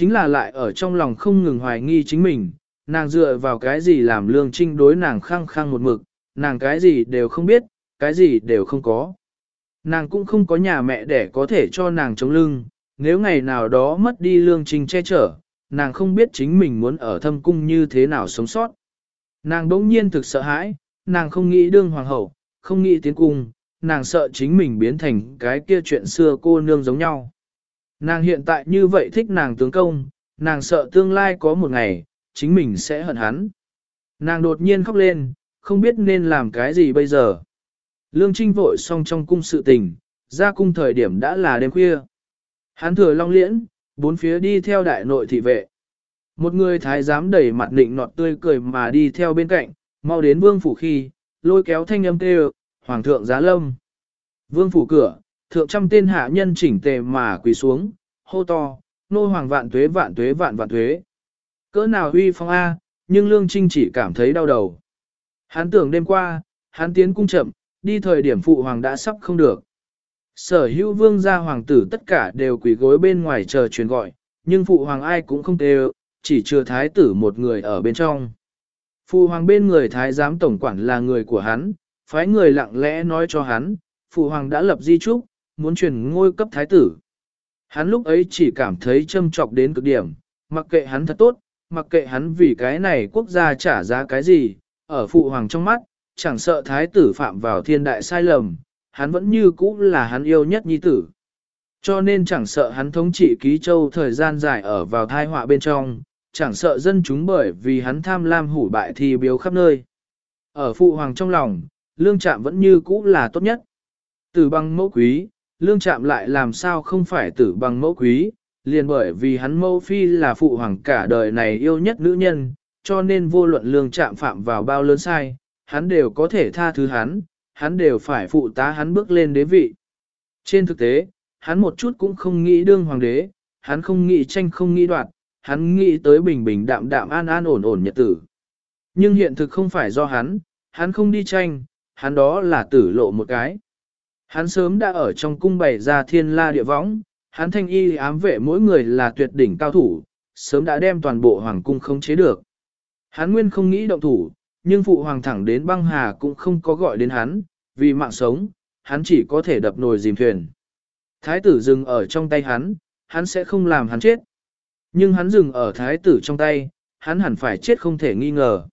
chính là lại ở trong lòng không ngừng hoài nghi chính mình, nàng dựa vào cái gì làm lương trinh đối nàng khăng khăng một mực, nàng cái gì đều không biết, cái gì đều không có. Nàng cũng không có nhà mẹ để có thể cho nàng chống lưng, nếu ngày nào đó mất đi lương trinh che chở, nàng không biết chính mình muốn ở thâm cung như thế nào sống sót. Nàng đỗng nhiên thực sợ hãi, nàng không nghĩ đương hoàng hậu, không nghĩ tiến cung, nàng sợ chính mình biến thành cái kia chuyện xưa cô nương giống nhau. Nàng hiện tại như vậy thích nàng tướng công, nàng sợ tương lai có một ngày, chính mình sẽ hận hắn. Nàng đột nhiên khóc lên, không biết nên làm cái gì bây giờ. Lương Trinh vội xong trong cung sự tình, ra cung thời điểm đã là đêm khuya. Hắn thừa long liễn, bốn phía đi theo đại nội thị vệ. Một người thái giám đẩy mặt định nọt tươi cười mà đi theo bên cạnh, mau đến vương phủ khi, lôi kéo thanh âm kêu, hoàng thượng giá lâm. Vương phủ cửa, thượng trăm tên hạ nhân chỉnh tề mà quỳ xuống, hô to, nô hoàng vạn tuế vạn tuế vạn vạn tuế. Cỡ nào huy phong A, nhưng Lương Trinh chỉ cảm thấy đau đầu. Hắn tưởng đêm qua, hắn tiến cung chậm, đi thời điểm phụ hoàng đã sắp không được. Sở hữu vương gia hoàng tử tất cả đều quỳ gối bên ngoài chờ truyền gọi, nhưng phụ hoàng ai cũng không tê chỉ chưa thái tử một người ở bên trong. Phụ hoàng bên người thái giám tổng quản là người của hắn, phái người lặng lẽ nói cho hắn, phụ hoàng đã lập di trúc, muốn truyền ngôi cấp thái tử. Hắn lúc ấy chỉ cảm thấy châm trọc đến cực điểm, mặc kệ hắn thật tốt, mặc kệ hắn vì cái này quốc gia trả giá cái gì, ở phụ hoàng trong mắt, chẳng sợ thái tử phạm vào thiên đại sai lầm, hắn vẫn như cũ là hắn yêu nhất nhi tử. Cho nên chẳng sợ hắn thống trị ký châu thời gian dài ở vào thai họa bên trong, chẳng sợ dân chúng bởi vì hắn tham lam hủ bại thì biếu khắp nơi. Ở phụ hoàng trong lòng, lương trạm vẫn như cũ là tốt nhất. từ bằng mẫu quý, lương trạm lại làm sao không phải tử bằng mẫu quý, liền bởi vì hắn mẫu phi là phụ hoàng cả đời này yêu nhất nữ nhân, cho nên vô luận lương trạm phạm vào bao lớn sai, hắn đều có thể tha thứ hắn, hắn đều phải phụ tá hắn bước lên đế vị. Trên thực tế, hắn một chút cũng không nghĩ đương hoàng đế, hắn không nghĩ tranh không nghĩ đoạt, hắn nghĩ tới bình bình đạm đạm an an ổn ổn nhật tử. Nhưng hiện thực không phải do hắn, hắn không đi tranh, hắn đó là tử lộ một cái. Hắn sớm đã ở trong cung bày ra thiên la địa võng, hắn thanh y ám vệ mỗi người là tuyệt đỉnh cao thủ, sớm đã đem toàn bộ hoàng cung không chế được. Hắn nguyên không nghĩ động thủ, nhưng phụ hoàng thẳng đến băng hà cũng không có gọi đến hắn, vì mạng sống, hắn chỉ có thể đập nồi dìm thuyền. Thái tử dừng ở trong tay hắn, hắn sẽ không làm hắn chết. Nhưng hắn dừng ở thái tử trong tay, hắn hẳn phải chết không thể nghi ngờ.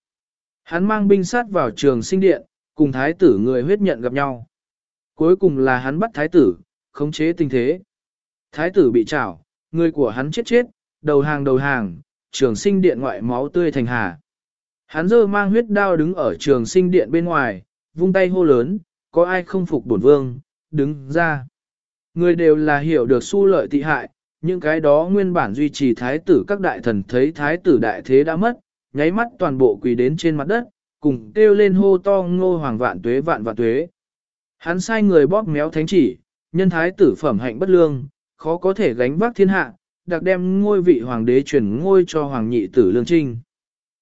Hắn mang binh sát vào trường sinh điện, cùng thái tử người huyết nhận gặp nhau. Cuối cùng là hắn bắt thái tử, khống chế tình thế. Thái tử bị trảo, người của hắn chết chết, đầu hàng đầu hàng, trường sinh điện ngoại máu tươi thành hà. Hắn dơ mang huyết đao đứng ở trường sinh điện bên ngoài, vung tay hô lớn, có ai không phục bổn vương, đứng ra. Người đều là hiểu được su lợi tị hại, những cái đó nguyên bản duy trì thái tử các đại thần thấy thái tử đại thế đã mất, nháy mắt toàn bộ quỳ đến trên mặt đất, cùng kêu lên hô to ngô hoàng vạn tuế vạn vạn tuế. Hắn sai người bóp méo thánh chỉ, nhân thái tử phẩm hạnh bất lương, khó có thể gánh vác thiên hạ, đặc đem ngôi vị hoàng đế chuyển ngôi cho hoàng nhị tử lương trinh.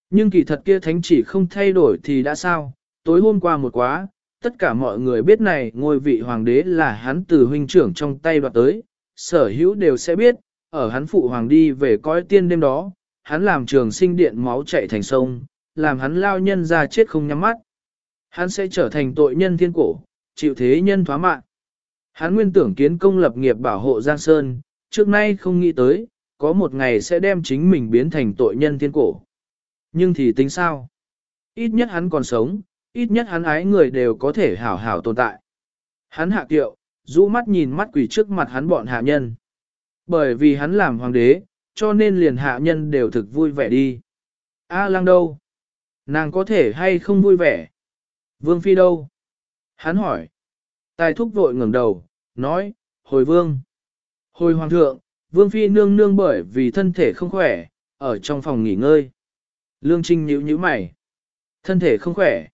Nhưng kỳ thật kia thánh chỉ không thay đổi thì đã sao, tối hôm qua một quá, tất cả mọi người biết này ngôi vị hoàng đế là hắn từ huynh trưởng trong tay đoạt tới, sở hữu đều sẽ biết, ở hắn phụ hoàng đi về coi tiên đêm đó, hắn làm trường sinh điện máu chạy thành sông, làm hắn lao nhân ra chết không nhắm mắt. Hắn sẽ trở thành tội nhân thiên cổ, chịu thế nhân thoá mạng. Hắn nguyên tưởng kiến công lập nghiệp bảo hộ Giang Sơn, trước nay không nghĩ tới, có một ngày sẽ đem chính mình biến thành tội nhân thiên cổ. Nhưng thì tính sao? Ít nhất hắn còn sống, ít nhất hắn ái người đều có thể hảo hảo tồn tại. Hắn hạ kiệu, rũ mắt nhìn mắt quỷ trước mặt hắn bọn hạ nhân. Bởi vì hắn làm hoàng đế, cho nên liền hạ nhân đều thực vui vẻ đi. A lang đâu? Nàng có thể hay không vui vẻ? Vương phi đâu? Hắn hỏi. Tài thúc vội ngẩng đầu, nói, hồi vương. Hồi hoàng thượng, vương phi nương nương bởi vì thân thể không khỏe, ở trong phòng nghỉ ngơi. Lương Trinh nhíu nhíu mày. Thân thể không khỏe.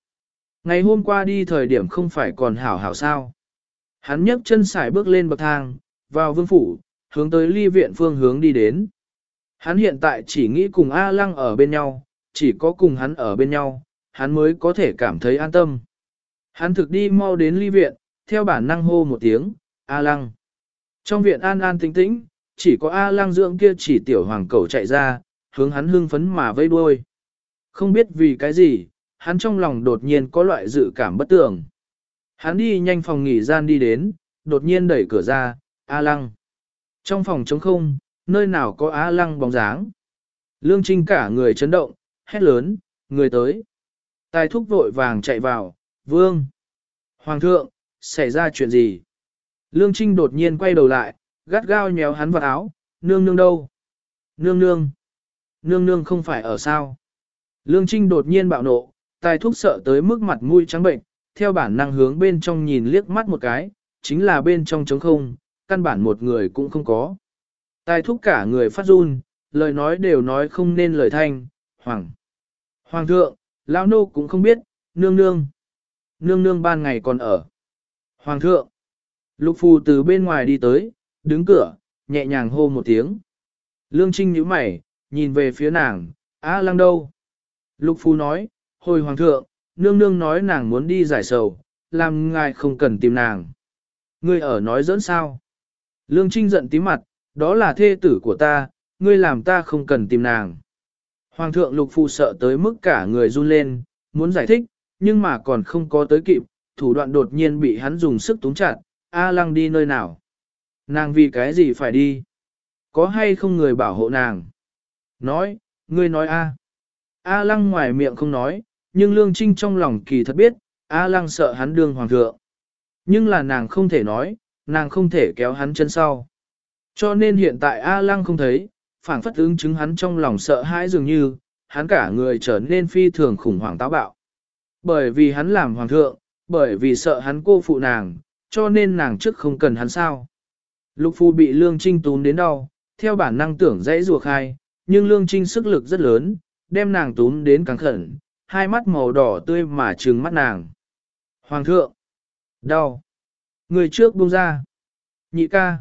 Ngày hôm qua đi thời điểm không phải còn hảo hảo sao. Hắn nhấc chân sải bước lên bậc thang, vào vương phủ, hướng tới ly viện phương hướng đi đến. Hắn hiện tại chỉ nghĩ cùng A Lăng ở bên nhau, chỉ có cùng hắn ở bên nhau, hắn mới có thể cảm thấy an tâm. Hắn thực đi mau đến ly viện, theo bản năng hô một tiếng, A Lăng. Trong viện an an tĩnh tĩnh, chỉ có A lang dưỡng kia chỉ tiểu hoàng cầu chạy ra, hướng hắn hưng phấn mà vây đuôi. Không biết vì cái gì, hắn trong lòng đột nhiên có loại dự cảm bất tường. Hắn đi nhanh phòng nghỉ gian đi đến, đột nhiên đẩy cửa ra, A lăng. Trong phòng trống không, nơi nào có A lăng bóng dáng. Lương Trinh cả người chấn động, hét lớn, người tới. Tài thúc vội vàng chạy vào, vương. Hoàng thượng, xảy ra chuyện gì? Lương Trinh đột nhiên quay đầu lại, gắt gao nhéo hắn vào áo, nương nương đâu? Nương nương. Nương nương không phải ở sao? Lương Trinh đột nhiên bạo nộ, tài thúc sợ tới mức mặt mũi trắng bệnh, theo bản năng hướng bên trong nhìn liếc mắt một cái, chính là bên trong trống không, căn bản một người cũng không có. Tài thúc cả người phát run, lời nói đều nói không nên lời thanh, hoàng. Hoàng thượng, lão nô cũng không biết, nương nương. Nương nương ban ngày còn ở. Hoàng thượng. Lục phù từ bên ngoài đi tới, đứng cửa, nhẹ nhàng hô một tiếng. Lương Trinh nhíu mày, nhìn về phía nàng, á lăng đâu? Lục phù nói, hồi hoàng thượng, nương nương nói nàng muốn đi giải sầu, làm ngài không cần tìm nàng. Ngươi ở nói dẫn sao? Lương Trinh giận tím mặt, đó là thê tử của ta, ngươi làm ta không cần tìm nàng. Hoàng thượng lục phù sợ tới mức cả người run lên, muốn giải thích, nhưng mà còn không có tới kịp, thủ đoạn đột nhiên bị hắn dùng sức túng chặt, A lăng đi nơi nào? Nàng vì cái gì phải đi? Có hay không người bảo hộ nàng? Nói, ngươi nói A. A lăng ngoài miệng không nói, nhưng Lương Trinh trong lòng kỳ thật biết, A lăng sợ hắn đương hoàng thượng. Nhưng là nàng không thể nói, nàng không thể kéo hắn chân sau. Cho nên hiện tại A lăng không thấy, phảng phất ứng chứng hắn trong lòng sợ hãi dường như, hắn cả người trở nên phi thường khủng hoảng táo bạo. Bởi vì hắn làm hoàng thượng, bởi vì sợ hắn cô phụ nàng, cho nên nàng trước không cần hắn sao. Lục phu bị lương trinh tún đến đau, theo bản năng tưởng dãy rùa khai, nhưng lương trinh sức lực rất lớn, đem nàng tún đến càng khẩn, hai mắt màu đỏ tươi mà trừng mắt nàng. Hoàng thượng! Đau! Người trước buông ra! Nhị ca!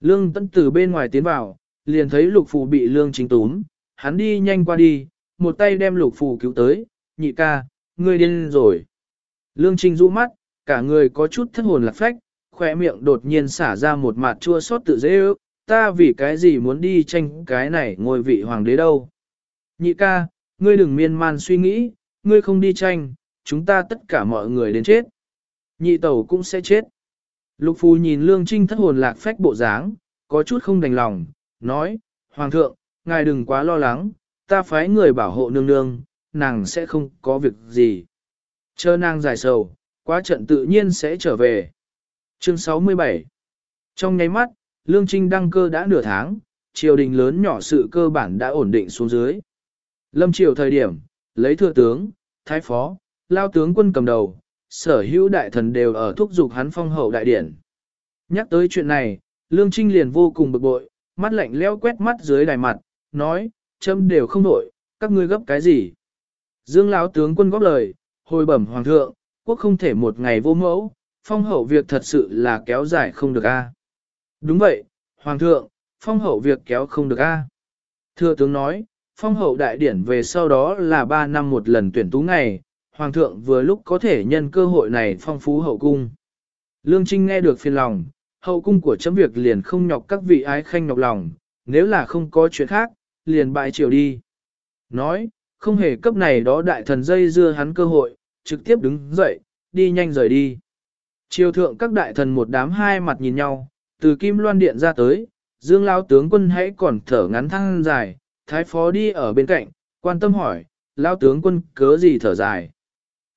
Lương tấn từ bên ngoài tiến vào, liền thấy lục phù bị lương Trinh tún, hắn đi nhanh qua đi, một tay đem lục phù cứu tới, nhị ca, ngươi điên rồi. Lương Trinh rũ mắt, cả người có chút thất hồn lạc phách, khỏe miệng đột nhiên xả ra một mặt chua xót tự dễ ước, ta vì cái gì muốn đi tranh cái này ngôi vị hoàng đế đâu. Nhị ca, ngươi đừng miên man suy nghĩ, ngươi không đi tranh, chúng ta tất cả mọi người đến chết. Nhị tẩu cũng sẽ chết. Lục Phu nhìn Lương Trinh thất hồn lạc phách bộ dáng, có chút không đành lòng, nói, Hoàng thượng, ngài đừng quá lo lắng, ta phái người bảo hộ nương nương, nàng sẽ không có việc gì. Chờ nàng giải sầu, quá trận tự nhiên sẽ trở về. Chương 67 Trong nháy mắt, Lương Trinh đăng cơ đã nửa tháng, triều đình lớn nhỏ sự cơ bản đã ổn định xuống dưới. Lâm triều thời điểm, lấy thừa tướng, thái phó, lao tướng quân cầm đầu, sở hữu đại thần đều ở thúc giục hắn phong hậu đại điển. Nhắc tới chuyện này, Lương Trinh liền vô cùng bực bội, mắt lạnh leo quét mắt dưới đài mặt, nói, châm đều không nổi, các ngươi gấp cái gì. Dương lão tướng quân góp lời, hồi bẩm hoàng thượng, quốc không thể một ngày vô mẫu, phong hậu việc thật sự là kéo dài không được a. Đúng vậy, hoàng thượng, phong hậu việc kéo không được a. Thưa tướng nói, phong hậu đại điển về sau đó là 3 năm một lần tuyển tú ngày, hoàng thượng vừa lúc có thể nhân cơ hội này phong phú hậu cung. Lương Trinh nghe được phiền lòng, hậu cung của chấm việc liền không nhọc các vị ái khanh nhọc lòng, nếu là không có chuyện khác, liền bại triều đi. Nói, không hề cấp này đó đại thần dây dưa hắn cơ hội, trực tiếp đứng dậy, đi nhanh rời đi. Triều thượng các đại thần một đám hai mặt nhìn nhau, từ kim loan điện ra tới, dương lao tướng quân hãy còn thở ngắn thăng dài, thái phó đi ở bên cạnh, quan tâm hỏi, lao tướng quân cớ gì thở dài.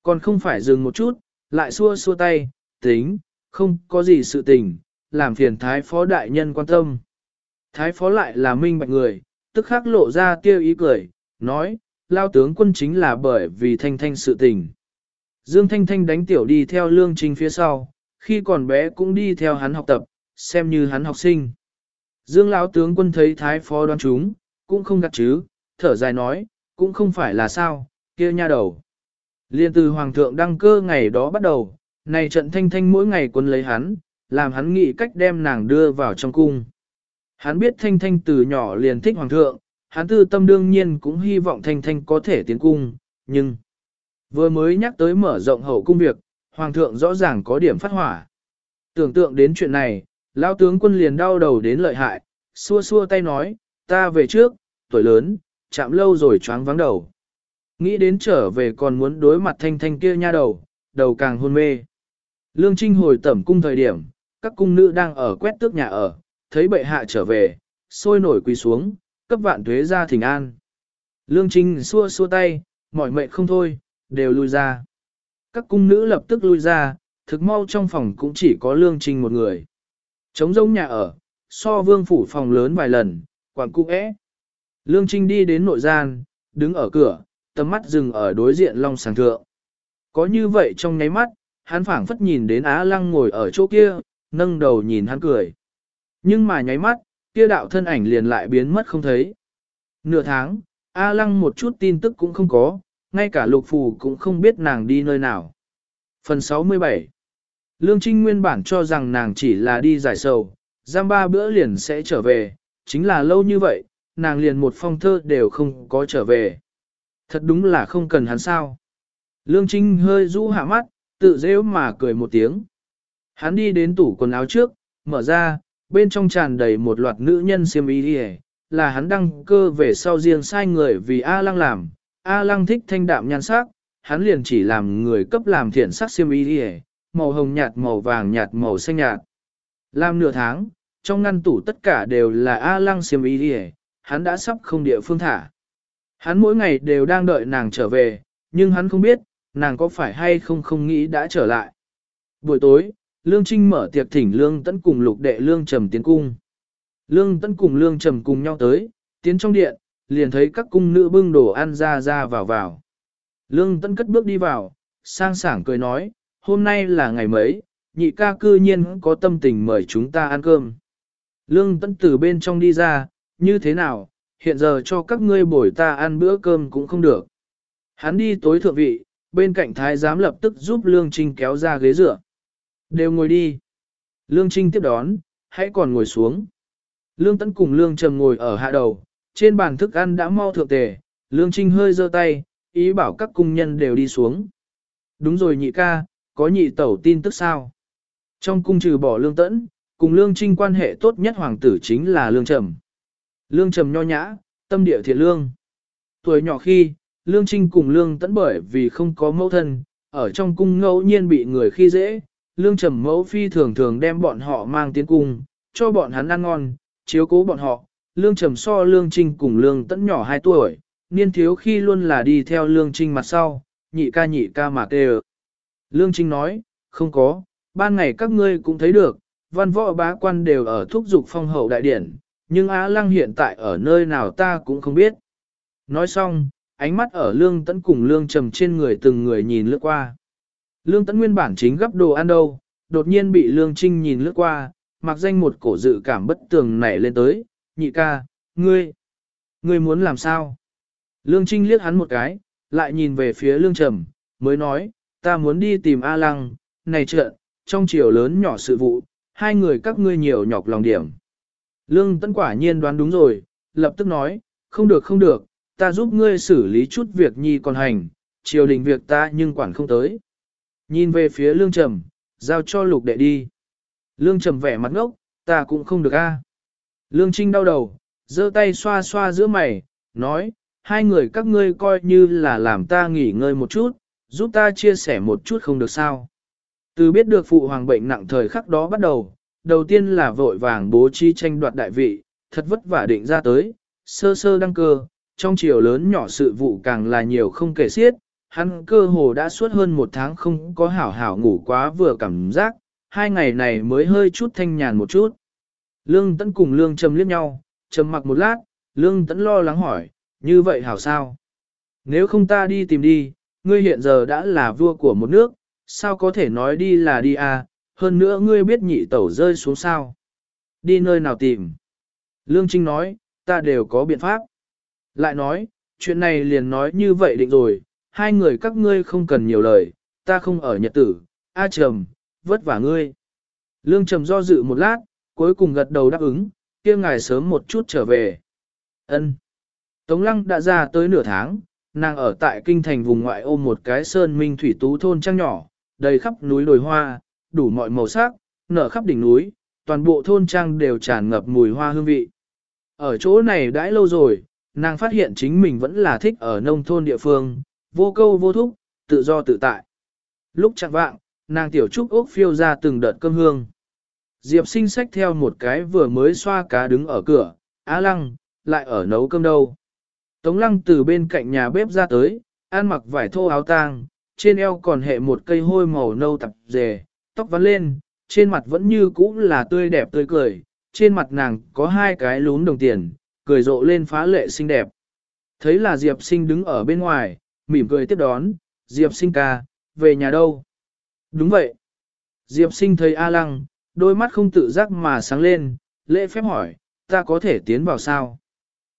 Còn không phải dừng một chút, lại xua xua tay, tính, không có gì sự tình, làm phiền thái phó đại nhân quan tâm. Thái phó lại là minh bạch người, tức khắc lộ ra tiêu ý cười, nói, lao tướng quân chính là bởi vì thanh thanh sự tình. Dương Thanh Thanh đánh tiểu đi theo lương trinh phía sau, khi còn bé cũng đi theo hắn học tập, xem như hắn học sinh. Dương lão tướng quân thấy thái phó đoán chúng, cũng không gặt chứ, thở dài nói, cũng không phải là sao, kia nha đầu. Liên từ hoàng thượng đăng cơ ngày đó bắt đầu, này trận thanh thanh mỗi ngày quân lấy hắn, làm hắn nghĩ cách đem nàng đưa vào trong cung. Hắn biết thanh thanh từ nhỏ liền thích hoàng thượng, hắn tư tâm đương nhiên cũng hy vọng thanh thanh có thể tiến cung, nhưng vừa mới nhắc tới mở rộng hậu cung việc, hoàng thượng rõ ràng có điểm phát hỏa. Tưởng tượng đến chuyện này, Lão tướng quân liền đau đầu đến lợi hại, xua xua tay nói, ta về trước, tuổi lớn, chạm lâu rồi choáng vắng đầu. Nghĩ đến trở về còn muốn đối mặt thanh thanh kia nha đầu, đầu càng hôn mê. Lương Trinh hồi tẩm cung thời điểm, các cung nữ đang ở quét tước nhà ở, thấy bệ hạ trở về, sôi nổi quỳ xuống, cấp vạn tuế ra thỉnh an. Lương Trinh xua xua tay, mỏi mệt không thôi, đều lui ra. Các cung nữ lập tức lui ra, thực mau trong phòng cũng chỉ có Lương Trinh một người. Trống rỗng nhà ở, so vương phủ phòng lớn vài lần, quảng cung ế. Lương Trinh đi đến nội gian, đứng ở cửa, tầm mắt dừng ở đối diện long sàng thượng. Có như vậy trong nháy mắt, hắn phảng phất nhìn đến Á Lăng ngồi ở chỗ kia, nâng đầu nhìn hắn cười. Nhưng mà nháy mắt, kia đạo thân ảnh liền lại biến mất không thấy. Nửa tháng, A Lăng một chút tin tức cũng không có, ngay cả lục phù cũng không biết nàng đi nơi nào. Phần 67 Lương Trinh nguyên bản cho rằng nàng chỉ là đi giải sầu, giam ba bữa liền sẽ trở về, chính là lâu như vậy, nàng liền một phong thơ đều không có trở về. Thật đúng là không cần hắn sao. Lương Trinh hơi rũ hạ mắt, tự dễ mà cười một tiếng. Hắn đi đến tủ quần áo trước, mở ra, bên trong tràn đầy một loạt nữ nhân xiêm y đi là hắn đăng cơ về sau riêng sai người vì A Lăng làm. A Lăng thích thanh đạm nhan sắc, hắn liền chỉ làm người cấp làm thiện sắc xiêm y đi màu hồng nhạt màu vàng nhạt màu xanh nhạt. Làm nửa tháng, trong ngăn tủ tất cả đều là A Lăng xiêm y đi hắn đã sắp không địa phương thả. Hắn mỗi ngày đều đang đợi nàng trở về, nhưng hắn không biết, nàng có phải hay không không nghĩ đã trở lại. Buổi tối, Lương Trinh mở tiệc thỉnh Lương Tấn cùng lục đệ Lương Trầm tiến cung. Lương Tấn cùng Lương Trầm cùng nhau tới, tiến trong điện, liền thấy các cung nữ bưng đồ ăn ra ra vào vào. Lương Tấn cất bước đi vào, sang sảng cười nói, hôm nay là ngày mấy, nhị ca cư nhiên có tâm tình mời chúng ta ăn cơm. Lương Tấn từ bên trong đi ra, như thế nào, hiện giờ cho các ngươi bồi ta ăn bữa cơm cũng không được. Hắn đi tối thượng vị, bên cạnh thái giám lập tức giúp Lương Trinh kéo ra ghế dựa. Đều ngồi đi. Lương Trinh tiếp đón, hãy còn ngồi xuống. Lương Tấn cùng Lương Trầm ngồi ở hạ đầu, trên bàn thức ăn đã mau thượng tề, Lương Trinh hơi giơ tay, ý bảo các cung nhân đều đi xuống. Đúng rồi nhị ca, có nhị tẩu tin tức sao? Trong cung trừ bỏ Lương Tấn, cùng Lương Trinh quan hệ tốt nhất hoàng tử chính là Lương Trầm. Lương Trầm nho nhã, tâm địa thiện lương. Tuổi nhỏ khi, Lương Trinh cùng Lương Tấn bởi vì không có mẫu thân, ở trong cung ngẫu nhiên bị người khi dễ, Lương Trầm mẫu phi thường thường đem bọn họ mang tiến cung, cho bọn hắn ăn ngon, chiếu cố bọn họ. Lương Trầm so Lương Trinh cùng Lương Tẫn nhỏ 2 tuổi, niên thiếu khi luôn là đi theo Lương Trinh mặt sau, nhị ca nhị ca mà tê Lương Trinh nói, không có, ban ngày các ngươi cũng thấy được, văn võ bá quan đều ở thúc dục phong hậu đại điển, nhưng Á Lăng hiện tại ở nơi nào ta cũng không biết. Nói xong, ánh mắt ở lương Tẫn cùng lương trầm trên người từng người nhìn lướt qua. Lương tấn nguyên bản chính gấp đồ ăn đâu, đột nhiên bị lương trinh nhìn lướt qua, mặc danh một cổ dự cảm bất tường nảy lên tới, nhị ca, ngươi, ngươi muốn làm sao? Lương trinh liếc hắn một cái, lại nhìn về phía lương trầm, mới nói, ta muốn đi tìm A Lăng, này trợn, trong chiều lớn nhỏ sự vụ, hai người các ngươi nhiều nhọc lòng điểm. Lương Tấn quả nhiên đoán đúng rồi, lập tức nói, không được không được, ta giúp ngươi xử lý chút việc nhi còn hành, triều đình việc ta nhưng quản không tới. Nhìn về phía Lương Trầm, giao cho lục đệ đi. Lương Trầm vẻ mặt ngốc, ta cũng không được a. Lương Trinh đau đầu, giơ tay xoa xoa giữa mày, nói, hai người các ngươi coi như là làm ta nghỉ ngơi một chút, giúp ta chia sẻ một chút không được sao. Từ biết được phụ hoàng bệnh nặng thời khắc đó bắt đầu, đầu tiên là vội vàng bố trí tranh đoạt đại vị, thật vất vả định ra tới, sơ sơ đăng cơ, trong chiều lớn nhỏ sự vụ càng là nhiều không kể xiết, hắn cơ hồ đã suốt hơn một tháng không có hảo hảo ngủ quá vừa cảm giác, hai ngày này mới hơi chút thanh nhàn một chút. Lương Tấn cùng Lương Trầm liếc nhau, trầm mặc một lát, Lương Tấn lo lắng hỏi, như vậy hảo sao? Nếu không ta đi tìm đi, ngươi hiện giờ đã là vua của một nước, sao có thể nói đi là đi à, hơn nữa ngươi biết nhị tẩu rơi xuống sao. Đi nơi nào tìm? Lương Trinh nói, ta đều có biện pháp. Lại nói, chuyện này liền nói như vậy định rồi, hai người các ngươi không cần nhiều lời, ta không ở nhật tử, A Trầm, vất vả ngươi. Lương Trầm do dự một lát, cuối cùng gật đầu đáp ứng, kia ngài sớm một chút trở về. Ân. Tống Lăng đã ra tới nửa tháng, nàng ở tại kinh thành vùng ngoại ôm một cái sơn minh thủy tú thôn trang nhỏ, đầy khắp núi đồi hoa, đủ mọi màu sắc, nở khắp đỉnh núi, toàn bộ thôn trang đều tràn ngập mùi hoa hương vị. Ở chỗ này đãi lâu rồi, nàng phát hiện chính mình vẫn là thích ở nông thôn địa phương, vô câu vô thúc, tự do tự tại. Lúc chạng vạng, nàng tiểu trúc ốc phiêu ra từng đợt cơm hương. Diệp sinh sách theo một cái vừa mới xoa cá đứng ở cửa, á lăng, lại ở nấu cơm đâu. Tống lăng từ bên cạnh nhà bếp ra tới, ăn mặc vải thô áo tang, trên eo còn hệ một cây hôi màu nâu tập dề, tóc vắn lên, trên mặt vẫn như cũ là tươi đẹp tươi cười, trên mặt nàng có hai cái lún đồng tiền, cười rộ lên phá lệ xinh đẹp. Thấy là Diệp sinh đứng ở bên ngoài, mỉm cười tiếp đón, Diệp sinh ca, về nhà đâu? Đúng vậy. Diệp sinh thấy A lăng, đôi mắt không tự giác mà sáng lên, lễ phép hỏi, ta có thể tiến vào sao?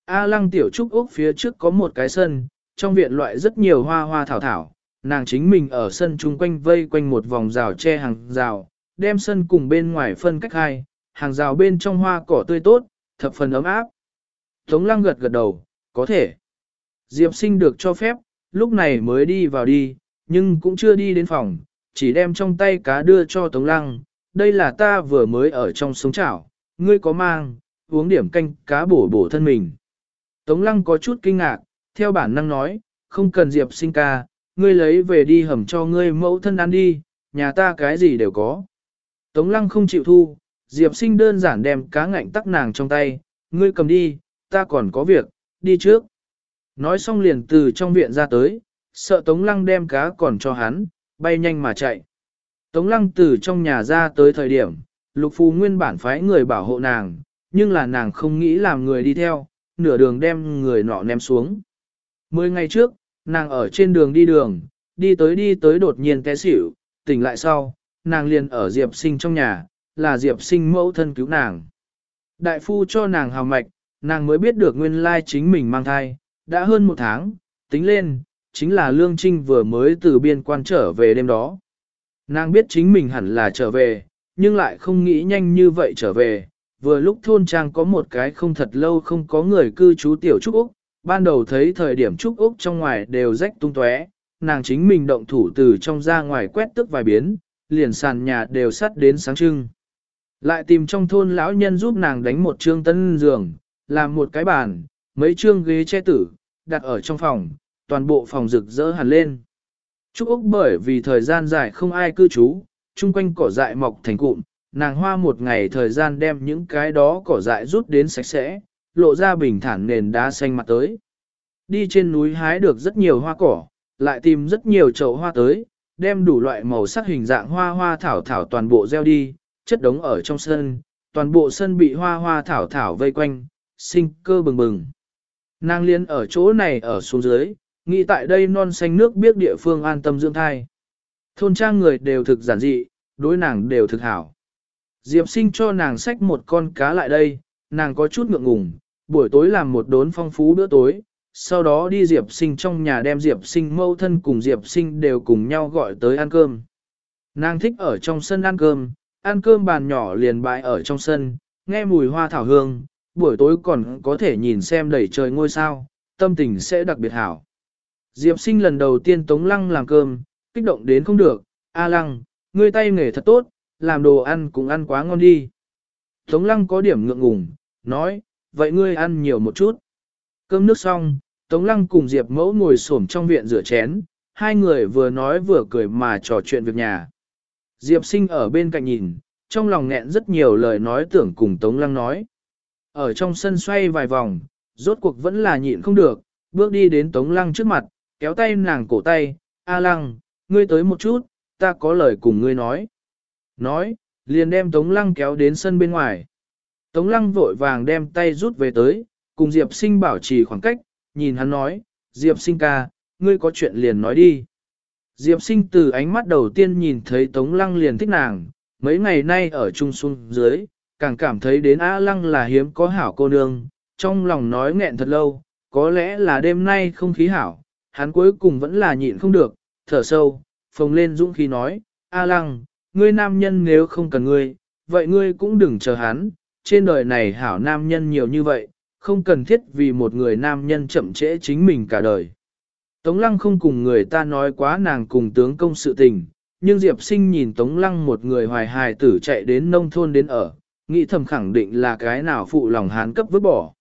A lăng tiểu trúc úc phía trước có một cái sân, trong viện loại rất nhiều hoa hoa thảo thảo, nàng chính mình ở sân chung quanh vây quanh một vòng rào che hàng rào, đem sân cùng bên ngoài phân cách hai, hàng rào bên trong hoa cỏ tươi tốt, thập phần ấm áp. Tống lăng gật gật đầu, có thể. Diệp sinh được cho phép, lúc này mới đi vào đi, nhưng cũng chưa đi đến phòng, chỉ đem trong tay cá đưa cho Tống lăng. Đây là ta vừa mới ở trong sống chảo, ngươi có mang, uống điểm canh cá bổ bổ thân mình. Tống lăng có chút kinh ngạc, theo bản năng nói, không cần Diệp sinh ca, ngươi lấy về đi hầm cho ngươi mẫu thân ăn đi, nhà ta cái gì đều có. Tống lăng không chịu thu, Diệp sinh đơn giản đem cá ngạnh tắc nàng trong tay, ngươi cầm đi, ta còn có việc, đi trước. Nói xong liền từ trong viện ra tới, sợ Tống lăng đem cá còn cho hắn, bay nhanh mà chạy. Tống lăng từ trong nhà ra tới thời điểm, lục phù nguyên bản phái người bảo hộ nàng, nhưng là nàng không nghĩ làm người đi theo, nửa đường đem người nọ ném xuống. Mười ngày trước, nàng ở trên đường đi đường, đi tới đi tới đột nhiên té xỉu, tỉnh lại sau, nàng liền ở Diệp sinh trong nhà, là Diệp sinh mẫu thân cứu nàng. Đại phu cho nàng hào mạch, nàng mới biết được nguyên lai chính mình mang thai, đã hơn một tháng, tính lên, chính là Lương Trinh vừa mới từ biên quan trở về đêm đó. Nàng biết chính mình hẳn là trở về, nhưng lại không nghĩ nhanh như vậy trở về, vừa lúc thôn trang có một cái không thật lâu không có người cư trú tiểu Trúc Úc, ban đầu thấy thời điểm Trúc Úc trong ngoài đều rách tung tóe, nàng chính mình động thủ từ trong ra ngoài quét tức vài biến, liền sàn nhà đều sắt đến sáng trưng. Lại tìm trong thôn lão nhân giúp nàng đánh một trương tân giường, làm một cái bàn, mấy trương ghế che tử, đặt ở trong phòng, toàn bộ phòng rực rỡ hẳn lên. Trúc Úc bởi vì thời gian dài không ai cư trú, chung quanh cỏ dại mọc thành cụm, nàng hoa một ngày thời gian đem những cái đó cỏ dại rút đến sạch sẽ, lộ ra bình thản nền đá xanh mặt tới. Đi trên núi hái được rất nhiều hoa cỏ, lại tìm rất nhiều chậu hoa tới, đem đủ loại màu sắc hình dạng hoa hoa thảo thảo toàn bộ gieo đi, chất đống ở trong sân, toàn bộ sân bị hoa hoa thảo thảo vây quanh, sinh cơ bừng bừng. Nàng liên ở chỗ này ở xuống dưới, nghĩ tại đây non xanh nước biết địa phương an tâm dưỡng thai. Thôn trang người đều thực giản dị, đối nàng đều thực hảo. Diệp sinh cho nàng xách một con cá lại đây, nàng có chút ngượng ngùng, buổi tối làm một đốn phong phú bữa tối, sau đó đi Diệp sinh trong nhà đem Diệp sinh mâu thân cùng Diệp sinh đều cùng nhau gọi tới ăn cơm. Nàng thích ở trong sân ăn cơm, ăn cơm bàn nhỏ liền bãi ở trong sân, nghe mùi hoa thảo hương, buổi tối còn có thể nhìn xem đầy trời ngôi sao, tâm tình sẽ đặc biệt hảo. Diệp sinh lần đầu tiên Tống Lăng làm cơm, kích động đến không được, A Lăng, ngươi tay nghề thật tốt, làm đồ ăn cũng ăn quá ngon đi. Tống Lăng có điểm ngượng ngùng, nói, vậy ngươi ăn nhiều một chút. Cơm nước xong, Tống Lăng cùng Diệp Mẫu ngồi xổm trong viện rửa chén, hai người vừa nói vừa cười mà trò chuyện việc nhà. Diệp sinh ở bên cạnh nhìn, trong lòng nghẹn rất nhiều lời nói tưởng cùng Tống Lăng nói. Ở trong sân xoay vài vòng, rốt cuộc vẫn là nhịn không được, bước đi đến Tống Lăng trước mặt, kéo tay nàng cổ tay, A Lăng, ngươi tới một chút, ta có lời cùng ngươi nói. Nói, liền đem Tống Lăng kéo đến sân bên ngoài. Tống Lăng vội vàng đem tay rút về tới, cùng Diệp sinh bảo trì khoảng cách, nhìn hắn nói, Diệp sinh ca, ngươi có chuyện liền nói đi. Diệp sinh từ ánh mắt đầu tiên nhìn thấy Tống Lăng liền thích nàng, mấy ngày nay ở chung xuống dưới, càng cảm thấy đến A Lăng là hiếm có hảo cô nương, trong lòng nói nghẹn thật lâu, có lẽ là đêm nay không khí hảo, hắn cuối cùng vẫn là nhịn không được, thở sâu, phồng lên dũng khí nói, A Lăng, ngươi nam nhân nếu không cần ngươi, vậy ngươi cũng đừng chờ hắn, trên đời này hảo nam nhân nhiều như vậy, không cần thiết vì một người nam nhân chậm trễ chính mình cả đời. Tống lăng không cùng người ta nói quá nàng cùng tướng công sự tình, nhưng Diệp sinh nhìn Tống lăng một người hoài hài tử chạy đến nông thôn đến ở, nghĩ thầm khẳng định là cái nào phụ lòng hán cấp vứt bỏ.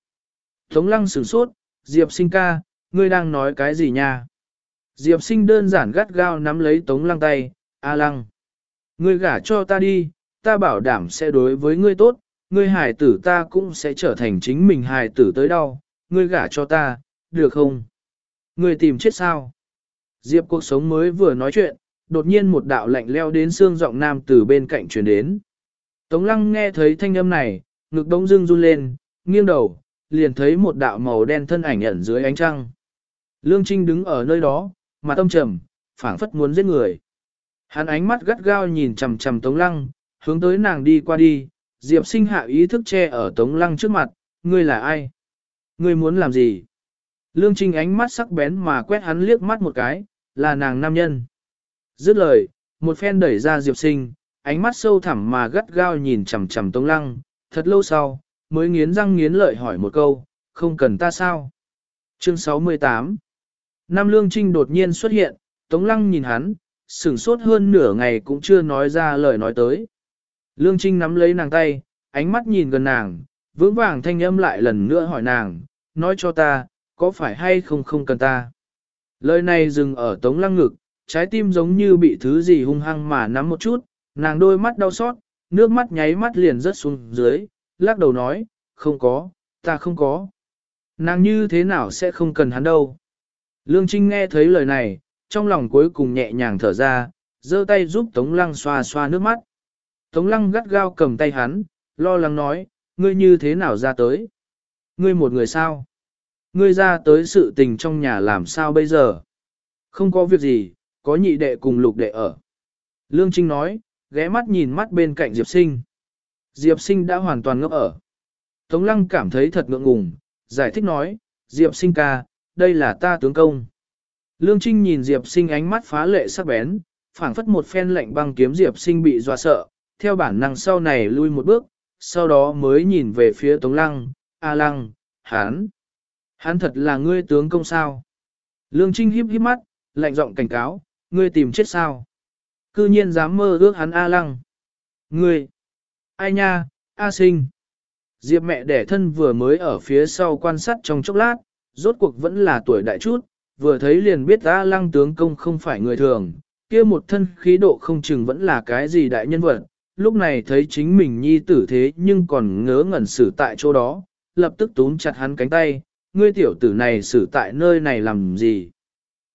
Tống lăng sửng sốt, Diệp sinh ca, ngươi đang nói cái gì nha? Diệp sinh đơn giản gắt gao nắm lấy tống lăng tay, A lăng. Ngươi gả cho ta đi, ta bảo đảm sẽ đối với ngươi tốt, ngươi hài tử ta cũng sẽ trở thành chính mình hài tử tới đâu, ngươi gả cho ta, được không? Ngươi tìm chết sao? Diệp cuộc sống mới vừa nói chuyện, đột nhiên một đạo lạnh leo đến xương giọng nam từ bên cạnh truyền đến. Tống lăng nghe thấy thanh âm này, ngực đống dưng run lên, nghiêng đầu, liền thấy một đạo màu đen thân ảnh ẩn dưới ánh trăng. Lương Trinh đứng ở nơi đó, mặt tâm trầm, phảng phất muốn giết người. Hắn ánh mắt gắt gao nhìn chằm chằm Tống Lăng, hướng tới nàng đi qua đi, Diệp sinh hạ ý thức che ở Tống Lăng trước mặt, ngươi là ai? Ngươi muốn làm gì? Lương Trinh ánh mắt sắc bén mà quét hắn liếc mắt một cái, là nàng nam nhân. Dứt lời, một phen đẩy ra Diệp sinh, ánh mắt sâu thẳm mà gắt gao nhìn chằm chằm Tống Lăng, thật lâu sau, mới nghiến răng nghiến lợi hỏi một câu, không cần ta sao? Chương 68 Nam Lương Trinh đột nhiên xuất hiện, Tống Lăng nhìn hắn, sửng sốt hơn nửa ngày cũng chưa nói ra lời nói tới. Lương Trinh nắm lấy nàng tay, ánh mắt nhìn gần nàng, vững vàng thanh âm lại lần nữa hỏi nàng, nói cho ta, có phải hay không không cần ta. Lời này dừng ở Tống Lăng ngực, trái tim giống như bị thứ gì hung hăng mà nắm một chút, nàng đôi mắt đau xót, nước mắt nháy mắt liền rớt xuống dưới, lắc đầu nói, không có, ta không có. Nàng như thế nào sẽ không cần hắn đâu. Lương Trinh nghe thấy lời này, trong lòng cuối cùng nhẹ nhàng thở ra, giơ tay giúp Tống Lăng xoa xoa nước mắt. Tống Lăng gắt gao cầm tay hắn, lo lắng nói, ngươi như thế nào ra tới? Ngươi một người sao? Ngươi ra tới sự tình trong nhà làm sao bây giờ? Không có việc gì, có nhị đệ cùng lục đệ ở. Lương Trinh nói, ghé mắt nhìn mắt bên cạnh Diệp Sinh. Diệp Sinh đã hoàn toàn ngốc ở. Tống Lăng cảm thấy thật ngượng ngùng, giải thích nói, Diệp Sinh ca, đây là ta tướng công. Lương Trinh nhìn Diệp Sinh ánh mắt phá lệ sắc bén, phảng phất một phen lạnh băng kiếm Diệp Sinh bị dọa sợ, theo bản năng sau này lui một bước, sau đó mới nhìn về phía Tống Lăng, A Lăng, hán. Hán thật là ngươi tướng công sao. Lương Trinh híp híp mắt, lạnh giọng cảnh cáo, ngươi tìm chết sao. Cư nhiên dám mơ ước hắn A Lăng. Ngươi, ai nha, A Sinh. Diệp mẹ đẻ thân vừa mới ở phía sau quan sát trong chốc lát, rốt cuộc vẫn là tuổi đại chút, vừa thấy liền biết A lăng tướng công không phải người thường, kia một thân khí độ không chừng vẫn là cái gì đại nhân vật, lúc này thấy chính mình nhi tử thế nhưng còn ngớ ngẩn xử tại chỗ đó, lập tức túm chặt hắn cánh tay, ngươi tiểu tử này xử tại nơi này làm gì?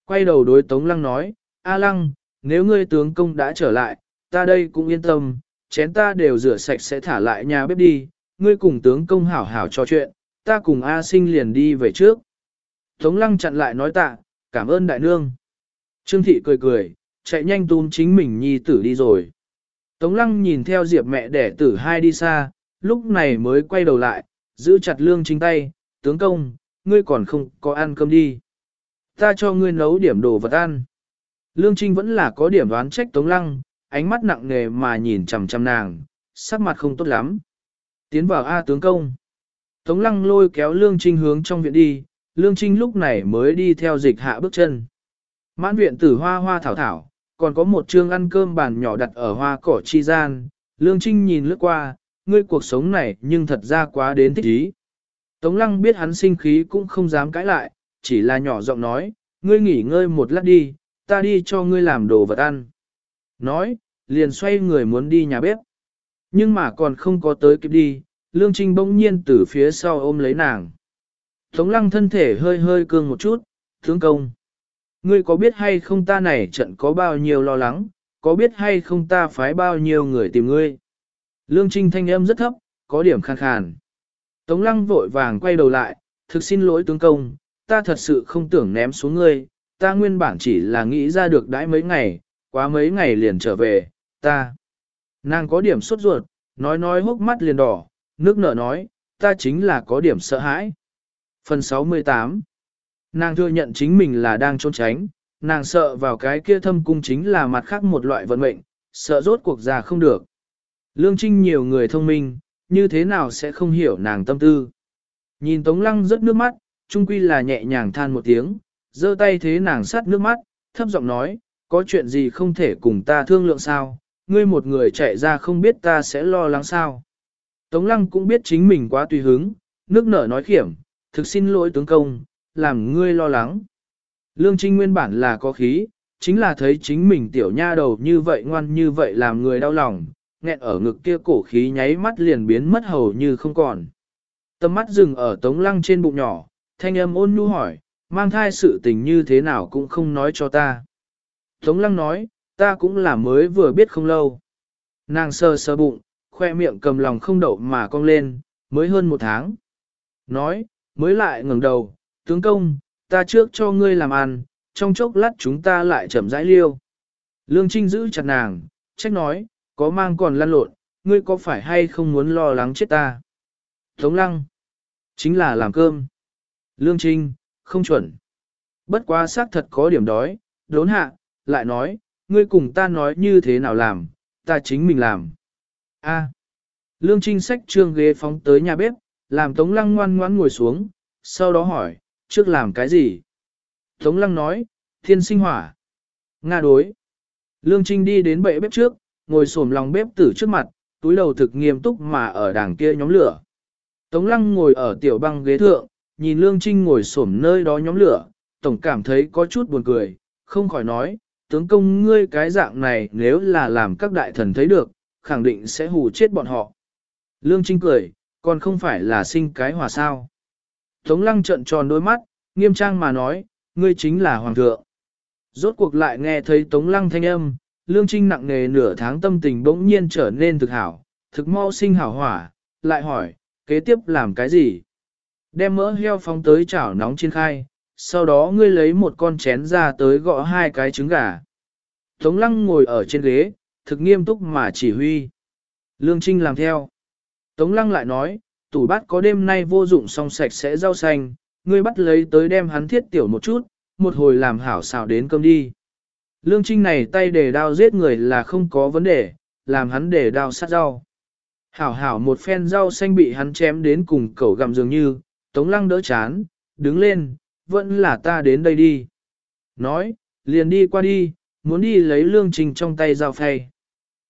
Quay đầu đối Tống Lăng nói, A Lăng, nếu ngươi tướng công đã trở lại, ta đây cũng yên tâm, chén ta đều rửa sạch sẽ thả lại nhà bếp đi, ngươi cùng tướng công hảo hảo trò chuyện, ta cùng A sinh liền đi về trước. Tống lăng chặn lại nói tạ, cảm ơn đại nương. Trương thị cười cười, chạy nhanh tún chính mình nhi tử đi rồi. Tống lăng nhìn theo diệp mẹ đẻ tử hai đi xa, lúc này mới quay đầu lại, giữ chặt lương chính tay, tướng công, ngươi còn không có ăn cơm đi. Ta cho ngươi nấu điểm đồ vật ăn. Lương Trinh vẫn là có điểm đoán trách Tống Lăng, ánh mắt nặng nề mà nhìn chằm chằm nàng, sắc mặt không tốt lắm. Tiến vào A tướng công. Tống Lăng lôi kéo Lương Trinh hướng trong viện đi, Lương Trinh lúc này mới đi theo dịch hạ bước chân. Mãn viện tử hoa hoa thảo thảo, còn có một chương ăn cơm bàn nhỏ đặt ở hoa cỏ chi gian. Lương Trinh nhìn lướt qua, ngươi cuộc sống này nhưng thật ra quá đến thích ý. Tống lăng biết hắn sinh khí cũng không dám cãi lại, chỉ là nhỏ giọng nói, ngươi nghỉ ngơi một lát đi, ta đi cho ngươi làm đồ vật ăn. Nói, liền xoay người muốn đi nhà bếp. Nhưng mà còn không có tới kịp đi, Lương Trinh bỗng nhiên từ phía sau ôm lấy nàng. Tống lăng thân thể hơi hơi cương một chút, tướng công. Ngươi có biết hay không ta này trận có bao nhiêu lo lắng, có biết hay không ta phái bao nhiêu người tìm ngươi. Lương Trinh thanh âm rất thấp, có điểm khàn khàn. Tống lăng vội vàng quay đầu lại, thực xin lỗi tướng công, ta thật sự không tưởng ném xuống ngươi, ta nguyên bản chỉ là nghĩ ra được đãi mấy ngày, quá mấy ngày liền trở về, ta. Nàng có điểm sốt ruột, nói nói hốc mắt liền đỏ, nước nở nói, ta chính là có điểm sợ hãi. Phần 68 Nàng thừa nhận chính mình là đang trốn tránh, nàng sợ vào cái kia thâm cung chính là mặt khác một loại vận mệnh, sợ rốt cuộc già không được. Lương Trinh nhiều người thông minh, như thế nào sẽ không hiểu nàng tâm tư. Nhìn Tống Lăng rất nước mắt, trung quy là nhẹ nhàng than một tiếng, giơ tay thế nàng sát nước mắt, thấp giọng nói, có chuyện gì không thể cùng ta thương lượng sao, ngươi một người chạy ra không biết ta sẽ lo lắng sao. Tống Lăng cũng biết chính mình quá tùy hứng, nước nở nói khiểm, thực xin lỗi tướng công, làm ngươi lo lắng. Lương Trinh nguyên bản là có khí, chính là thấy chính mình tiểu nha đầu như vậy ngoan như vậy làm người đau lòng, nghẹn ở ngực kia cổ khí nháy mắt liền biến mất hầu như không còn. Tâm mắt dừng ở tống lăng trên bụng nhỏ, thanh âm ôn nhu hỏi, mang thai sự tình như thế nào cũng không nói cho ta. Tống lăng nói, ta cũng là mới vừa biết không lâu. Nàng sơ sơ bụng, khoe miệng cầm lòng không đậu mà cong lên, mới hơn một tháng. Nói, mới lại ngẩng đầu, tướng công, ta trước cho ngươi làm ăn, trong chốc lát chúng ta lại chậm rãi liêu. Lương Trinh giữ chặt nàng, trách nói, có mang còn lăn lộn, ngươi có phải hay không muốn lo lắng chết ta? Tống lăng, chính là làm cơm. Lương Trinh, không chuẩn. Bất quá xác thật có điểm đói, đốn hạ, lại nói, ngươi cùng ta nói như thế nào làm, ta chính mình làm. A. Lương Trinh sách trương ghế phóng tới nhà bếp, làm Tống Lăng ngoan ngoãn ngồi xuống, sau đó hỏi, trước làm cái gì? Tống Lăng nói, thiên sinh hỏa. Nga đối. Lương Trinh đi đến bệ bếp trước, ngồi xổm lòng bếp tử trước mặt, túi đầu thực nghiêm túc mà ở đằng kia nhóm lửa. Tống Lăng ngồi ở tiểu băng ghế thượng, nhìn Lương Trinh ngồi xổm nơi đó nhóm lửa, tổng cảm thấy có chút buồn cười, không khỏi nói, tướng công ngươi cái dạng này nếu là làm các đại thần thấy được, khẳng định sẽ hù chết bọn họ. Lương Trinh cười, còn không phải là sinh cái hòa sao. Tống lăng trận tròn đôi mắt, nghiêm trang mà nói, ngươi chính là hoàng thượng. Rốt cuộc lại nghe thấy tống lăng thanh âm, lương trinh nặng nề nửa tháng tâm tình bỗng nhiên trở nên thực hảo, thực mau sinh hảo hỏa, lại hỏi, kế tiếp làm cái gì? Đem mỡ heo phóng tới chảo nóng trên khai, sau đó ngươi lấy một con chén ra tới gõ hai cái trứng gà. Tống lăng ngồi ở trên ghế, thực nghiêm túc mà chỉ huy. Lương Trinh làm theo. Tống lăng lại nói, tủ bát có đêm nay vô dụng xong sạch sẽ rau xanh, ngươi bắt lấy tới đem hắn thiết tiểu một chút, một hồi làm hảo xào đến cơm đi. Lương Trinh này tay để đao giết người là không có vấn đề, làm hắn để đao sát rau. Hảo hảo một phen rau xanh bị hắn chém đến cùng cẩu gặm dường như, tống lăng đỡ chán, đứng lên, vẫn là ta đến đây đi. Nói, liền đi qua đi, muốn đi lấy Lương Trinh trong tay dao phay.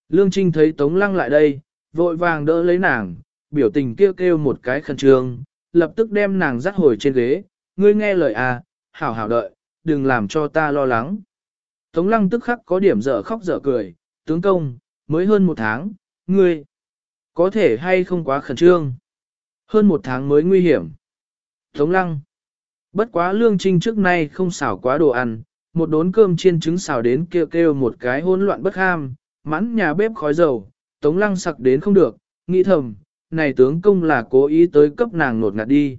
Lương Trinh thấy Tống Lăng lại đây, vội vàng đỡ lấy nàng, biểu tình kêu kêu một cái khẩn trương, lập tức đem nàng dắt hồi trên ghế, ngươi nghe lời à, hảo hảo đợi, đừng làm cho ta lo lắng. Tống Lăng tức khắc có điểm dở khóc dở cười, tướng công, mới hơn một tháng, ngươi, có thể hay không quá khẩn trương. Hơn một tháng mới nguy hiểm. Tống Lăng, bất quá Lương Trinh trước nay không xảo quá đồ ăn, một đốn cơm chiên trứng xào đến kêu kêu một cái hỗn loạn bất ham, mãn nhà bếp khói dầu, tống lăng sặc đến không được, nghĩ thầm, này tướng công là cố ý tới cấp nàng nột ngạt đi.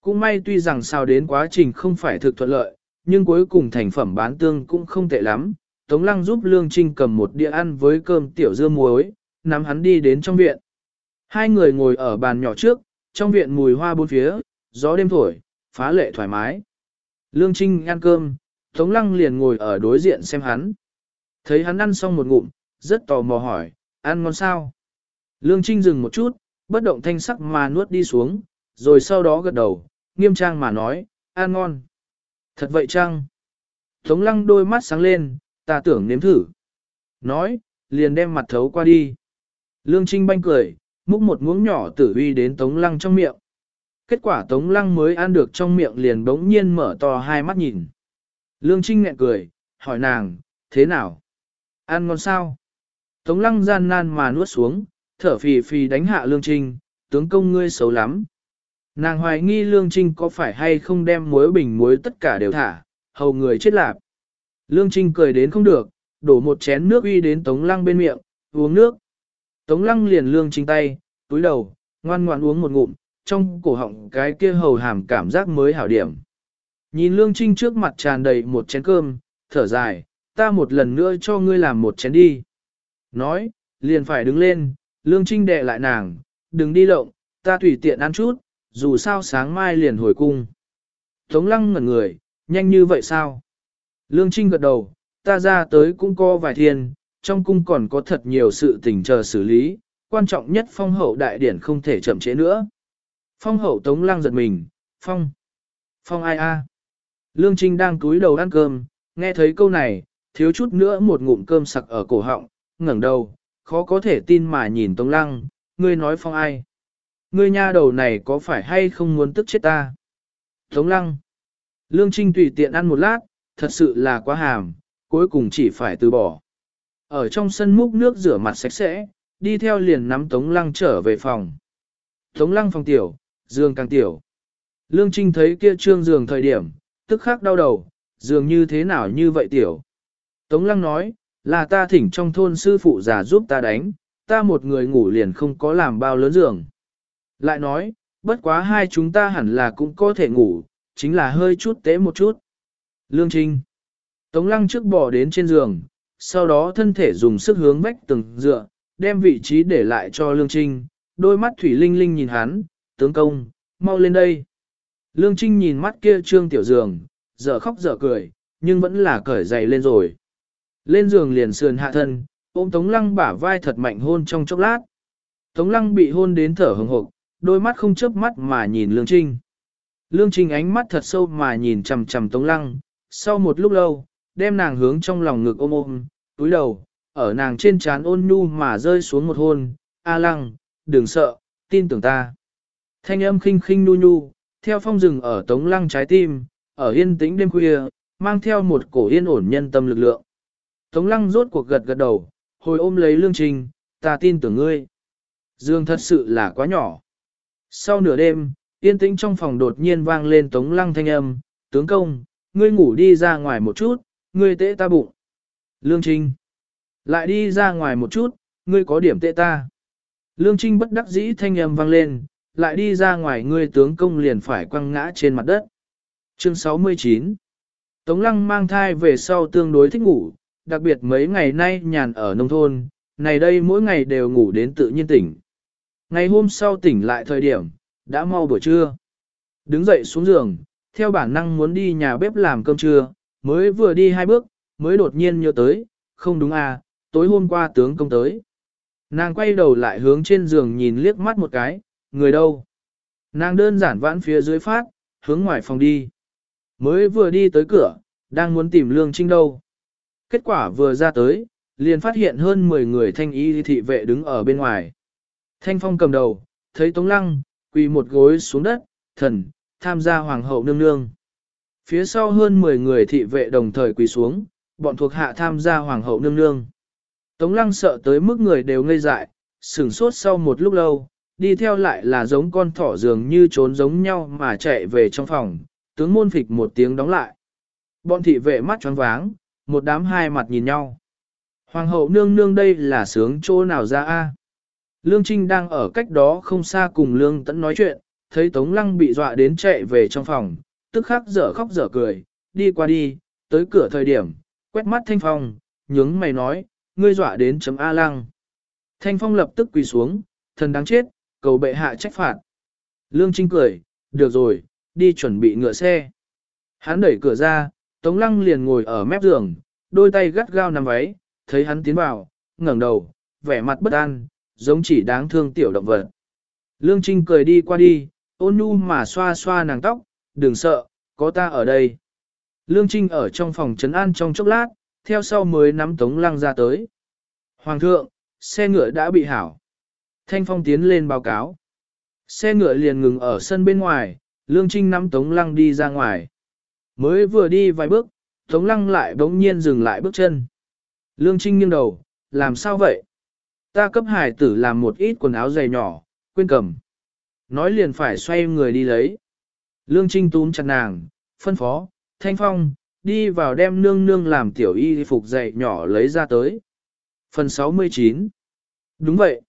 Cũng may tuy rằng xào đến quá trình không phải thực thuận lợi, nhưng cuối cùng thành phẩm bán tương cũng không tệ lắm. Tống lăng giúp Lương Trinh cầm một đĩa ăn với cơm tiểu dưa muối, nắm hắn đi đến trong viện. Hai người ngồi ở bàn nhỏ trước, trong viện mùi hoa bốn phía, gió đêm thổi, phá lệ thoải mái. Lương Trinh ăn cơm, Tống lăng liền ngồi ở đối diện xem hắn. Thấy hắn ăn xong một ngụm, rất tò mò hỏi, ăn ngon sao? Lương Trinh dừng một chút, bất động thanh sắc mà nuốt đi xuống, rồi sau đó gật đầu, nghiêm trang mà nói, ăn ngon. Thật vậy chăng? Tống lăng đôi mắt sáng lên, ta tưởng nếm thử. Nói, liền đem mặt thấu qua đi. Lương Trinh banh cười, múc một muỗng nhỏ tử uy đến Tống lăng trong miệng. Kết quả Tống lăng mới ăn được trong miệng liền bỗng nhiên mở to hai mắt nhìn. Lương Trinh nghẹn cười, hỏi nàng, thế nào? Ăn ngon sao? Tống lăng gian nan mà nuốt xuống, thở phì phì đánh hạ Lương Trinh, tướng công ngươi xấu lắm. Nàng hoài nghi Lương Trinh có phải hay không đem muối bình muối tất cả đều thả, hầu người chết lạp. Lương Trinh cười đến không được, đổ một chén nước uy đến Tống lăng bên miệng, uống nước. Tống lăng liền Lương Trinh tay, túi đầu, ngoan ngoan uống một ngụm, trong cổ họng cái kia hầu hàm cảm giác mới hảo điểm. Nhìn Lương Trinh trước mặt tràn đầy một chén cơm, thở dài, ta một lần nữa cho ngươi làm một chén đi. Nói, liền phải đứng lên, Lương Trinh đệ lại nàng, đừng đi lộng, ta tùy tiện ăn chút, dù sao sáng mai liền hồi cung. Tống lăng ngẩn người, nhanh như vậy sao? Lương Trinh gật đầu, ta ra tới cũng có vài thiên, trong cung còn có thật nhiều sự tình chờ xử lý, quan trọng nhất phong hậu đại điển không thể chậm trễ nữa. Phong hậu tống lăng giật mình, phong, phong ai a? Lương Trinh đang cúi đầu ăn cơm, nghe thấy câu này, thiếu chút nữa một ngụm cơm sặc ở cổ họng, ngẩng đầu, khó có thể tin mà nhìn Tống Lăng, ngươi nói phong ai? Ngươi nha đầu này có phải hay không muốn tức chết ta? Tống lăng. Lương Trinh tùy tiện ăn một lát, thật sự là quá hàm, cuối cùng chỉ phải từ bỏ. Ở trong sân múc nước rửa mặt sạch sẽ, đi theo liền nắm Tống lăng trở về phòng. Tống lăng phòng tiểu, giường càng tiểu. Lương Trinh thấy kia trương giường thời điểm, tức khắc đau đầu, giường như thế nào như vậy tiểu. Tống lăng nói, là ta thỉnh trong thôn sư phụ già giúp ta đánh, ta một người ngủ liền không có làm bao lớn giường. Lại nói, bất quá hai chúng ta hẳn là cũng có thể ngủ, chính là hơi chút tế một chút. Lương Trinh. Tống lăng trước bỏ đến trên giường, sau đó thân thể dùng sức hướng vách từng dựa, đem vị trí để lại cho Lương Trinh, đôi mắt thủy linh linh nhìn hắn, tướng công, mau lên đây. Lương Trinh nhìn mắt kia trương tiểu giường, dở khóc dở cười, nhưng vẫn là cởi giày lên rồi. Lên giường liền sườn hạ thân, ôm Tống Lăng bả vai thật mạnh hôn trong chốc lát. Tống Lăng bị hôn đến thở hừng hực, đôi mắt không chớp mắt mà nhìn Lương Trinh. Lương Trinh ánh mắt thật sâu mà nhìn chằm chằm Tống Lăng, sau một lúc lâu, đem nàng hướng trong lòng ngực ôm ôm, túi đầu, ở nàng trên trán ôn nhu mà rơi xuống một hôn, A Lăng, đừng sợ, tin tưởng ta. Thanh âm khinh khinh nu nu, theo phong rừng ở Tống Lăng trái tim, ở yên tĩnh đêm khuya, mang theo một cổ yên ổn nhân tâm lực lượng. Tống Lăng rốt cuộc gật gật đầu, hồi ôm lấy Lương trình, ta tin tưởng ngươi. Dương thật sự là quá nhỏ. Sau nửa đêm, yên tĩnh trong phòng đột nhiên vang lên Tống Lăng thanh âm, tướng công, ngươi ngủ đi ra ngoài một chút, ngươi tệ ta bụng. Lương Trinh, lại đi ra ngoài một chút, ngươi có điểm tệ ta. Lương Trinh bất đắc dĩ thanh âm vang lên, lại đi ra ngoài ngươi tướng công liền phải quăng ngã trên mặt đất. Chương 69 Tống Lăng mang thai về sau tương đối thích ngủ, đặc biệt mấy ngày nay nhàn ở nông thôn, này đây mỗi ngày đều ngủ đến tự nhiên tỉnh. Ngày hôm sau tỉnh lại thời điểm, đã mau buổi trưa. Đứng dậy xuống giường, theo bản năng muốn đi nhà bếp làm cơm trưa, mới vừa đi hai bước, mới đột nhiên nhớ tới, không đúng à, tối hôm qua tướng công tới. Nàng quay đầu lại hướng trên giường nhìn liếc mắt một cái, người đâu? Nàng đơn giản vãn phía dưới phát, hướng ngoài phòng đi. Mới vừa đi tới cửa, đang muốn tìm lương trinh đâu. Kết quả vừa ra tới, liền phát hiện hơn 10 người thanh y thị vệ đứng ở bên ngoài. Thanh phong cầm đầu, thấy Tống Lăng, quỳ một gối xuống đất, thần, tham gia hoàng hậu nương nương. Phía sau hơn 10 người thị vệ đồng thời quỳ xuống, bọn thuộc hạ tham gia hoàng hậu nương nương. Tống Lăng sợ tới mức người đều ngây dại, sửng sốt sau một lúc lâu, đi theo lại là giống con thỏ dường như trốn giống nhau mà chạy về trong phòng, tướng môn phịch một tiếng đóng lại. Bọn thị vệ mắt tròn váng, một đám hai mặt nhìn nhau. Hoàng hậu nương nương đây là sướng chỗ nào ra a? Lương Trinh đang ở cách đó không xa cùng Lương tấn nói chuyện, thấy Tống Lăng bị dọa đến chạy về trong phòng, tức khắc dở khóc dở cười, đi qua đi, tới cửa thời điểm, quét mắt Thanh Phong, nhướng mày nói, ngươi dọa đến chấm A Lăng. Thanh Phong lập tức quỳ xuống, thần đáng chết, cầu bệ hạ trách phạt. Lương Trinh cười, được rồi, đi chuẩn bị ngựa xe. Hắn đẩy cửa ra, Tống Lăng liền ngồi ở mép giường, đôi tay gắt gao nằm váy, thấy hắn tiến vào, ngẩng đầu, vẻ mặt bất an, giống chỉ đáng thương tiểu động vật. Lương Trinh cười đi qua đi, ôn nhu mà xoa xoa nàng tóc, đừng sợ, có ta ở đây. Lương Trinh ở trong phòng trấn an trong chốc lát, theo sau mới nắm Tống Lăng ra tới. Hoàng thượng, xe ngựa đã bị hảo. Thanh Phong tiến lên báo cáo. Xe ngựa liền ngừng ở sân bên ngoài, Lương Trinh nắm Tống Lăng đi ra ngoài. Mới vừa đi vài bước, Tống Lăng lại bỗng nhiên dừng lại bước chân. Lương Trinh nghiêng đầu, làm sao vậy? Ta cấp hải tử làm một ít quần áo dày nhỏ, quên cầm. Nói liền phải xoay người đi lấy. Lương Trinh túm chặt nàng, phân phó, Thanh Phong, đi vào đem nương nương làm tiểu y phục dày nhỏ lấy ra tới. Phần 69 Đúng vậy.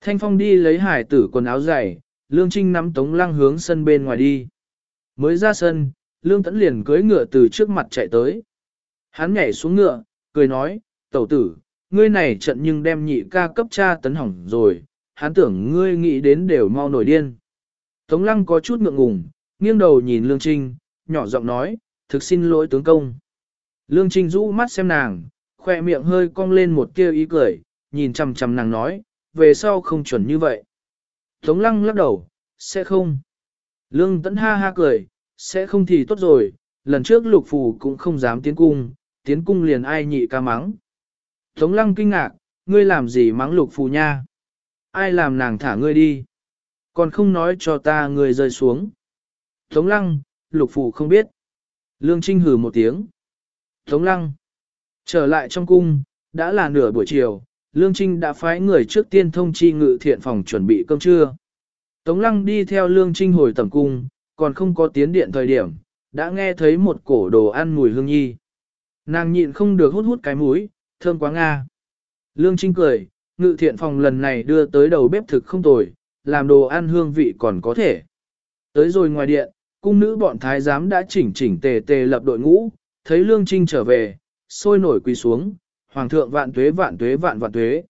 Thanh Phong đi lấy hải tử quần áo dày, Lương Trinh nắm Tống Lăng hướng sân bên ngoài đi. Mới ra sân, Lương Tấn liền cưỡi ngựa từ trước mặt chạy tới. Hắn nhảy xuống ngựa, cười nói, tẩu tử, ngươi này trận nhưng đem nhị ca cấp cha tấn hỏng rồi, hắn tưởng ngươi nghĩ đến đều mau nổi điên. Tống Lăng có chút ngượng ngùng, nghiêng đầu nhìn Lương Trinh, nhỏ giọng nói, thực xin lỗi tướng công. Lương Trinh rũ mắt xem nàng, khoe miệng hơi cong lên một tia ý cười, nhìn chằm chằm nàng nói, về sau không chuẩn như vậy. Tống lăng lắc đầu, sẽ không. Lương tấn ha ha cười, sẽ không thì tốt rồi, lần trước lục phù cũng không dám tiến cung, tiến cung liền ai nhị ca mắng. Tống lăng kinh ngạc, ngươi làm gì mắng lục phù nha? Ai làm nàng thả ngươi đi? Còn không nói cho ta ngươi rơi xuống. Tống lăng, lục phù không biết. Lương Trinh hừ một tiếng. Tống lăng. Trở lại trong cung, đã là nửa buổi chiều, Lương Trinh đã phái người trước tiên thông chi ngự thiện phòng chuẩn bị cơm trưa. Tống lăng đi theo Lương Trinh hồi tầm cung, còn không có tiến điện thời điểm, đã nghe thấy một cổ đồ ăn mùi hương nhi. Nàng nhịn không được hút hút cái mũi, thơm quá nga. Lương Trinh cười, ngự thiện phòng lần này đưa tới đầu bếp thực không tồi, làm đồ ăn hương vị còn có thể. Tới rồi ngoài điện, cung nữ bọn thái giám đã chỉnh chỉnh tề tề lập đội ngũ, thấy Lương Trinh trở về, sôi nổi quỳ xuống, Hoàng thượng vạn tuế vạn tuế vạn vạn tuế.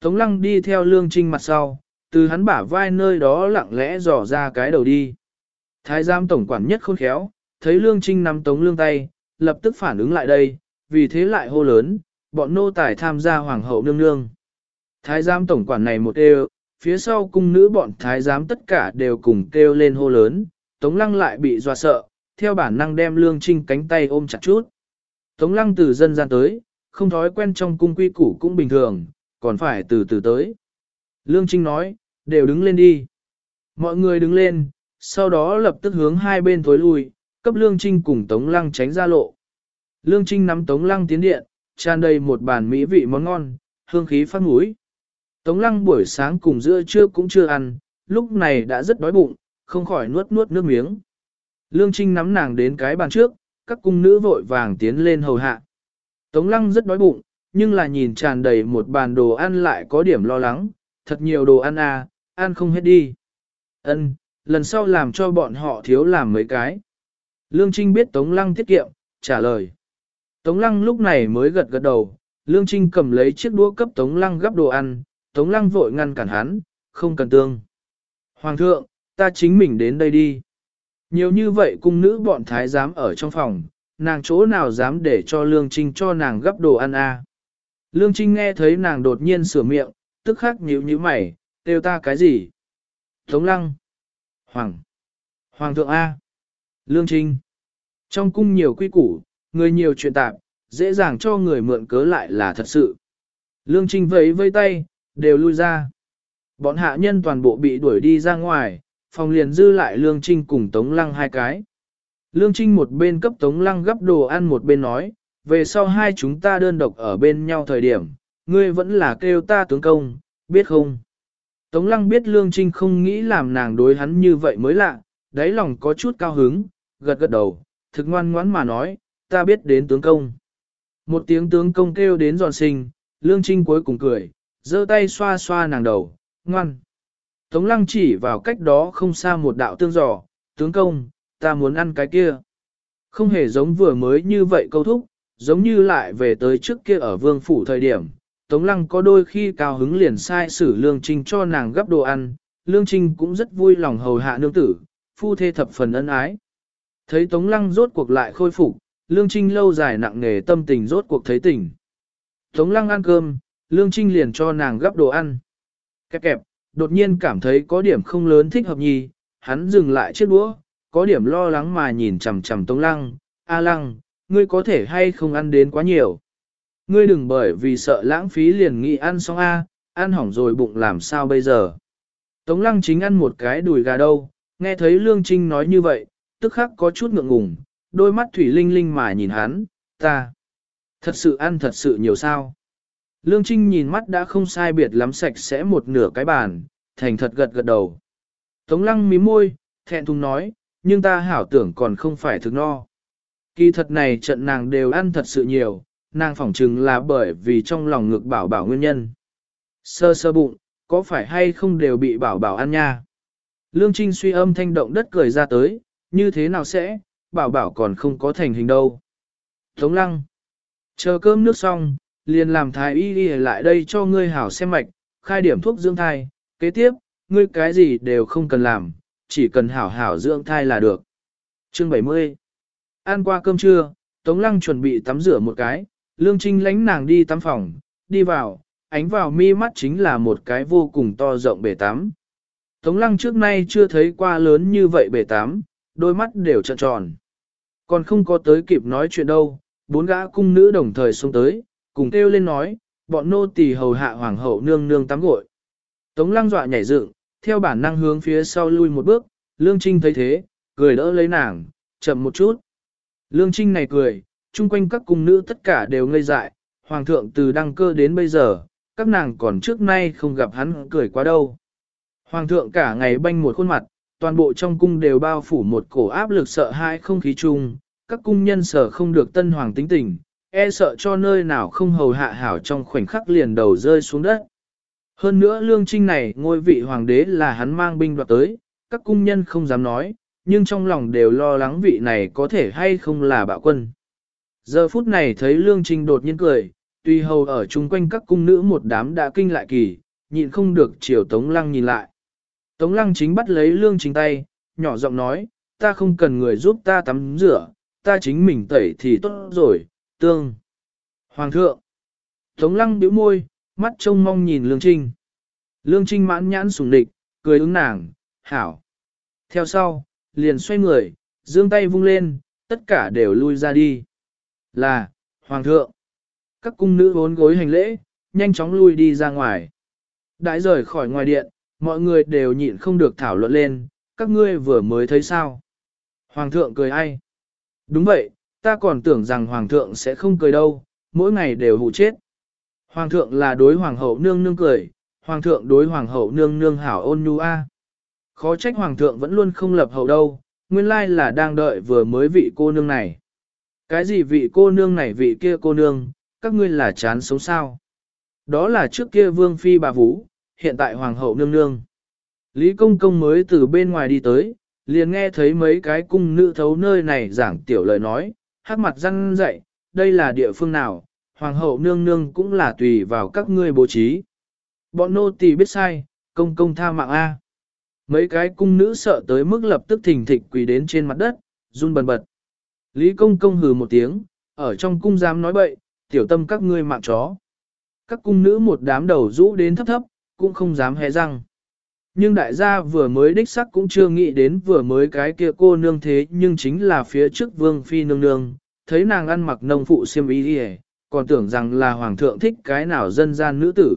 Tống lăng đi theo Lương Trinh mặt sau, từ hắn bả vai nơi đó lặng lẽ dò ra cái đầu đi. Thái giám tổng quản nhất khôn khéo, thấy Lương Trinh nắm Tống Lương tay, lập tức phản ứng lại đây, vì thế lại hô lớn, bọn nô tài tham gia hoàng hậu nương nương. Thái giám tổng quản này một đều, phía sau cung nữ bọn thái giám tất cả đều cùng kêu lên hô lớn, Tống Lăng lại bị dọa sợ, theo bản năng đem Lương Trinh cánh tay ôm chặt chút. Tống Lăng từ dân gian tới, không thói quen trong cung quy củ cũng bình thường, còn phải từ từ tới. Lương Trinh nói, đều đứng lên đi. Mọi người đứng lên, sau đó lập tức hướng hai bên thối lui, cấp Lương Trinh cùng Tống Lăng tránh ra lộ. Lương Trinh nắm Tống Lăng tiến điện, tràn đầy một bàn mỹ vị món ngon, hương khí phát mũi. Tống Lăng buổi sáng cùng giữa trưa cũng chưa ăn, lúc này đã rất đói bụng, không khỏi nuốt nuốt nước miếng. Lương Trinh nắm nàng đến cái bàn trước, các cung nữ vội vàng tiến lên hầu hạ. Tống Lăng rất đói bụng, nhưng là nhìn tràn đầy một bàn đồ ăn lại có điểm lo lắng, thật nhiều đồ ăn à, ăn không hết đi. Ân, lần sau làm cho bọn họ thiếu làm mấy cái. Lương Trinh biết Tống Lăng tiết kiệm, trả lời. Tống Lăng lúc này mới gật gật đầu, Lương Trinh cầm lấy chiếc đũa cấp Tống Lăng gắp đồ ăn, Tống Lăng vội ngăn cản hắn, không cần tương. Hoàng thượng, ta chính mình đến đây đi. Nhiều như vậy cung nữ bọn thái giám ở trong phòng, nàng chỗ nào dám để cho Lương Trinh cho nàng gấp đồ ăn à. Lương Trinh nghe thấy nàng đột nhiên sửa miệng, tức khắc nhíu nhíu mày, kêu ta cái gì? Tống lăng. Hoàng. Hoàng thượng A. Lương Trinh. Trong cung nhiều quy củ, người nhiều chuyện tạp, dễ dàng cho người mượn cớ lại là thật sự. Lương Trinh vẫy vây tay, đều lui ra. Bọn hạ nhân toàn bộ bị đuổi đi ra ngoài, phòng liền dư lại Lương Trinh cùng Tống Lăng hai cái. Lương Trinh một bên cấp Tống Lăng gấp đồ ăn một bên nói, về sau hai chúng ta đơn độc ở bên nhau thời điểm, ngươi vẫn là kêu ta tướng công, biết không? Tống Lăng biết Lương Trinh không nghĩ làm nàng đối hắn như vậy mới lạ, đáy lòng có chút cao hứng, gật gật đầu, thực ngoan ngoãn mà nói, ta biết đến tướng công. Một tiếng tướng công kêu đến giòn sinh, Lương Trinh cuối cùng cười, giơ tay xoa xoa nàng đầu, ngoan. Tống Lăng chỉ vào cách đó không xa một đạo tương giỏ, tướng công, ta muốn ăn cái kia. Không hề giống vừa mới như vậy câu thúc, giống như lại về tới trước kia ở vương phủ thời điểm. Tống lăng có đôi khi cao hứng liền sai xử lương trinh cho nàng gấp đồ ăn, lương trinh cũng rất vui lòng hầu hạ nương tử, phu thê thập phần ân ái. Thấy tống lăng rốt cuộc lại khôi phục, lương trinh lâu dài nặng nề tâm tình rốt cuộc thấy tỉnh. Tống lăng ăn cơm, lương trinh liền cho nàng gấp đồ ăn. Kẹp kẹp, đột nhiên cảm thấy có điểm không lớn thích hợp nhì, hắn dừng lại chiếc đũa, có điểm lo lắng mà nhìn chằm chằm Tống Lăng, A Lăng, ngươi có thể hay không ăn đến quá nhiều. Ngươi đừng bởi vì sợ lãng phí liền nghĩ ăn xong A, ăn hỏng rồi bụng làm sao bây giờ. Tống Lăng chính ăn một cái đùi gà đâu, nghe thấy Lương Trinh nói như vậy, tức khắc có chút ngượng ngùng, đôi mắt thủy linh linh mà nhìn hắn, ta. Thật sự ăn thật sự nhiều sao. Lương Trinh nhìn mắt đã không sai biệt lắm sạch sẽ một nửa cái bàn, thành thật gật gật đầu. Tống Lăng mím môi, thẹn thùng nói, nhưng ta hảo tưởng còn không phải thực no. Kỳ thật này trận nàng đều ăn thật sự nhiều, nàng phỏng chừng là bởi vì trong lòng ngực bảo bảo nguyên nhân. Sơ sơ bụng, có phải hay không đều bị bảo bảo ăn nha. Lương Trinh suy âm thanh động đất cười ra tới, như thế nào sẽ, bảo bảo còn không có thành hình đâu. Tống lăng, chờ cơm nước xong, liền làm thái y đi lại đây cho ngươi hảo xem mạch, khai điểm thuốc dưỡng thai, kế tiếp, ngươi cái gì đều không cần làm, chỉ cần hảo hảo dưỡng thai là được. Chương 70 Ăn qua cơm trưa, Tống Lăng chuẩn bị tắm rửa một cái, Lương Trinh lánh nàng đi tắm phòng, đi vào, ánh vào mi mắt chính là một cái vô cùng to rộng bể tắm. Tống Lăng trước nay chưa thấy qua lớn như vậy bể tắm, đôi mắt đều trợn tròn. Còn không có tới kịp nói chuyện đâu, bốn gã cung nữ đồng thời xuống tới, cùng kêu lên nói, bọn nô tỳ hầu hạ hoàng hậu nương nương tắm gội. Tống Lăng dọa nhảy dựng, theo bản năng hướng phía sau lui một bước, Lương Trinh thấy thế, cười đỡ lấy nàng, chậm một chút. Lương Trinh này cười, chung quanh các cung nữ tất cả đều ngây dại, hoàng thượng từ đăng cơ đến bây giờ, các nàng còn trước nay không gặp hắn cười quá đâu. Hoàng thượng cả ngày banh một khuôn mặt, toàn bộ trong cung đều bao phủ một cổ áp lực sợ hãi không khí chung, các cung nhân sở không được tân hoàng tính tình, e sợ cho nơi nào không hầu hạ hảo trong khoảnh khắc liền đầu rơi xuống đất. Hơn nữa lương trinh này ngôi vị hoàng đế là hắn mang binh đoạt tới, các cung nhân không dám nói, nhưng trong lòng đều lo lắng vị này có thể hay không là bạo quân. Giờ phút này thấy lương trinh đột nhiên cười, tuy hầu ở chung quanh các cung nữ một đám đã kinh lại kỳ, nhịn không được chiều Tống Lăng nhìn lại. Tống Lăng chính bắt lấy lương trinh tay, nhỏ giọng nói, ta không cần người giúp ta tắm rửa, ta chính mình tẩy thì tốt rồi, tương. Hoàng thượng. Tống Lăng bĩu môi, mắt trông mong nhìn lương trinh. Lương trinh mãn nhãn sùng địch, cười ứng nàng, hảo. Theo sau, liền xoay người, dương tay vung lên, tất cả đều lui ra đi. Là, Hoàng thượng. Các cung nữ vốn gối hành lễ, nhanh chóng lui đi ra ngoài. Đãi rời khỏi ngoài điện, mọi người đều nhịn không được thảo luận lên, các ngươi vừa mới thấy sao. Hoàng thượng cười ai? Đúng vậy, ta còn tưởng rằng Hoàng thượng sẽ không cười đâu, mỗi ngày đều hụ chết. Hoàng thượng là đối Hoàng hậu nương nương cười, Hoàng thượng đối Hoàng hậu nương nương hảo ôn nhu a. Khó trách Hoàng thượng vẫn luôn không lập hậu đâu, nguyên lai là đang đợi vừa mới vị cô nương này. Cái gì vị cô nương này vị kia cô nương, các ngươi là chán sống sao? Đó là trước kia vương phi bà vũ, hiện tại hoàng hậu nương nương. Lý công công mới từ bên ngoài đi tới, liền nghe thấy mấy cái cung nữ thấu nơi này giảng tiểu lời nói, hát mặt răng dậy, đây là địa phương nào, hoàng hậu nương nương cũng là tùy vào các ngươi bố trí. Bọn nô tỳ biết sai, công công tha mạng A. Mấy cái cung nữ sợ tới mức lập tức thình thịch quỳ đến trên mặt đất, run bần bật. Lý công công hừ một tiếng, ở trong cung dám nói bậy, tiểu tâm các ngươi mạng chó. Các cung nữ một đám đầu rũ đến thấp thấp, cũng không dám hé răng. Nhưng đại gia vừa mới đích sắc cũng chưa nghĩ đến vừa mới cái kia cô nương thế nhưng chính là phía trước vương phi nương nương, thấy nàng ăn mặc nông phụ xiêm y đi còn tưởng rằng là hoàng thượng thích cái nào dân gian nữ tử.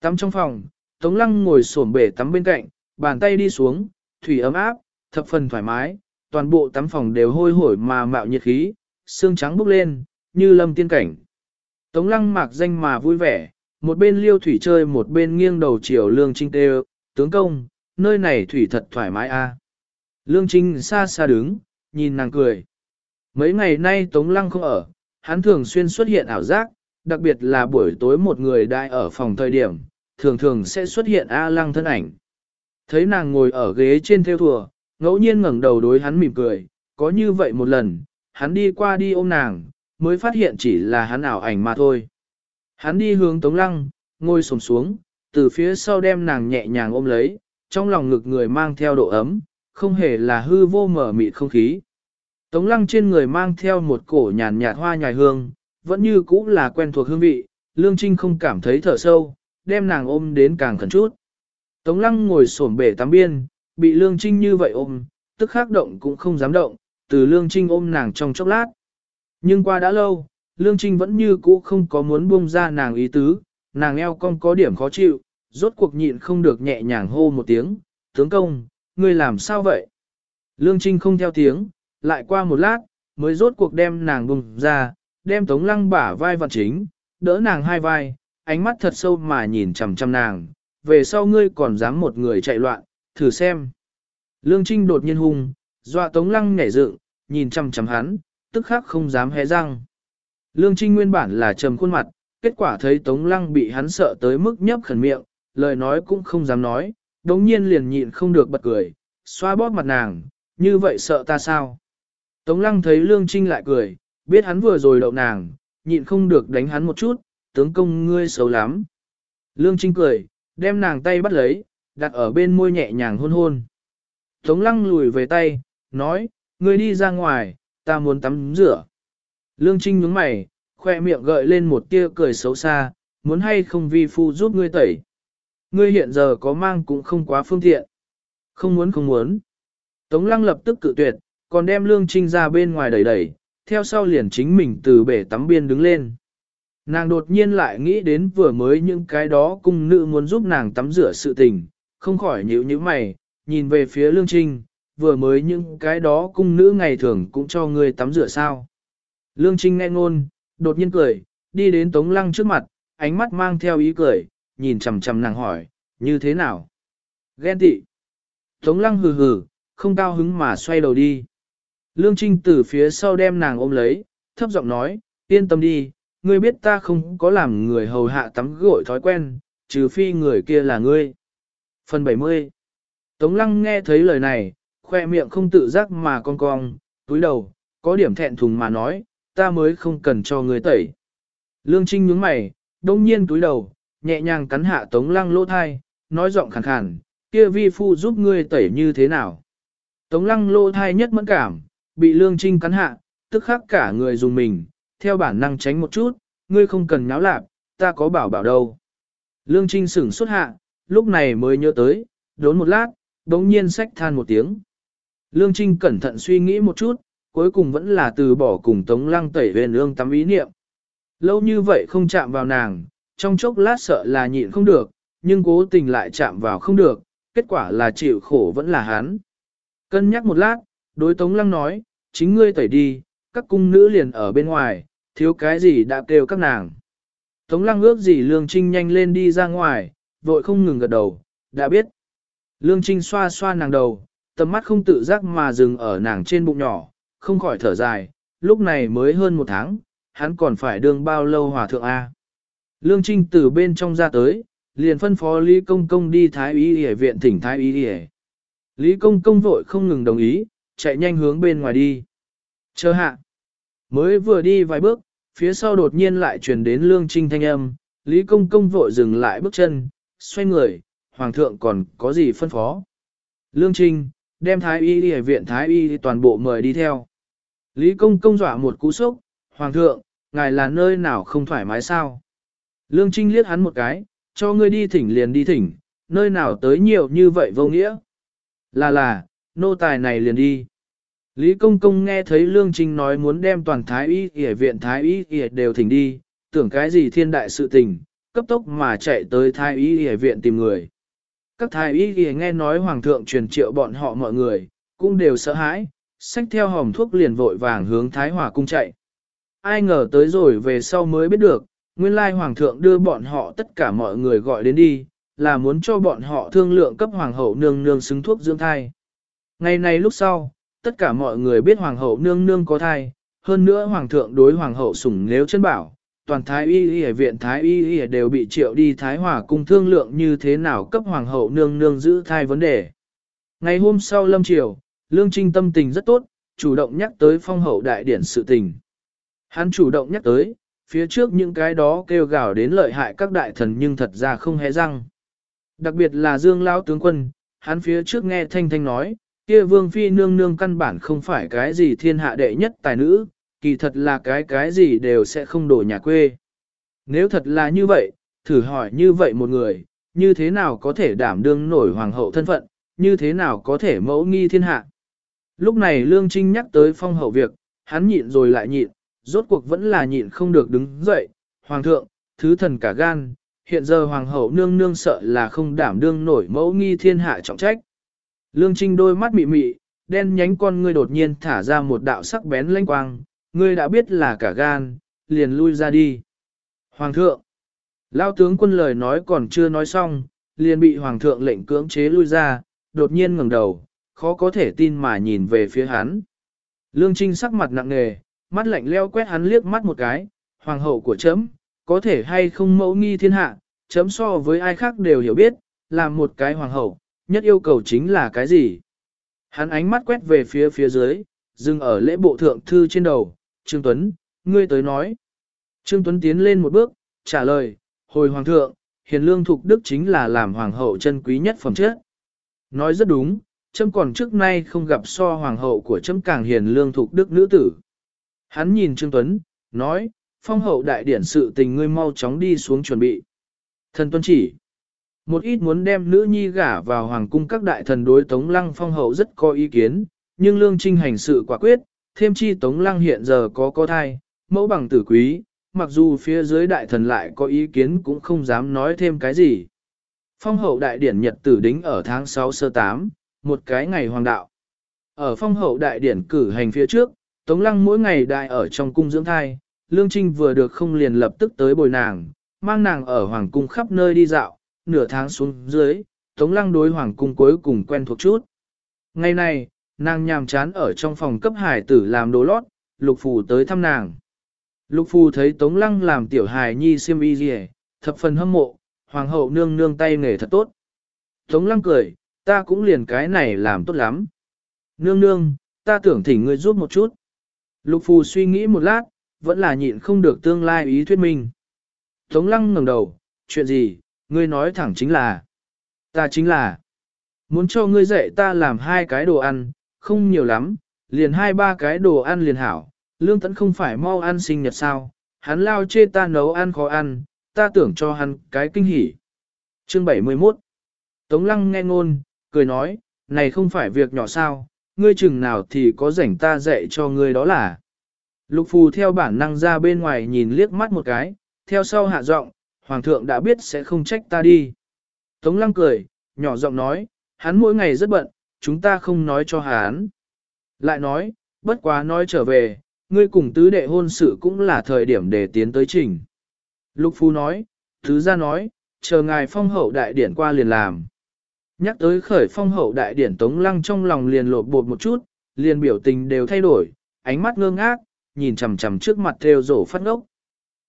Tắm trong phòng, Tống Lăng ngồi xổm bể tắm bên cạnh, bàn tay đi xuống, thủy ấm áp, thập phần thoải mái, toàn bộ tắm phòng đều hôi hổi mà mạo nhiệt khí, xương trắng bốc lên, như lâm tiên cảnh. Tống lăng mạc danh mà vui vẻ, một bên liêu thủy chơi một bên nghiêng đầu chiều lương trinh tê tướng công, nơi này thủy thật thoải mái a. Lương trinh xa xa đứng, nhìn nàng cười. Mấy ngày nay Tống lăng không ở, hắn thường xuyên xuất hiện ảo giác, đặc biệt là buổi tối một người đại ở phòng thời điểm, thường thường sẽ xuất hiện A lăng thân ảnh. Thấy nàng ngồi ở ghế trên theo thùa, ngẫu nhiên ngẩng đầu đối hắn mỉm cười, có như vậy một lần, hắn đi qua đi ôm nàng, mới phát hiện chỉ là hắn ảo ảnh mà thôi. Hắn đi hướng Tống Lăng, ngồi sồm xuống, từ phía sau đem nàng nhẹ nhàng ôm lấy, trong lòng ngực người mang theo độ ấm, không hề là hư vô mở mịt không khí. Tống Lăng trên người mang theo một cổ nhàn nhạt hoa nhài hương, vẫn như cũ là quen thuộc hương vị, Lương Trinh không cảm thấy thở sâu, đem nàng ôm đến càng khẩn chút. Tống Lăng ngồi xổm bể tắm biên, bị Lương Trinh như vậy ôm, tức khắc động cũng không dám động, từ Lương Trinh ôm nàng trong chốc lát. Nhưng qua đã lâu, Lương Trinh vẫn như cũ không có muốn buông ra nàng ý tứ, nàng eo cong có điểm khó chịu, rốt cuộc nhịn không được nhẹ nhàng hô một tiếng, tướng công, ngươi làm sao vậy? Lương Trinh không theo tiếng, lại qua một lát, mới rốt cuộc đem nàng bùng ra, đem tống lăng bả vai vặn chính, đỡ nàng hai vai, ánh mắt thật sâu mà nhìn chằm chằm nàng, về sau ngươi còn dám một người chạy loạn, thử xem. Lương Trinh đột nhiên hung, dọa Tống Lăng nhảy dựng, nhìn chằm chằm hắn, tức khắc không dám hé răng. Lương Trinh nguyên bản là trầm khuôn mặt, kết quả thấy Tống Lăng bị hắn sợ tới mức nhấp khẩn miệng, lời nói cũng không dám nói, đống nhiên liền nhịn không được bật cười, xoa bóp mặt nàng, như vậy sợ ta sao? Tống Lăng thấy Lương Trinh lại cười, biết hắn vừa rồi đậu nàng, nhịn không được đánh hắn một chút, tướng công ngươi xấu lắm. Lương Trinh cười, đem nàng tay bắt lấy, đặt ở bên môi nhẹ nhàng hôn hôn. Tống lăng lùi về tay, nói, ngươi đi ra ngoài, ta muốn tắm rửa. Lương Trinh nhướng mày, khoe miệng gợi lên một tia cười xấu xa, muốn hay không vi phu giúp ngươi tẩy. Ngươi hiện giờ có mang cũng không quá phương tiện. Không muốn không muốn. Tống lăng lập tức cự tuyệt, còn đem Lương Trinh ra bên ngoài đẩy đẩy, theo sau liền chính mình từ bể tắm biên đứng lên. Nàng đột nhiên lại nghĩ đến vừa mới những cái đó cung nữ muốn giúp nàng tắm rửa sự tình, không khỏi nhíu nhíu mày, nhìn về phía Lương Trinh, vừa mới những cái đó cung nữ ngày thường cũng cho người tắm rửa sao. Lương Trinh nghe ngôn, đột nhiên cười, đi đến Tống Lăng trước mặt, ánh mắt mang theo ý cười, nhìn chằm chằm nàng hỏi, như thế nào? Ghen tị. Tống Lăng hừ hừ, không cao hứng mà xoay đầu đi. Lương Trinh từ phía sau đem nàng ôm lấy, thấp giọng nói, yên tâm đi, ngươi biết ta không có làm người hầu hạ tắm gội thói quen, trừ phi người kia là ngươi. Phần 70 Tống Lăng nghe thấy lời này, khoe miệng không tự giác mà cong cong, túi đầu, có điểm thẹn thùng mà nói, ta mới không cần cho ngươi tẩy. Lương Trinh nhướng mày, đông nhiên túi đầu, nhẹ nhàng cắn hạ Tống Lăng lỗ thai, nói giọng khàn khàn, kia vi phu giúp ngươi tẩy như thế nào. Tống Lăng lỗ thai nhất mẫn cảm, bị Lương Trinh cắn hạ, tức khắc cả người dùng mình, theo bản năng tránh một chút, ngươi không cần nháo lạp, ta có bảo bảo đâu. Lương Trinh sửng xuất hạ, lúc này mới nhớ tới, đốn một lát, đống nhiên sách than một tiếng. Lương Trinh cẩn thận suy nghĩ một chút, cuối cùng vẫn là từ bỏ cùng Tống Lăng tẩy về Lương tắm ý niệm. Lâu như vậy không chạm vào nàng, trong chốc lát sợ là nhịn không được, nhưng cố tình lại chạm vào không được, kết quả là chịu khổ vẫn là hắn. Cân nhắc một lát, đối Tống Lăng nói, chính ngươi tẩy đi, các cung nữ liền ở bên ngoài, thiếu cái gì đã kêu các nàng. Tống Lăng ước gì Lương Trinh nhanh lên đi ra ngoài, vội không ngừng gật đầu, đã biết. Lương Trinh xoa xoa nàng đầu, tầm mắt không tự giác mà dừng ở nàng trên bụng nhỏ, không khỏi thở dài, lúc này mới hơn một tháng, hắn còn phải đương bao lâu hòa thượng A. Lương Trinh từ bên trong ra tới, liền phân phó Lý Công Công đi Thái Y Y viện thỉnh Thái Y Y. Lý Công Công vội không ngừng đồng ý, chạy nhanh hướng bên ngoài đi. Chờ hạ. Mới vừa đi vài bước, phía sau đột nhiên lại truyền đến Lương Trinh thanh âm, Lý Công Công vội dừng lại bước chân, xoay người, Hoàng thượng còn có gì phân phó. Lương Trinh, đem Thái Y đi viện Thái Y toàn bộ mời đi theo. Lý Công Công dọa một cú sốc, Hoàng thượng, ngài là nơi nào không thoải mái sao? Lương Trinh liếc hắn một cái, cho ngươi đi thỉnh liền đi thỉnh, nơi nào tới nhiều như vậy vô nghĩa. Là là, nô tài này liền đi. Lý Công Công nghe thấy Lương Trinh nói muốn đem toàn Thái Y Y viện Thái Y Y đều thỉnh đi, tưởng cái gì thiên đại sự tình, cấp tốc mà chạy tới Thái Y Y viện tìm người. Các Thái Y Y nghe nói Hoàng thượng truyền triệu bọn họ mọi người, cũng đều sợ hãi, xách theo hòm thuốc liền vội vàng hướng Thái Hòa cung chạy. Ai ngờ tới rồi về sau mới biết được, nguyên lai Hoàng thượng đưa bọn họ tất cả mọi người gọi đến đi, là muốn cho bọn họ thương lượng cấp Hoàng hậu nương nương xứng thuốc dưỡng thai. Ngày này lúc sau, tất cả mọi người biết hoàng hậu nương nương có thai, hơn nữa hoàng thượng đối hoàng hậu sủng nếu chân bảo, toàn thái y y viện thái y y đều bị triệu đi thái hòa cung thương lượng như thế nào cấp hoàng hậu nương nương giữ thai vấn đề. Ngày hôm sau lâm triều, lương trinh tâm tình rất tốt, chủ động nhắc tới phong hậu đại điển sự tình. Hắn chủ động nhắc tới, phía trước những cái đó kêu gào đến lợi hại các đại thần nhưng thật ra không hề răng. Đặc biệt là Dương Lão tướng quân, hắn phía trước nghe Thanh Thanh nói, Kia vương phi nương nương căn bản không phải cái gì thiên hạ đệ nhất tài nữ, kỳ thật là cái cái gì đều sẽ không đổ nhà quê. Nếu thật là như vậy, thử hỏi như vậy một người, như thế nào có thể đảm đương nổi hoàng hậu thân phận, như thế nào có thể mẫu nghi thiên hạ. Lúc này Lương Trinh nhắc tới phong hậu việc, hắn nhịn rồi lại nhịn, rốt cuộc vẫn là nhịn không được đứng dậy. Hoàng thượng, thứ thần cả gan, hiện giờ hoàng hậu nương nương sợ là không đảm đương nổi mẫu nghi thiên hạ trọng trách. Lương Trinh đôi mắt mị mị, đen nhánh con ngươi đột nhiên thả ra một đạo sắc bén lanh quang, ngươi đã biết là cả gan, liền lui ra đi. Hoàng thượng, lao tướng quân lời nói còn chưa nói xong, liền bị hoàng thượng lệnh cưỡng chế lui ra, đột nhiên ngẩng đầu, khó có thể tin mà nhìn về phía hắn. Lương Trinh sắc mặt nặng nề, mắt lạnh leo quét hắn liếc mắt một cái, hoàng hậu của chấm, có thể hay không mẫu nghi thiên hạ, chấm so với ai khác đều hiểu biết, là một cái hoàng hậu, nhất yêu cầu chính là cái gì? Hắn ánh mắt quét về phía phía dưới, dừng ở lễ bộ thượng thư trên đầu, Trương Tuấn, ngươi tới nói. Trương Tuấn tiến lên một bước, trả lời, hồi hoàng thượng, hiền lương thục đức chính là làm hoàng hậu chân quý nhất phẩm chất. Nói rất đúng, châm còn trước nay không gặp so hoàng hậu của châm càng hiền lương thục đức nữ tử. Hắn nhìn Trương Tuấn, nói, phong hậu đại điển sự tình ngươi mau chóng đi xuống chuẩn bị. Thần tuân chỉ. Một ít muốn đem nữ nhi gả vào hoàng cung các đại thần đối Tống Lăng phong hậu rất có ý kiến, nhưng Lương Trinh hành sự quả quyết, thêm chi Tống Lăng hiện giờ có có thai, mẫu bằng tử quý, mặc dù phía dưới đại thần lại có ý kiến cũng không dám nói thêm cái gì. Phong hậu đại điển nhật tử đính ở tháng 6 sơ 8, một cái ngày hoàng đạo. Ở phong hậu đại điển cử hành phía trước, Tống Lăng mỗi ngày đại ở trong cung dưỡng thai, Lương Trinh vừa được không liền lập tức tới bồi nàng, mang nàng ở hoàng cung khắp nơi đi dạo, nửa tháng xuống dưới, Tống Lăng đối hoàng cung cuối cùng quen thuộc chút. Ngày này, nàng nhàm chán ở trong phòng cấp hải tử làm đồ lót, Lục Phù tới thăm nàng. Lục Phù thấy Tống Lăng làm tiểu hài nhi siêm y gì thập phần hâm mộ, hoàng hậu nương nương tay nghề thật tốt. Tống Lăng cười, ta cũng liền cái này làm tốt lắm. Nương nương, ta tưởng thỉnh ngươi giúp một chút. Lục Phù suy nghĩ một lát, vẫn là nhịn không được tương lai ý thuyết minh. Tống Lăng ngẩng đầu, chuyện gì, ngươi nói thẳng chính là. Ta chính là. Muốn cho ngươi dạy ta làm hai cái đồ ăn, không nhiều lắm, liền hai ba cái đồ ăn liền hảo. Lương tẫn không phải mau ăn sinh nhật sao, hắn lao chê ta nấu ăn khó ăn, ta tưởng cho hắn cái kinh hỉ. Chương 71 Tống lăng nghe ngôn, cười nói, này không phải việc nhỏ sao, ngươi chừng nào thì có rảnh ta dạy cho ngươi đó là. Lục phù theo bản năng ra bên ngoài nhìn liếc mắt một cái, theo sau hạ giọng, hoàng thượng đã biết sẽ không trách ta đi. Tống lăng cười, nhỏ giọng nói, hắn mỗi ngày rất bận, chúng ta không nói cho hắn. Lại nói, bất quá nói trở về, ngươi cùng tứ đệ hôn sự cũng là thời điểm để tiến tới trình. Lục Phu nói, thứ ra nói, chờ ngài phong hậu đại điển qua liền làm. Nhắc tới khởi phong hậu đại điển Tống Lăng trong lòng liền lột bột một chút, liền biểu tình đều thay đổi, ánh mắt ngơ ngác, nhìn chằm chằm trước mặt theo rổ phát ngốc.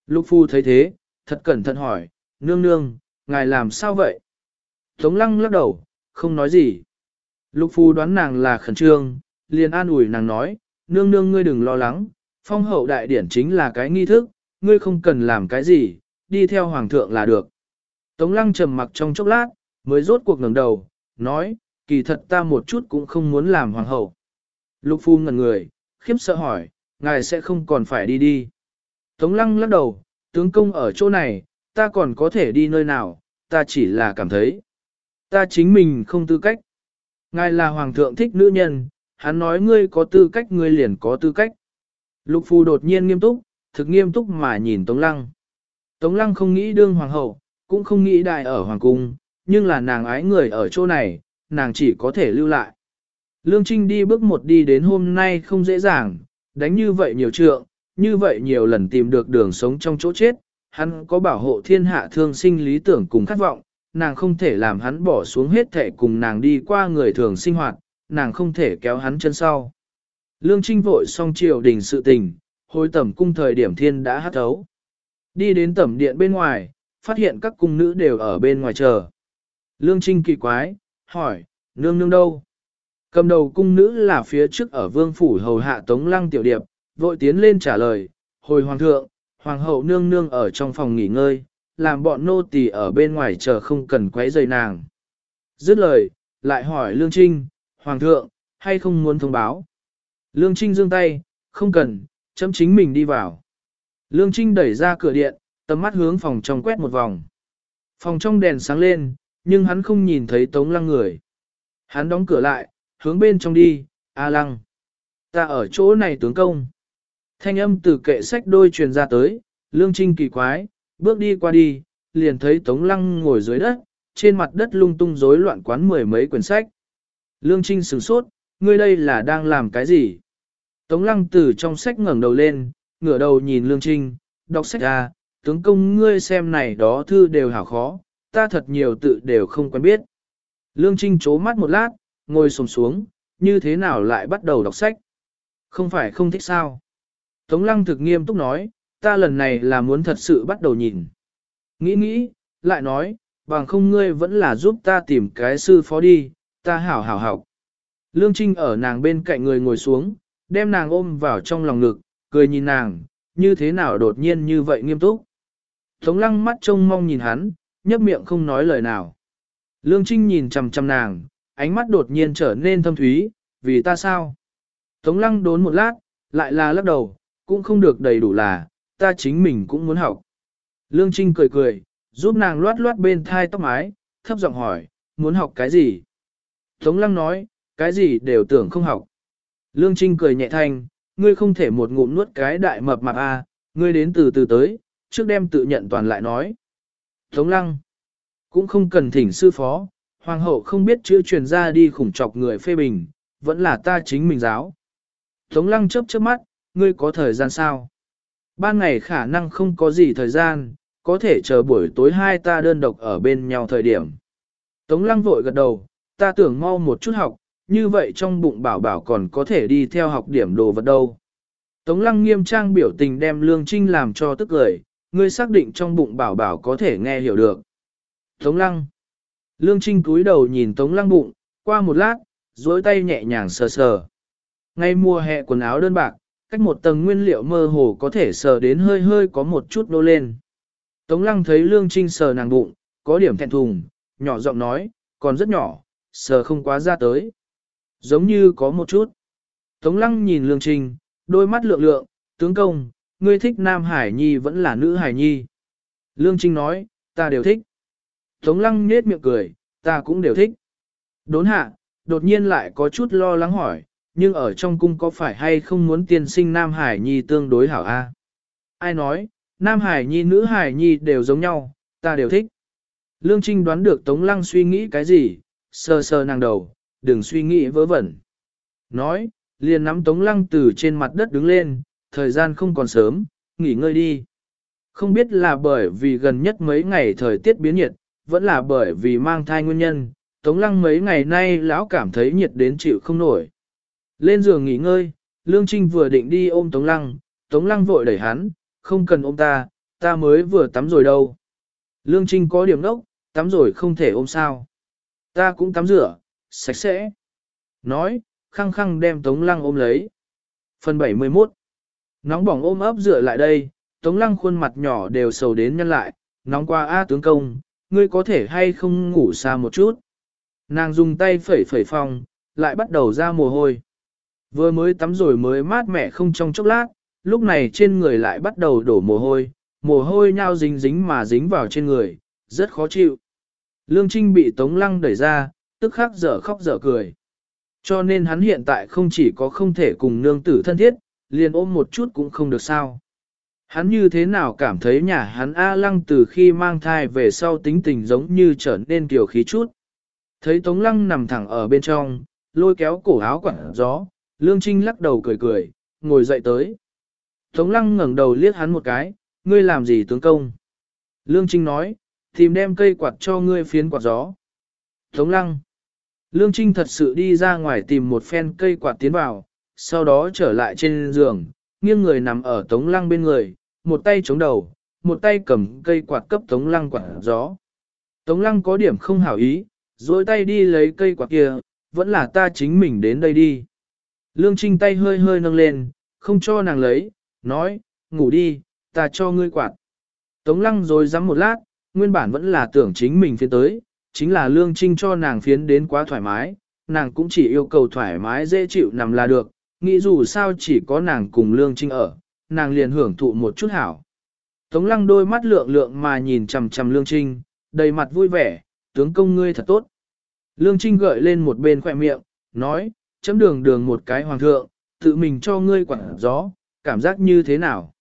Lục Phu thấy thế, thật cẩn thận hỏi, nương nương, ngài làm sao vậy? Tống Lăng lắc đầu, không nói gì. Lục Phu đoán nàng là khẩn trương, liền an ủi nàng nói, nương nương ngươi đừng lo lắng, phong hậu đại điển chính là cái nghi thức, ngươi không cần làm cái gì, đi theo hoàng thượng là được. Tống lăng trầm mặc trong chốc lát, mới rốt cuộc ngẩng đầu, nói, kỳ thật ta một chút cũng không muốn làm hoàng hậu. Lục phu ngẩn người, khiếp sợ hỏi, ngài sẽ không còn phải đi đi. Tống lăng lắc đầu, tướng công ở chỗ này, ta còn có thể đi nơi nào, ta chỉ là cảm thấy. Ta chính mình không tư cách. Ngài là hoàng thượng thích nữ nhân, hắn nói ngươi có tư cách ngươi liền có tư cách. Lục phu đột nhiên nghiêm túc, thực nghiêm túc mà nhìn Tống Lăng. Tống Lăng không nghĩ đương hoàng hậu, cũng không nghĩ đại ở hoàng cung, nhưng là nàng ái người ở chỗ này, nàng chỉ có thể lưu lại. Lương Trinh đi bước một đi đến hôm nay không dễ dàng, đánh như vậy nhiều trượng, như vậy nhiều lần tìm được đường sống trong chỗ chết, hắn có bảo hộ thiên hạ thương sinh lý tưởng cùng khát vọng, nàng không thể làm hắn bỏ xuống hết thể cùng nàng đi qua người thường sinh hoạt, nàng không thể kéo hắn chân sau. Lương Trinh vội xong triều đình sự tình, hồi tẩm cung thời điểm thiên đã hát thấu. Đi đến tẩm điện bên ngoài, phát hiện các cung nữ đều ở bên ngoài chờ. Lương Trinh kỳ quái, hỏi, nương nương đâu? Cầm đầu cung nữ là phía trước ở vương phủ hầu hạ tống lăng tiểu điệp, vội tiến lên trả lời, hồi hoàng thượng, hoàng hậu nương nương ở trong phòng nghỉ ngơi, làm bọn nô tỳ ở bên ngoài chờ không cần quấy rầy nàng. Dứt lời, lại hỏi Lương Trinh, hoàng thượng, hay không muốn thông báo? Lương Trinh giương tay, không cần, chấm chính mình đi vào. Lương Trinh đẩy ra cửa điện, tầm mắt hướng phòng trong quét một vòng. Phòng trong đèn sáng lên, nhưng hắn không nhìn thấy Tống Lăng người. Hắn đóng cửa lại, hướng bên trong đi, A Lăng. Ta ở chỗ này tướng công. Thanh âm từ kệ sách đôi truyền ra tới, Lương Trinh kỳ quái, bước đi qua đi, liền thấy Tống Lăng ngồi dưới đất, trên mặt đất lung tung rối loạn quán mười mấy quyển sách. Lương Trinh sửng sốt, ngươi đây là đang làm cái gì? Tống lăng từ trong sách ngẩng đầu lên, ngửa đầu nhìn Lương Trinh, đọc sách ra, tướng công ngươi xem này đó thư đều hảo khó, ta thật nhiều tự đều không quen biết. Lương Trinh chố mắt một lát, ngồi sồm xuống, như thế nào lại bắt đầu đọc sách? Không phải không thích sao? Tống lăng thực nghiêm túc nói, ta lần này là muốn thật sự bắt đầu nhìn. Nghĩ nghĩ, lại nói, bằng không ngươi vẫn là giúp ta tìm cái sư phó đi, ta hảo hảo học. Lương Trinh ở nàng bên cạnh người ngồi xuống, đem nàng ôm vào trong lòng ngực, cười nhìn nàng, như thế nào đột nhiên như vậy nghiêm túc. Tống lăng mắt trông mong nhìn hắn, nhấp miệng không nói lời nào. Lương Trinh nhìn chằm chằm nàng, ánh mắt đột nhiên trở nên thâm thúy, vì ta sao? Tống lăng đốn một lát, lại là lắc đầu, cũng không được đầy đủ là, ta chính mình cũng muốn học. Lương Trinh cười cười, giúp nàng loát loát bên thai tóc mái, thấp giọng hỏi, muốn học cái gì? Tống lăng nói, cái gì đều tưởng không học. Lương Trinh cười nhẹ thanh, ngươi không thể một ngụm nuốt cái đại mập mạp a, à, ngươi đến từ từ tới, trước đem tự nhận toàn lại nói. Tống lăng, cũng không cần thỉnh sư phó, hoàng hậu không biết chữ truyền ra đi khủng chọc người phê bình, vẫn là ta chính mình giáo. Tống lăng chớp chớp mắt, ngươi có thời gian sao? Ban ngày khả năng không có gì thời gian, có thể chờ buổi tối hai ta đơn độc ở bên nhau thời điểm. Tống lăng vội gật đầu, ta tưởng mau một chút học, như vậy trong bụng bảo bảo còn có thể đi theo học điểm đồ vật đâu. Tống lăng nghiêm trang biểu tình đem lương trinh làm cho tức cười, ngươi xác định trong bụng bảo bảo có thể nghe hiểu được. Tống lăng. Lương trinh cúi đầu nhìn tống lăng bụng, qua một lát, duỗi tay nhẹ nhàng sờ sờ. Ngay mùa hè quần áo đơn bạc, cách một tầng nguyên liệu mơ hồ có thể sờ đến hơi hơi có một chút nô lên. Tống lăng thấy lương trinh sờ nàng bụng, có điểm thẹn thùng, nhỏ giọng nói, còn rất nhỏ, sờ không quá ra tới. Giống như có một chút. Tống lăng nhìn lương trinh, đôi mắt lượng lượng, tướng công, ngươi thích nam hải nhi vẫn là nữ hải nhi. Lương trinh nói, ta đều thích. Tống lăng nết miệng cười, ta cũng đều thích. Đốn hạ, đột nhiên lại có chút lo lắng hỏi, nhưng ở trong cung có phải hay không muốn tiên sinh Nam Hải Nhi tương đối hảo a? Ai nói, Nam Hải Nhi nữ Hải Nhi đều giống nhau, ta đều thích. Lương Trinh đoán được Tống Lăng suy nghĩ cái gì, sờ sờ nàng đầu, đừng suy nghĩ vớ vẩn. Nói, liền nắm Tống Lăng từ trên mặt đất đứng lên, thời gian không còn sớm, nghỉ ngơi đi. Không biết là bởi vì gần nhất mấy ngày thời tiết biến nhiệt, vẫn là bởi vì mang thai nguyên nhân, Tống Lăng mấy ngày nay lão cảm thấy nhiệt đến chịu không nổi. Lên giường nghỉ ngơi, Lương Trinh vừa định đi ôm Tống Lăng, Tống Lăng vội đẩy hắn, không cần ôm ta, ta mới vừa tắm rồi đâu. Lương Trinh có điểm đốc, tắm rồi không thể ôm sao. Ta cũng tắm rửa, sạch sẽ. Nói, khăng khăng đem Tống Lăng ôm lấy. Phần 71 Nóng bỏng ôm ấp dựa lại đây, Tống Lăng khuôn mặt nhỏ đều sầu đến nhân lại, nóng qua A tướng công, ngươi có thể hay không ngủ xa một chút. Nàng dùng tay phẩy phẩy phòng, lại bắt đầu ra mồ hôi. Vừa mới tắm rồi mới mát mẻ không trong chốc lát, lúc này trên người lại bắt đầu đổ mồ hôi, mồ hôi nhao dính dính mà dính vào trên người, rất khó chịu. Lương Trinh bị Tống Lăng đẩy ra, tức khắc dở khóc dở cười. Cho nên hắn hiện tại không chỉ có không thể cùng nương tử thân thiết, liền ôm một chút cũng không được sao. Hắn như thế nào cảm thấy nhà hắn A Lăng từ khi mang thai về sau tính tình giống như trở nên kiều khí chút. Thấy Tống Lăng nằm thẳng ở bên trong, lôi kéo cổ áo quảng gió, Lương Trinh lắc đầu cười cười, ngồi dậy tới. Tống Lăng ngẩng đầu liếc hắn một cái, ngươi làm gì tướng công? Lương Trinh nói, tìm đem cây quạt cho ngươi phiến quạt gió. Tống Lăng. Lương Trinh thật sự đi ra ngoài tìm một phen cây quạt tiến vào, sau đó trở lại trên giường, nghiêng người nằm ở Tống Lăng bên người, một tay chống đầu, một tay cầm cây quạt cấp Tống Lăng quạt gió. Tống Lăng có điểm không hảo ý, dối tay đi lấy cây quạt kia, vẫn là ta chính mình đến đây đi. Lương Trinh tay hơi hơi nâng lên, không cho nàng lấy, nói, ngủ đi, ta cho ngươi quạt. Tống lăng rồi dám một lát, nguyên bản vẫn là tưởng chính mình phiến tới, chính là Lương Trinh cho nàng phiến đến quá thoải mái, nàng cũng chỉ yêu cầu thoải mái dễ chịu nằm là được, nghĩ dù sao chỉ có nàng cùng Lương Trinh ở, nàng liền hưởng thụ một chút hảo. Tống lăng đôi mắt lượng lượng mà nhìn chằm chằm Lương Trinh, đầy mặt vui vẻ, tướng công ngươi thật tốt. Lương Trinh gợi lên một bên khỏe miệng, nói, chấm đường đường một cái hoàng thượng, tự mình cho ngươi quản gió, cảm giác như thế nào.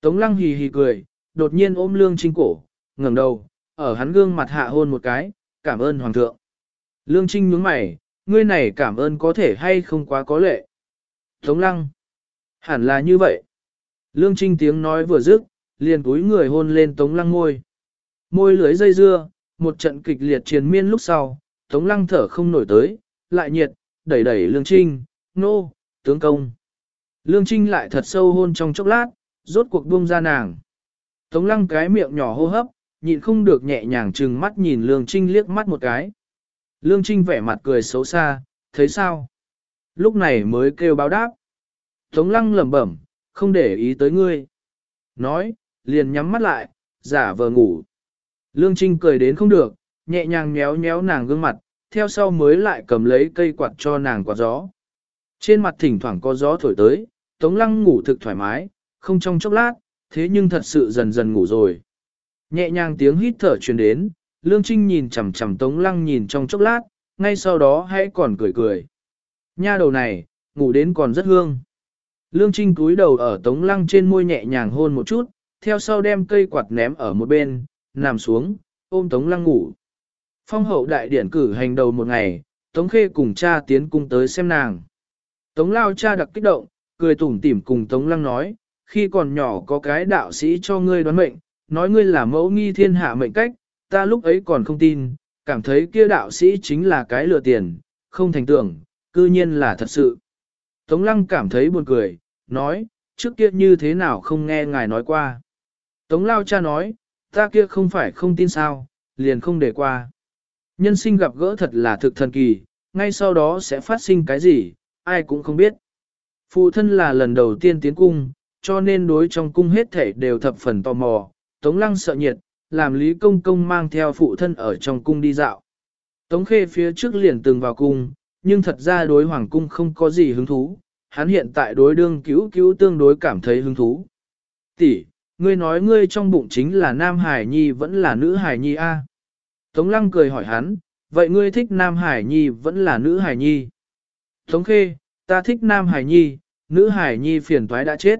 Tống lăng hì hì cười, đột nhiên ôm Lương Trinh cổ, ngẩng đầu, ở hắn gương mặt hạ hôn một cái, cảm ơn hoàng thượng. Lương Trinh nhướng mày, ngươi này cảm ơn có thể hay không quá có lệ. Tống lăng, hẳn là như vậy. Lương Trinh tiếng nói vừa dứt, liền túi người hôn lên Tống lăng môi. Môi lưới dây dưa, một trận kịch liệt triền miên lúc sau, Tống lăng thở không nổi tới, lại nhiệt, đẩy đẩy Lương Trinh, nô, tướng công. Lương Trinh lại thật sâu hôn trong chốc lát, rốt cuộc buông ra nàng. Tống lăng cái miệng nhỏ hô hấp, nhịn không được nhẹ nhàng trừng mắt nhìn Lương Trinh liếc mắt một cái. Lương Trinh vẻ mặt cười xấu xa, thấy sao? Lúc này mới kêu báo đáp. Tống lăng lẩm bẩm, không để ý tới ngươi. Nói, liền nhắm mắt lại, giả vờ ngủ. Lương Trinh cười đến không được, nhẹ nhàng nhéo nhéo nàng gương mặt, theo sau mới lại cầm lấy cây quạt cho nàng quạt gió. Trên mặt thỉnh thoảng có gió thổi tới, Tống Lăng ngủ thực thoải mái, không trong chốc lát, thế nhưng thật sự dần dần ngủ rồi. Nhẹ nhàng tiếng hít thở truyền đến, Lương Trinh nhìn chằm chằm Tống Lăng nhìn trong chốc lát, ngay sau đó hãy còn cười cười. Nha đầu này, ngủ đến còn rất hương. Lương Trinh cúi đầu ở Tống Lăng trên môi nhẹ nhàng hôn một chút, theo sau đem cây quạt ném ở một bên, nằm xuống, ôm Tống Lăng ngủ. Phong hậu đại điển cử hành đầu một ngày, Tống Khê cùng cha tiến cung tới xem nàng. Tống Lao cha đặc kích động, cười tủm tỉm cùng Tống Lăng nói, khi còn nhỏ có cái đạo sĩ cho ngươi đoán mệnh, nói ngươi là mẫu nghi thiên hạ mệnh cách, ta lúc ấy còn không tin, cảm thấy kia đạo sĩ chính là cái lừa tiền, không thành tưởng, cư nhiên là thật sự. Tống Lăng cảm thấy buồn cười, nói, trước kia như thế nào không nghe ngài nói qua. Tống Lao cha nói, ta kia không phải không tin sao, liền không để qua. Nhân sinh gặp gỡ thật là thực thần kỳ, ngay sau đó sẽ phát sinh cái gì, ai cũng không biết. Phụ thân là lần đầu tiên tiến cung, cho nên đối trong cung hết thể đều thập phần tò mò, Tống Lăng sợ nhiệt, làm Lý Công Công mang theo phụ thân ở trong cung đi dạo. Tống Khê phía trước liền từng vào cung, nhưng thật ra đối Hoàng cung không có gì hứng thú, hắn hiện tại đối đương cứu cứu tương đối cảm thấy hứng thú. Tỷ, ngươi nói ngươi trong bụng chính là Nam Hải Nhi vẫn là nữ Hải Nhi a? Tống Lăng cười hỏi hắn, vậy ngươi thích Nam Hải Nhi vẫn là nữ Hải Nhi? Tống Khê, ta thích Nam Hải Nhi, nữ Hải Nhi phiền toái đã chết.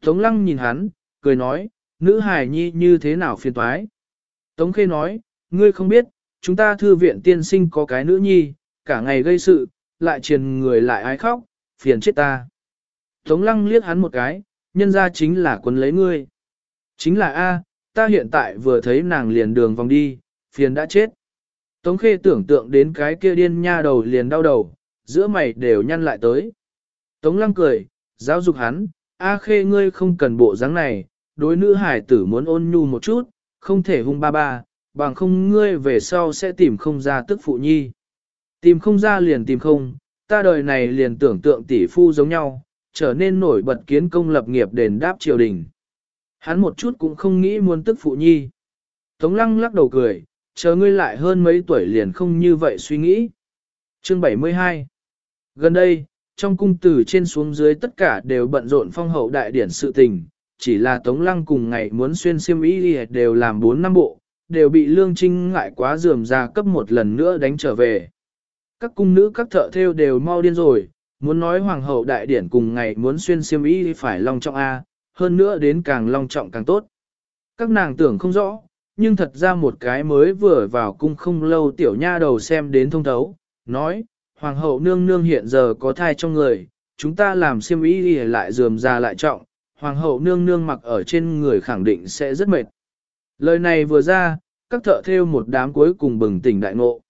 Tống Lăng nhìn hắn, cười nói, nữ Hải Nhi như thế nào phiền toái? Tống Khê nói, ngươi không biết, chúng ta thư viện tiên sinh có cái nữ nhi, cả ngày gây sự, lại truyền người lại ái khóc, phiền chết ta. Tống Lăng liếc hắn một cái, nhân ra chính là quân lấy ngươi. Chính là A, ta hiện tại vừa thấy nàng liền đường vòng đi, phiền đã chết. Tống Khê tưởng tượng đến cái kia điên nha đầu liền đau đầu, giữa mày đều nhăn lại tới. Tống lăng cười, giáo dục hắn, A khê ngươi không cần bộ dáng này, đối nữ hải tử muốn ôn nhu một chút, không thể hung ba ba, bằng không ngươi về sau sẽ tìm không ra tức phụ nhi. Tìm không ra liền tìm không, ta đời này liền tưởng tượng tỷ phu giống nhau, trở nên nổi bật kiến công lập nghiệp đền đáp triều đình. Hắn một chút cũng không nghĩ muốn tức phụ nhi. Tống lăng lắc đầu cười, chờ ngươi lại hơn mấy tuổi liền không như vậy suy nghĩ. Chương 72 Gần đây, trong cung tử trên xuống dưới tất cả đều bận rộn phong hậu đại điển sự tình, chỉ là Tống Lăng cùng ngày muốn xuyên xiêm y đều làm 4 năm bộ, đều bị Lương Trinh ngại quá dườm ra cấp một lần nữa đánh trở về. Các cung nữ các thợ theo đều mau điên rồi, muốn nói hoàng hậu đại điển cùng ngày muốn xuyên xiêm y phải long trọng A, hơn nữa đến càng long trọng càng tốt. Các nàng tưởng không rõ, nhưng thật ra một cái mới vừa vào cung không lâu tiểu nha đầu xem đến thông thấu, nói, hoàng hậu nương nương hiện giờ có thai trong người, chúng ta làm xiêm y lại dườm ra lại trọng, hoàng hậu nương nương mặc ở trên người khẳng định sẽ rất mệt. Lời này vừa ra, các thợ theo một đám cuối cùng bừng tỉnh đại ngộ.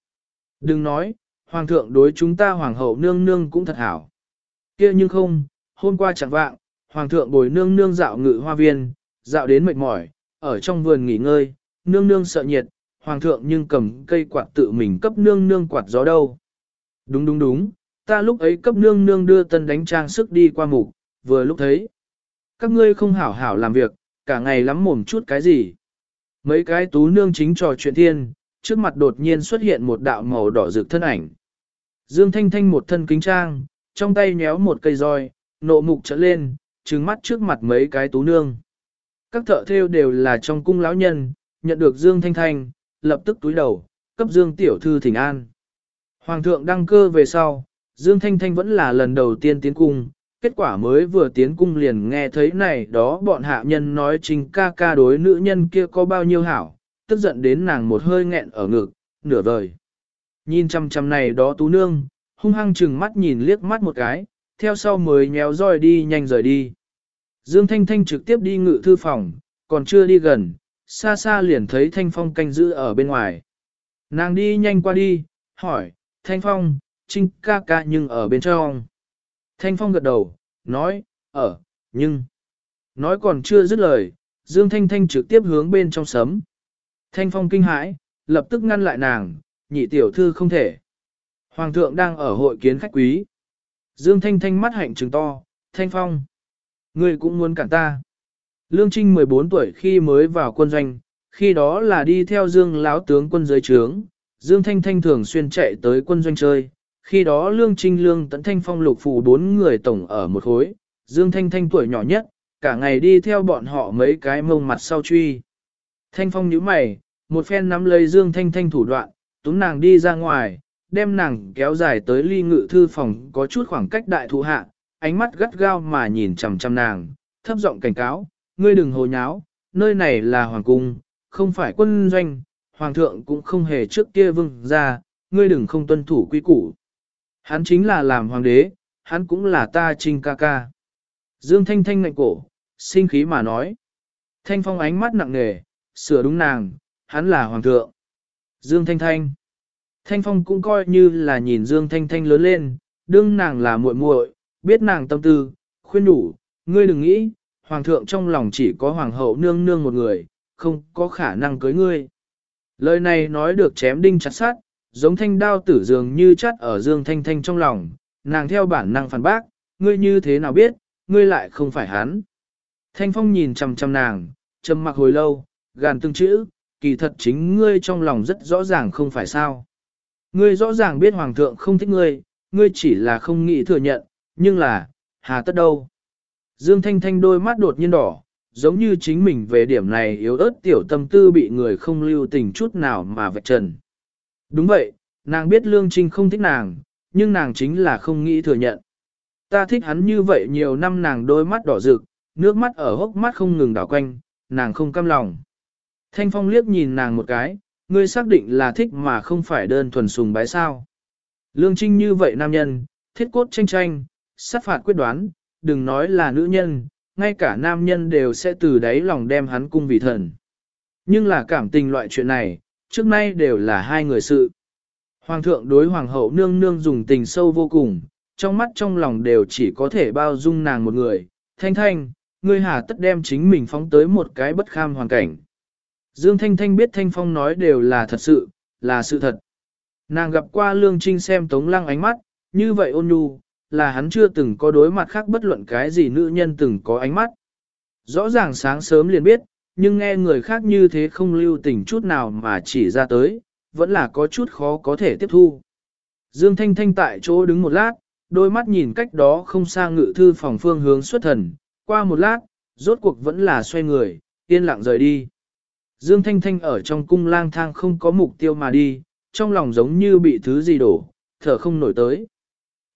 Đừng nói, hoàng thượng đối chúng ta hoàng hậu nương nương cũng thật hảo. kia nhưng không, hôm qua chẳng vạng, hoàng thượng bồi nương nương dạo ngự hoa viên, dạo đến mệt mỏi, ở trong vườn nghỉ ngơi, nương nương sợ nhiệt, hoàng thượng nhưng cầm cây quạt tự mình cấp nương nương quạt gió đâu. Đúng đúng đúng, ta lúc ấy cấp nương nương đưa tân đánh trang sức đi qua mục, vừa lúc thấy. Các ngươi không hảo hảo làm việc, cả ngày lắm mồm chút cái gì. Mấy cái tú nương chính trò chuyện thiên, trước mặt đột nhiên xuất hiện một đạo màu đỏ rực thân ảnh. Dương Thanh Thanh một thân kính trang, trong tay nhéo một cây roi, nộ mục trở lên, trừng mắt trước mặt mấy cái tú nương. Các thợ thêu đều là trong cung lão nhân, nhận được Dương Thanh Thanh, lập tức túi đầu, cấp Dương Tiểu Thư thỉnh an. Hoàng thượng đăng cơ về sau, Dương Thanh Thanh vẫn là lần đầu tiên tiến cung, kết quả mới vừa tiến cung liền nghe thấy này đó bọn hạ nhân nói trình ca ca đối nữ nhân kia có bao nhiêu hảo, tức giận đến nàng một hơi nghẹn ở ngực, nửa vời. Nhìn chăm chăm này đó tú nương, hung hăng chừng mắt nhìn liếc mắt một cái, theo sau mới nhéo roi đi nhanh rời đi. Dương Thanh Thanh trực tiếp đi ngự thư phòng, còn chưa đi gần, xa xa liền thấy Thanh Phong canh giữ ở bên ngoài. Nàng đi nhanh qua đi, hỏi, Thanh Phong, Trinh ca ca nhưng ở bên trong. Thanh Phong gật đầu, nói, ở, nhưng. Nói còn chưa dứt lời, Dương Thanh Thanh trực tiếp hướng bên trong sấm. Thanh Phong kinh hãi, lập tức ngăn lại nàng, nhị tiểu thư không thể. Hoàng thượng đang ở hội kiến khách quý. Dương Thanh Thanh mắt hạnh trừng to, Thanh Phong. Ngươi cũng muốn cản ta. Lương Trinh 14 tuổi khi mới vào quân doanh, khi đó là đi theo Dương lão tướng quân giới trướng, Dương Thanh Thanh thường xuyên chạy tới quân doanh chơi, khi đó Lương Trinh Lương Tấn Thanh Phong lục phù bốn người tổng ở một khối, Dương Thanh Thanh tuổi nhỏ nhất, cả ngày đi theo bọn họ mấy cái mông mặt sau truy. Thanh Phong nhíu mày, một phen nắm lấy Dương Thanh Thanh thủ đoạn, túm nàng đi ra ngoài, đem nàng kéo dài tới ly ngự thư phòng có chút khoảng cách đại thụ hạ, ánh mắt gắt gao mà nhìn chằm chằm nàng, thấp giọng cảnh cáo, ngươi đừng hồ nháo, nơi này là hoàng cung, không phải quân doanh, hoàng thượng cũng không hề trước kia vương ra, ngươi đừng không tuân thủ quy củ. Hắn chính là làm hoàng đế, hắn cũng là ta trinh ca ca. Dương Thanh Thanh ngạnh cổ, sinh khí mà nói. Thanh Phong ánh mắt nặng nề, sửa đúng nàng, hắn là hoàng thượng. Dương Thanh Thanh. Thanh Phong cũng coi như là nhìn Dương Thanh Thanh lớn lên, đương nàng là muội muội, biết nàng tâm tư, khuyên đủ, ngươi đừng nghĩ, hoàng thượng trong lòng chỉ có hoàng hậu nương nương một người, không có khả năng cưới ngươi. Lời này nói được chém đinh chặt sát, giống thanh đao tử dường như chắt ở Dương Thanh Thanh trong lòng, nàng theo bản năng phản bác, ngươi như thế nào biết, ngươi lại không phải hắn. Thanh Phong nhìn chằm chằm nàng, trầm mặc hồi lâu, gàn từng chữ, kỳ thật chính ngươi trong lòng rất rõ ràng không phải sao. Ngươi rõ ràng biết Hoàng thượng không thích ngươi, ngươi chỉ là không nghĩ thừa nhận, nhưng là, hà tất đâu. Dương Thanh Thanh đôi mắt đột nhiên đỏ, giống như chính mình về điểm này yếu ớt tiểu tâm tư bị người không lưu tình chút nào mà vạch trần. Đúng vậy, nàng biết Lương Trinh không thích nàng, nhưng nàng chính là không nghĩ thừa nhận. Ta thích hắn như vậy nhiều năm nàng đôi mắt đỏ rực, nước mắt ở hốc mắt không ngừng đảo quanh, nàng không cam lòng. Thanh Phong liếc nhìn nàng một cái, ngươi xác định là thích mà không phải đơn thuần sùng bái sao. Lương Trinh như vậy nam nhân, thiết cốt tranh tranh, sát phạt quyết đoán, đừng nói là nữ nhân, ngay cả nam nhân đều sẽ từ đáy lòng đem hắn cung vì thần. Nhưng là cảm tình loại chuyện này, trước nay đều là hai người sự. Hoàng thượng đối hoàng hậu nương nương dùng tình sâu vô cùng, trong mắt trong lòng đều chỉ có thể bao dung nàng một người. Thanh thanh, ngươi hà tất đem chính mình phóng tới một cái bất kham hoàn cảnh. Dương Thanh Thanh biết Thanh Phong nói đều là thật sự, là sự thật. Nàng gặp qua Lương Trinh xem Tống Lăng ánh mắt, như vậy ôn nhu, là hắn chưa từng có đối mặt khác bất luận cái gì nữ nhân từng có ánh mắt. Rõ ràng sáng sớm liền biết, nhưng nghe người khác như thế không lưu tình chút nào mà chỉ ra tới, vẫn là có chút khó có thể tiếp thu. Dương Thanh Thanh tại chỗ đứng một lát, đôi mắt nhìn cách đó không xa ngự thư phòng phương hướng xuất thần, qua một lát, rốt cuộc vẫn là xoay người, yên lặng rời đi. Dương Thanh Thanh ở trong cung lang thang không có mục tiêu mà đi, trong lòng giống như bị thứ gì đổ, thở không nổi tới.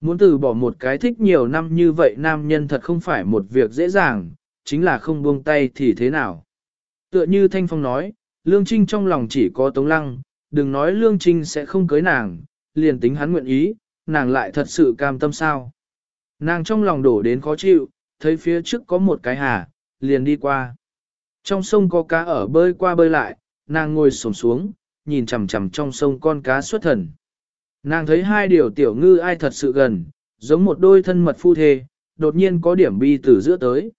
Muốn từ bỏ một cái thích nhiều năm như vậy nam nhân thật không phải một việc dễ dàng, chính là không buông tay thì thế nào. Tựa như Thanh Phong nói, Lương Trinh trong lòng chỉ có Tống Lăng, đừng nói Lương Trinh sẽ không cưới nàng, liền tính hắn nguyện ý, nàng lại thật sự cam tâm sao. Nàng trong lòng đổ đến khó chịu, thấy phía trước có một cái hà, liền đi qua. Trong sông có cá ở bơi qua bơi lại, nàng ngồi xổm xuống, nhìn chằm chằm trong sông con cá xuất thần. Nàng thấy hai điều tiểu ngư ai thật sự gần, giống một đôi thân mật phu thê, đột nhiên có điểm bi từ giữa tới.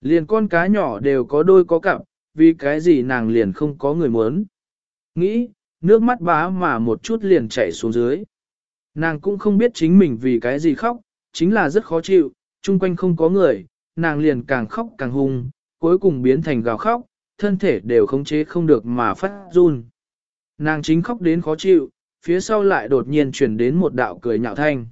Liền con cá nhỏ đều có đôi có cặp, vì cái gì nàng liền không có người muốn. Nghĩ, nước mắt bá mà một chút liền chảy xuống dưới. Nàng cũng không biết chính mình vì cái gì khóc, chính là rất khó chịu, chung quanh không có người, nàng liền càng khóc càng hung, cuối cùng biến thành gào khóc, thân thể đều khống chế không được mà phát run. Nàng chính khóc đến khó chịu, phía sau lại đột nhiên chuyển đến một đạo cười nhạo thanh.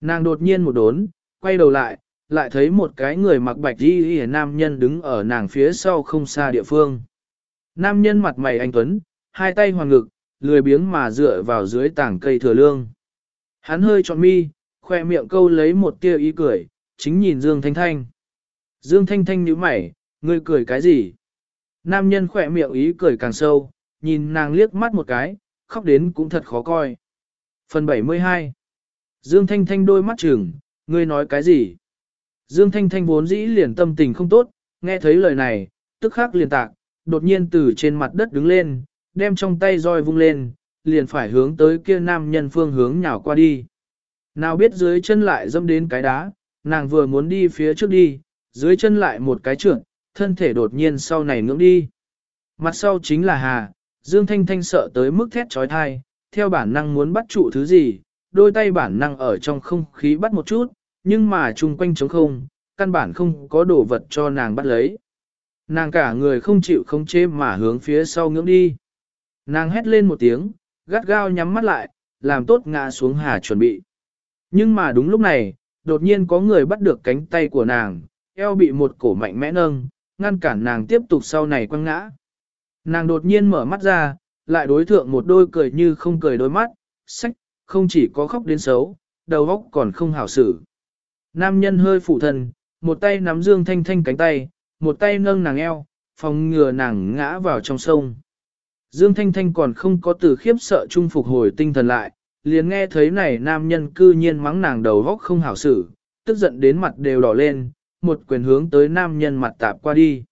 Nàng đột nhiên một đốn, quay đầu lại, lại thấy một cái người mặc bạch y y nam nhân đứng ở nàng phía sau không xa địa phương. Nam nhân mặt mày anh Tuấn, hai tay hoàn ngực, lười biếng mà dựa vào dưới tảng cây thừa lương. Hắn hơi trọn mi, khoe miệng câu lấy một tia ý cười, chính nhìn Dương Thanh Thanh. Dương Thanh Thanh nhíu mày, ngươi cười cái gì? Nam nhân khỏe miệng ý cười càng sâu, nhìn nàng liếc mắt một cái, khóc đến cũng thật khó coi. Phần 72 Dương Thanh Thanh đôi mắt trừng, ngươi nói cái gì? Dương Thanh Thanh vốn dĩ liền tâm tình không tốt, nghe thấy lời này, tức khắc liền tạc, đột nhiên từ trên mặt đất đứng lên, đem trong tay roi vung lên, liền phải hướng tới kia nam nhân phương hướng nhào qua đi. Nào biết dưới chân lại dâm đến cái đá, nàng vừa muốn đi phía trước đi, dưới chân lại một cái trượt, thân thể đột nhiên sau này ngưỡng đi. Mặt sau chính là Hà, Dương Thanh Thanh sợ tới mức thét trói thai, theo bản năng muốn bắt trụ thứ gì, đôi tay bản năng ở trong không khí bắt một chút, nhưng mà chung quanh trống không, căn bản không có đồ vật cho nàng bắt lấy. Nàng cả người không chịu không chế mà hướng phía sau ngưỡng đi. Nàng hét lên một tiếng, gắt gao nhắm mắt lại, làm tốt ngã xuống hà chuẩn bị. Nhưng mà đúng lúc này, đột nhiên có người bắt được cánh tay của nàng, eo bị một cổ mạnh mẽ nâng, ngăn cản nàng tiếp tục sau này quăng ngã. Nàng đột nhiên mở mắt ra, lại đối thượng một đôi cười như không cười đôi mắt, sách, không chỉ có khóc đến xấu, đầu óc còn không hảo xử. Nam nhân hơi phụ thần, một tay nắm Dương Thanh Thanh cánh tay, một tay nâng nàng eo, phòng ngừa nàng ngã vào trong sông. Dương Thanh Thanh còn không có từ khiếp sợ chung phục hồi tinh thần lại, liền nghe thấy này nam nhân cư nhiên mắng nàng đầu góc không hảo xử, tức giận đến mặt đều đỏ lên, một quyền hướng tới nam nhân mặt tạp qua đi.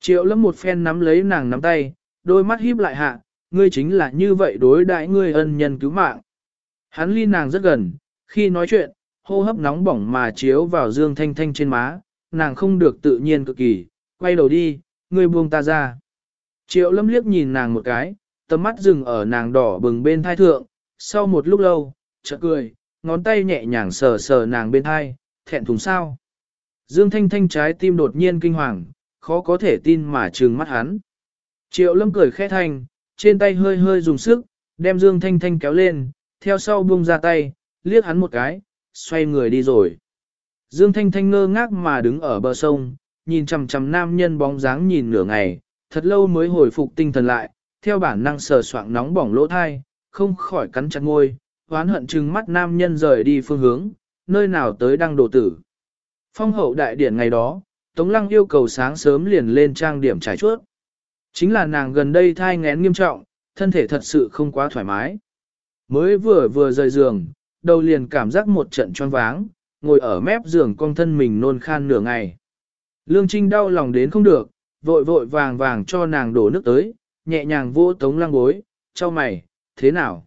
Triệu lâm một phen nắm lấy nàng nắm tay, đôi mắt híp lại hạ, ngươi chính là như vậy đối đãi ngươi ân nhân cứu mạng. Hắn ly nàng rất gần, khi nói chuyện, hô hấp nóng bỏng mà chiếu vào Dương Thanh Thanh trên má, nàng không được tự nhiên cực kỳ, quay đầu đi, ngươi buông ta ra. Triệu lâm liếc nhìn nàng một cái, tầm mắt dừng ở nàng đỏ bừng bên thai thượng, sau một lúc lâu, chợt cười, ngón tay nhẹ nhàng sờ sờ nàng bên thai, thẹn thùng sao. Dương Thanh Thanh trái tim đột nhiên kinh hoàng, khó có thể tin mà trừng mắt hắn. Triệu lâm cười khẽ thanh, trên tay hơi hơi dùng sức, đem Dương Thanh Thanh kéo lên, theo sau buông ra tay, liếc hắn một cái, xoay người đi rồi. Dương Thanh Thanh ngơ ngác mà đứng ở bờ sông, nhìn chằm chằm nam nhân bóng dáng nhìn nửa ngày, thật lâu mới hồi phục tinh thần lại, theo bản năng sờ soạng nóng bỏng lỗ thai, không khỏi cắn chặt ngôi, hoán hận chừng mắt nam nhân rời đi phương hướng, nơi nào tới đang đổ tử. Phong hậu đại điển ngày đó, Tống Lăng yêu cầu sáng sớm liền lên trang điểm trải chuốt. Chính là nàng gần đây thai ngén nghiêm trọng, thân thể thật sự không quá thoải mái. Mới vừa vừa rời giường, đầu liền cảm giác một trận choáng váng, ngồi ở mép giường con thân mình nôn khan nửa ngày. Lương Trinh đau lòng đến không được, vội vội vàng vàng cho nàng đổ nước tới, nhẹ nhàng vô tống lăng bối, cho mày, thế nào?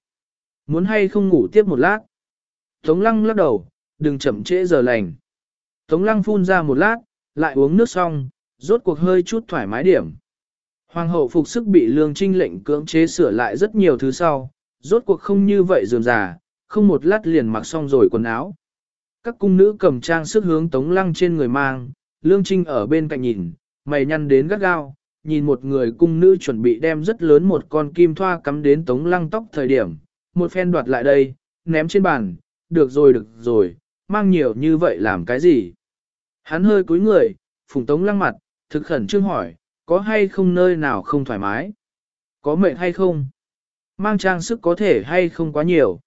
Muốn hay không ngủ tiếp một lát? Tống lăng lắc đầu, đừng chậm trễ giờ lành. Tống lăng phun ra một lát, lại uống nước xong, rốt cuộc hơi chút thoải mái điểm. Hoàng hậu phục sức bị lương trinh lệnh cưỡng chế sửa lại rất nhiều thứ sau, rốt cuộc không như vậy dườm già, không một lát liền mặc xong rồi quần áo. Các cung nữ cầm trang sức hướng tống lăng trên người mang, lương trinh ở bên cạnh nhìn, mày nhăn đến gắt gao, nhìn một người cung nữ chuẩn bị đem rất lớn một con kim thoa cắm đến tống lăng tóc thời điểm, một phen đoạt lại đây, ném trên bàn, được rồi được rồi, mang nhiều như vậy làm cái gì? Hắn hơi cúi người, phùng tống lăng mặt, thực khẩn trương hỏi, có hay không nơi nào không thoải mái? Có mệt hay không? Mang trang sức có thể hay không quá nhiều?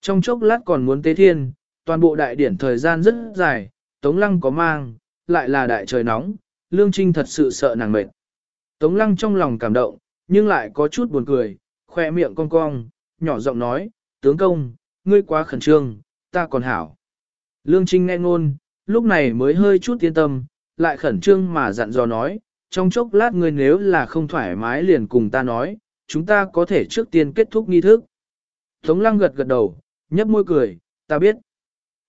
Trong chốc lát còn muốn tế thiên, toàn bộ đại điển thời gian rất dài, tống lăng có mang, lại là đại trời nóng, lương trinh thật sự sợ nàng mệt. Tống lăng trong lòng cảm động, nhưng lại có chút buồn cười, khoe miệng cong cong, nhỏ giọng nói, tướng công, ngươi quá khẩn trương, ta còn hảo. Lương Trinh nghe ngôn, lúc này mới hơi chút yên tâm, lại khẩn trương mà dặn dò nói, trong chốc lát ngươi nếu là không thoải mái liền cùng ta nói, chúng ta có thể trước tiên kết thúc nghi thức. Tống lăng gật gật đầu, nhấp môi cười, ta biết.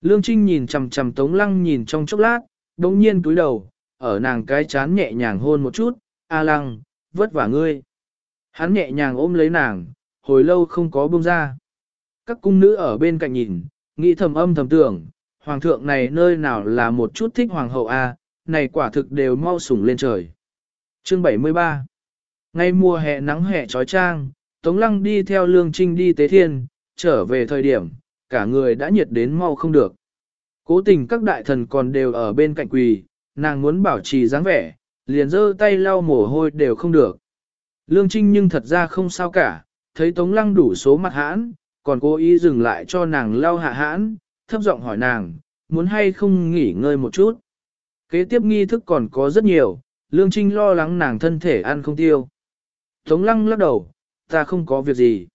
Lương Trinh nhìn chằm chằm Tống lăng nhìn trong chốc lát, đồng nhiên túi đầu, ở nàng cái chán nhẹ nhàng hôn một chút, A lăng, vất vả ngươi. Hắn nhẹ nhàng ôm lấy nàng, hồi lâu không có buông ra. Các cung nữ ở bên cạnh nhìn, nghĩ thầm âm thầm tưởng, hoàng thượng này nơi nào là một chút thích hoàng hậu A, này quả thực đều mau sủng lên trời. Chương 73 Ngay mùa hè nắng hè trói trang, Tống Lăng đi theo Lương Trinh đi tế thiên, trở về thời điểm, cả người đã nhiệt đến mau không được. Cố tình các đại thần còn đều ở bên cạnh quỳ, nàng muốn bảo trì dáng vẻ, liền giơ tay lau mồ hôi đều không được. Lương Trinh nhưng thật ra không sao cả, thấy Tống Lăng đủ số mặt hãn, còn cố ý dừng lại cho nàng lau hạ hãn, thấp giọng hỏi nàng, muốn hay không nghỉ ngơi một chút. Kế tiếp nghi thức còn có rất nhiều, Lương Trinh lo lắng nàng thân thể ăn không tiêu. Tống Lăng lắc đầu, ta không có việc gì.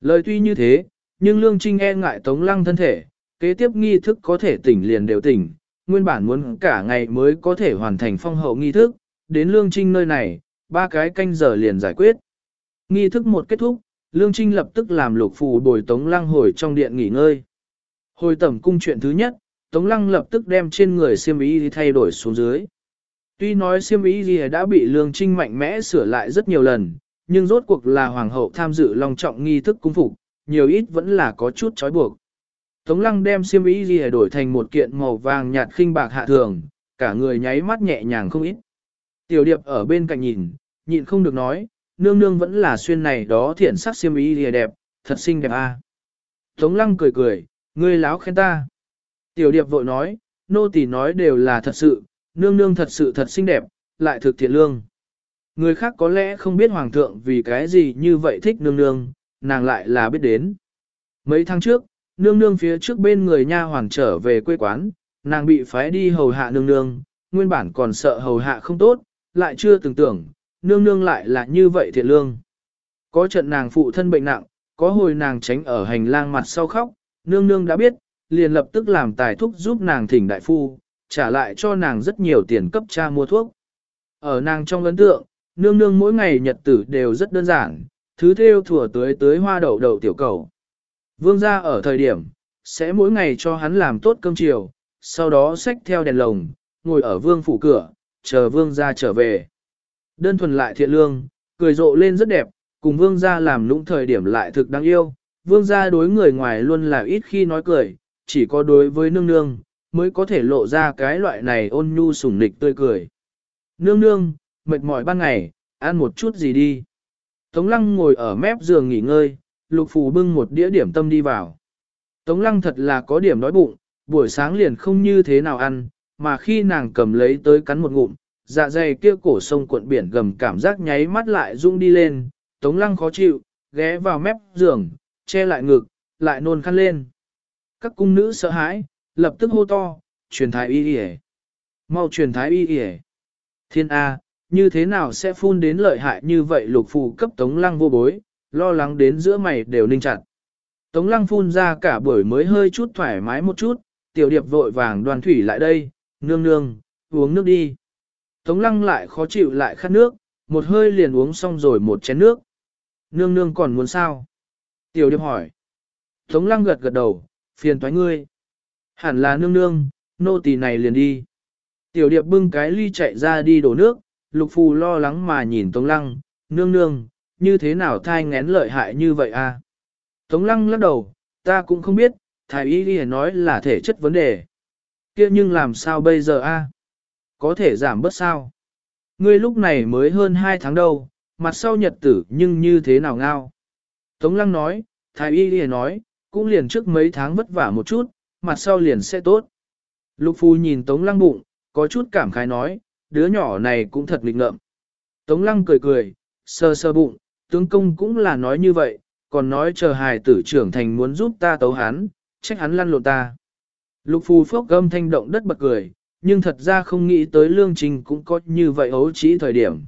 Lời tuy như thế, nhưng Lương Trinh e ngại Tống Lăng thân thể, kế tiếp nghi thức có thể tỉnh liền đều tỉnh, nguyên bản muốn cả ngày mới có thể hoàn thành phong hậu nghi thức, đến Lương Trinh nơi này, ba cái canh giờ liền giải quyết. Nghi thức một kết thúc, Lương Trinh lập tức làm lục phù bồi Tống Lăng hồi trong điện nghỉ ngơi. Hồi tẩm cung chuyện thứ nhất, Tống Lăng lập tức đem trên người siêm ý thay đổi xuống dưới. Tuy nói siêm ý gì đã bị Lương Trinh mạnh mẽ sửa lại rất nhiều lần, nhưng rốt cuộc là hoàng hậu tham dự long trọng nghi thức cung phục, nhiều ít vẫn là có chút trói buộc. Tống lăng đem Siêm y gì đổi thành một kiện màu vàng nhạt khinh bạc hạ thường, cả người nháy mắt nhẹ nhàng không ít. Tiểu điệp ở bên cạnh nhìn, nhịn không được nói, nương nương vẫn là xuyên này đó thiện sắc Siêm y gì đẹp, thật xinh đẹp a. À. Tống lăng cười cười, ngươi láo khen ta. Tiểu điệp vội nói, nô tỳ nói đều là thật sự, nương nương thật sự thật xinh đẹp, lại thực thiện lương. Người khác có lẽ không biết hoàng thượng vì cái gì như vậy thích nương nương, nàng lại là biết đến. Mấy tháng trước, nương nương phía trước bên người nha hoàng trở về quê quán, nàng bị phái đi hầu hạ nương nương, nguyên bản còn sợ hầu hạ không tốt, lại chưa từng tưởng, nương nương lại là như vậy thiện lương. Có trận nàng phụ thân bệnh nặng, có hồi nàng tránh ở hành lang mặt sau khóc, nương nương đã biết, liền lập tức làm tài thúc giúp nàng thỉnh đại phu, trả lại cho nàng rất nhiều tiền cấp cha mua thuốc. Ở nàng trong ấn tượng, nương nương mỗi ngày nhật tử đều rất đơn giản, thứ theo thủa tới tới hoa đậu đậu tiểu cầu. Vương gia ở thời điểm, sẽ mỗi ngày cho hắn làm tốt cơm chiều, sau đó xách theo đèn lồng, ngồi ở vương phủ cửa, chờ vương gia trở về. Đơn thuần lại thiện lương, cười rộ lên rất đẹp, cùng vương gia làm lũng thời điểm lại thực đáng yêu. Vương gia đối người ngoài luôn là ít khi nói cười, chỉ có đối với nương nương, mới có thể lộ ra cái loại này ôn nhu sủng nịch tươi cười. Nương nương, mệt mỏi ban ngày, ăn một chút gì đi. Tống lăng ngồi ở mép giường nghỉ ngơi, lục phù bưng một đĩa điểm tâm đi vào. Tống lăng thật là có điểm đói bụng, buổi sáng liền không như thế nào ăn, mà khi nàng cầm lấy tới cắn một ngụm, dạ dày kia cổ sông cuộn biển gầm cảm giác nháy mắt lại rung đi lên, tống lăng khó chịu, ghé vào mép giường, che lại ngực, lại nôn khăn lên. Các cung nữ sợ hãi, lập tức hô to, truyền thái y yể, Mau truyền thái y yể. Thiên A, như thế nào sẽ phun đến lợi hại như vậy lục phù cấp tống lăng vô bối, lo lắng đến giữa mày đều ninh chặt. Tống lăng phun ra cả buổi mới hơi chút thoải mái một chút, tiểu điệp vội vàng đoàn thủy lại đây, nương nương, uống nước đi. Tống lăng lại khó chịu lại khát nước, một hơi liền uống xong rồi một chén nước. Nương nương còn muốn sao? Tiểu điệp hỏi. Tống lăng gật gật đầu, phiền thoái ngươi. Hẳn là nương nương, nô tỳ này liền đi. Tiểu điệp bưng cái ly chạy ra đi đổ nước, lục phù lo lắng mà nhìn Tống lăng, nương nương, như thế nào thai ngén lợi hại như vậy a? À? Tống lăng lắc đầu, ta cũng không biết, thái y đi nói là thể chất vấn đề. kia nhưng làm sao bây giờ a? Có thể giảm bớt sao? Ngươi lúc này mới hơn 2 tháng đâu, mặt sau nhật tử nhưng như thế nào ngao? Tống lăng nói, thái y liền nói, cũng liền trước mấy tháng vất vả một chút, mặt sau liền sẽ tốt. Lục phu nhìn tống lăng bụng, có chút cảm khái nói, đứa nhỏ này cũng thật nghịch ngợm. Tống lăng cười cười, sơ sơ bụng, tướng công cũng là nói như vậy, còn nói chờ hài tử trưởng thành muốn giúp ta tấu hắn, trách hắn lăn lộn ta. Lục phù phốc gâm thanh động đất bật cười, nhưng thật ra không nghĩ tới lương trình cũng có như vậy ấu trĩ thời điểm.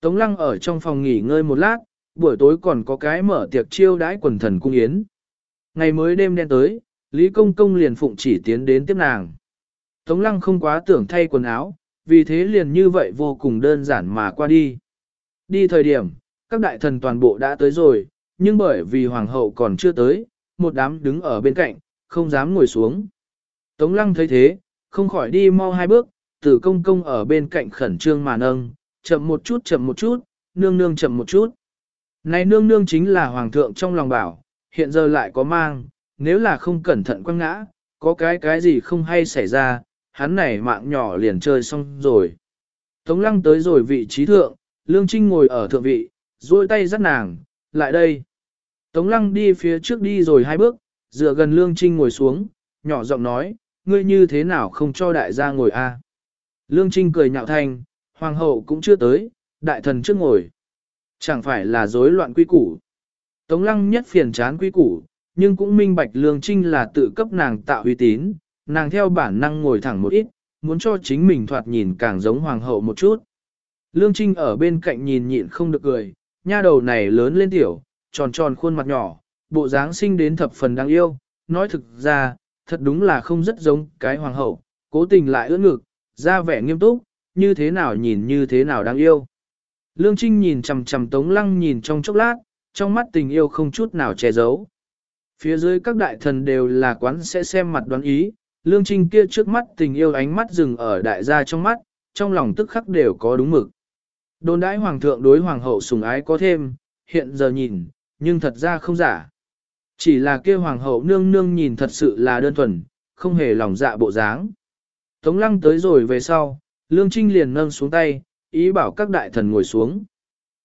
Tống lăng ở trong phòng nghỉ ngơi một lát, buổi tối còn có cái mở tiệc chiêu đãi quần thần cung yến. Ngày mới đêm đen tới, Lý Công Công liền phụng chỉ tiến đến tiếp nàng. Tống lăng không quá tưởng thay quần áo, vì thế liền như vậy vô cùng đơn giản mà qua đi. Đi thời điểm, các đại thần toàn bộ đã tới rồi, nhưng bởi vì hoàng hậu còn chưa tới, một đám đứng ở bên cạnh, không dám ngồi xuống. Tống lăng thấy thế, không khỏi đi mau hai bước, tử công công ở bên cạnh khẩn trương mà nâng, chậm một chút chậm một chút, nương nương chậm một chút. Này nương nương chính là hoàng thượng trong lòng bảo, hiện giờ lại có mang, nếu là không cẩn thận quăng ngã, có cái cái gì không hay xảy ra, hắn này mạng nhỏ liền chơi xong rồi. Tống lăng tới rồi vị trí thượng, Lương Trinh ngồi ở thượng vị, duỗi tay dắt nàng, lại đây. Tống lăng đi phía trước đi rồi hai bước, dựa gần Lương Trinh ngồi xuống, nhỏ giọng nói, ngươi như thế nào không cho đại gia ngồi a? Lương Trinh cười nhạo thanh, hoàng hậu cũng chưa tới, đại thần trước ngồi. Chẳng phải là rối loạn quy củ. Tống lăng nhất phiền chán quy củ, nhưng cũng minh bạch Lương Trinh là tự cấp nàng tạo uy tín, nàng theo bản năng ngồi thẳng một ít, muốn cho chính mình thoạt nhìn càng giống hoàng hậu một chút. Lương Trinh ở bên cạnh nhìn nhịn không được cười, nha đầu này lớn lên tiểu, tròn tròn khuôn mặt nhỏ, bộ dáng sinh đến thập phần đáng yêu, nói thực ra, thật đúng là không rất giống cái hoàng hậu, cố tình lại ưỡn ngực, ra vẻ nghiêm túc, như thế nào nhìn như thế nào đáng yêu. Lương Trinh nhìn chằm chằm Tống Lăng nhìn trong chốc lát, trong mắt tình yêu không chút nào che giấu. Phía dưới các đại thần đều là quán sẽ xem mặt đoán ý, Lương Trinh kia trước mắt tình yêu ánh mắt dừng ở đại gia trong mắt, trong lòng tức khắc đều có đúng mực. Đồn đãi hoàng thượng đối hoàng hậu sùng ái có thêm, hiện giờ nhìn, nhưng thật ra không giả. Chỉ là kia hoàng hậu nương nương nhìn thật sự là đơn thuần, không hề lòng dạ bộ dáng. Tống lăng tới rồi về sau, Lương Trinh liền nâng xuống tay, ý bảo các đại thần ngồi xuống.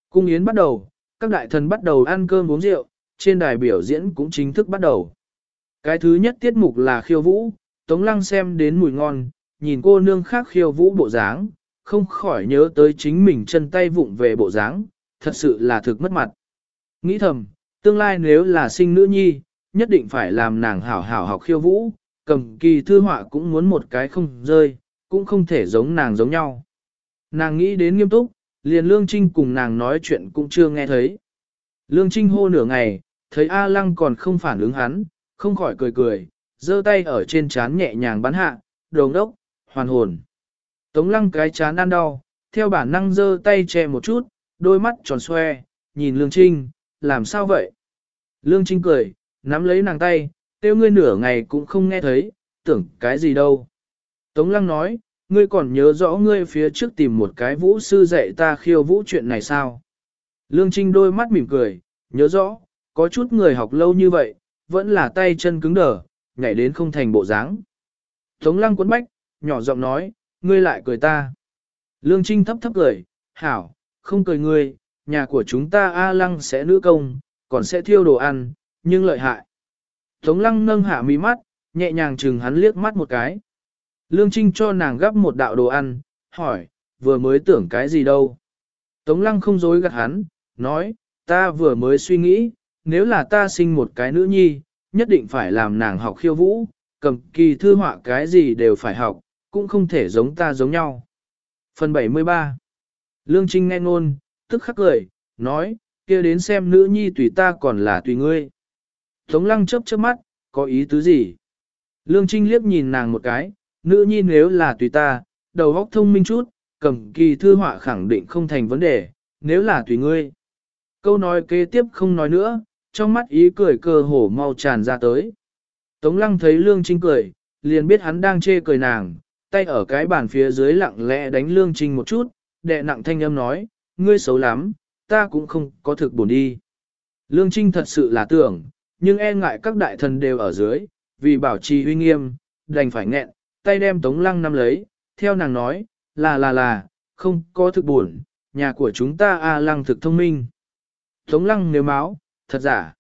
Cung yến bắt đầu, các đại thần bắt đầu ăn cơm uống rượu, trên đài biểu diễn cũng chính thức bắt đầu. Cái thứ nhất tiết mục là khiêu vũ, Tống Lăng xem đến mùi ngon, nhìn cô nương khác khiêu vũ bộ dáng, không khỏi nhớ tới chính mình chân tay vụng về bộ dáng, thật sự là thực mất mặt. Nghĩ thầm, tương lai nếu là sinh nữ nhi, nhất định phải làm nàng hảo hảo học khiêu vũ, cầm kỳ thư họa cũng muốn một cái không rơi, cũng không thể giống nàng giống nhau. Nàng nghĩ đến nghiêm túc, liền lương trinh cùng nàng nói chuyện cũng chưa nghe thấy. Lương Trinh hô nửa ngày, thấy A Lăng còn không phản ứng hắn, không khỏi cười cười, giơ tay ở trên chán nhẹ nhàng bắn hạ, đồng đốc, hoàn hồn. Tống Lăng cái chán ăn đau, theo bản năng giơ tay che một chút, đôi mắt tròn xoe, nhìn Lương Trinh, làm sao vậy? Lương Trinh cười, nắm lấy nàng tay, tiêu ngươi nửa ngày cũng không nghe thấy, tưởng cái gì đâu. Tống Lăng nói, ngươi còn nhớ rõ ngươi phía trước tìm một cái vũ sư dạy ta khiêu vũ chuyện này sao? Lương Trinh đôi mắt mỉm cười, nhớ rõ, có chút người học lâu như vậy, vẫn là tay chân cứng đờ, nhảy đến không thành bộ dáng. Tống Lăng quấn bách, nhỏ giọng nói, ngươi lại cười ta. Lương Trinh thấp thấp cười, hảo, không cười ngươi, nhà của chúng ta A Lăng sẽ nữ công, còn sẽ thiêu đồ ăn, nhưng lợi hại. Tống Lăng nâng hạ mí mắt, nhẹ nhàng chừng hắn liếc mắt một cái. Lương Trinh cho nàng gắp một đạo đồ ăn, hỏi, vừa mới tưởng cái gì đâu. Tống Lăng không dối gạt hắn, nói, ta vừa mới suy nghĩ, nếu là ta sinh một cái nữ nhi, nhất định phải làm nàng học khiêu vũ, cầm kỳ thư họa cái gì đều phải học, cũng không thể giống ta giống nhau. Phần 73 Lương Trinh nghe ngôn, tức khắc cười, nói, kia đến xem nữ nhi tùy ta còn là tùy ngươi. Tống lăng chớp chớp mắt, có ý tứ gì? Lương Trinh liếc nhìn nàng một cái, nữ nhi nếu là tùy ta, đầu óc thông minh chút, cầm kỳ thư họa khẳng định không thành vấn đề, nếu là tùy ngươi. Câu nói kế tiếp không nói nữa, trong mắt ý cười cơ hổ mau tràn ra tới. Tống lăng thấy Lương Trinh cười, liền biết hắn đang chê cười nàng, tay ở cái bàn phía dưới lặng lẽ đánh Lương Trinh một chút, đệ nặng thanh âm nói, ngươi xấu lắm, ta cũng không có thực buồn đi. Lương Trinh thật sự là tưởng, nhưng e ngại các đại thần đều ở dưới, vì bảo trì uy nghiêm, đành phải nghẹn, tay đem Tống Lăng nắm lấy, theo nàng nói, là là là, không có thực buồn, nhà của chúng ta A Lăng thực thông minh. Tống Lăng nếu máu, thật giả.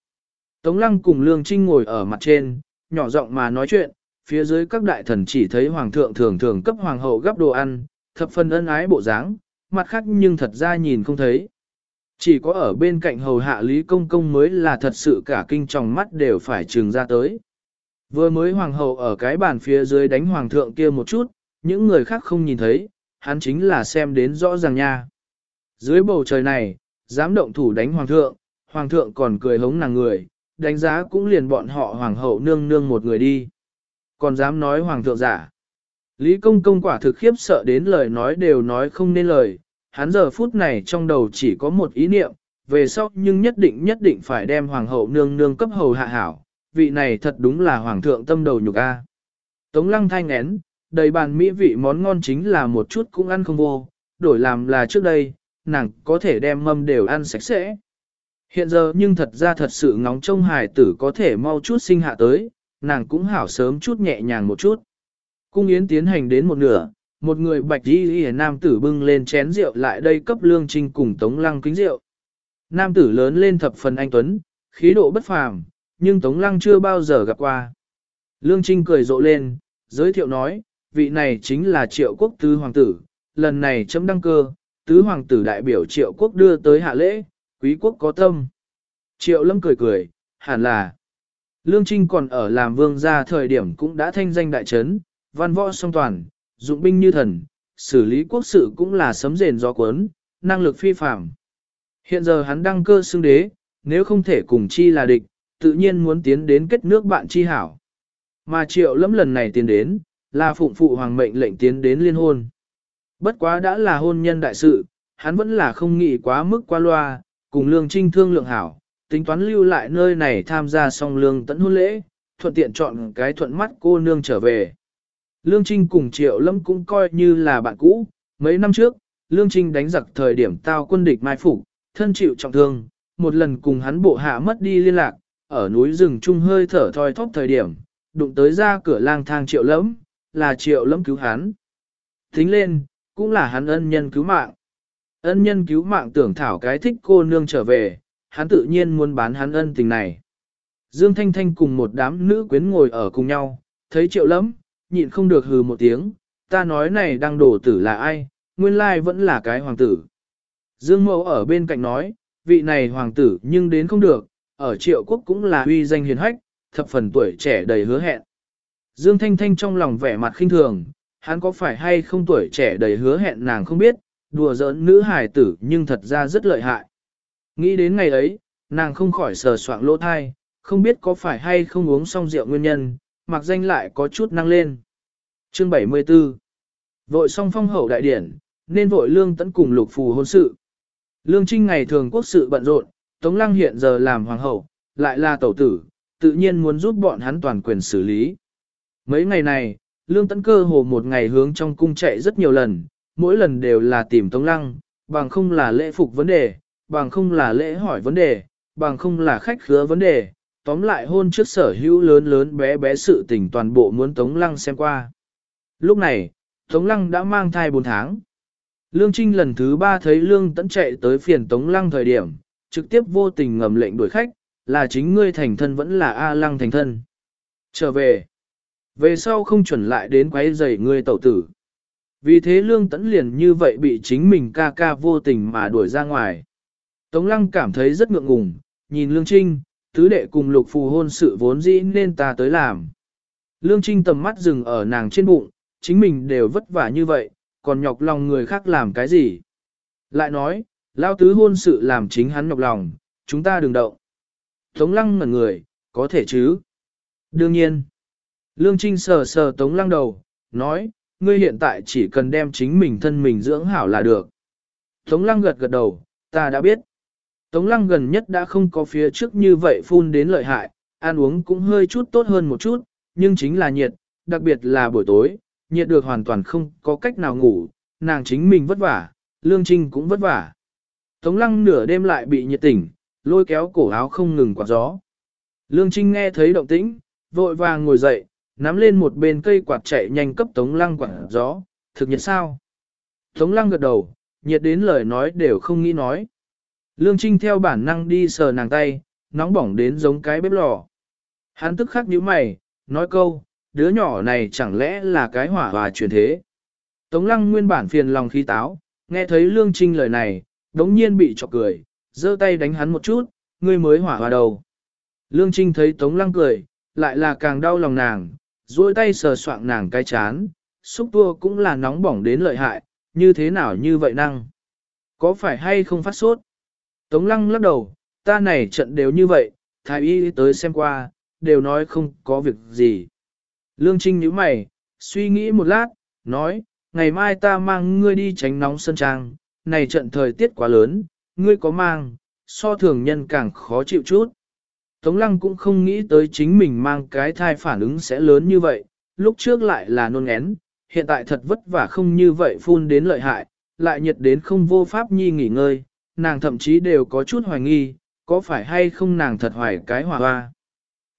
Tống Lăng cùng Lương Trinh ngồi ở mặt trên, nhỏ giọng mà nói chuyện, phía dưới các đại thần chỉ thấy hoàng thượng thường thường cấp hoàng hậu gấp đồ ăn, thập phần ân ái bộ dáng, mặt khác nhưng thật ra nhìn không thấy. Chỉ có ở bên cạnh hầu hạ Lý Công Công mới là thật sự cả kinh trong mắt đều phải trừng ra tới. Vừa mới hoàng hậu ở cái bàn phía dưới đánh hoàng thượng kia một chút, những người khác không nhìn thấy, hắn chính là xem đến rõ ràng nha. Dưới bầu trời này, dám động thủ đánh hoàng thượng, hoàng thượng còn cười hống nàng người, đánh giá cũng liền bọn họ hoàng hậu nương nương một người đi. Còn dám nói hoàng thượng giả. Lý công công quả thực khiếp sợ đến lời nói đều nói không nên lời, hắn giờ phút này trong đầu chỉ có một ý niệm, về sau nhưng nhất định nhất định phải đem hoàng hậu nương nương cấp hầu hạ hảo, vị này thật đúng là hoàng thượng tâm đầu nhục a. Tống lăng thanh nén, đầy bàn mỹ vị món ngon chính là một chút cũng ăn không vô, đổi làm là trước đây, nàng có thể đem mâm đều ăn sạch sẽ. Hiện giờ nhưng thật ra thật sự ngóng trông hài tử có thể mau chút sinh hạ tới, nàng cũng hảo sớm chút nhẹ nhàng một chút. Cung yến tiến hành đến một nửa, một người bạch y y nam tử bưng lên chén rượu lại đây cấp lương trinh cùng tống lăng kính rượu. Nam tử lớn lên thập phần anh tuấn, khí độ bất phàm, nhưng tống lăng chưa bao giờ gặp qua. Lương trinh cười rộ lên, giới thiệu nói, vị này chính là triệu quốc tứ hoàng tử, lần này chấm đăng cơ, tứ hoàng tử đại biểu triệu quốc đưa tới hạ lễ, quý quốc có tâm. Triệu lâm cười cười, hẳn là. Lương Trinh còn ở làm vương gia thời điểm cũng đã thanh danh đại trấn, văn võ song toàn, dụng binh như thần, xử lý quốc sự cũng là sấm rền gió cuốn, năng lực phi phạm. Hiện giờ hắn đăng cơ xưng đế, nếu không thể cùng chi là địch, tự nhiên muốn tiến đến kết nước bạn chi hảo. Mà triệu lẫm lần này tiến đến, là phụng phụ hoàng mệnh lệnh tiến đến liên hôn. Bất quá đã là hôn nhân đại sự, hắn vẫn là không nghĩ quá mức qua loa, cùng lương trinh thương lượng hảo, tính toán lưu lại nơi này tham gia song lương tẫn hôn lễ, thuận tiện chọn cái thuận mắt cô nương trở về. Lương Trinh cùng Triệu Lâm cũng coi như là bạn cũ, mấy năm trước, Lương Trinh đánh giặc thời điểm tao quân địch mai phục, thân chịu trọng thương, một lần cùng hắn bộ hạ mất đi liên lạc, ở núi rừng trung hơi thở thoi thóp thời điểm, đụng tới ra cửa lang thang Triệu lẫm, là Triệu lẫm cứu hắn. Tính lên, cũng là hắn ân nhân cứu mạng. Ân nhân cứu mạng tưởng thảo cái thích cô nương trở về, hắn tự nhiên muốn bán hắn ân tình này. Dương Thanh Thanh cùng một đám nữ quyến ngồi ở cùng nhau, thấy triệu lẫm, nhịn không được hừ một tiếng, ta nói này đang đổ tử là ai, nguyên lai vẫn là cái hoàng tử. Dương Mẫu ở bên cạnh nói, vị này hoàng tử nhưng đến không được, ở triệu quốc cũng là uy danh hiền hách, thập phần tuổi trẻ đầy hứa hẹn. Dương Thanh Thanh trong lòng vẻ mặt khinh thường, hắn có phải hay không tuổi trẻ đầy hứa hẹn nàng không biết, đùa giỡn nữ hài tử nhưng thật ra rất lợi hại. Nghĩ đến ngày ấy, nàng không khỏi sờ soạng lỗ thai, không biết có phải hay không uống xong rượu nguyên nhân, mặc danh lại có chút năng lên. Chương 74 Vội xong phong hậu đại điển, nên vội lương tấn cùng lục phù hôn sự. Lương Trinh ngày thường quốc sự bận rộn, Tống Lăng hiện giờ làm hoàng hậu, lại là tẩu tử, tự nhiên muốn giúp bọn hắn toàn quyền xử lý. Mấy ngày này, Lương Tấn cơ hồ một ngày hướng trong cung chạy rất nhiều lần, mỗi lần đều là tìm Tống Lăng, bằng không là lễ phục vấn đề, bằng không là lễ hỏi vấn đề, bằng không là khách khứa vấn đề, tóm lại hôn trước sở hữu lớn lớn bé bé sự tình toàn bộ muốn Tống Lăng xem qua. Lúc này, Tống Lăng đã mang thai 4 tháng. Lương Trinh lần thứ ba thấy Lương Tấn chạy tới phiền Tống Lăng thời điểm, trực tiếp vô tình ngầm lệnh đuổi khách, là chính ngươi thành thân vẫn là A Lăng thành thân. Trở về. Về sau không chuẩn lại đến quấy rầy ngươi tẩu tử. Vì thế Lương Tấn liền như vậy bị chính mình ca ca vô tình mà đuổi ra ngoài. Tống Lăng cảm thấy rất ngượng ngùng, nhìn Lương Trinh, tứ đệ cùng lục phù hôn sự vốn dĩ nên ta tới làm. Lương Trinh tầm mắt dừng ở nàng trên bụng, chính mình đều vất vả như vậy, còn nhọc lòng người khác làm cái gì. Lại nói, lao tứ hôn sự làm chính hắn nhọc lòng, chúng ta đừng động. Tống lăng ngẩn người, có thể chứ? Đương nhiên. Lương Trinh sờ sờ tống lăng đầu, nói, ngươi hiện tại chỉ cần đem chính mình thân mình dưỡng hảo là được. Tống lăng gật gật đầu, ta đã biết. Tống lăng gần nhất đã không có phía trước như vậy phun đến lợi hại, ăn uống cũng hơi chút tốt hơn một chút, nhưng chính là nhiệt, đặc biệt là buổi tối, nhiệt được hoàn toàn không có cách nào ngủ, nàng chính mình vất vả, Lương Trinh cũng vất vả. Tống lăng nửa đêm lại bị nhiệt tỉnh, lôi kéo cổ áo không ngừng quạt gió. Lương Trinh nghe thấy động tĩnh, vội vàng ngồi dậy, nắm lên một bên cây quạt chạy nhanh cấp Tống lăng quạt gió, thực nhiệt sao? Tống lăng gật đầu, nhiệt đến lời nói đều không nghĩ nói. Lương Trinh theo bản năng đi sờ nàng tay, nóng bỏng đến giống cái bếp lò. Hắn tức khắc nhíu mày, nói câu, đứa nhỏ này chẳng lẽ là cái hỏa hòa truyền thế. Tống lăng nguyên bản phiền lòng khí táo, nghe thấy Lương Trinh lời này, đống nhiên bị chọc cười, giơ tay đánh hắn một chút, ngươi mới hỏa hòa đầu. Lương Trinh thấy Tống lăng cười, lại là càng đau lòng nàng, duỗi tay sờ soạng nàng cái chán, xúc tua cũng là nóng bỏng đến lợi hại, như thế nào như vậy năng. Có phải hay không phát sốt? Tống lăng lắc đầu, ta này trận đều như vậy, thái y tới xem qua, đều nói không có việc gì. Lương Trinh nhíu mày, suy nghĩ một lát, nói, ngày mai ta mang ngươi đi tránh nóng sân trang, này trận thời tiết quá lớn, ngươi có mang, so thường nhân càng khó chịu chút. Tống lăng cũng không nghĩ tới chính mình mang cái thai phản ứng sẽ lớn như vậy, lúc trước lại là nôn ngén, hiện tại thật vất vả không như vậy phun đến lợi hại, lại nhiệt đến không vô pháp nhi nghỉ ngơi, nàng thậm chí đều có chút hoài nghi, có phải hay không nàng thật hoài cái hòa hoa.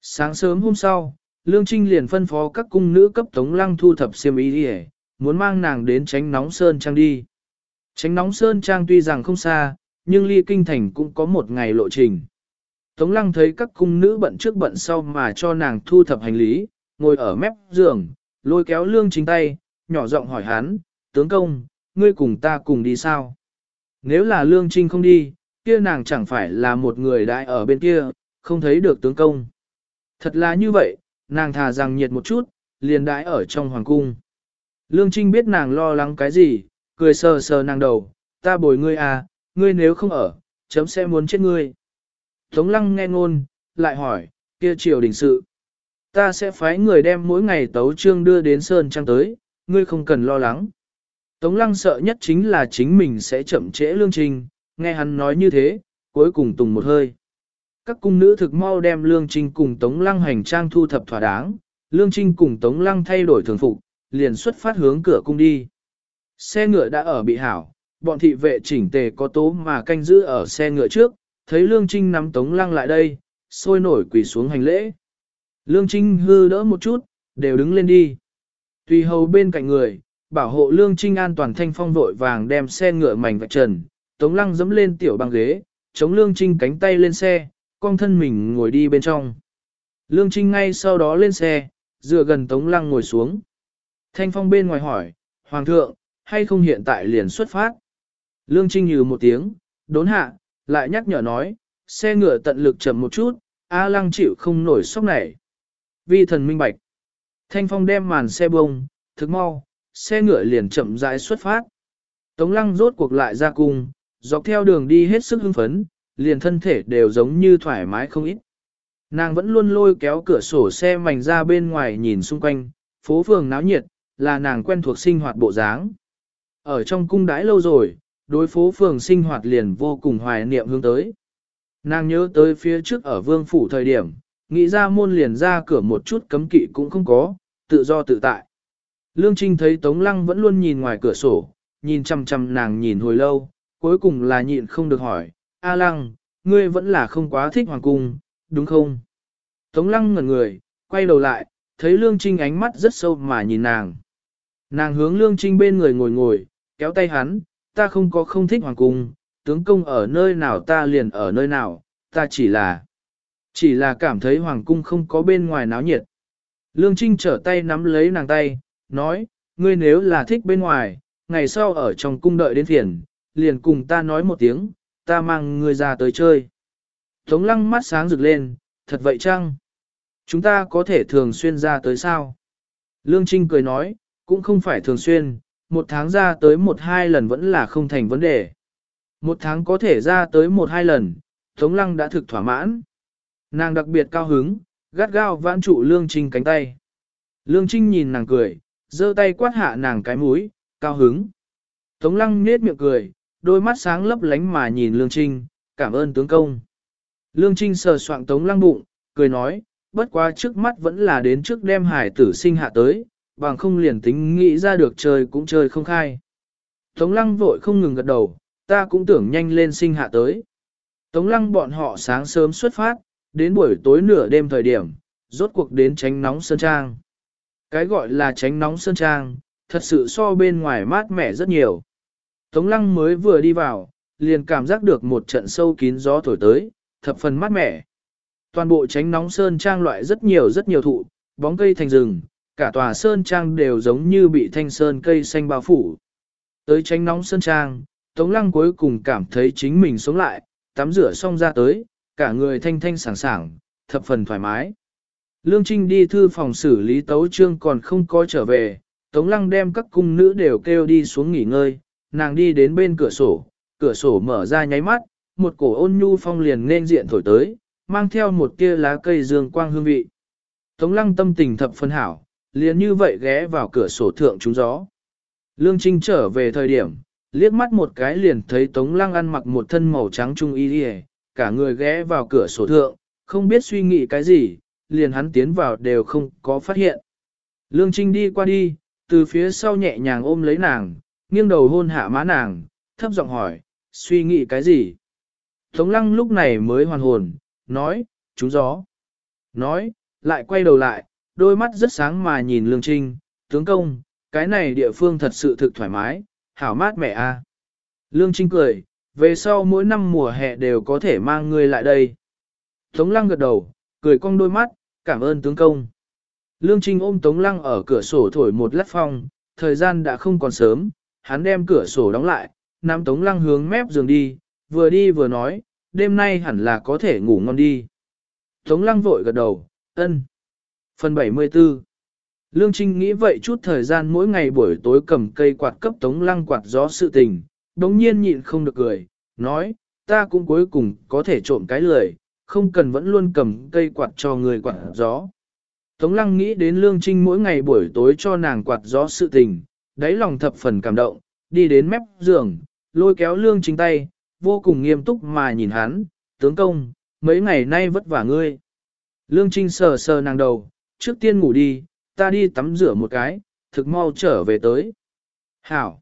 Sáng sớm hôm sau, Lương Trinh liền phân phó các cung nữ cấp Tống Lăng thu thập xiêm y đi muốn mang nàng đến tránh nóng sơn trang đi. Tránh nóng sơn trang tuy rằng không xa, nhưng ly kinh thành cũng có một ngày lộ trình. Tống Lăng thấy các cung nữ bận trước bận sau mà cho nàng thu thập hành lý, ngồi ở mép giường, lôi kéo Lương Trinh tay, nhỏ giọng hỏi hắn, tướng công, ngươi cùng ta cùng đi sao? Nếu là Lương Trinh không đi, kia nàng chẳng phải là một người đại ở bên kia, không thấy được tướng công. Thật là như vậy, nàng thà rằng nhiệt một chút, liền đãi ở trong hoàng cung. Lương Trinh biết nàng lo lắng cái gì, cười sờ sờ nàng đầu, ta bồi ngươi à, ngươi nếu không ở, chấm sẽ muốn chết ngươi. Tống lăng nghe ngôn, lại hỏi, kia triều đình sự. Ta sẽ phái người đem mỗi ngày tấu trương đưa đến Sơn Trang tới, ngươi không cần lo lắng. Tống lăng sợ nhất chính là chính mình sẽ chậm trễ lương trình, nghe hắn nói như thế, cuối cùng tùng một hơi. Các cung nữ thực mau đem lương trình cùng tống lăng hành trang thu thập thỏa đáng, lương trinh cùng tống lăng thay đổi thường phục, liền xuất phát hướng cửa cung đi. Xe ngựa đã ở bị hảo, bọn thị vệ chỉnh tề có tố mà canh giữ ở xe ngựa trước, thấy lương trinh nắm tống lăng lại đây, sôi nổi quỳ xuống hành lễ. Lương trinh hư đỡ một chút, đều đứng lên đi. Tùy hầu bên cạnh người, bảo hộ lương trinh an toàn thanh phong vội vàng đem xe ngựa mảnh vạch trần, tống lăng dẫm lên tiểu băng ghế, chống lương trinh cánh tay lên xe, con thân mình ngồi đi bên trong. Lương trinh ngay sau đó lên xe, dựa gần tống lăng ngồi xuống. Thanh phong bên ngoài hỏi, Hoàng thượng, hay không hiện tại liền xuất phát? Lương trinh như một tiếng, đốn hạ, lại nhắc nhở nói, xe ngựa tận lực chậm một chút, A lăng chịu không nổi sốc này. Vi thần minh bạch. Thanh phong đem màn xe bông, thức mau, xe ngựa liền chậm rãi xuất phát. Tống lăng rốt cuộc lại ra cung, dọc theo đường đi hết sức hưng phấn, liền thân thể đều giống như thoải mái không ít. Nàng vẫn luôn lôi kéo cửa sổ xe mảnh ra bên ngoài nhìn xung quanh, phố phường náo nhiệt, là nàng quen thuộc sinh hoạt bộ dáng. Ở trong cung đãi lâu rồi, đối phố phường sinh hoạt liền vô cùng hoài niệm hướng tới. Nàng nhớ tới phía trước ở vương phủ thời điểm, nghĩ ra môn liền ra cửa một chút cấm kỵ cũng không có, tự do tự tại. Lương Trinh thấy Tống Lăng vẫn luôn nhìn ngoài cửa sổ, nhìn chăm chăm nàng nhìn hồi lâu, cuối cùng là nhịn không được hỏi, A Lăng, ngươi vẫn là không quá thích hoàng cung, đúng không? Tống Lăng ngẩn người, quay đầu lại, thấy Lương Trinh ánh mắt rất sâu mà nhìn nàng. Nàng hướng Lương Trinh bên người ngồi ngồi, kéo tay hắn, ta không có không thích hoàng cung, tướng công ở nơi nào ta liền ở nơi nào, ta chỉ là, chỉ là cảm thấy hoàng cung không có bên ngoài náo nhiệt. Lương Trinh trở tay nắm lấy nàng tay, nói, ngươi nếu là thích bên ngoài, ngày sau ở trong cung đợi đến phiền, liền cùng ta nói một tiếng, ta mang ngươi ra tới chơi. Tống lăng mắt sáng rực lên, thật vậy chăng? Chúng ta có thể thường xuyên ra tới sao? Lương Trinh cười nói, cũng không phải thường xuyên, một tháng ra tới một hai lần vẫn là không thành vấn đề. Một tháng có thể ra tới một hai lần, Tống Lăng đã thực thỏa mãn. Nàng đặc biệt cao hứng, gắt gao vãn trụ Lương Trinh cánh tay. Lương Trinh nhìn nàng cười, giơ tay quát hạ nàng cái mũi, cao hứng. Tống Lăng nết miệng cười, đôi mắt sáng lấp lánh mà nhìn Lương Trinh, cảm ơn tướng công. Lương Trinh sờ soạng Tống Lăng bụng, cười nói, bất quá trước mắt vẫn là đến trước đem hải tử sinh hạ tới, bằng không liền tính nghĩ ra được chơi cũng chơi không khai. Tống lăng vội không ngừng gật đầu, ta cũng tưởng nhanh lên sinh hạ tới. Tống lăng bọn họ sáng sớm xuất phát, đến buổi tối nửa đêm thời điểm, rốt cuộc đến tránh nóng sơn trang. Cái gọi là tránh nóng sơn trang, thật sự so bên ngoài mát mẻ rất nhiều. Tống lăng mới vừa đi vào, liền cảm giác được một trận sâu kín gió thổi tới, thập phần mát mẻ. Toàn bộ tránh nóng sơn trang loại rất nhiều rất nhiều thụ, bóng cây thành rừng, cả tòa sơn trang đều giống như bị thanh sơn cây xanh bao phủ. Tới tránh nóng sơn trang, Tống Lăng cuối cùng cảm thấy chính mình sống lại, tắm rửa xong ra tới, cả người thanh thanh sảng sảng, thập phần thoải mái. Lương Trinh đi thư phòng xử lý tấu trương còn không có trở về, Tống Lăng đem các cung nữ đều kêu đi xuống nghỉ ngơi, nàng đi đến bên cửa sổ, cửa sổ mở ra nháy mắt, một cổ ôn nhu phong liền nên diện thổi tới, mang theo một tia lá cây dương quang hương vị. Tống Lăng tâm tình thập phân hảo, liền như vậy ghé vào cửa sổ thượng trúng gió. Lương Trinh trở về thời điểm, liếc mắt một cái liền thấy Tống Lăng ăn mặc một thân màu trắng trung y đi cả người ghé vào cửa sổ thượng, không biết suy nghĩ cái gì, liền hắn tiến vào đều không có phát hiện. Lương Trinh đi qua đi, từ phía sau nhẹ nhàng ôm lấy nàng, nghiêng đầu hôn hạ má nàng, thấp giọng hỏi, suy nghĩ cái gì? Tống Lăng lúc này mới hoàn hồn, nói, trúng gió. Nói, lại quay đầu lại, đôi mắt rất sáng mà nhìn Lương Trinh, tướng công, cái này địa phương thật sự thực thoải mái, hảo mát mẹ a. Lương Trinh cười, về sau mỗi năm mùa hè đều có thể mang ngươi lại đây. Tống Lăng gật đầu, cười cong đôi mắt, cảm ơn tướng công. Lương Trinh ôm Tống Lăng ở cửa sổ thổi một lát phong, thời gian đã không còn sớm, hắn đem cửa sổ đóng lại, nắm Tống Lăng hướng mép giường đi, vừa đi vừa nói, đêm nay hẳn là có thể ngủ ngon đi. Tống Lăng vội gật đầu, ân. Phần 74 Lương Trinh nghĩ vậy chút thời gian mỗi ngày buổi tối cầm cây quạt cấp tống lăng quạt gió sự tình, đống nhiên nhịn không được cười, nói, ta cũng cuối cùng có thể trộm cái lười, không cần vẫn luôn cầm cây quạt cho người quạt gió. Tống lăng nghĩ đến Lương Trinh mỗi ngày buổi tối cho nàng quạt gió sự tình, đáy lòng thập phần cảm động, đi đến mép giường, lôi kéo Lương Trinh tay, vô cùng nghiêm túc mà nhìn hắn, tướng công, mấy ngày nay vất vả ngươi. Lương Trinh sờ sờ nàng đầu, trước tiên ngủ đi, ta đi tắm rửa một cái, thực mau trở về tới. Hảo!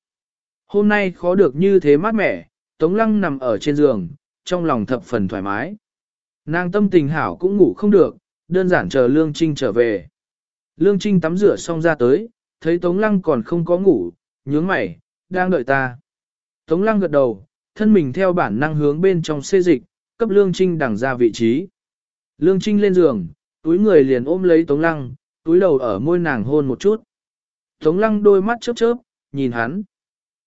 Hôm nay khó được như thế mát mẻ, Tống Lăng nằm ở trên giường, trong lòng thập phần thoải mái. Nàng tâm tình hảo cũng ngủ không được, đơn giản chờ Lương Trinh trở về. Lương Trinh tắm rửa xong ra tới, thấy Tống Lăng còn không có ngủ, nhướng mày, đang đợi ta. Tống Lăng gật đầu, thân mình theo bản năng hướng bên trong xê dịch, cấp Lương Trinh đằng ra vị trí. Lương Trinh lên giường, túi người liền ôm lấy Tống Lăng, túi đầu ở môi nàng hôn một chút. Tống Lăng đôi mắt chớp chớp, nhìn hắn.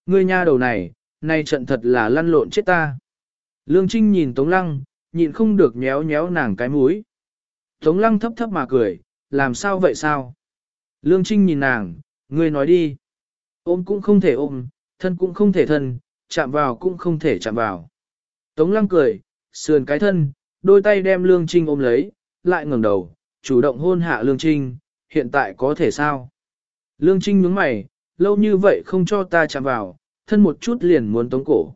Ngươi nha đầu này, nay trận thật là lăn lộn chết ta. Lương Trinh nhìn Tống Lăng, nhịn không được nhéo nhéo nàng cái mũi. Tống Lăng thấp thấp mà cười, làm sao vậy sao? Lương Trinh nhìn nàng, ngươi nói đi. Ôm cũng không thể ôm, thân cũng không thể thân, chạm vào cũng không thể chạm vào. Tống Lăng cười, sườn cái thân, đôi tay đem Lương Trinh ôm lấy, lại ngẩng đầu, chủ động hôn hạ Lương Trinh, hiện tại có thể sao? Lương Trinh nhướng mày, lâu như vậy không cho ta chạm vào, thân một chút liền muốn tống cổ.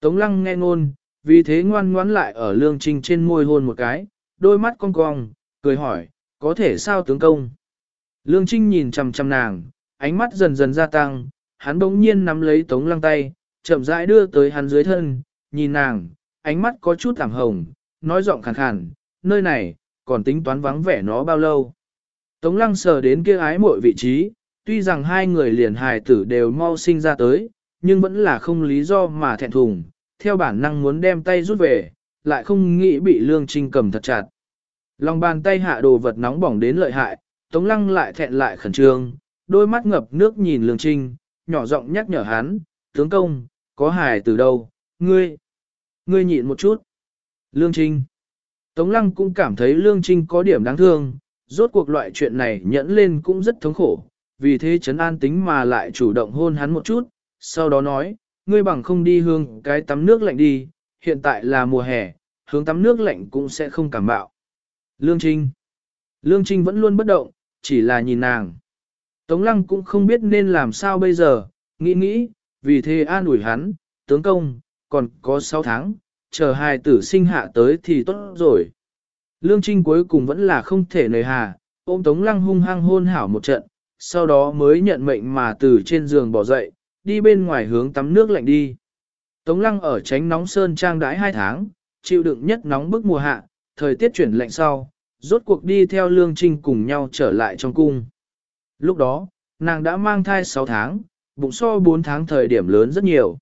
Tống lăng nghe ngôn, vì thế ngoan ngoãn lại ở Lương Trinh trên môi hôn một cái, đôi mắt cong cong, cười hỏi, có thể sao tướng công? Lương Trinh nhìn chằm chằm nàng, ánh mắt dần dần gia tăng, hắn bỗng nhiên nắm lấy tống lăng tay, chậm rãi đưa tới hắn dưới thân, nhìn nàng, ánh mắt có chút thảm hồng, nói giọng khàn khàn, nơi này, còn tính toán vắng vẻ nó bao lâu. Tống lăng sờ đến kia ái mội vị trí, tuy rằng hai người liền hài tử đều mau sinh ra tới, nhưng vẫn là không lý do mà thẹn thùng, theo bản năng muốn đem tay rút về, lại không nghĩ bị lương trinh cầm thật chặt. Lòng bàn tay hạ đồ vật nóng bỏng đến lợi hại, tống lăng lại thẹn lại khẩn trương, đôi mắt ngập nước nhìn lương trinh, nhỏ giọng nhắc nhở hắn, tướng công, có hài từ đâu, ngươi, ngươi nhịn một chút. Lương Trinh Tống Lăng cũng cảm thấy Lương Trinh có điểm đáng thương, rốt cuộc loại chuyện này nhẫn lên cũng rất thống khổ, vì thế chấn an tính mà lại chủ động hôn hắn một chút, sau đó nói, ngươi bằng không đi hương cái tắm nước lạnh đi, hiện tại là mùa hè, hướng tắm nước lạnh cũng sẽ không cảm bạo. Lương Trinh Lương Trinh vẫn luôn bất động, chỉ là nhìn nàng. Tống Lăng cũng không biết nên làm sao bây giờ, nghĩ nghĩ, vì thế an ủi hắn, tướng công, còn có 6 tháng, chờ hai tử sinh hạ tới thì tốt rồi. Lương Trinh cuối cùng vẫn là không thể nời hà, ôm Tống Lăng hung hăng hôn hảo một trận, sau đó mới nhận mệnh mà từ trên giường bỏ dậy, đi bên ngoài hướng tắm nước lạnh đi. Tống Lăng ở tránh nóng sơn trang đãi hai tháng, chịu đựng nhất nóng bức mùa hạ, thời tiết chuyển lạnh sau, rốt cuộc đi theo Lương Trinh cùng nhau trở lại trong cung. Lúc đó, nàng đã mang thai 6 tháng, bụng so 4 tháng thời điểm lớn rất nhiều.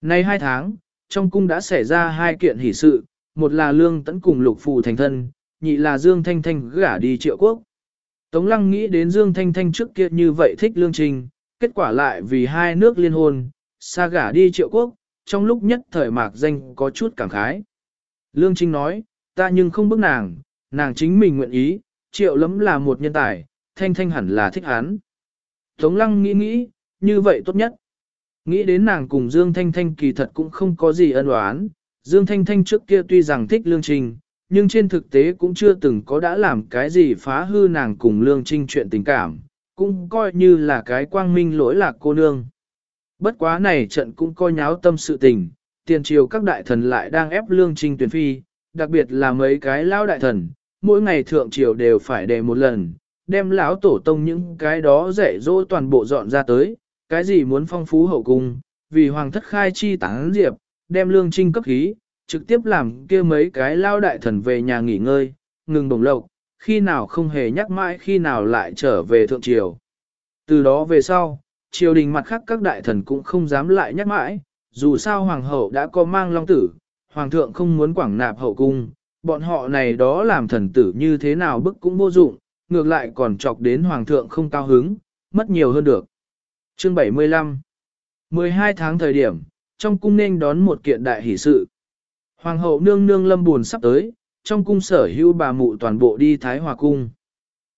Nay 2 tháng, trong cung đã xảy ra hai kiện hỷ sự, một là Lương Tấn cùng Lục Phù thành thân, nhị là Dương Thanh Thanh gả đi triệu quốc. Tống Lăng nghĩ đến Dương Thanh Thanh trước kia như vậy thích Lương Trình, kết quả lại vì hai nước liên hôn, xa gả đi triệu quốc, trong lúc nhất thời mạc danh có chút cảm khái. Lương Trinh nói, ta nhưng không bức nàng, nàng chính mình nguyện ý, triệu lắm là một nhân tài, Thanh Thanh hẳn là thích hắn. Tống Lăng nghĩ nghĩ, như vậy tốt nhất. Nghĩ đến nàng cùng Dương Thanh Thanh kỳ thật cũng không có gì ân oán. Dương Thanh Thanh trước kia tuy rằng thích Lương Trình, nhưng trên thực tế cũng chưa từng có đã làm cái gì phá hư nàng cùng Lương Trinh chuyện tình cảm, cũng coi như là cái quang minh lỗi lạc cô nương. Bất quá này trận cũng coi nháo tâm sự tình, tiền triều các đại thần lại đang ép Lương Trinh tuyển phi, đặc biệt là mấy cái lao đại thần, mỗi ngày thượng triều đều phải đề một lần, đem lão tổ tông những cái đó dạy dỗ toàn bộ dọn ra tới, cái gì muốn phong phú hậu cung, vì hoàng thất khai chi tán diệp, đem lương trinh cấp khí, trực tiếp làm kia mấy cái lao đại thần về nhà nghỉ ngơi, ngừng đồng lộc, khi nào không hề nhắc mãi khi nào lại trở về thượng triều. Từ đó về sau, triều đình mặt khác các đại thần cũng không dám lại nhắc mãi, dù sao hoàng hậu đã có mang long tử, hoàng thượng không muốn quảng nạp hậu cung, bọn họ này đó làm thần tử như thế nào bức cũng vô dụng, ngược lại còn chọc đến hoàng thượng không cao hứng, mất nhiều hơn được. Chương 75 12 tháng thời điểm, trong cung nên đón một kiện đại hỷ sự. Hoàng hậu nương nương lâm buồn sắp tới, trong cung sở hữu bà mụ toàn bộ đi Thái Hòa Cung.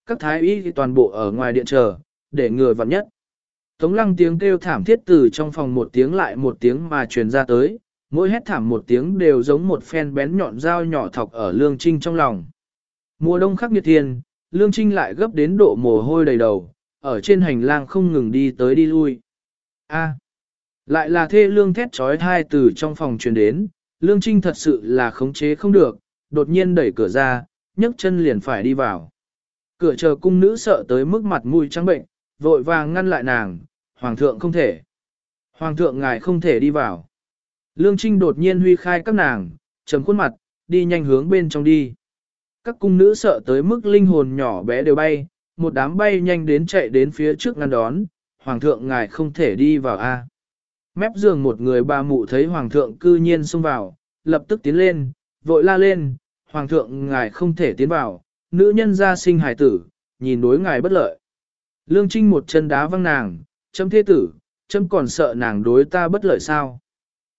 Các thái y toàn bộ ở ngoài điện chờ, để người vặn nhất. Tống lăng tiếng kêu thảm thiết từ trong phòng một tiếng lại một tiếng mà truyền ra tới, mỗi hét thảm một tiếng đều giống một phen bén nhọn dao nhỏ thọc ở lương trinh trong lòng. Mùa đông khắc nghiệt thiên, lương trinh lại gấp đến độ mồ hôi đầy đầu, ở trên hành lang không ngừng đi tới đi lui. A. lại là thê lương thét trói thai từ trong phòng truyền đến, lương trinh thật sự là khống chế không được, đột nhiên đẩy cửa ra, nhấc chân liền phải đi vào. Cửa chờ cung nữ sợ tới mức mặt mũi trắng bệnh, vội vàng ngăn lại nàng, hoàng thượng không thể. Hoàng thượng ngài không thể đi vào. Lương Trinh đột nhiên huy khai các nàng, trầm khuôn mặt, đi nhanh hướng bên trong đi. Các cung nữ sợ tới mức linh hồn nhỏ bé đều bay, một đám bay nhanh đến chạy đến phía trước ngăn đón, hoàng thượng ngài không thể đi vào a. Mép giường một người bà mụ thấy hoàng thượng cư nhiên xông vào, lập tức tiến lên, vội la lên, hoàng thượng ngài không thể tiến vào, nữ nhân ra sinh hài tử, nhìn đối ngài bất lợi. Lương Trinh một chân đá văng nàng, châm thế tử, châm còn sợ nàng đối ta bất lợi sao.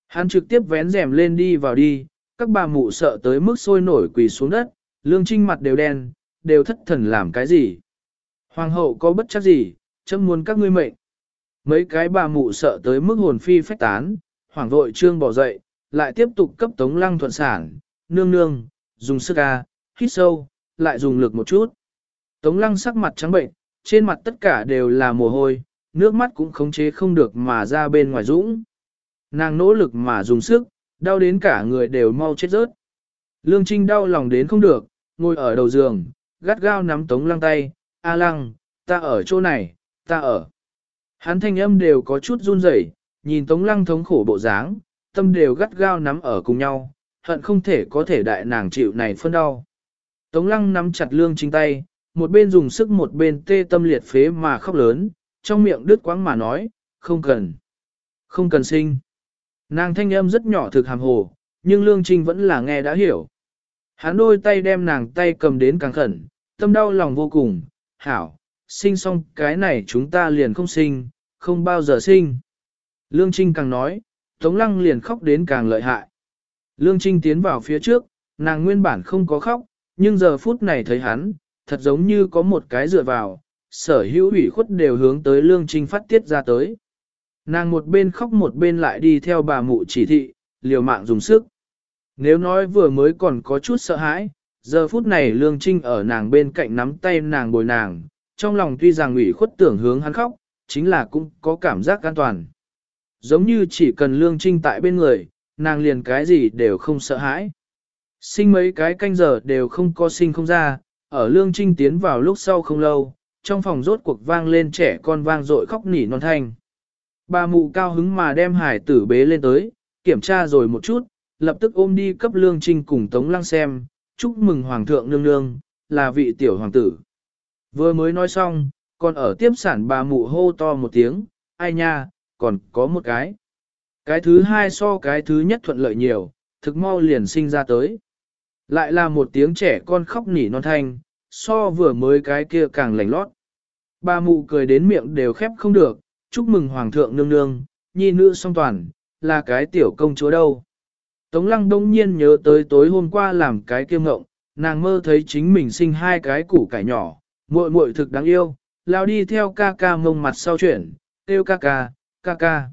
Hắn trực tiếp vén rèm lên đi vào đi, các bà mụ sợ tới mức sôi nổi quỳ xuống đất, lương trinh mặt đều đen, đều thất thần làm cái gì. Hoàng hậu có bất chấp gì, chấm muốn các ngươi mệnh. Mấy cái bà mụ sợ tới mức hồn phi phách tán, hoàng vội trương bỏ dậy, lại tiếp tục cấp Tống Lăng thuận sản, nương nương, dùng sức ca, hít sâu, lại dùng lực một chút. Tống Lăng sắc mặt trắng bệnh, trên mặt tất cả đều là mồ hôi, nước mắt cũng khống chế không được mà ra bên ngoài dũng. Nàng nỗ lực mà dùng sức, đau đến cả người đều mau chết rớt. Lương Trinh đau lòng đến không được, ngồi ở đầu giường, gắt gao nắm Tống Lăng tay, A Lăng, ta ở chỗ này, ta ở. Hắn thanh âm đều có chút run rẩy, nhìn Tống Lăng thống khổ bộ dáng, tâm đều gắt gao nắm ở cùng nhau, hận không thể có thể đại nàng chịu này phân đau. Tống Lăng nắm chặt Lương Trinh tay, một bên dùng sức một bên tê tâm liệt phế mà khóc lớn, trong miệng đứt quãng mà nói, không cần, không cần sinh. Nàng thanh âm rất nhỏ thực hàm hồ, nhưng Lương Trinh vẫn là nghe đã hiểu. Hắn đôi tay đem nàng tay cầm đến càng khẩn, tâm đau lòng vô cùng, hảo, sinh xong cái này chúng ta liền không sinh, không bao giờ sinh. Lương Trinh càng nói, Tống Lăng liền khóc đến càng lợi hại. Lương Trinh tiến vào phía trước, nàng nguyên bản không có khóc, nhưng giờ phút này thấy hắn, thật giống như có một cái dựa vào, sở hữu ủy khuất đều hướng tới Lương Trinh phát tiết ra tới. Nàng một bên khóc một bên lại đi theo bà mụ chỉ thị, liều mạng dùng sức. Nếu nói vừa mới còn có chút sợ hãi, giờ phút này Lương Trinh ở nàng bên cạnh nắm tay nàng bồi nàng, trong lòng tuy rằng ủy khuất tưởng hướng hắn khóc, chính là cũng có cảm giác an toàn. Giống như chỉ cần Lương Trinh tại bên người, nàng liền cái gì đều không sợ hãi. Sinh mấy cái canh giờ đều không có sinh không ra, ở Lương Trinh tiến vào lúc sau không lâu, trong phòng rốt cuộc vang lên trẻ con vang dội khóc nỉ non thanh. Bà mụ cao hứng mà đem hải tử bế lên tới, kiểm tra rồi một chút, lập tức ôm đi cấp Lương Trinh cùng Tống Lăng xem, chúc mừng Hoàng thượng nương nương, là vị tiểu hoàng tử. Vừa mới nói xong, còn ở tiếp sản bà mụ hô to một tiếng, ai nha, còn có một cái. Cái thứ hai so cái thứ nhất thuận lợi nhiều, thực mau liền sinh ra tới. Lại là một tiếng trẻ con khóc nỉ non thanh, so vừa mới cái kia càng lành lót. Bà mụ cười đến miệng đều khép không được, chúc mừng hoàng thượng nương nương, nhi nữ song toàn, là cái tiểu công chúa đâu. Tống lăng đông nhiên nhớ tới tối hôm qua làm cái kiêm ngộng, nàng mơ thấy chính mình sinh hai cái củ cải nhỏ, muội muội thực đáng yêu, lao đi theo ca ca mông mặt sau chuyển, kêu ca ca, ca ca.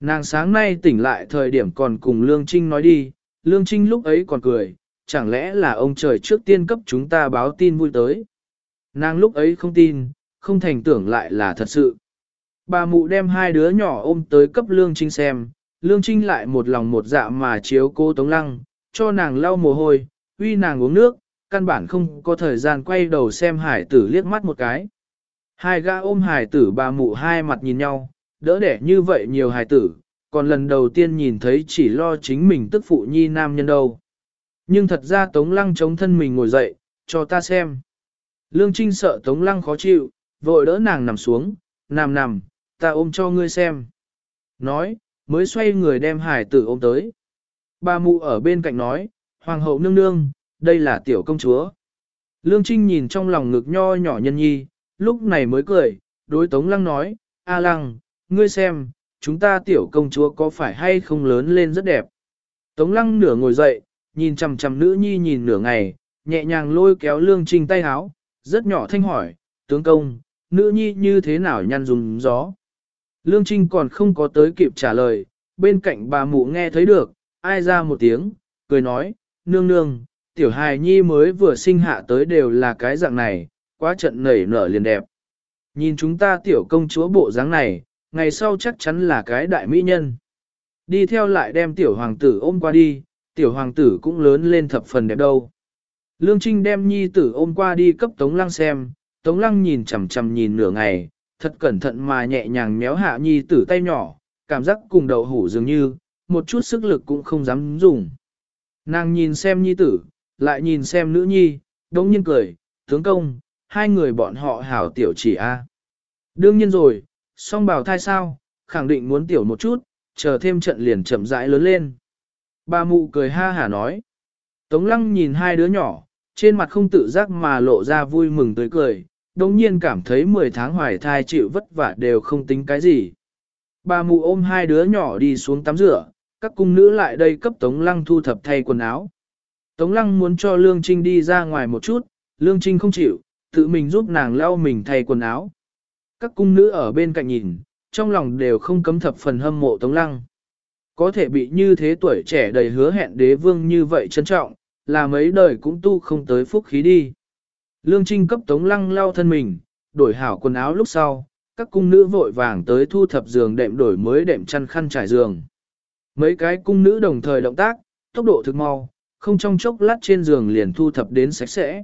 Nàng sáng nay tỉnh lại thời điểm còn cùng Lương Trinh nói đi, Lương Trinh lúc ấy còn cười, chẳng lẽ là ông trời trước tiên cấp chúng ta báo tin vui tới. Nàng lúc ấy không tin, không thành tưởng lại là thật sự. Bà mụ đem hai đứa nhỏ ôm tới cấp Lương Trinh xem, Lương Trinh lại một lòng một dạ mà chiếu cô Tống Lăng, cho nàng lau mồ hôi, uy nàng uống nước, căn bản không có thời gian quay đầu xem hải tử liếc mắt một cái. Hai gã ôm hải tử bà mụ hai mặt nhìn nhau, đỡ đẻ như vậy nhiều hải tử, còn lần đầu tiên nhìn thấy chỉ lo chính mình tức phụ nhi nam nhân đâu. Nhưng thật ra Tống Lăng chống thân mình ngồi dậy, cho ta xem. Lương Trinh sợ Tống Lăng khó chịu, vội đỡ nàng nằm xuống, nằm nằm, ta ôm cho ngươi xem. Nói, mới xoay người đem hải tử ôm tới. Bà mụ ở bên cạnh nói, Hoàng hậu nương nương, đây là tiểu công chúa. Lương Trinh nhìn trong lòng ngực nho nhỏ nhân nhi, lúc này mới cười, đối Tống Lăng nói, A Lăng, ngươi xem, chúng ta tiểu công chúa có phải hay không lớn lên rất đẹp. Tống Lăng nửa ngồi dậy, nhìn chằm chằm nữ nhi nhìn nửa ngày, nhẹ nhàng lôi kéo Lương Trinh tay háo, rất nhỏ thanh hỏi, tướng công, nữ nhi như thế nào nhăn dùng gió. Lương Trinh còn không có tới kịp trả lời, bên cạnh bà mụ nghe thấy được, ai ra một tiếng, cười nói, nương nương, tiểu hài nhi mới vừa sinh hạ tới đều là cái dạng này, quá trận nảy nở liền đẹp. Nhìn chúng ta tiểu công chúa bộ dáng này, ngày sau chắc chắn là cái đại mỹ nhân. Đi theo lại đem tiểu hoàng tử ôm qua đi, tiểu hoàng tử cũng lớn lên thập phần đẹp đâu. Lương Trinh đem nhi tử ôm qua đi cấp Tống Lăng xem, Tống Lăng nhìn chằm chằm nhìn nửa ngày, thật cẩn thận mà nhẹ nhàng méo hạ nhi tử tay nhỏ, cảm giác cùng đầu hủ dường như, một chút sức lực cũng không dám dùng. Nàng nhìn xem nhi tử, lại nhìn xem nữ nhi, đống nhiên cười, tướng công, hai người bọn họ hảo tiểu chỉ a. Đương nhiên rồi, song bào thai sao, khẳng định muốn tiểu một chút, chờ thêm trận liền chậm rãi lớn lên. Bà mụ cười ha hả nói. Tống lăng nhìn hai đứa nhỏ, trên mặt không tự giác mà lộ ra vui mừng tới cười, đồng nhiên cảm thấy 10 tháng hoài thai chịu vất vả đều không tính cái gì. Bà mụ ôm hai đứa nhỏ đi xuống tắm rửa, các cung nữ lại đây cấp Tống Lăng thu thập thay quần áo. Tống Lăng muốn cho Lương Trinh đi ra ngoài một chút, Lương Trinh không chịu, tự mình giúp nàng lau mình thay quần áo. Các cung nữ ở bên cạnh nhìn, trong lòng đều không cấm thập phần hâm mộ Tống Lăng. Có thể bị như thế tuổi trẻ đầy hứa hẹn đế vương như vậy trân trọng, là mấy đời cũng tu không tới phúc khí đi. Lương Trinh cấp Tống Lăng lau thân mình, đổi hảo quần áo lúc sau, các cung nữ vội vàng tới thu thập giường đệm đổi mới đệm chăn khăn trải giường. Mấy cái cung nữ đồng thời động tác, tốc độ thực mau, không trong chốc lát trên giường liền thu thập đến sạch sẽ.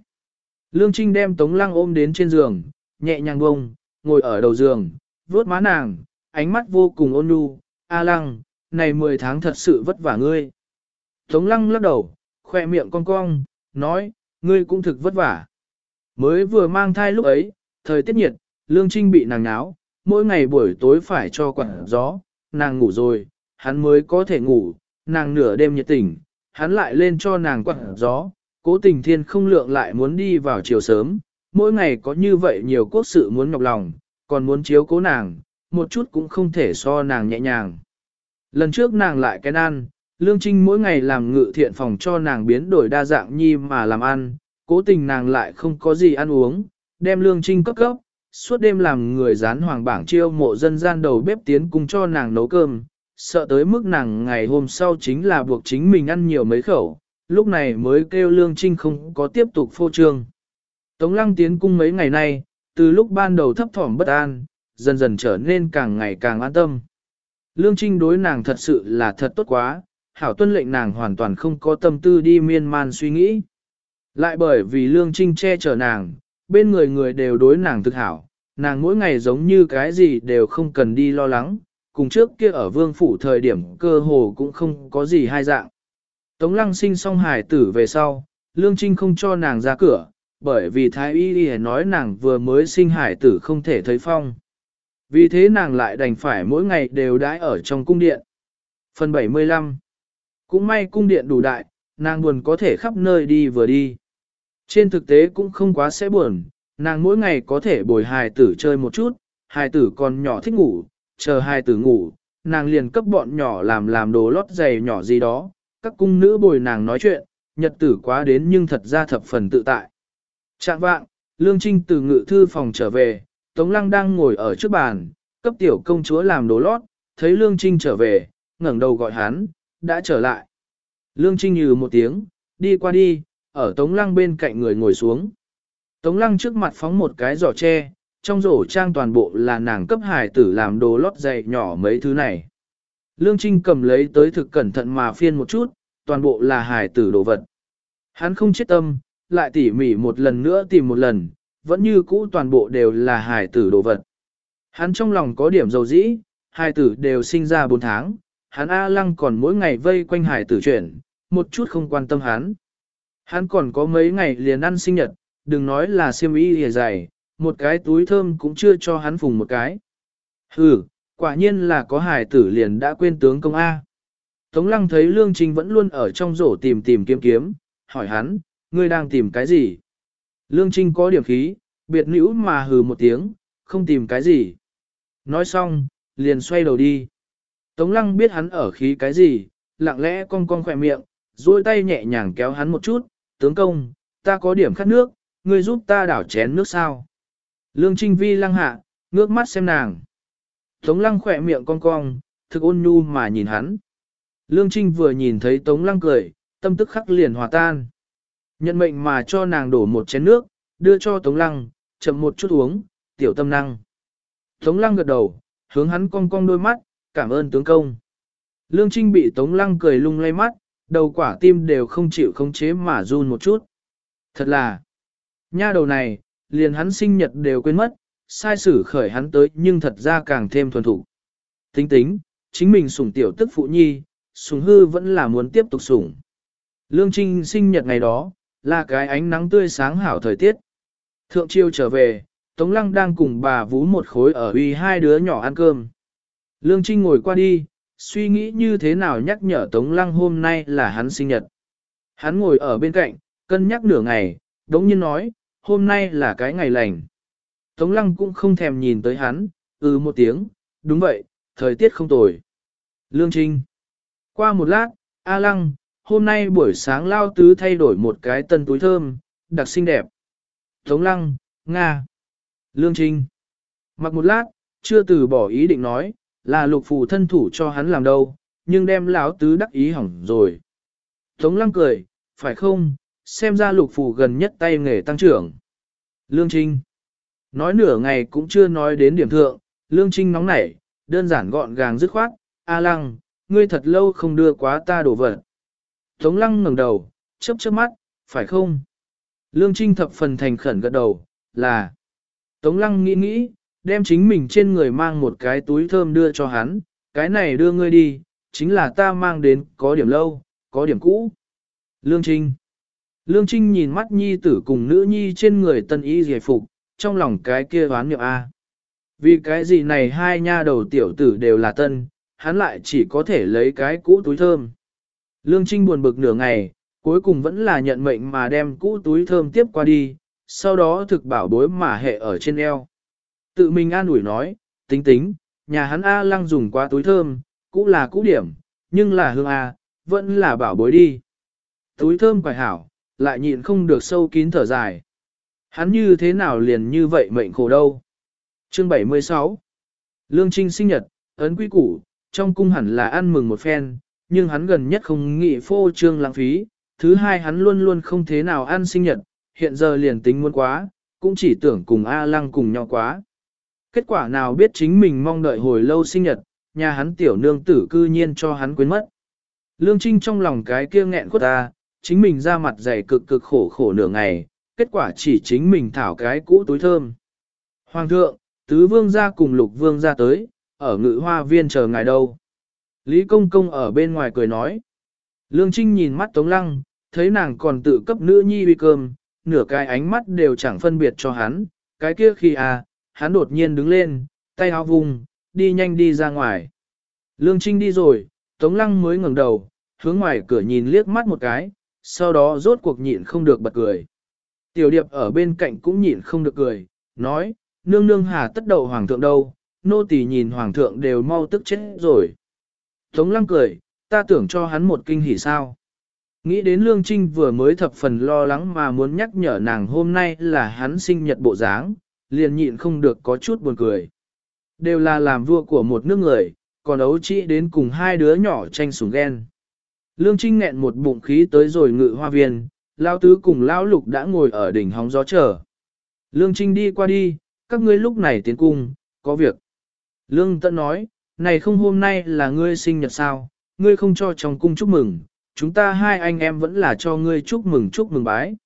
Lương Trinh đem Tống Lăng ôm đến trên giường, nhẹ nhàng bông, ngồi ở đầu giường, vuốt má nàng, ánh mắt vô cùng ôn nhu, A Lăng, này 10 tháng thật sự vất vả ngươi. Tống Lăng lắc đầu, khoe miệng cong cong, nói, ngươi cũng thực vất vả. Mới vừa mang thai lúc ấy, thời tiết nhiệt, Lương Trinh bị nàng náo, mỗi ngày buổi tối phải cho quặng gió, nàng ngủ rồi, hắn mới có thể ngủ, nàng nửa đêm nhiệt tỉnh, hắn lại lên cho nàng quặng gió, cố tình thiên không lượng lại muốn đi vào chiều sớm, mỗi ngày có như vậy nhiều quốc sự muốn nhọc lòng, còn muốn chiếu cố nàng, một chút cũng không thể so nàng nhẹ nhàng. Lần trước nàng lại cái ăn, Lương Trinh mỗi ngày làm ngự thiện phòng cho nàng biến đổi đa dạng nhi mà làm ăn, cố tình nàng lại không có gì ăn uống, đem Lương Trinh cấp cấp, suốt đêm làm người dán hoàng bảng chiêu mộ dân gian đầu bếp tiến cùng cho nàng nấu cơm, sợ tới mức nàng ngày hôm sau chính là buộc chính mình ăn nhiều mấy khẩu, lúc này mới kêu Lương Trinh không có tiếp tục phô trương. Tống lăng tiến cung mấy ngày nay, từ lúc ban đầu thấp thỏm bất an, dần dần trở nên càng ngày càng an tâm. Lương Trinh đối nàng thật sự là thật tốt quá, hảo tuân lệnh nàng hoàn toàn không có tâm tư đi miên man suy nghĩ. Lại bởi vì Lương Trinh che chở nàng, bên người người đều đối nàng thực hảo, nàng mỗi ngày giống như cái gì đều không cần đi lo lắng, cùng trước kia ở vương phủ thời điểm cơ hồ cũng không có gì hai dạng. Tống lăng sinh xong hải tử về sau, Lương Trinh không cho nàng ra cửa, bởi vì Thái Y đi nói nàng vừa mới sinh hải tử không thể thấy phong. Vì thế nàng lại đành phải mỗi ngày đều đãi ở trong cung điện. Phần 75 Cũng may cung điện đủ đại, nàng buồn có thể khắp nơi đi vừa đi. Trên thực tế cũng không quá sẽ buồn, nàng mỗi ngày có thể bồi hài tử chơi một chút, hài tử còn nhỏ thích ngủ, chờ hài tử ngủ, nàng liền cấp bọn nhỏ làm làm đồ lót giày nhỏ gì đó, các cung nữ bồi nàng nói chuyện, nhật tử quá đến nhưng thật ra thập phần tự tại. Trạng vạng, Lương Trinh từ ngự thư phòng trở về, Tống Lăng đang ngồi ở trước bàn, cấp tiểu công chúa làm đồ lót, thấy Lương Trinh trở về, ngẩng đầu gọi hắn, đã trở lại. Lương Trinh như một tiếng, đi qua đi, ở Tống Lăng bên cạnh người ngồi xuống. Tống Lăng trước mặt phóng một cái giỏ tre, trong rổ trang toàn bộ là nàng cấp hải tử làm đồ lót dày nhỏ mấy thứ này. Lương Trinh cầm lấy tới thực cẩn thận mà phiên một chút, toàn bộ là hải tử đồ vật. Hắn không chết tâm, lại tỉ mỉ một lần nữa tìm một lần, vẫn như cũ toàn bộ đều là hải tử đồ vật. Hắn trong lòng có điểm dầu dĩ, hải tử đều sinh ra 4 tháng, hắn A Lăng còn mỗi ngày vây quanh hải tử chuyển, một chút không quan tâm hắn. Hắn còn có mấy ngày liền ăn sinh nhật, đừng nói là siêm y hề dày, một cái túi thơm cũng chưa cho hắn phùng một cái. Hừ, quả nhiên là có hải tử liền đã quên tướng công A. Tống lăng thấy Lương Trinh vẫn luôn ở trong rổ tìm tìm kiếm kiếm, hỏi hắn, ngươi đang tìm cái gì? Lương Trinh có điểm khí, biệt nữ mà hừ một tiếng, không tìm cái gì. Nói xong, liền xoay đầu đi. Tống lăng biết hắn ở khí cái gì, lặng lẽ cong cong khỏe miệng, duỗi tay nhẹ nhàng kéo hắn một chút, tướng công, ta có điểm khát nước, ngươi giúp ta đảo chén nước sao. Lương Trinh Vi lăng hạ, ngước mắt xem nàng. Tống lăng khỏe miệng cong cong, thực ôn nhu mà nhìn hắn. Lương Trinh vừa nhìn thấy Tống lăng cười, tâm tức khắc liền hòa tan. Nhận mệnh mà cho nàng đổ một chén nước, đưa cho Tống lăng, chậm một chút uống, tiểu tâm năng. Tống lăng gật đầu, hướng hắn cong cong đôi mắt, cảm ơn tướng công. Lương Trinh bị Tống lăng cười lung lay mắt, đầu quả tim đều không chịu khống chế mà run một chút. Thật là, nha đầu này, liền hắn sinh nhật đều quên mất, sai sử khởi hắn tới nhưng thật ra càng thêm thuần thủ. Tính tính, chính mình sủng tiểu tức phụ nhi, sủng hư vẫn là muốn tiếp tục sủng. Lương Trinh sinh nhật ngày đó, là cái ánh nắng tươi sáng hảo thời tiết. Thượng triều trở về, Tống Lăng đang cùng bà vú một khối ở uy hai đứa nhỏ ăn cơm. Lương Trinh ngồi qua đi, suy nghĩ như thế nào nhắc nhở Tống Lăng hôm nay là hắn sinh nhật. Hắn ngồi ở bên cạnh, cân nhắc nửa ngày, đống nhiên nói, hôm nay là cái ngày lành. Tống Lăng cũng không thèm nhìn tới hắn, ừ một tiếng, đúng vậy, thời tiết không tồi. Lương Trinh. Qua một lát, A Lăng, hôm nay buổi sáng lao tứ thay đổi một cái tân túi thơm, đặc xinh đẹp. Tống Lăng, Nga. Lương Trinh. Mặc một lát, chưa từ bỏ ý định nói, là lục phù thân thủ cho hắn làm đâu, nhưng đem lão tứ đắc ý hỏng rồi. Tống lăng cười, phải không, xem ra lục phù gần nhất tay nghề tăng trưởng. Lương Trinh Nói nửa ngày cũng chưa nói đến điểm thượng, Lương Trinh nóng nảy, đơn giản gọn gàng dứt khoát, A lăng, ngươi thật lâu không đưa quá ta đổ vật. Tống lăng ngẩng đầu, chớp chớp mắt, phải không? Lương Trinh thập phần thành khẩn gật đầu, là. Tống lăng nghĩ nghĩ, đem chính mình trên người mang một cái túi thơm đưa cho hắn, cái này đưa ngươi đi, chính là ta mang đến có điểm lâu, có điểm cũ. Lương Trinh Lương Trinh nhìn mắt nhi tử cùng nữ nhi trên người tân y giải phục, trong lòng cái kia đoán miệng A. Vì cái gì này hai nha đầu tiểu tử đều là tân, hắn lại chỉ có thể lấy cái cũ túi thơm. Lương Trinh buồn bực nửa ngày, cuối cùng vẫn là nhận mệnh mà đem cũ túi thơm tiếp qua đi, sau đó thực bảo bối mà hệ ở trên eo. Tự mình an ủi nói, tính tính, nhà hắn A lăng dùng qua túi thơm, cũ là cũ điểm, nhưng là hương A, vẫn là bảo bối đi. Túi thơm quài hảo, lại nhịn không được sâu kín thở dài. Hắn như thế nào liền như vậy mệnh khổ đâu. Chương 76 Lương Trinh sinh nhật, ấn quý củ, trong cung hẳn là ăn mừng một phen, nhưng hắn gần nhất không nghĩ phô trương lãng phí. Thứ hai hắn luôn luôn không thế nào ăn sinh nhật, hiện giờ liền tính muốn quá, cũng chỉ tưởng cùng A Lăng cùng nhau quá. Kết quả nào biết chính mình mong đợi hồi lâu sinh nhật, nhà hắn tiểu nương tử cư nhiên cho hắn quên mất. Lương Trinh trong lòng cái kia nghẹn khuất ta, chính mình ra mặt dày cực cực khổ khổ nửa ngày, kết quả chỉ chính mình thảo cái cũ túi thơm. Hoàng thượng, tứ vương gia cùng lục vương gia tới, ở ngự hoa viên chờ ngài đâu. Lý công công ở bên ngoài cười nói. Lương Trinh nhìn mắt Tống Lăng, thấy nàng còn tự cấp nữ nhi uy cơm, nửa cái ánh mắt đều chẳng phân biệt cho hắn, cái kia khi à, hắn đột nhiên đứng lên, tay áo vùng, đi nhanh đi ra ngoài. Lương Trinh đi rồi, Tống Lăng mới ngẩng đầu, hướng ngoài cửa nhìn liếc mắt một cái, sau đó rốt cuộc nhịn không được bật cười. Tiểu điệp ở bên cạnh cũng nhịn không được cười, nói, nương nương hà tất đầu hoàng thượng đâu, nô tỳ nhìn hoàng thượng đều mau tức chết rồi. Tống lăng cười, ta tưởng cho hắn một kinh hỉ sao. Nghĩ đến Lương Trinh vừa mới thập phần lo lắng mà muốn nhắc nhở nàng hôm nay là hắn sinh nhật bộ dáng, liền nhịn không được có chút buồn cười. Đều là làm vua của một nước người, còn ấu trĩ đến cùng hai đứa nhỏ tranh sủng ghen. Lương Trinh nghẹn một bụng khí tới rồi ngự hoa viên, Lão Tứ cùng Lão Lục đã ngồi ở đỉnh hóng gió chờ. Lương Trinh đi qua đi, các ngươi lúc này tiến cung, có việc. Lương Tận nói, này không hôm nay là ngươi sinh nhật sao, ngươi không cho trong cung chúc mừng, chúng ta hai anh em vẫn là cho ngươi chúc mừng chúc mừng bái.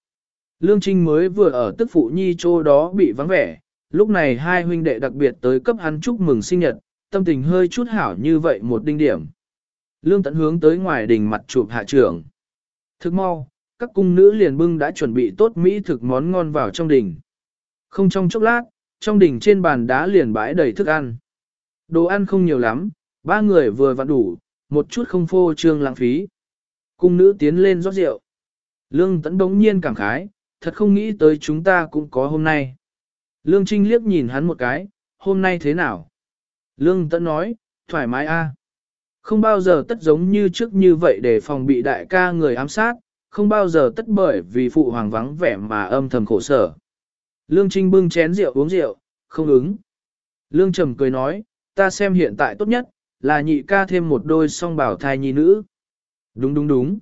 Lương Trinh mới vừa ở tức phụ nhi chỗ đó bị vắng vẻ, lúc này hai huynh đệ đặc biệt tới cấp hắn chúc mừng sinh nhật, tâm tình hơi chút hảo như vậy một đinh điểm. Lương tận hướng tới ngoài đình mặt chụp hạ trưởng. Thức mau, các cung nữ liền bưng đã chuẩn bị tốt mỹ thực món ngon vào trong đình. Không trong chốc lát, trong đình trên bàn đá liền bãi đầy thức ăn. Đồ ăn không nhiều lắm, ba người vừa vặn đủ, một chút không phô trương lãng phí. Cung nữ tiến lên rót rượu. Lương tẫn đống nhiên cảm khái, thật không nghĩ tới chúng ta cũng có hôm nay. Lương Trinh liếc nhìn hắn một cái, hôm nay thế nào? Lương tẫn nói, thoải mái a. Không bao giờ tất giống như trước như vậy để phòng bị đại ca người ám sát, không bao giờ tất bởi vì phụ hoàng vắng vẻ mà âm thầm khổ sở. Lương Trinh bưng chén rượu uống rượu, không ứng. Lương Trầm cười nói, ta xem hiện tại tốt nhất, là nhị ca thêm một đôi song bảo thai nhi nữ. Đúng đúng đúng.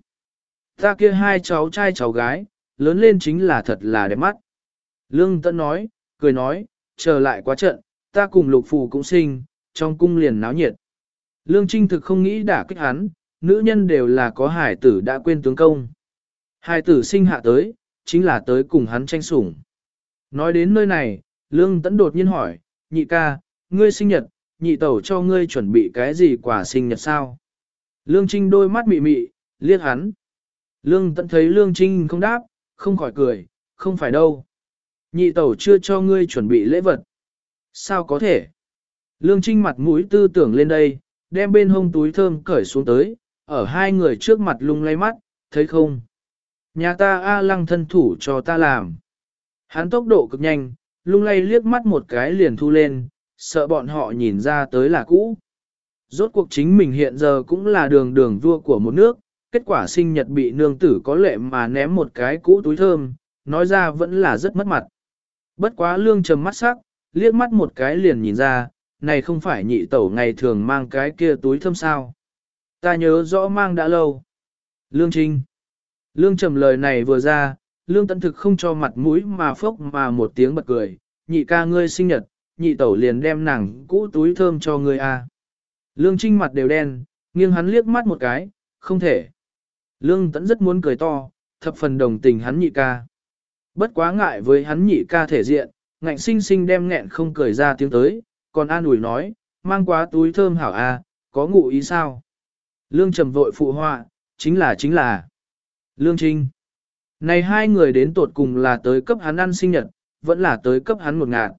Ta kia hai cháu trai cháu gái, lớn lên chính là thật là đẹp mắt. Lương Tấn nói, cười nói, chờ lại quá trận, ta cùng lục phù cũng sinh, trong cung liền náo nhiệt. Lương Trinh thực không nghĩ đả kích hắn, nữ nhân đều là có hải tử đã quên tướng công. Hải tử sinh hạ tới, chính là tới cùng hắn tranh sủng. Nói đến nơi này, Lương Tấn đột nhiên hỏi, nhị ca, ngươi sinh nhật, nhị tẩu cho ngươi chuẩn bị cái gì quả sinh nhật sao? Lương Trinh đôi mắt mị mị, liếc hắn. Lương Tấn thấy Lương Trinh không đáp, không khỏi cười, không phải đâu. Nhị tẩu chưa cho ngươi chuẩn bị lễ vật. Sao có thể? Lương Trinh mặt mũi tư tưởng lên đây, đem bên hông túi thơm cởi xuống tới, ở hai người trước mặt lung lay mắt, thấy không? Nhà ta A lăng thân thủ cho ta làm. Hắn tốc độ cực nhanh, lung lay liếc mắt một cái liền thu lên, sợ bọn họ nhìn ra tới là cũ. Rốt cuộc chính mình hiện giờ cũng là đường đường vua của một nước, kết quả sinh nhật bị nương tử có lệ mà ném một cái cũ túi thơm, nói ra vẫn là rất mất mặt. Bất quá lương trầm mắt sắc, liếc mắt một cái liền nhìn ra, này không phải nhị tẩu ngày thường mang cái kia túi thơm sao. Ta nhớ rõ mang đã lâu. Lương Trinh. Lương trầm lời này vừa ra, lương tận thực không cho mặt mũi mà phốc mà một tiếng bật cười, nhị ca ngươi sinh nhật, nhị tẩu liền đem nàng cũ túi thơm cho ngươi a. Lương Trinh mặt đều đen, nghiêng hắn liếc mắt một cái, không thể. Lương tẫn rất muốn cười to, thập phần đồng tình hắn nhị ca. Bất quá ngại với hắn nhị ca thể diện, ngạnh sinh sinh đem nghẹn không cười ra tiếng tới, còn an ủi nói, mang quá túi thơm hảo a, có ngụ ý sao? Lương trầm vội phụ họa, chính là chính là. Lương Trinh. Này hai người đến tột cùng là tới cấp hắn ăn sinh nhật, vẫn là tới cấp hắn một ngạn.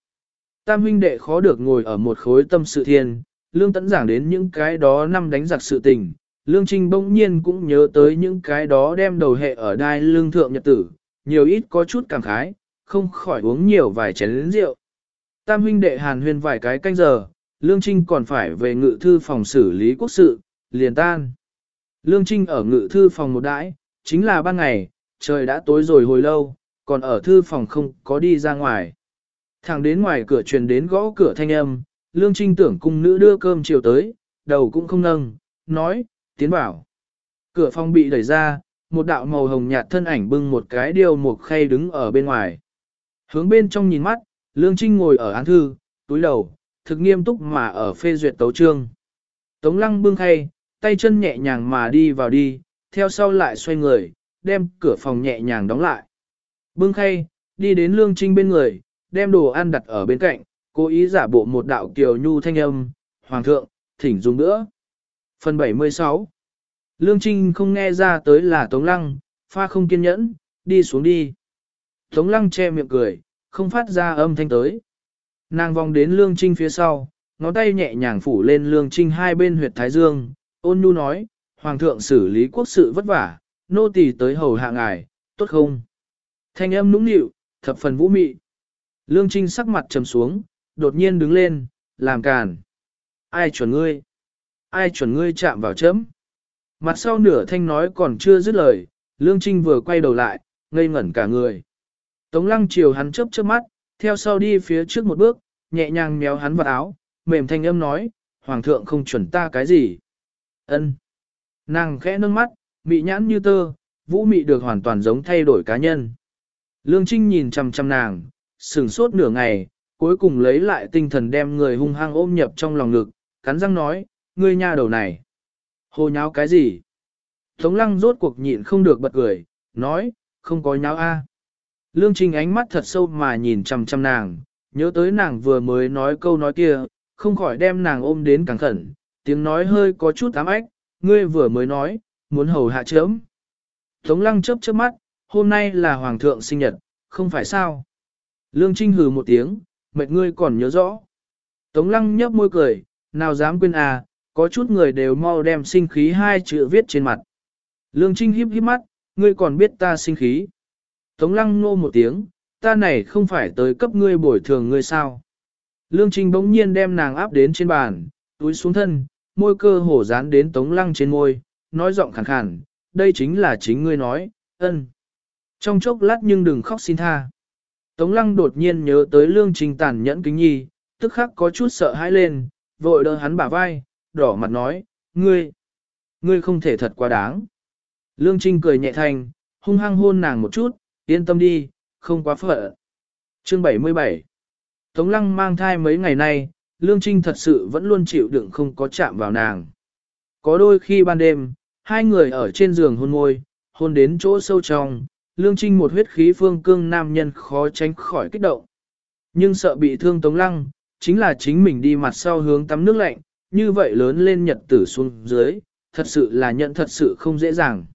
Tam huynh đệ khó được ngồi ở một khối tâm sự thiên, lương tẫn giảng đến những cái đó năm đánh giặc sự tình. Lương Trinh bỗng nhiên cũng nhớ tới những cái đó đem đầu hệ ở đai lương thượng nhật tử, nhiều ít có chút cảm khái, không khỏi uống nhiều vài chén rượu. Tam huynh đệ hàn huyên vài cái canh giờ, Lương Trinh còn phải về ngự thư phòng xử lý quốc sự, liền tan. Lương Trinh ở ngự thư phòng một đãi, chính là ban ngày, trời đã tối rồi hồi lâu, còn ở thư phòng không có đi ra ngoài. Thẳng đến ngoài cửa truyền đến gõ cửa thanh âm, Lương Trinh tưởng cung nữ đưa cơm chiều tới, đầu cũng không nâng, nói, tiến bảo. Cửa phòng bị đẩy ra, một đạo màu hồng nhạt thân ảnh bưng một cái điều một khay đứng ở bên ngoài. Hướng bên trong nhìn mắt, Lương Trinh ngồi ở án thư, túi đầu, thực nghiêm túc mà ở phê duyệt tấu trương. Tống lăng bưng khay, tay chân nhẹ nhàng mà đi vào đi, theo sau lại xoay người, đem cửa phòng nhẹ nhàng đóng lại. Bưng khay, đi đến Lương Trinh bên người, đem đồ ăn đặt ở bên cạnh, cố ý giả bộ một đạo kiều nhu thanh âm, Hoàng thượng, thỉnh dùng nữa. Phần 76 Lương Trinh không nghe ra tới là Tống Lăng, pha không kiên nhẫn, đi xuống đi. Tống Lăng che miệng cười, không phát ra âm thanh tới. Nàng vòng đến Lương Trinh phía sau, ngón tay nhẹ nhàng phủ lên Lương Trinh hai bên huyệt thái dương, ôn nhu nói, Hoàng thượng xử lý quốc sự vất vả, nô tỳ tới hầu hạ ngài, tốt không? Thanh âm nũng nịu, thập phần vũ mị. Lương Trinh sắc mặt trầm xuống, đột nhiên đứng lên, làm càn. Ai chuẩn ngươi? Ai chuẩn ngươi chạm vào chấm? Mặt sau nửa thanh nói còn chưa dứt lời, Lương Trinh vừa quay đầu lại, ngây ngẩn cả người. Tống lăng chiều hắn chớp chớp mắt, theo sau đi phía trước một bước, nhẹ nhàng méo hắn vào áo, mềm thanh âm nói, Hoàng thượng không chuẩn ta cái gì. ân Nàng khẽ nâng mắt, mị nhãn như tơ, vũ mị được hoàn toàn giống thay đổi cá nhân. Lương Trinh nhìn chằm chằm nàng, sửng sốt nửa ngày, cuối cùng lấy lại tinh thần đem người hung hăng ôm nhập trong lòng ngực, cắn răng nói, ngươi nha đầu này. Hồ nháo cái gì? Tống lăng rốt cuộc nhịn không được bật cười, nói, không có nháo a. Lương Trinh ánh mắt thật sâu mà nhìn chằm chằm nàng, nhớ tới nàng vừa mới nói câu nói kia, không khỏi đem nàng ôm đến càng khẩn, tiếng nói hơi có chút ám ách, ngươi vừa mới nói, muốn hầu hạ chớm. Tống lăng chớp chớp mắt, hôm nay là hoàng thượng sinh nhật, không phải sao. Lương Trinh hừ một tiếng, mệt ngươi còn nhớ rõ. Tống lăng nhấp môi cười, nào dám quên à, có chút người đều mau đem sinh khí hai chữ viết trên mặt. Lương Trinh híp híp mắt, ngươi còn biết ta sinh khí. Tống lăng nô một tiếng, ta này không phải tới cấp ngươi bồi thường ngươi sao. Lương Trinh bỗng nhiên đem nàng áp đến trên bàn, túi xuống thân, môi cơ hổ dán đến tống lăng trên môi, nói giọng khàn khàn, đây chính là chính ngươi nói, ân. Trong chốc lát nhưng đừng khóc xin tha. Tống lăng đột nhiên nhớ tới lương trình tàn nhẫn kính nhi, tức khắc có chút sợ hãi lên, vội đỡ hắn bả vai, đỏ mặt nói, ngươi, ngươi không thể thật quá đáng. Lương Trinh cười nhẹ thanh, hung hăng hôn nàng một chút, yên tâm đi, không quá phở. Chương 77 Tống lăng mang thai mấy ngày nay, Lương Trinh thật sự vẫn luôn chịu đựng không có chạm vào nàng. Có đôi khi ban đêm, hai người ở trên giường hôn môi, hôn đến chỗ sâu trong, Lương Trinh một huyết khí phương cương nam nhân khó tránh khỏi kích động. Nhưng sợ bị thương Tống Lăng, chính là chính mình đi mặt sau hướng tắm nước lạnh, như vậy lớn lên nhật tử xuống dưới, thật sự là nhận thật sự không dễ dàng.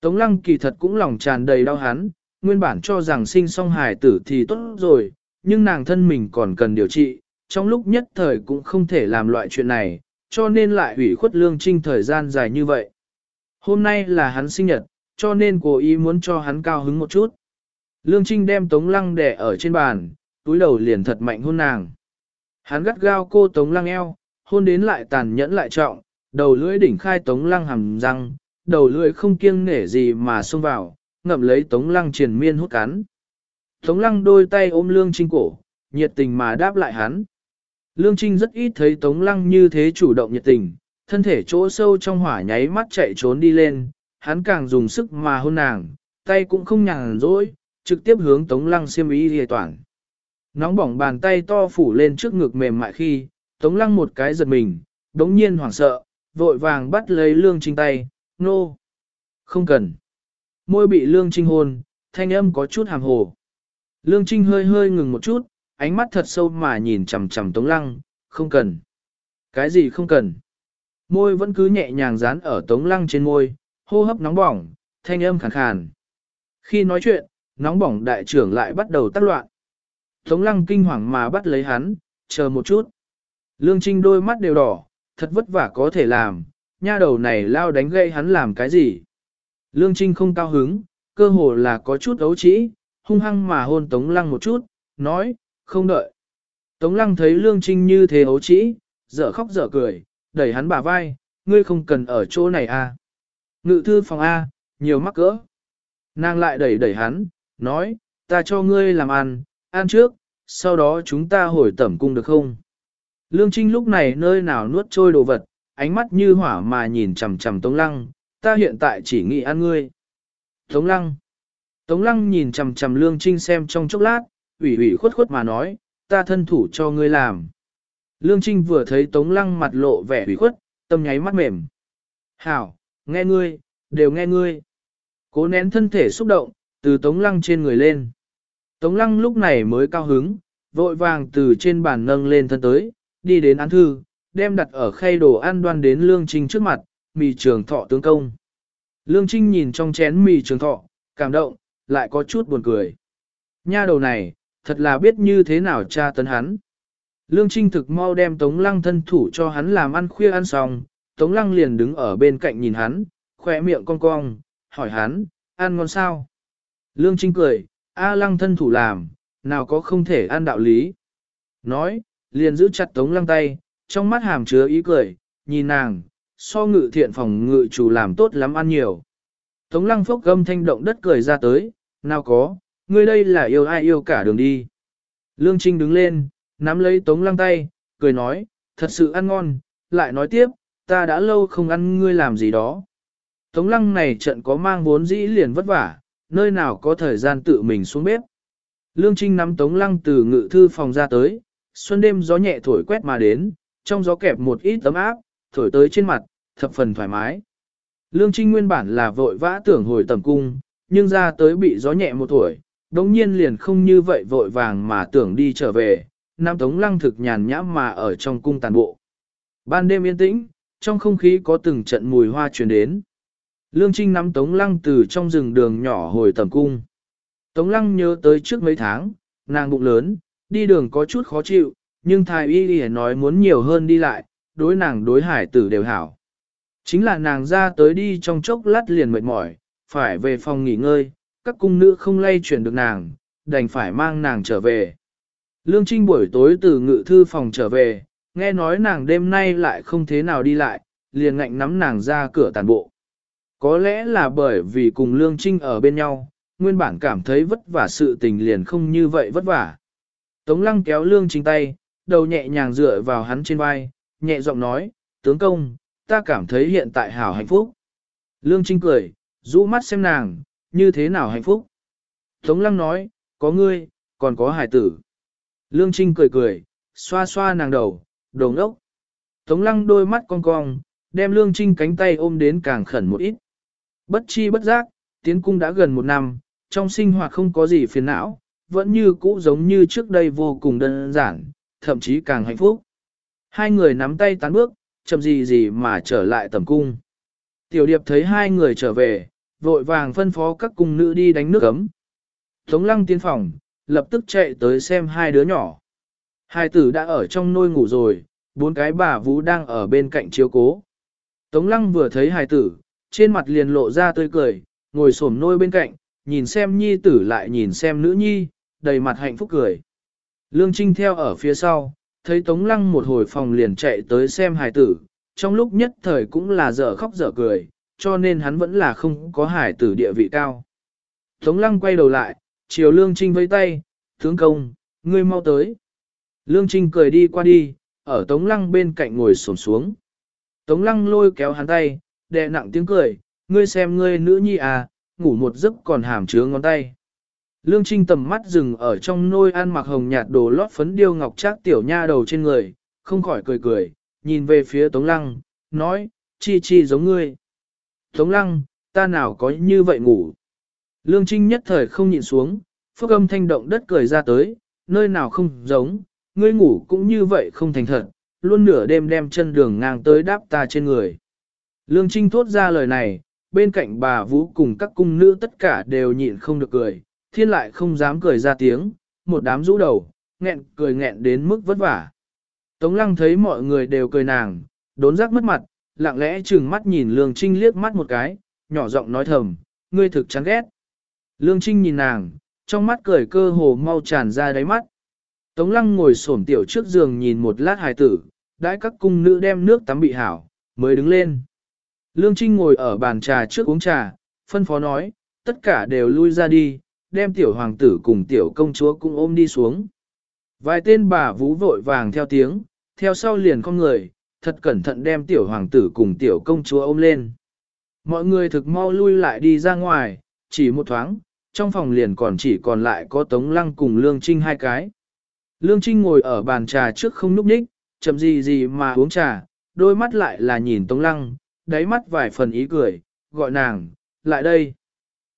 Tống Lăng kỳ thật cũng lòng tràn đầy đau hắn, nguyên bản cho rằng sinh song hài tử thì tốt rồi, nhưng nàng thân mình còn cần điều trị, trong lúc nhất thời cũng không thể làm loại chuyện này, cho nên lại hủy khuất lương trinh thời gian dài như vậy. Hôm nay là hắn sinh nhật, cho nên cố ý muốn cho hắn cao hứng một chút. Lương Trinh đem Tống Lăng đẻ ở trên bàn, túi đầu liền thật mạnh hôn nàng. Hắn gắt gao cô Tống Lăng eo, hôn đến lại tàn nhẫn lại trọng, đầu lưỡi đỉnh khai Tống Lăng hầm răng, đầu lưỡi không kiêng nể gì mà xông vào, ngậm lấy Tống Lăng triền miên hút cắn. Tống Lăng đôi tay ôm Lương Trinh cổ, nhiệt tình mà đáp lại hắn. Lương Trinh rất ít thấy Tống Lăng như thế chủ động nhiệt tình, thân thể chỗ sâu trong hỏa nháy mắt chạy trốn đi lên, hắn càng dùng sức mà hôn nàng, tay cũng không nhàn rỗi, trực tiếp hướng Tống Lăng xiêm ý hề toàn. Nóng bỏng bàn tay to phủ lên trước ngực mềm mại khi, Tống Lăng một cái giật mình, đống nhiên hoảng sợ, vội vàng bắt lấy Lương Trinh tay, nô. Không cần. Môi bị Lương Trinh hôn, thanh âm có chút hàm hồ. Lương Trinh hơi hơi ngừng một chút, ánh mắt thật sâu mà nhìn chằm chằm Tống Lăng, không cần. Cái gì không cần? Môi vẫn cứ nhẹ nhàng dán ở Tống Lăng trên môi, hô hấp nóng bỏng, thanh âm khàn khàn. Khi nói chuyện, nóng bỏng đại trưởng lại bắt đầu tác loạn. Tống Lăng kinh hoàng mà bắt lấy hắn, chờ một chút. Lương Trinh đôi mắt đều đỏ, thật vất vả có thể làm, nha đầu này lao đánh gây hắn làm cái gì. Lương Trinh không cao hứng, cơ hồ là có chút ấu trĩ, hung hăng mà hôn Tống Lăng một chút, nói, không đợi. Tống Lăng thấy Lương Trinh như thế ấu trĩ, dở khóc dở cười, đẩy hắn bả vai, ngươi không cần ở chỗ này à. Ngự thư phòng A, nhiều mắc cỡ. Nàng lại đẩy đẩy hắn, nói, ta cho ngươi làm ăn, ăn trước, sau đó chúng ta hồi tẩm cung được không? Lương Trinh lúc này nơi nào nuốt trôi đồ vật, ánh mắt như hỏa mà nhìn chằm chằm Tống Lăng, ta hiện tại chỉ nghĩ ăn ngươi. Tống Lăng. Tống Lăng nhìn chằm chằm Lương Trinh xem trong chốc lát, ủy ủy khuất khuất mà nói, ta thân thủ cho ngươi làm. Lương Trinh vừa thấy Tống Lăng mặt lộ vẻ ủy khuất, tâm nháy mắt mềm. Hảo, nghe ngươi, đều nghe ngươi. Cố nén thân thể xúc động, từ Tống Lăng trên người lên. Tống Lăng lúc này mới cao hứng, vội vàng từ trên bàn nâng lên thân tới, đi đến án thư, đem đặt ở khay đồ ăn đoan đến Lương Trinh trước mặt, mì trường thọ tướng công. Lương Trinh nhìn trong chén mì trường thọ, cảm động, lại có chút buồn cười. Nha đầu này, thật là biết như thế nào cha tấn hắn. Lương Trinh thực mau đem Tống Lăng thân thủ cho hắn làm ăn khuya ăn xong, Tống Lăng liền đứng ở bên cạnh nhìn hắn, khỏe miệng cong cong, hỏi hắn, ăn ngon sao? Lương Trinh cười, A Lăng thân thủ làm, nào có không thể ăn đạo lý. Nói, liền giữ chặt Tống Lăng tay, trong mắt hàm chứa ý cười, nhìn nàng, so ngự thiện phòng ngự chủ làm tốt lắm ăn nhiều. Tống Lăng phốc gâm thanh động đất cười ra tới, nào có, ngươi đây là yêu ai yêu cả đường đi. Lương Trinh đứng lên, nắm lấy Tống Lăng tay, cười nói, thật sự ăn ngon, lại nói tiếp, ta đã lâu không ăn ngươi làm gì đó. Tống Lăng này trận có mang vốn dĩ liền vất vả, nơi nào có thời gian tự mình xuống bếp. Lương Trinh nắm Tống Lăng từ ngự thư phòng ra tới, xuân đêm gió nhẹ thổi quét mà đến, trong gió kẹp một ít tấm áp, thổi tới trên mặt, thập phần thoải mái. Lương Trinh nguyên bản là vội vã tưởng hồi tầm cung, nhưng ra tới bị gió nhẹ một tuổi, đống nhiên liền không như vậy vội vàng mà tưởng đi trở về, Nam Tống Lăng thực nhàn nhã mà ở trong cung tàn bộ. Ban đêm yên tĩnh, trong không khí có từng trận mùi hoa truyền đến. Lương Trinh nắm Tống Lăng từ trong rừng đường nhỏ hồi tầm cung. Tống Lăng nhớ tới trước mấy tháng, nàng bụng lớn, đi đường có chút khó chịu, nhưng thái y Y nói muốn nhiều hơn đi lại, đối nàng đối hải tử đều hảo. Chính là nàng ra tới đi trong chốc lát liền mệt mỏi, phải về phòng nghỉ ngơi, các cung nữ không lay chuyển được nàng, đành phải mang nàng trở về. Lương Trinh buổi tối từ ngự thư phòng trở về, nghe nói nàng đêm nay lại không thế nào đi lại, liền ngạnh nắm nàng ra cửa tàn bộ. Có lẽ là bởi vì cùng Lương Trinh ở bên nhau, nguyên bản cảm thấy vất vả sự tình liền không như vậy vất vả. Tống lăng kéo Lương Trinh tay, đầu nhẹ nhàng dựa vào hắn trên vai, nhẹ giọng nói, tướng công, ta cảm thấy hiện tại hảo hạnh phúc. Lương Trinh cười, rũ mắt xem nàng, như thế nào hạnh phúc. Tống lăng nói, có ngươi, còn có hải tử. Lương Trinh cười cười, xoa xoa nàng đầu, đồ ngốc. Tống lăng đôi mắt cong cong, đem Lương Trinh cánh tay ôm đến càng khẩn một ít. Bất chi bất giác, tiến cung đã gần một năm, trong sinh hoạt không có gì phiền não, vẫn như cũ giống như trước đây vô cùng đơn giản, thậm chí càng hạnh phúc. Hai người nắm tay tán bước, chậm gì gì mà trở lại tầm cung. Tiểu điệp thấy hai người trở về, vội vàng phân phó các cung nữ đi đánh nước ấm. Tống lăng tiến phòng, lập tức chạy tới xem hai đứa nhỏ. Hai tử đã ở trong nôi ngủ rồi, bốn cái bà vũ đang ở bên cạnh chiếu cố. Tống lăng vừa thấy hai tử, trên mặt liền lộ ra tươi cười, ngồi xổm nôi bên cạnh, nhìn xem nhi tử lại nhìn xem nữ nhi, đầy mặt hạnh phúc cười. Lương Trinh theo ở phía sau, thấy Tống Lăng một hồi phòng liền chạy tới xem hài tử, trong lúc nhất thời cũng là dở khóc dở cười, cho nên hắn vẫn là không có hài tử địa vị cao. Tống Lăng quay đầu lại, chiều Lương Trinh với tay, tướng công, ngươi mau tới. Lương Trinh cười đi qua đi, ở Tống Lăng bên cạnh ngồi xổm xuống. Tống lăng lôi kéo hắn tay, đè nặng tiếng cười, ngươi xem ngươi nữ nhi à, ngủ một giấc còn hàm chứa ngón tay. Lương Trinh tầm mắt dừng ở trong nôi ăn mặc hồng nhạt đồ lót phấn điêu ngọc trác tiểu nha đầu trên người, không khỏi cười cười, nhìn về phía Tống Lăng, nói, chi chi giống ngươi. Tống Lăng, ta nào có như vậy ngủ. Lương Trinh nhất thời không nhịn xuống, phước âm thanh động đất cười ra tới, nơi nào không giống, ngươi ngủ cũng như vậy không thành thật, luôn nửa đêm đem chân đường ngang tới đáp ta trên người. Lương Trinh thốt ra lời này, bên cạnh bà Vũ cùng các cung nữ tất cả đều nhịn không được cười, thiên lại không dám cười ra tiếng, một đám rũ đầu, nghẹn cười nghẹn đến mức vất vả. Tống lăng thấy mọi người đều cười nàng, đốn giác mất mặt, lặng lẽ chừng mắt nhìn Lương Trinh liếc mắt một cái, nhỏ giọng nói thầm, ngươi thực chán ghét. Lương Trinh nhìn nàng, trong mắt cười cơ hồ mau tràn ra đáy mắt. Tống lăng ngồi xổm tiểu trước giường nhìn một lát hài tử, đãi các cung nữ đem nước tắm bị hảo, mới đứng lên. Lương Trinh ngồi ở bàn trà trước uống trà, phân phó nói, tất cả đều lui ra đi, đem tiểu hoàng tử cùng tiểu công chúa cũng ôm đi xuống. Vài tên bà vũ vội vàng theo tiếng, theo sau liền con người, thật cẩn thận đem tiểu hoàng tử cùng tiểu công chúa ôm lên. Mọi người thực mau lui lại đi ra ngoài, chỉ một thoáng, trong phòng liền còn chỉ còn lại có Tống Lăng cùng Lương Trinh hai cái. Lương Trinh ngồi ở bàn trà trước không núp ních, chậm gì gì mà uống trà, đôi mắt lại là nhìn Tống Lăng, đáy mắt vài phần ý cười, gọi nàng, lại đây.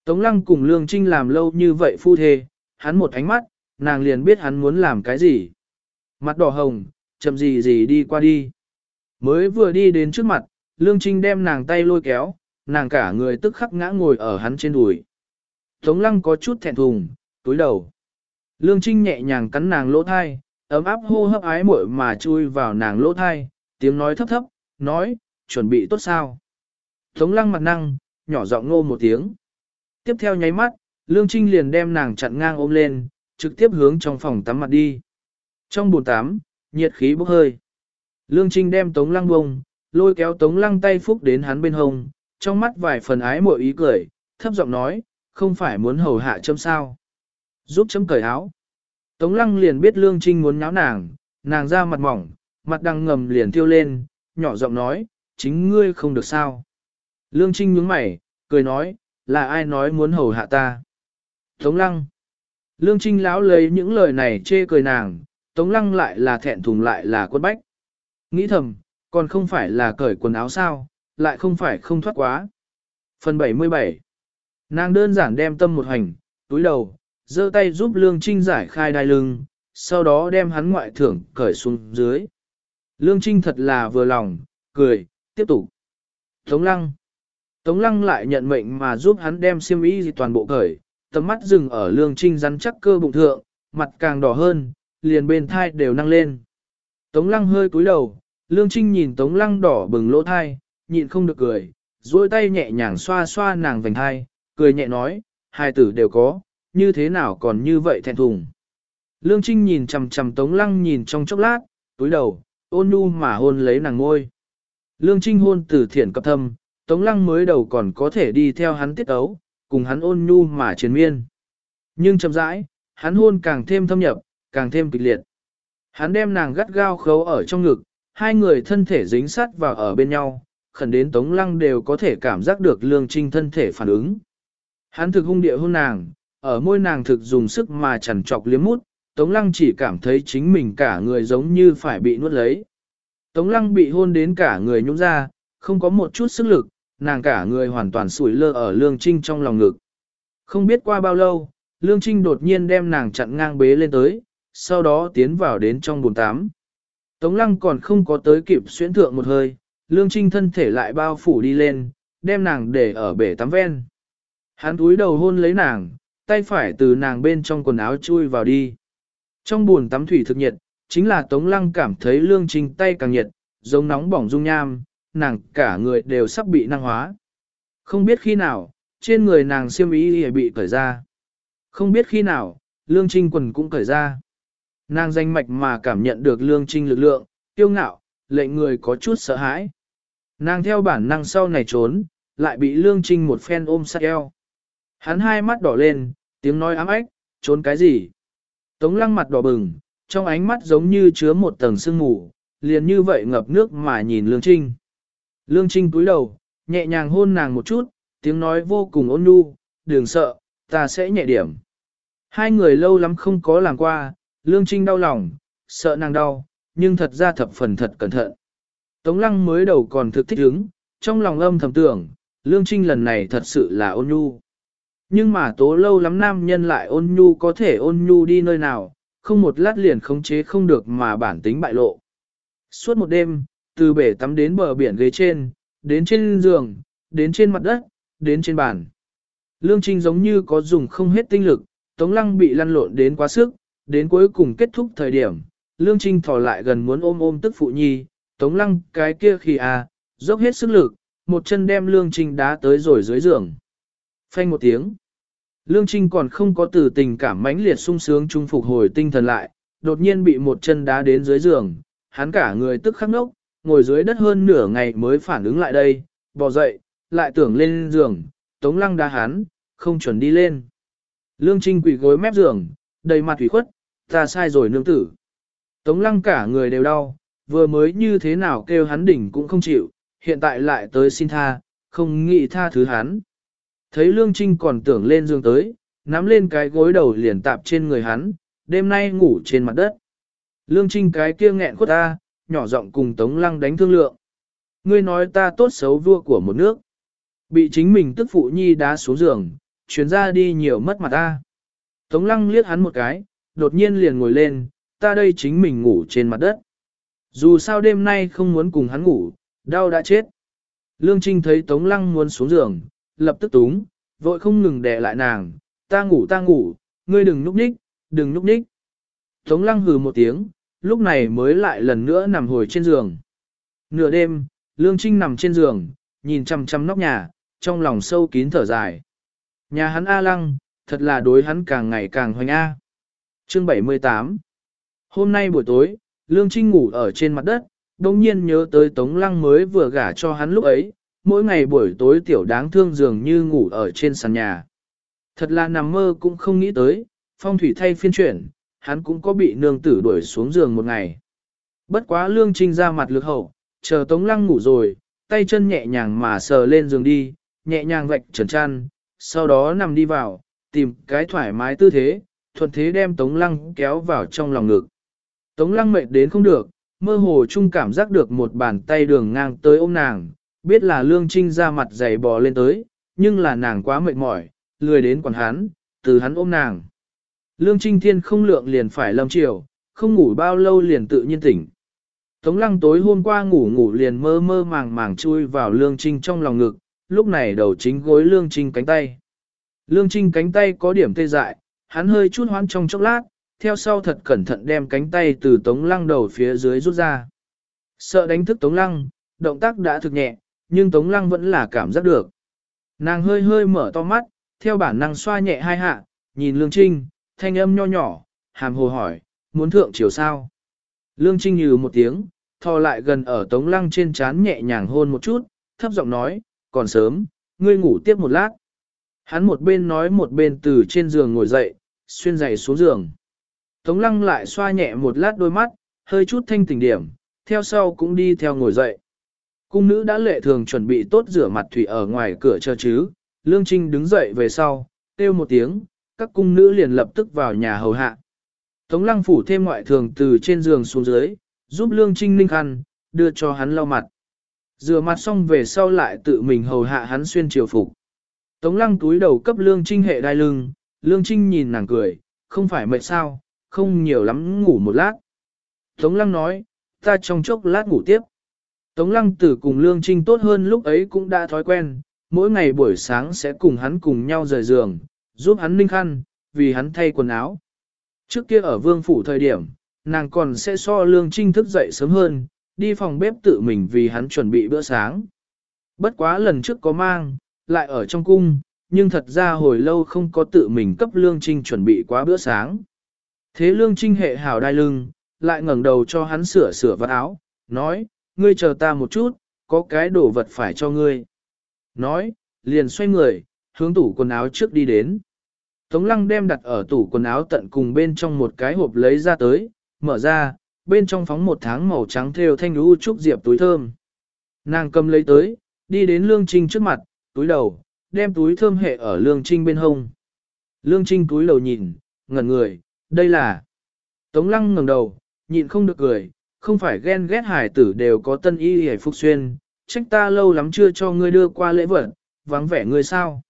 Tống Lăng cùng Lương Trinh làm lâu như vậy phu thê, hắn một ánh mắt, nàng liền biết hắn muốn làm cái gì. Mặt đỏ hồng, chậm gì gì đi qua đi. Mới vừa đi đến trước mặt, Lương Trinh đem nàng tay lôi kéo, nàng cả người tức khắc ngã ngồi ở hắn trên đùi. Tống Lăng có chút thẹn thùng, túi đầu. Lương Trinh nhẹ nhàng cắn nàng lỗ thai, ấm áp hô hấp ái muội mà chui vào nàng lỗ thai, tiếng nói thấp thấp, nói, chuẩn bị tốt sao. Tống Lăng mặt năng, nhỏ giọng ngô một tiếng. Tiếp theo nháy mắt, Lương Trinh liền đem nàng chặn ngang ôm lên, trực tiếp hướng trong phòng tắm mặt đi. Trong bồn tắm, nhiệt khí bốc hơi. Lương Trinh đem Tống Lăng bông, lôi kéo Tống Lăng tay phúc đến hắn bên hông, trong mắt vài phần ái mội ý cười, thấp giọng nói, không phải muốn hầu hạ châm sao. Giúp chấm cởi áo. Tống Lăng liền biết Lương Trinh muốn nháo nàng, nàng ra mặt mỏng, mặt đang ngầm liền tiêu lên, nhỏ giọng nói, chính ngươi không được sao. Lương Trinh nhướng mày, cười nói, là ai nói muốn hầu hạ ta? Tống lăng. Lương Trinh lão lấy những lời này chê cười nàng, Tống lăng lại là thẹn thùng lại là quân bách. Nghĩ thầm, còn không phải là cởi quần áo sao, lại không phải không thoát quá. Phần 77 Nàng đơn giản đem tâm một hành, túi đầu, giơ tay giúp Lương Trinh giải khai đai lưng, sau đó đem hắn ngoại thưởng cởi xuống dưới. Lương Trinh thật là vừa lòng, cười, tiếp tục. Tống lăng. Tống lăng lại nhận mệnh mà giúp hắn đem xiêm y gì toàn bộ cởi, tầm mắt dừng ở lương trinh rắn chắc cơ bụng thượng, mặt càng đỏ hơn, liền bên thai đều năng lên. Tống lăng hơi cúi đầu, lương trinh nhìn tống lăng đỏ bừng lỗ thai, nhịn không được cười, duỗi tay nhẹ nhàng xoa xoa nàng vành thai, cười nhẹ nói, hai tử đều có, như thế nào còn như vậy thẹn thùng. Lương trinh nhìn chằm chằm tống lăng nhìn trong chốc lát, túi đầu, ôn nhu mà hôn lấy nàng ngôi. Lương trinh hôn từ thiện cập thâm, Tống Lăng mới đầu còn có thể đi theo hắn tiết ấu, cùng hắn ôn nhu mà triền miên. Nhưng chậm rãi, hắn hôn càng thêm thâm nhập, càng thêm kịch liệt. Hắn đem nàng gắt gao khấu ở trong ngực, hai người thân thể dính sát vào ở bên nhau, khẩn đến Tống Lăng đều có thể cảm giác được lương trinh thân thể phản ứng. Hắn thực hung địa hôn nàng, ở môi nàng thực dùng sức mà chằn trọc liếm mút, Tống Lăng chỉ cảm thấy chính mình cả người giống như phải bị nuốt lấy. Tống Lăng bị hôn đến cả người nhũn ra, không có một chút sức lực, nàng cả người hoàn toàn sủi lơ ở Lương Trinh trong lòng ngực. Không biết qua bao lâu, Lương Trinh đột nhiên đem nàng chặn ngang bế lên tới, sau đó tiến vào đến trong bồn tắm. Tống lăng còn không có tới kịp xuyễn thượng một hơi, Lương Trinh thân thể lại bao phủ đi lên, đem nàng để ở bể tắm ven. Hắn túi đầu hôn lấy nàng, tay phải từ nàng bên trong quần áo chui vào đi. Trong buồn tắm thủy thực nhiệt, chính là Tống Lăng cảm thấy Lương Trinh tay càng nhiệt, giống nóng bỏng dung nham, nàng cả người đều sắp bị năng hóa. Không biết khi nào, trên người nàng siêm ý bị cởi ra. Không biết khi nào, lương trinh quần cũng cởi ra. Nàng danh mạch mà cảm nhận được lương trinh lực lượng, tiêu ngạo, lệnh người có chút sợ hãi. Nàng theo bản năng sau này trốn, lại bị lương trinh một phen ôm sát eo. Hắn hai mắt đỏ lên, tiếng nói ám ếch, trốn cái gì? Tống lăng mặt đỏ bừng, trong ánh mắt giống như chứa một tầng sương mù, liền như vậy ngập nước mà nhìn lương trinh. Lương Trinh cúi đầu, nhẹ nhàng hôn nàng một chút, tiếng nói vô cùng ôn nhu, đừng sợ, ta sẽ nhẹ điểm. Hai người lâu lắm không có làm qua, Lương Trinh đau lòng, sợ nàng đau, nhưng thật ra thập phần thật cẩn thận. Tống lăng mới đầu còn thực thích ứng, trong lòng âm thầm tưởng, Lương Trinh lần này thật sự là ôn nhu. Nhưng mà tố lâu lắm nam nhân lại ôn nhu có thể ôn nhu đi nơi nào, không một lát liền khống chế không được mà bản tính bại lộ. Suốt một đêm, từ bể tắm đến bờ biển ghế trên, đến trên giường, đến trên mặt đất, đến trên bàn. Lương Trinh giống như có dùng không hết tinh lực, Tống Lăng bị lăn lộn đến quá sức, đến cuối cùng kết thúc thời điểm, Lương Trinh thò lại gần muốn ôm ôm tức phụ nhi, Tống Lăng cái kia khi à, dốc hết sức lực, một chân đem Lương Trinh đá tới rồi dưới giường. Phanh một tiếng. Lương Trinh còn không có từ tình cảm mãnh liệt sung sướng trung phục hồi tinh thần lại, đột nhiên bị một chân đá đến dưới giường, hắn cả người tức khắc nốc, ngồi dưới đất hơn nửa ngày mới phản ứng lại đây, bò dậy, lại tưởng lên giường, tống lăng đá hắn, không chuẩn đi lên. Lương Trinh quỳ gối mép giường, đầy mặt thủy khuất, ta sai rồi nương tử. Tống lăng cả người đều đau, vừa mới như thế nào kêu hắn đỉnh cũng không chịu, hiện tại lại tới xin tha, không nghĩ tha thứ hắn. Thấy Lương Trinh còn tưởng lên giường tới, nắm lên cái gối đầu liền tạp trên người hắn, đêm nay ngủ trên mặt đất. Lương Trinh cái kia nghẹn khuất ta, nhỏ giọng cùng Tống Lăng đánh thương lượng. Ngươi nói ta tốt xấu vua của một nước. Bị chính mình tức phụ nhi đá xuống giường, chuyến ra đi nhiều mất mặt ta. Tống Lăng liếc hắn một cái, đột nhiên liền ngồi lên, ta đây chính mình ngủ trên mặt đất. Dù sao đêm nay không muốn cùng hắn ngủ, đau đã chết. Lương Trinh thấy Tống Lăng muốn xuống giường, lập tức túng, vội không ngừng đè lại nàng, ta ngủ ta ngủ, ngươi đừng núp ních, đừng núp ních. Tống Lăng hừ một tiếng, lúc này mới lại lần nữa nằm hồi trên giường. Nửa đêm, Lương Trinh nằm trên giường, nhìn chăm chăm nóc nhà, trong lòng sâu kín thở dài. Nhà hắn A Lăng, thật là đối hắn càng ngày càng hoành A. Chương 78 Hôm nay buổi tối, Lương Trinh ngủ ở trên mặt đất, đồng nhiên nhớ tới Tống Lăng mới vừa gả cho hắn lúc ấy, mỗi ngày buổi tối tiểu đáng thương dường như ngủ ở trên sàn nhà. Thật là nằm mơ cũng không nghĩ tới, phong thủy thay phiên chuyển, hắn cũng có bị nương tử đuổi xuống giường một ngày. Bất quá lương trinh ra mặt lực hậu, chờ tống lăng ngủ rồi, tay chân nhẹ nhàng mà sờ lên giường đi, nhẹ nhàng vạch trần chăn, sau đó nằm đi vào, tìm cái thoải mái tư thế, thuận thế đem tống lăng kéo vào trong lòng ngực. Tống lăng mệt đến không được, mơ hồ chung cảm giác được một bàn tay đường ngang tới ôm nàng, biết là lương trinh ra mặt dày bò lên tới, nhưng là nàng quá mệt mỏi, lười đến quản hắn, từ hắn ôm nàng. Lương Trinh Thiên không lượng liền phải lâm chiều, không ngủ bao lâu liền tự nhiên tỉnh. Tống lăng tối hôm qua ngủ ngủ liền mơ mơ màng màng chui vào Lương Trinh trong lòng ngực, lúc này đầu chính gối Lương Trinh cánh tay. Lương Trinh cánh tay có điểm tê dại, hắn hơi chút hoán trong chốc lát, theo sau thật cẩn thận đem cánh tay từ Tống lăng đầu phía dưới rút ra. Sợ đánh thức Tống lăng, động tác đã thực nhẹ, nhưng Tống lăng vẫn là cảm giác được. Nàng hơi hơi mở to mắt, theo bản năng xoa nhẹ hai hạ, nhìn Lương Trinh, thanh âm nho nhỏ, hàm hồ hỏi, muốn thượng chiều sao? Lương Trinh như một tiếng, thò lại gần ở Tống Lăng trên chán nhẹ nhàng hôn một chút, thấp giọng nói, còn sớm, ngươi ngủ tiếp một lát. Hắn một bên nói một bên từ trên giường ngồi dậy, xuyên giày xuống giường. Tống Lăng lại xoa nhẹ một lát đôi mắt, hơi chút thanh tỉnh điểm, theo sau cũng đi theo ngồi dậy. Cung nữ đã lệ thường chuẩn bị tốt rửa mặt thủy ở ngoài cửa chờ chứ, Lương Trinh đứng dậy về sau, kêu một tiếng, các cung nữ liền lập tức vào nhà hầu hạ. Tống lăng phủ thêm ngoại thường từ trên giường xuống dưới, giúp Lương Trinh ninh khăn, đưa cho hắn lau mặt. Rửa mặt xong về sau lại tự mình hầu hạ hắn xuyên triều phục. Tống lăng túi đầu cấp Lương Trinh hệ đai lưng, Lương Trinh nhìn nàng cười, không phải mệt sao, không nhiều lắm ngủ một lát. Tống lăng nói, ta trong chốc lát ngủ tiếp. Tống lăng tử cùng Lương Trinh tốt hơn lúc ấy cũng đã thói quen, mỗi ngày buổi sáng sẽ cùng hắn cùng nhau rời giường, giúp hắn ninh khăn, vì hắn thay quần áo. Trước kia ở vương phủ thời điểm, nàng còn sẽ so lương trinh thức dậy sớm hơn, đi phòng bếp tự mình vì hắn chuẩn bị bữa sáng. Bất quá lần trước có mang, lại ở trong cung, nhưng thật ra hồi lâu không có tự mình cấp lương trinh chuẩn bị quá bữa sáng. Thế lương trinh hệ hảo đai lưng, lại ngẩng đầu cho hắn sửa sửa vật áo, nói, ngươi chờ ta một chút, có cái đồ vật phải cho ngươi. Nói, liền xoay người, hướng tủ quần áo trước đi đến. Tống lăng đem đặt ở tủ quần áo tận cùng bên trong một cái hộp lấy ra tới, mở ra, bên trong phóng một tháng màu trắng theo thanh lũ trúc diệp túi thơm. Nàng cầm lấy tới, đi đến Lương Trinh trước mặt, túi đầu, đem túi thơm hệ ở Lương Trinh bên hông. Lương Trinh túi đầu nhìn, ngẩn người, đây là... Tống lăng ngẩng đầu, nhịn không được cười, không phải ghen ghét hải tử đều có tân y hề phúc xuyên, trách ta lâu lắm chưa cho ngươi đưa qua lễ vật, vắng vẻ ngươi sao.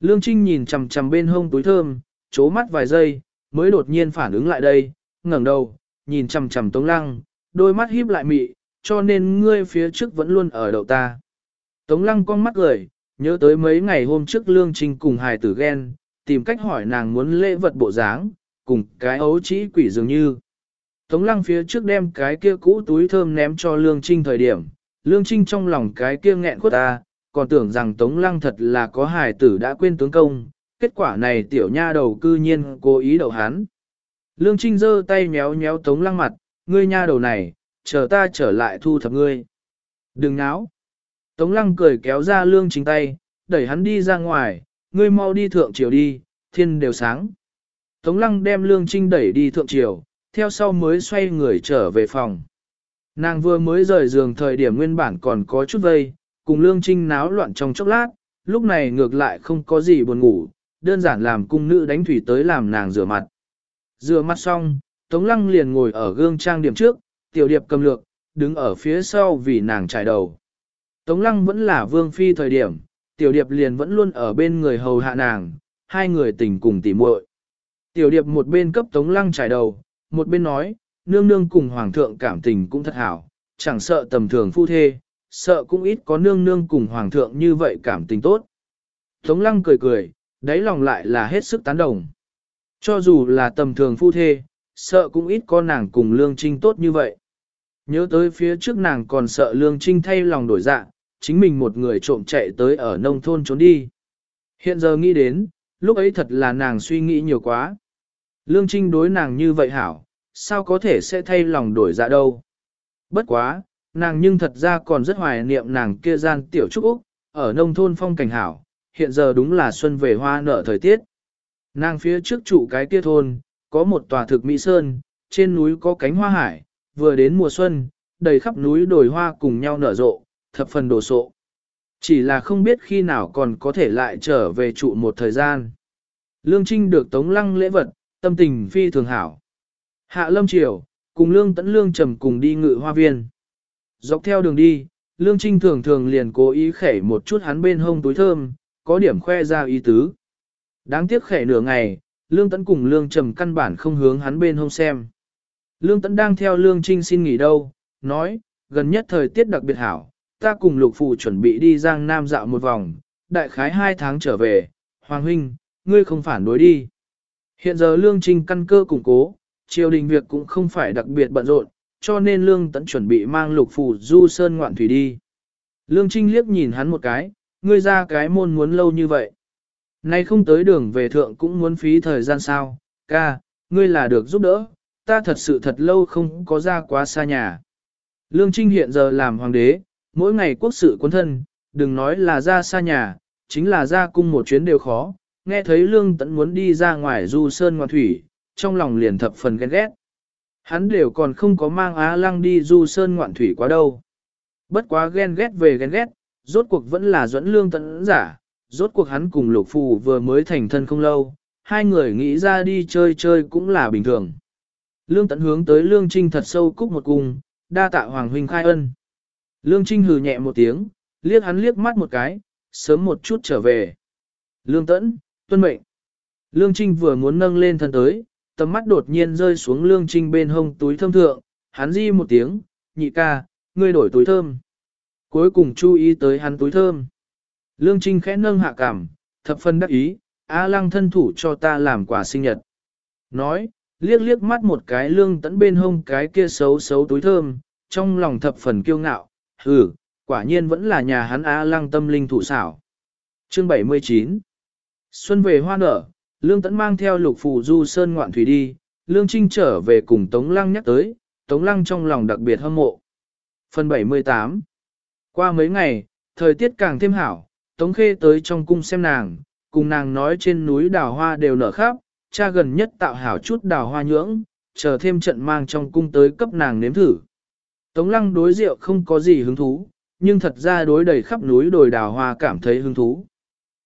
Lương Trinh nhìn chằm chằm bên hông túi thơm, chố mắt vài giây, mới đột nhiên phản ứng lại đây, ngẩng đầu, nhìn chằm chằm Tống Lăng, đôi mắt híp lại mị, cho nên ngươi phía trước vẫn luôn ở đầu ta. Tống Lăng con mắt gửi, nhớ tới mấy ngày hôm trước Lương Trinh cùng hài tử ghen, tìm cách hỏi nàng muốn lễ vật bộ dáng, cùng cái ấu trĩ quỷ dường như. Tống Lăng phía trước đem cái kia cũ túi thơm ném cho Lương Trinh thời điểm, Lương Trinh trong lòng cái kia nghẹn khuất ta, còn tưởng rằng Tống Lăng thật là có hài tử đã quên tướng công, kết quả này tiểu nha đầu cư nhiên cố ý đậu hắn. Lương Trinh giơ tay méo méo Tống Lăng mặt, ngươi nha đầu này, chờ ta trở lại thu thập ngươi. Đừng náo. Tống Lăng cười kéo ra Lương Trinh tay, đẩy hắn đi ra ngoài, ngươi mau đi thượng triều đi, thiên đều sáng. Tống Lăng đem Lương Trinh đẩy đi thượng triều, theo sau mới xoay người trở về phòng. Nàng vừa mới rời giường thời điểm nguyên bản còn có chút vây, cùng Lương Trinh náo loạn trong chốc lát, lúc này ngược lại không có gì buồn ngủ, đơn giản làm cung nữ đánh thủy tới làm nàng rửa mặt. Rửa mặt xong, Tống Lăng liền ngồi ở gương trang điểm trước, tiểu điệp cầm lược, đứng ở phía sau vì nàng trải đầu. Tống Lăng vẫn là vương phi thời điểm, tiểu điệp liền vẫn luôn ở bên người hầu hạ nàng, hai người tình cùng tỉ muội. Tiểu điệp một bên cấp Tống Lăng trải đầu, một bên nói, nương nương cùng hoàng thượng cảm tình cũng thật hảo, chẳng sợ tầm thường phu thê, sợ cũng ít có nương nương cùng hoàng thượng như vậy cảm tình tốt. Tống lăng cười cười, đáy lòng lại là hết sức tán đồng. Cho dù là tầm thường phu thê, sợ cũng ít có nàng cùng lương trinh tốt như vậy. Nhớ tới phía trước nàng còn sợ lương trinh thay lòng đổi dạ, chính mình một người trộm chạy tới ở nông thôn trốn đi. Hiện giờ nghĩ đến, lúc ấy thật là nàng suy nghĩ nhiều quá. Lương trinh đối nàng như vậy hảo, sao có thể sẽ thay lòng đổi dạ đâu. Bất quá, nàng nhưng thật ra còn rất hoài niệm nàng kia gian tiểu trúc Úc, ở nông thôn phong cảnh hảo, hiện giờ đúng là xuân về hoa nở thời tiết. Nàng phía trước trụ cái kia thôn, có một tòa thực mỹ sơn, trên núi có cánh hoa hải, vừa đến mùa xuân, đầy khắp núi đồi hoa cùng nhau nở rộ, thập phần đồ sộ. Chỉ là không biết khi nào còn có thể lại trở về trụ một thời gian. Lương Trinh được tống lăng lễ vật, tâm tình phi thường hảo. Hạ lâm triều, cùng lương tẫn lương trầm cùng đi ngự hoa viên. Dọc theo đường đi, lương trinh thường thường liền cố ý khẩy một chút hắn bên hông túi thơm, có điểm khoe ra ý tứ. Đáng tiếc khẩy nửa ngày, lương tấn cùng lương trầm căn bản không hướng hắn bên hông xem. Lương tấn đang theo lương trinh xin nghỉ đâu, nói, gần nhất thời tiết đặc biệt hảo, ta cùng lục phụ chuẩn bị đi giang nam dạo một vòng, đại khái hai tháng trở về, Hoàng huynh, ngươi không phản đối đi. Hiện giờ lương trinh căn cơ củng cố, triều đình việc cũng không phải đặc biệt bận rộn, cho nên Lương Tấn chuẩn bị mang lục phù du sơn ngoạn thủy đi. Lương Trinh liếc nhìn hắn một cái, ngươi ra cái môn muốn lâu như vậy. Nay không tới đường về thượng cũng muốn phí thời gian sao, ca, ngươi là được giúp đỡ, ta thật sự thật lâu không có ra quá xa nhà. Lương Trinh hiện giờ làm hoàng đế, mỗi ngày quốc sự quân thân, đừng nói là ra xa nhà, chính là ra cung một chuyến đều khó, nghe thấy Lương Tấn muốn đi ra ngoài du sơn ngoạn thủy, trong lòng liền thập phần ghen ghét. Hắn đều còn không có mang Á Lăng đi du sơn ngoạn thủy quá đâu. Bất quá ghen ghét về ghen ghét, rốt cuộc vẫn là dẫn lương tận giả, rốt cuộc hắn cùng lục phù vừa mới thành thân không lâu, hai người nghĩ ra đi chơi chơi cũng là bình thường. Lương tận hướng tới lương trinh thật sâu cúc một cung, đa tạ hoàng huynh khai ân. Lương trinh hừ nhẹ một tiếng, liếc hắn liếc mắt một cái, sớm một chút trở về. Lương tẫn, tuân mệnh. Lương trinh vừa muốn nâng lên thân tới, tầm mắt đột nhiên rơi xuống lương trinh bên hông túi thơm thượng, hắn di một tiếng, nhị ca, ngươi đổi túi thơm. Cuối cùng chú ý tới hắn túi thơm. Lương trinh khẽ nâng hạ cảm, thập phân đắc ý, A lăng thân thủ cho ta làm quà sinh nhật. Nói, liếc liếc mắt một cái lương tẫn bên hông cái kia xấu xấu túi thơm, trong lòng thập phần kiêu ngạo, hừ, quả nhiên vẫn là nhà hắn A lăng tâm linh thủ xảo. Chương 79 Xuân về hoa nở, Lương Tấn mang theo lục phù du sơn ngoạn thủy đi, Lương Trinh trở về cùng Tống Lăng nhắc tới, Tống Lăng trong lòng đặc biệt hâm mộ. Phần 78 Qua mấy ngày, thời tiết càng thêm hảo, Tống Khê tới trong cung xem nàng, cùng nàng nói trên núi đào hoa đều nở khắp, cha gần nhất tạo hảo chút đào hoa nhưỡng, chờ thêm trận mang trong cung tới cấp nàng nếm thử. Tống Lăng đối rượu không có gì hứng thú, nhưng thật ra đối đầy khắp núi đồi đào hoa cảm thấy hứng thú.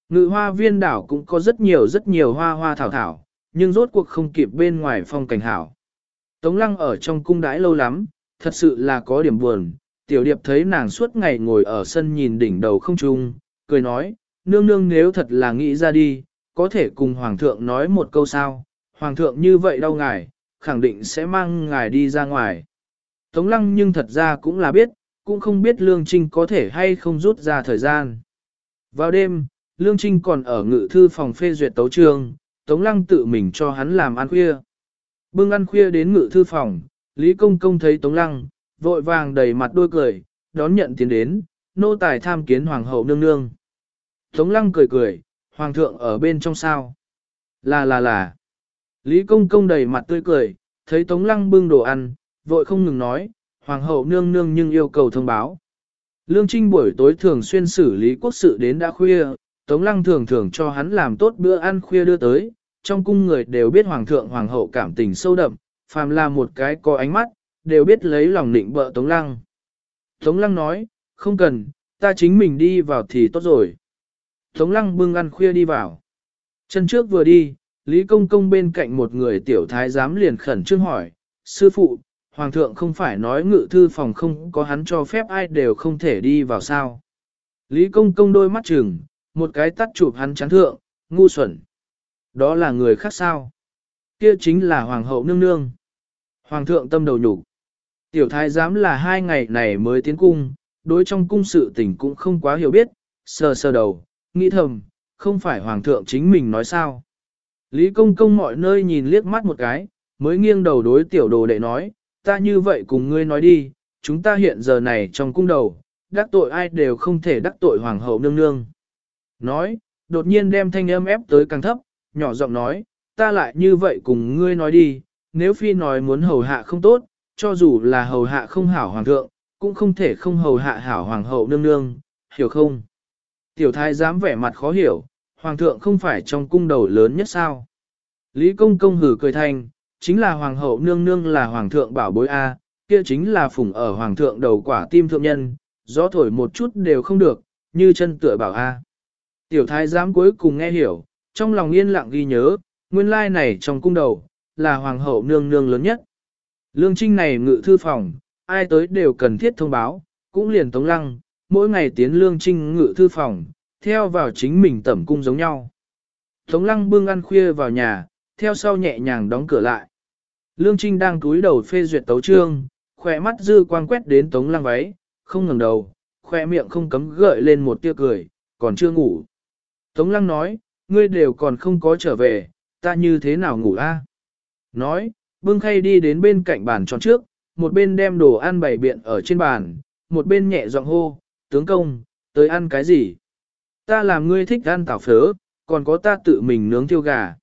Ngự hoa viên đảo cũng có rất nhiều rất nhiều hoa hoa thảo thảo, nhưng rốt cuộc không kịp bên ngoài phong cảnh hảo. Tống lăng ở trong cung đãi lâu lắm, thật sự là có điểm buồn, tiểu điệp thấy nàng suốt ngày ngồi ở sân nhìn đỉnh đầu không trung, cười nói, nương nương nếu thật là nghĩ ra đi, có thể cùng hoàng thượng nói một câu sao, hoàng thượng như vậy đau ngài, khẳng định sẽ mang ngài đi ra ngoài. Tống lăng nhưng thật ra cũng là biết, cũng không biết Lương Trinh có thể hay không rút ra thời gian. Vào đêm, Lương Trinh còn ở ngự thư phòng phê duyệt tấu trương, Tống lăng tự mình cho hắn làm ăn khuya. Bưng ăn khuya đến ngự thư phòng, Lý Công Công thấy Tống lăng, vội vàng đầy mặt đôi cười, đón nhận tiến đến, nô tài tham kiến hoàng hậu nương nương. Tống lăng cười cười, hoàng thượng ở bên trong sao. Là là là. Lý công công đầy mặt tươi cười, thấy tống lăng bưng đồ ăn, vội không ngừng nói, hoàng hậu nương nương nhưng yêu cầu thông báo. Lương Trinh buổi tối thường xuyên xử lý quốc sự đến đã khuya, Tống Lăng thường thường cho hắn làm tốt bữa ăn khuya đưa tới, trong cung người đều biết Hoàng thượng Hoàng hậu cảm tình sâu đậm, phàm là một cái có ánh mắt, đều biết lấy lòng nịnh bợ Tống Lăng. Tống Lăng nói, không cần, ta chính mình đi vào thì tốt rồi. Tống Lăng bưng ăn khuya đi vào. Chân trước vừa đi, Lý Công Công bên cạnh một người tiểu thái giám liền khẩn trương hỏi, sư phụ, Hoàng thượng không phải nói ngự thư phòng không có hắn cho phép ai đều không thể đi vào sao. Lý Công Công đôi mắt chừng, một cái tắt chụp hắn chán thượng, ngu xuẩn. Đó là người khác sao? Kia chính là Hoàng hậu nương nương. Hoàng thượng tâm đầu nhục. Tiểu thái giám là hai ngày này mới tiến cung, đối trong cung sự tình cũng không quá hiểu biết, sờ sờ đầu, nghĩ thầm, không phải hoàng thượng chính mình nói sao. Lý công công mọi nơi nhìn liếc mắt một cái, mới nghiêng đầu đối tiểu đồ đệ nói, ta như vậy cùng ngươi nói đi, chúng ta hiện giờ này trong cung đầu, đắc tội ai đều không thể đắc tội hoàng hậu nương nương. Nói, đột nhiên đem thanh âm ép tới càng thấp, nhỏ giọng nói, ta lại như vậy cùng ngươi nói đi, nếu phi nói muốn hầu hạ không tốt, cho dù là hầu hạ không hảo hoàng thượng, cũng không thể không hầu hạ hảo hoàng hậu nương nương, hiểu không? Tiểu thái dám vẻ mặt khó hiểu, hoàng thượng không phải trong cung đầu lớn nhất sao? Lý công công hử cười thanh, chính là hoàng hậu nương nương là hoàng thượng bảo bối A, kia chính là phủng ở hoàng thượng đầu quả tim thượng nhân, gió thổi một chút đều không được, như chân tựa bảo A. Tiểu thái giám cuối cùng nghe hiểu, trong lòng yên lặng ghi nhớ, nguyên lai này trong cung đầu, là hoàng hậu nương nương lớn nhất. Lương trinh này ngự thư phòng, ai tới đều cần thiết thông báo, cũng liền tống lăng, mỗi ngày tiến lương trinh ngự thư phòng, theo vào chính mình tẩm cung giống nhau. Tống lăng bưng ăn khuya vào nhà, theo sau nhẹ nhàng đóng cửa lại. Lương Trinh đang cúi đầu phê duyệt tấu trương, khỏe mắt dư quang quét đến tống lăng váy, không ngừng đầu, khỏe miệng không cấm gợi lên một tia cười, còn chưa ngủ. Tống lăng nói, ngươi đều còn không có trở về, ta như thế nào ngủ a? Nói, bưng khay đi đến bên cạnh bàn tròn trước, một bên đem đồ ăn bày biện ở trên bàn, một bên nhẹ giọng hô, tướng công, tới ăn cái gì? Ta làm ngươi thích ăn tảo phớ, còn có ta tự mình nướng thiêu gà.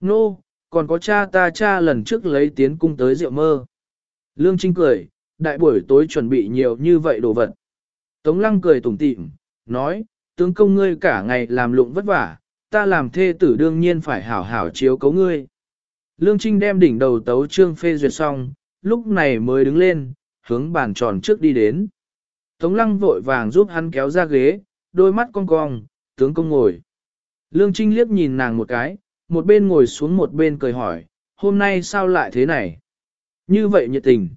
Nô, no, còn có cha ta cha lần trước lấy tiến cung tới rượu mơ. Lương Trinh cười, đại buổi tối chuẩn bị nhiều như vậy đồ vật. Tống lăng cười tủm tỉm, nói, tướng công ngươi cả ngày làm lụng vất vả, ta làm thê tử đương nhiên phải hảo hảo chiếu cấu ngươi. Lương Trinh đem đỉnh đầu tấu trương phê duyệt xong, lúc này mới đứng lên, hướng bàn tròn trước đi đến. Tống lăng vội vàng giúp hắn kéo ra ghế, đôi mắt cong cong, tướng công ngồi. Lương Trinh liếc nhìn nàng một cái, một bên ngồi xuống một bên cười hỏi, hôm nay sao lại thế này? Như vậy nhiệt tình.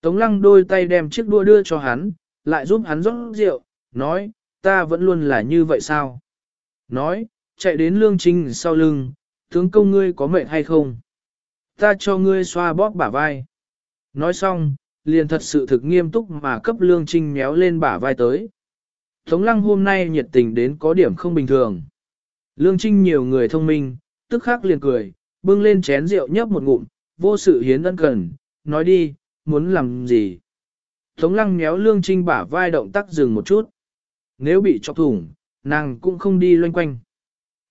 Tống lăng đôi tay đem chiếc đua đưa cho hắn, lại giúp hắn rót rượu, nói, ta vẫn luôn là như vậy sao? Nói, chạy đến lương trinh sau lưng, tướng công ngươi có mệt hay không? Ta cho ngươi xoa bóp bả vai. Nói xong, liền thật sự thực nghiêm túc mà cấp lương trinh méo lên bả vai tới. Tống lăng hôm nay nhiệt tình đến có điểm không bình thường. Lương trinh nhiều người thông minh, tức khắc liền cười, bưng lên chén rượu nhấp một ngụm, vô sự hiến ân cần, nói đi, muốn làm gì. Tống lăng méo lương trinh bả vai động tác dừng một chút. Nếu bị chọc thủng, nàng cũng không đi loanh quanh.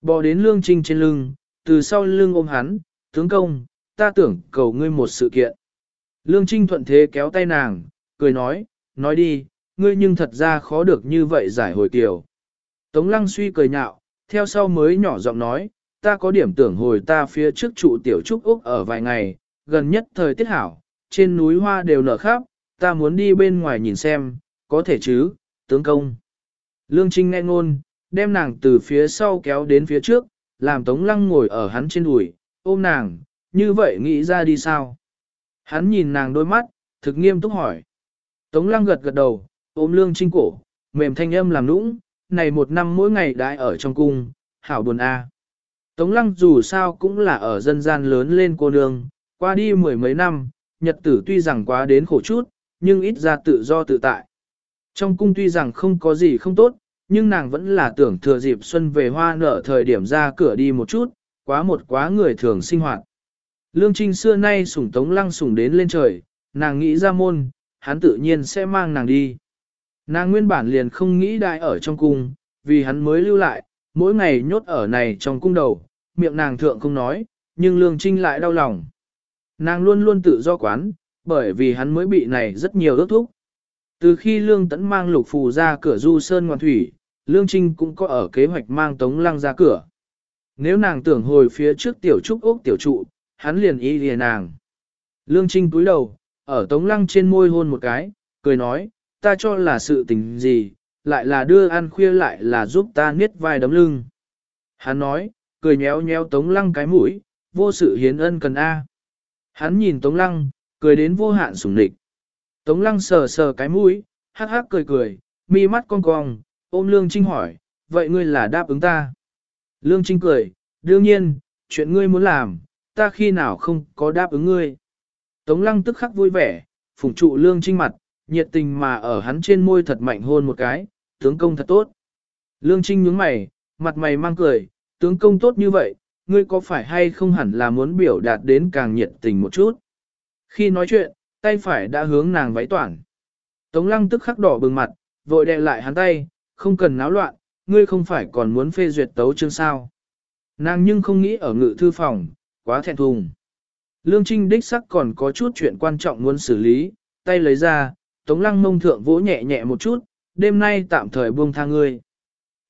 Bò đến lương trinh trên lưng, từ sau lưng ôm hắn, tướng công, ta tưởng cầu ngươi một sự kiện. Lương trinh thuận thế kéo tay nàng, cười nói, nói đi, ngươi nhưng thật ra khó được như vậy giải hồi tiểu. Tống lăng suy cười nhạo, theo sau mới nhỏ giọng nói, ta có điểm tưởng hồi ta phía trước trụ tiểu trúc Úc ở vài ngày, gần nhất thời tiết hảo, trên núi hoa đều nở khắp, ta muốn đi bên ngoài nhìn xem, có thể chứ, tướng công. Lương Trinh nghe ngôn, đem nàng từ phía sau kéo đến phía trước, làm Tống Lăng ngồi ở hắn trên đùi, ôm nàng, như vậy nghĩ ra đi sao? Hắn nhìn nàng đôi mắt, thực nghiêm túc hỏi. Tống Lăng gật gật đầu, ôm Lương Trinh cổ, mềm thanh âm làm nũng, này một năm mỗi ngày đãi ở trong cung, hảo buồn a. Tống Lăng dù sao cũng là ở dân gian lớn lên cô nương, qua đi mười mấy năm, nhật tử tuy rằng quá đến khổ chút, nhưng ít ra tự do tự tại. Trong cung tuy rằng không có gì không tốt, nhưng nàng vẫn là tưởng thừa dịp xuân về hoa nở thời điểm ra cửa đi một chút, quá một quá người thường sinh hoạt. Lương Trinh xưa nay sủng tống lăng sủng đến lên trời, nàng nghĩ ra môn, hắn tự nhiên sẽ mang nàng đi. Nàng nguyên bản liền không nghĩ đại ở trong cung, vì hắn mới lưu lại, mỗi ngày nhốt ở này trong cung đầu, miệng nàng thượng không nói, nhưng Lương Trinh lại đau lòng. Nàng luôn luôn tự do quán, bởi vì hắn mới bị này rất nhiều ước thúc. Từ khi Lương Tấn mang lục phù ra cửa du sơn ngoan thủy, Lương Trinh cũng có ở kế hoạch mang Tống Lăng ra cửa. Nếu nàng tưởng hồi phía trước tiểu trúc ốc tiểu trụ, hắn liền ý lìa nàng. Lương Trinh cúi đầu, ở Tống Lăng trên môi hôn một cái, cười nói, ta cho là sự tình gì, lại là đưa ăn khuya lại là giúp ta niết vai đấm lưng. Hắn nói, cười nhéo nhéo Tống Lăng cái mũi, vô sự hiến ân cần A. Hắn nhìn Tống Lăng, cười đến vô hạn sủng địch. Tống Lăng sờ sờ cái mũi, hắc hắc cười cười, mi mắt cong cong, ôm Lương Trinh hỏi, vậy ngươi là đáp ứng ta? Lương Trinh cười, đương nhiên, chuyện ngươi muốn làm, ta khi nào không có đáp ứng ngươi. Tống Lăng tức khắc vui vẻ, phủng trụ Lương Trinh mặt, nhiệt tình mà ở hắn trên môi thật mạnh hôn một cái, tướng công thật tốt. Lương Trinh nhướng mày, mặt mày mang cười, tướng công tốt như vậy, ngươi có phải hay không hẳn là muốn biểu đạt đến càng nhiệt tình một chút. Khi nói chuyện, tay phải đã hướng nàng váy toàn. Tống lăng tức khắc đỏ bừng mặt, vội đè lại hắn tay, không cần náo loạn, ngươi không phải còn muốn phê duyệt tấu chương sao. Nàng nhưng không nghĩ ở ngự thư phòng, quá thẹn thùng. Lương Trinh đích sắc còn có chút chuyện quan trọng muốn xử lý, tay lấy ra, Tống Lăng mông thượng vỗ nhẹ nhẹ một chút, đêm nay tạm thời buông tha ngươi.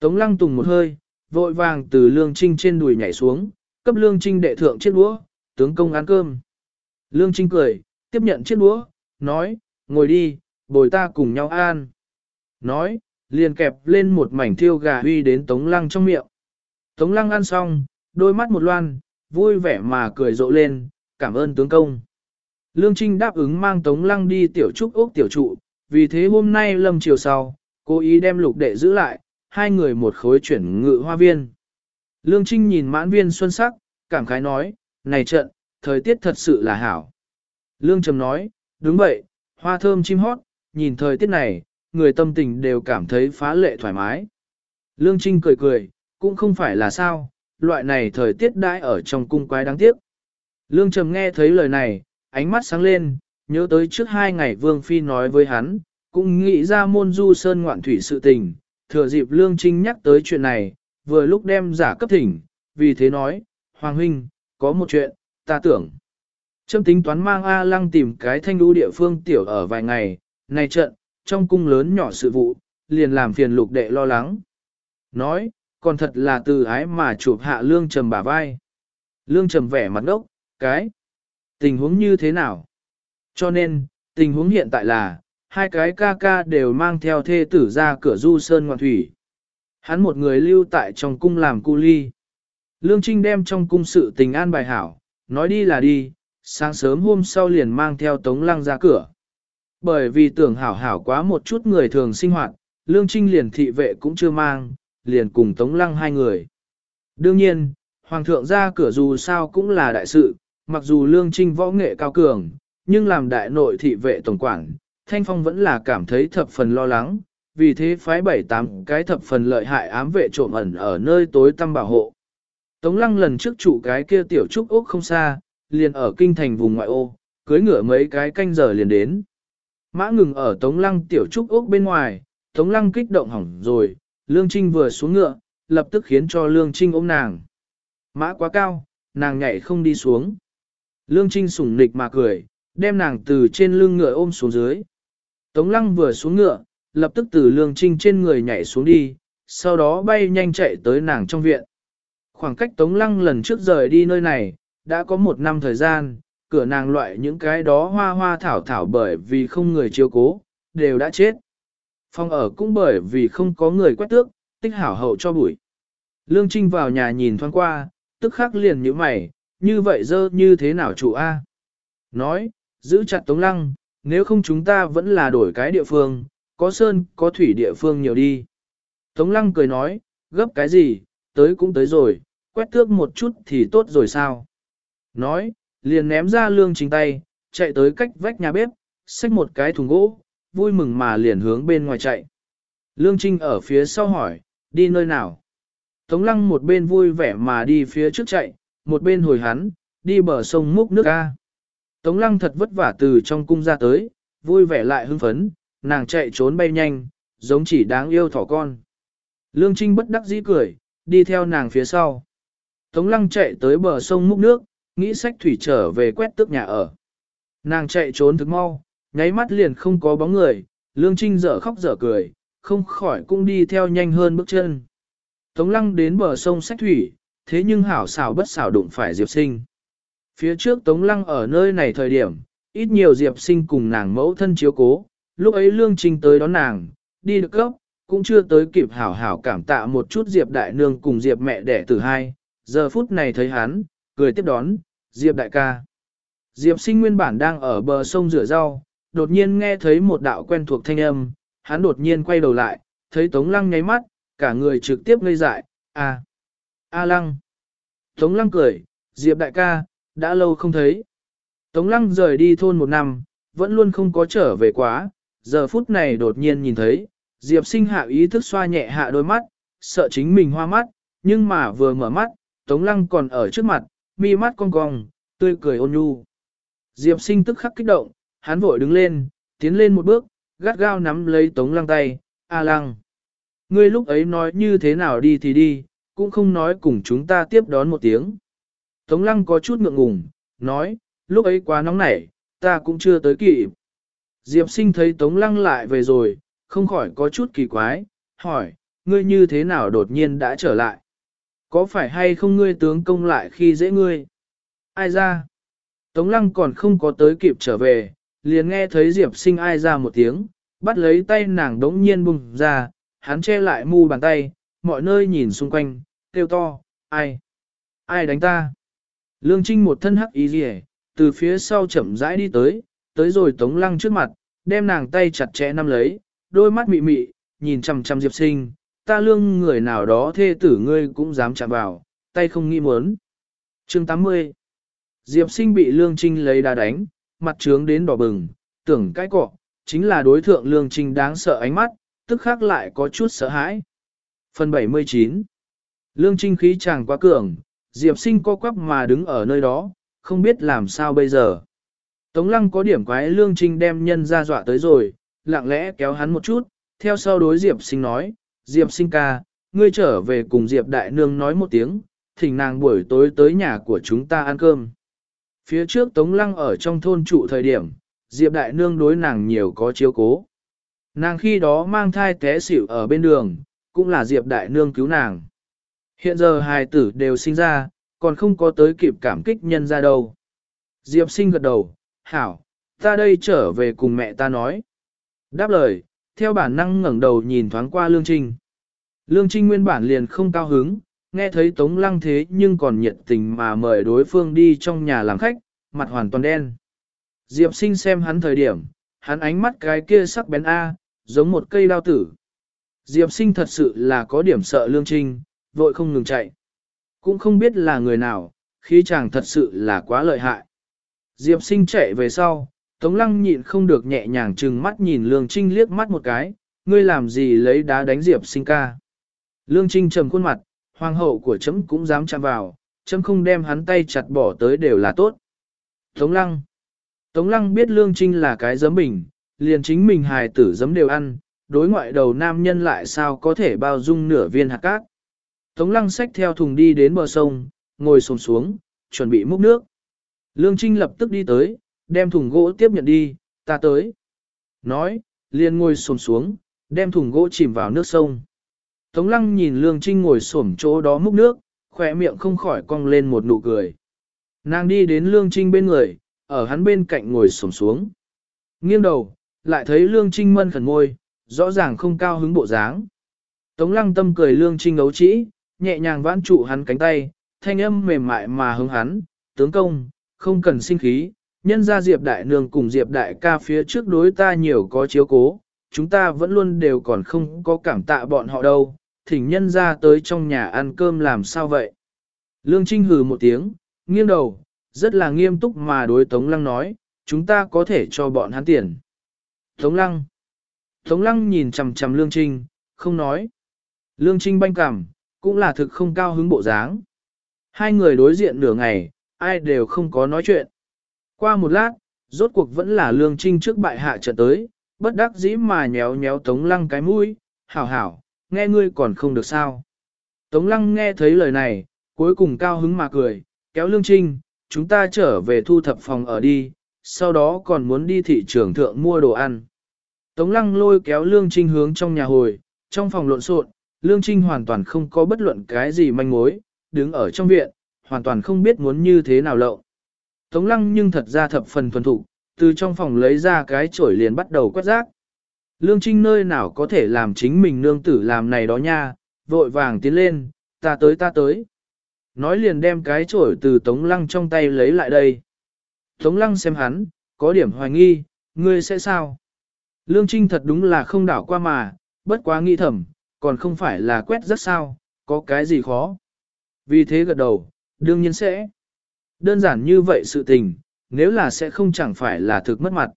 Tống Lăng tùng một hơi, vội vàng từ Lương Trinh trên đùi nhảy xuống, cấp Lương Trinh đệ thượng chiếc đũa, tướng công ăn cơm. Lương Trinh cười, tiếp nhận chiếc đũa, nói, ngồi đi, bồi ta cùng nhau ăn. Nói, liền kẹp lên một mảnh thiêu gà huy đến Tống Lăng trong miệng. Tống Lăng ăn xong, đôi mắt một loan, vui vẻ mà cười rộ lên, cảm ơn tướng công. Lương Trinh đáp ứng mang Tống Lăng đi tiểu trúc ốc tiểu trụ, vì thế hôm nay lâm chiều sau, cố ý đem lục đệ giữ lại, hai người một khối chuyển ngự hoa viên. Lương Trinh nhìn mãn viên xuân sắc, cảm khái nói, này trận, thời tiết thật sự là hảo. Lương Trầm nói, đúng vậy, hoa thơm chim hót, nhìn thời tiết này, người tâm tình đều cảm thấy phá lệ thoải mái. Lương Trinh cười cười, cũng không phải là sao, loại này thời tiết đãi ở trong cung quái đáng tiếc. Lương Trầm nghe thấy lời này, ánh mắt sáng lên, nhớ tới trước hai ngày Vương Phi nói với hắn, cũng nghĩ ra môn du sơn ngoạn thủy sự tình, thừa dịp Lương Trinh nhắc tới chuyện này, vừa lúc đem giả cấp thỉnh, vì thế nói, Hoàng Huynh, có một chuyện, ta tưởng. Trâm tính toán mang A Lăng tìm cái thanh lũ địa phương tiểu ở vài ngày, này trận, trong cung lớn nhỏ sự vụ, liền làm phiền lục đệ lo lắng. Nói, còn thật là từ ái mà chụp hạ lương trầm bả vai. Lương trầm vẻ mặt đốc, cái, tình huống như thế nào? Cho nên, tình huống hiện tại là, hai cái ca ca đều mang theo thê tử ra cửa du sơn ngoạn thủy. Hắn một người lưu tại trong cung làm cu ly. Lương Trinh đem trong cung sự tình an bài hảo, nói đi là đi, sáng sớm hôm sau liền mang theo Tống Lăng ra cửa. Bởi vì tưởng hảo hảo quá một chút người thường sinh hoạt, Lương Trinh liền thị vệ cũng chưa mang, liền cùng Tống Lăng hai người. Đương nhiên, Hoàng thượng ra cửa dù sao cũng là đại sự, mặc dù Lương Trinh võ nghệ cao cường, nhưng làm đại nội thị vệ tổng quản, Thanh Phong vẫn là cảm thấy thập phần lo lắng, vì thế phái bảy tám cái thập phần lợi hại ám vệ trộm ẩn ở nơi tối tăm bảo hộ. Tống Lăng lần trước chủ cái kia tiểu trúc ốc không xa, liền ở kinh thành vùng ngoại ô, cưới ngựa mấy cái canh giờ liền đến. Mã ngừng ở Tống Lăng tiểu trúc ốc bên ngoài, Tống Lăng kích động hỏng rồi, Lương Trinh vừa xuống ngựa, lập tức khiến cho Lương Trinh ôm nàng. Mã quá cao, nàng nhảy không đi xuống. Lương Trinh sủng nịch mà cười, đem nàng từ trên lưng ngựa ôm xuống dưới. Tống Lăng vừa xuống ngựa, lập tức từ Lương Trinh trên người nhảy xuống đi, sau đó bay nhanh chạy tới nàng trong viện. Khoảng cách Tống Lăng lần trước rời đi nơi này, đã có một năm thời gian, cửa nàng loại những cái đó hoa hoa thảo thảo bởi vì không người chiếu cố, đều đã chết. Phòng ở cũng bởi vì không có người quét tước, tích hảo hậu cho bụi. Lương Trinh vào nhà nhìn thoáng qua, tức khắc liền như mày, như vậy dơ như thế nào chủ A? Nói, giữ chặt Tống Lăng, nếu không chúng ta vẫn là đổi cái địa phương, có sơn, có thủy địa phương nhiều đi. Tống Lăng cười nói, gấp cái gì, tới cũng tới rồi, quét tước một chút thì tốt rồi sao? Nói, liền ném ra lương chính tay, chạy tới cách vách nhà bếp, xách một cái thùng gỗ, vui mừng mà liền hướng bên ngoài chạy. Lương Trinh ở phía sau hỏi, đi nơi nào? Tống lăng một bên vui vẻ mà đi phía trước chạy, một bên hồi hắn, đi bờ sông múc nước ca. Tống lăng thật vất vả từ trong cung ra tới, vui vẻ lại hưng phấn, nàng chạy trốn bay nhanh, giống chỉ đáng yêu thỏ con. Lương Trinh bất đắc dĩ cười, đi theo nàng phía sau. Tống lăng chạy tới bờ sông múc nước, nghĩ sách thủy trở về quét tước nhà ở. Nàng chạy trốn thức mau, nháy mắt liền không có bóng người, Lương Trinh dở khóc dở cười, không khỏi cũng đi theo nhanh hơn bước chân. Tống lăng đến bờ sông sách thủy, thế nhưng hảo xảo bất xảo đụng phải Diệp Sinh. Phía trước Tống lăng ở nơi này thời điểm, ít nhiều Diệp Sinh cùng nàng mẫu thân chiếu cố, lúc ấy Lương Trinh tới đón nàng, đi được cấp, cũng chưa tới kịp hảo hảo cảm tạ một chút Diệp Đại Nương cùng Diệp mẹ đẻ từ hai, giờ phút này thấy hắn, cười tiếp đón, Diệp Đại ca. Diệp sinh nguyên bản đang ở bờ sông rửa rau, đột nhiên nghe thấy một đạo quen thuộc thanh âm, hắn đột nhiên quay đầu lại, thấy Tống Lăng nháy mắt, cả người trực tiếp ngây dại, à, A Lăng. Tống Lăng cười, Diệp đại ca, đã lâu không thấy. Tống Lăng rời đi thôn một năm, vẫn luôn không có trở về quá, giờ phút này đột nhiên nhìn thấy, Diệp sinh hạ ý thức xoa nhẹ hạ đôi mắt, sợ chính mình hoa mắt, nhưng mà vừa mở mắt, Tống Lăng còn ở trước mặt, mi mắt cong cong, tươi cười ôn nhu. Diệp sinh tức khắc kích động, hắn vội đứng lên, tiến lên một bước, gắt gao nắm lấy Tống Lăng tay, A Lăng. Ngươi lúc ấy nói như thế nào đi thì đi, cũng không nói cùng chúng ta tiếp đón một tiếng. Tống Lăng có chút ngượng ngùng, nói, lúc ấy quá nóng nảy, ta cũng chưa tới kịp. Diệp sinh thấy Tống Lăng lại về rồi, không khỏi có chút kỳ quái, hỏi, ngươi như thế nào đột nhiên đã trở lại? Có phải hay không ngươi tướng công lại khi dễ ngươi? Ai ra? Tống lăng còn không có tới kịp trở về, liền nghe thấy Diệp sinh ai ra một tiếng, bắt lấy tay nàng đống nhiên bùng ra, hắn che lại mu bàn tay, mọi nơi nhìn xung quanh, kêu to, ai? Ai đánh ta? Lương Trinh một thân hắc ý gì từ phía sau chậm rãi đi tới, tới rồi tống lăng trước mặt, đem nàng tay chặt chẽ nắm lấy, đôi mắt mị mị, nhìn chằm chằm Diệp sinh, ta lương người nào đó thê tử ngươi cũng dám chạm vào, tay không nghĩ muốn. Chương 80 Diệp sinh bị Lương Trinh lấy đá đánh, mặt trướng đến đỏ bừng, tưởng cái cọ, chính là đối thượng Lương Trinh đáng sợ ánh mắt, tức khác lại có chút sợ hãi. Phần 79 Lương Trinh khí chàng quá cường, Diệp sinh co quắp mà đứng ở nơi đó, không biết làm sao bây giờ. Tống lăng có điểm quái Lương Trinh đem nhân ra dọa tới rồi, lặng lẽ kéo hắn một chút, theo sau đối Diệp sinh nói, Diệp sinh ca, ngươi trở về cùng Diệp đại nương nói một tiếng, thỉnh nàng buổi tối tới nhà của chúng ta ăn cơm. Phía trước Tống Lăng ở trong thôn trụ thời điểm, Diệp đại nương đối nàng nhiều có chiếu cố. Nàng khi đó mang thai té xỉu ở bên đường, cũng là Diệp đại nương cứu nàng. Hiện giờ hài tử đều sinh ra, còn không có tới kịp cảm kích nhân ra đâu. Diệp sinh gật đầu, hảo, ta đây trở về cùng mẹ ta nói. Đáp lời, theo bản năng ngẩng đầu nhìn thoáng qua Lương Trinh. Lương Trinh nguyên bản liền không cao hứng, nghe thấy Tống Lăng thế nhưng còn nhiệt tình mà mời đối phương đi trong nhà làm khách, mặt hoàn toàn đen. Diệp sinh xem hắn thời điểm, hắn ánh mắt cái kia sắc bén A, giống một cây đao tử. Diệp sinh thật sự là có điểm sợ Lương Trinh, vội không ngừng chạy. Cũng không biết là người nào, khí chàng thật sự là quá lợi hại. Diệp sinh chạy về sau, Tống lăng nhịn không được nhẹ nhàng trừng mắt nhìn Lương Trinh liếc mắt một cái, ngươi làm gì lấy đá đánh Diệp sinh ca. Lương Trinh trầm khuôn mặt, hoàng hậu của chấm cũng dám chạm vào, chấm không đem hắn tay chặt bỏ tới đều là tốt. Tống lăng Tống lăng biết Lương Trinh là cái giấm bình, liền chính mình hài tử giấm đều ăn, đối ngoại đầu nam nhân lại sao có thể bao dung nửa viên hạt cát. Tống lăng xách theo thùng đi đến bờ sông, ngồi xổm xuống, chuẩn bị múc nước. Lương Trinh lập tức đi tới, đem thùng gỗ tiếp nhận đi, ta tới. Nói, liền ngồi xổm xuống, đem thùng gỗ chìm vào nước sông. Tống lăng nhìn Lương Trinh ngồi xổm chỗ đó múc nước, khỏe miệng không khỏi cong lên một nụ cười. Nàng đi đến Lương Trinh bên người, ở hắn bên cạnh ngồi xổm xuống. Nghiêng đầu, lại thấy Lương Trinh mân khẩn môi, rõ ràng không cao hứng bộ dáng. Tống lăng tâm cười lương trinh ấu trĩ, nhẹ nhàng vãn trụ hắn cánh tay, thanh âm mềm mại mà hứng hắn, tướng công, không cần sinh khí, nhân ra Diệp Đại Nương cùng Diệp Đại ca phía trước đối ta nhiều có chiếu cố, chúng ta vẫn luôn đều còn không có cảm tạ bọn họ đâu, thỉnh nhân ra tới trong nhà ăn cơm làm sao vậy. Lương Trinh hừ một tiếng, nghiêng đầu, rất là nghiêm túc mà đối Tống Lăng nói, chúng ta có thể cho bọn hắn tiền. Tống Lăng Tống Lăng nhìn chằm chằm Lương Trinh, không nói. Lương Trinh banh cảm, cũng là thực không cao hứng bộ dáng. Hai người đối diện nửa ngày, ai đều không có nói chuyện. Qua một lát, rốt cuộc vẫn là Lương Trinh trước bại hạ trận tới, bất đắc dĩ mà nhéo nhéo Tống Lăng cái mũi, hảo hảo, nghe ngươi còn không được sao. Tống Lăng nghe thấy lời này, cuối cùng cao hứng mà cười, kéo Lương Trinh, chúng ta trở về thu thập phòng ở đi, sau đó còn muốn đi thị trường thượng mua đồ ăn. Tống Lăng lôi kéo Lương Trinh hướng trong nhà hồi, trong phòng lộn xộn, Lương Trinh hoàn toàn không có bất luận cái gì manh mối, đứng ở trong viện, hoàn toàn không biết muốn như thế nào lậu. Tống Lăng nhưng thật ra thập phần thuần thủ, từ trong phòng lấy ra cái chổi liền bắt đầu quét rác. Lương Trinh nơi nào có thể làm chính mình nương tử làm này đó nha, vội vàng tiến lên, ta tới ta tới. Nói liền đem cái chổi từ Tống Lăng trong tay lấy lại đây. Tống Lăng xem hắn, có điểm hoài nghi, ngươi sẽ sao? Lương Trinh thật đúng là không đảo qua mà, bất quá nghi thầm, còn không phải là quét rất sao, có cái gì khó. Vì thế gật đầu, đương nhiên sẽ. Đơn giản như vậy sự tình, nếu là sẽ không chẳng phải là thực mất mặt.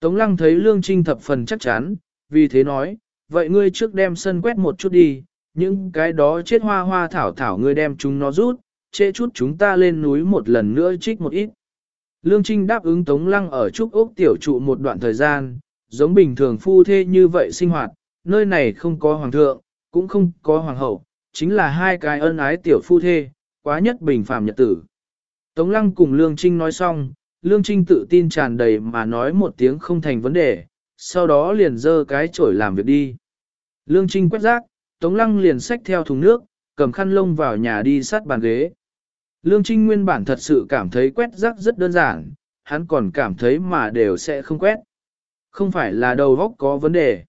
Tống lăng thấy lương trinh thập phần chắc chắn, vì thế nói, vậy ngươi trước đem sân quét một chút đi, những cái đó chết hoa hoa thảo thảo ngươi đem chúng nó rút, chê chút chúng ta lên núi một lần nữa trích một ít. Lương Trinh đáp ứng Tống Lăng ở Trúc Úc tiểu trụ một đoạn thời gian, giống bình thường phu thê như vậy sinh hoạt, nơi này không có hoàng thượng, cũng không có hoàng hậu, chính là hai cái ân ái tiểu phu thê, quá nhất bình phàm nhật tử. Tống Lăng cùng Lương Trinh nói xong, Lương Trinh tự tin tràn đầy mà nói một tiếng không thành vấn đề, sau đó liền dơ cái chổi làm việc đi. Lương Trinh quét rác, Tống Lăng liền xách theo thùng nước, cầm khăn lông vào nhà đi sát bàn ghế. Lương Trinh nguyên bản thật sự cảm thấy quét rác rất đơn giản, hắn còn cảm thấy mà đều sẽ không quét. Không phải là đầu góc có vấn đề.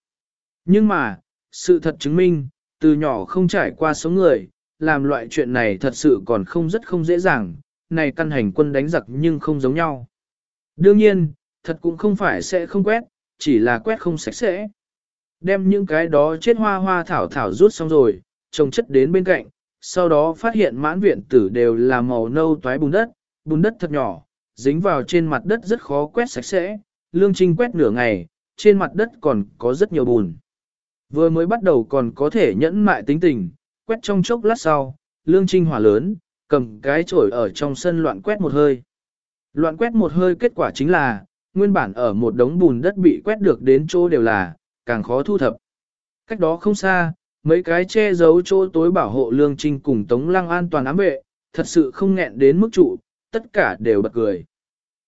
Nhưng mà, sự thật chứng minh, từ nhỏ không trải qua số người, làm loại chuyện này thật sự còn không rất không dễ dàng, này căn hành quân đánh giặc nhưng không giống nhau. Đương nhiên, thật cũng không phải sẽ không quét, chỉ là quét không sạch sẽ. Đem những cái đó chết hoa hoa thảo thảo rút xong rồi, trồng chất đến bên cạnh, sau đó phát hiện mãn viện tử đều là màu nâu toái bùn đất, bùn đất thật nhỏ, dính vào trên mặt đất rất khó quét sạch sẽ, lương trinh quét nửa ngày, trên mặt đất còn có rất nhiều bùn. Vừa mới bắt đầu còn có thể nhẫn mại tính tình, quét trong chốc lát sau, lương trinh hỏa lớn, cầm cái chổi ở trong sân loạn quét một hơi. Loạn quét một hơi kết quả chính là, nguyên bản ở một đống bùn đất bị quét được đến chỗ đều là, càng khó thu thập. Cách đó không xa, mấy cái che giấu chỗ tối bảo hộ lương trinh cùng tống lăng an toàn ám vệ, thật sự không nghẹn đến mức trụ, tất cả đều bật cười.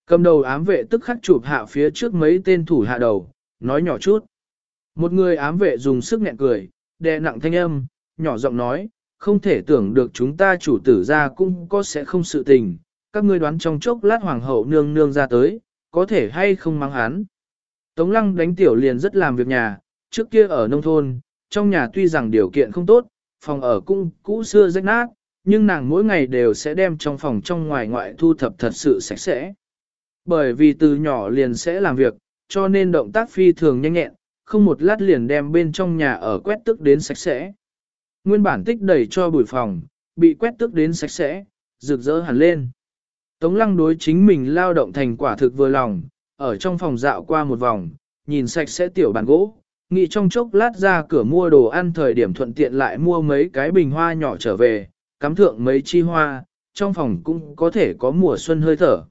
Cầm đầu ám vệ tức khắc chụp hạ phía trước mấy tên thủ hạ đầu, nói nhỏ chút. Một người ám vệ dùng sức nghẹn cười, đè nặng thanh âm, nhỏ giọng nói, không thể tưởng được chúng ta chủ tử ra cũng có sẽ không sự tình, các ngươi đoán trong chốc lát hoàng hậu nương nương ra tới, có thể hay không mang hắn. Tống lăng đánh tiểu liền rất làm việc nhà, trước kia ở nông thôn, trong nhà tuy rằng điều kiện không tốt, phòng ở cung cũ xưa rách nát, nhưng nàng mỗi ngày đều sẽ đem trong phòng trong ngoài ngoại thu thập thật sự sạch sẽ. Bởi vì từ nhỏ liền sẽ làm việc, cho nên động tác phi thường nhanh nhẹn, không một lát liền đem bên trong nhà ở quét tức đến sạch sẽ. Nguyên bản tích đầy cho bụi phòng, bị quét tước đến sạch sẽ, rực rỡ hẳn lên. Tống lăng đối chính mình lao động thành quả thực vừa lòng, ở trong phòng dạo qua một vòng, nhìn sạch sẽ tiểu bàn gỗ, nghĩ trong chốc lát ra cửa mua đồ ăn thời điểm thuận tiện lại mua mấy cái bình hoa nhỏ trở về, cắm thượng mấy chi hoa, trong phòng cũng có thể có mùa xuân hơi thở.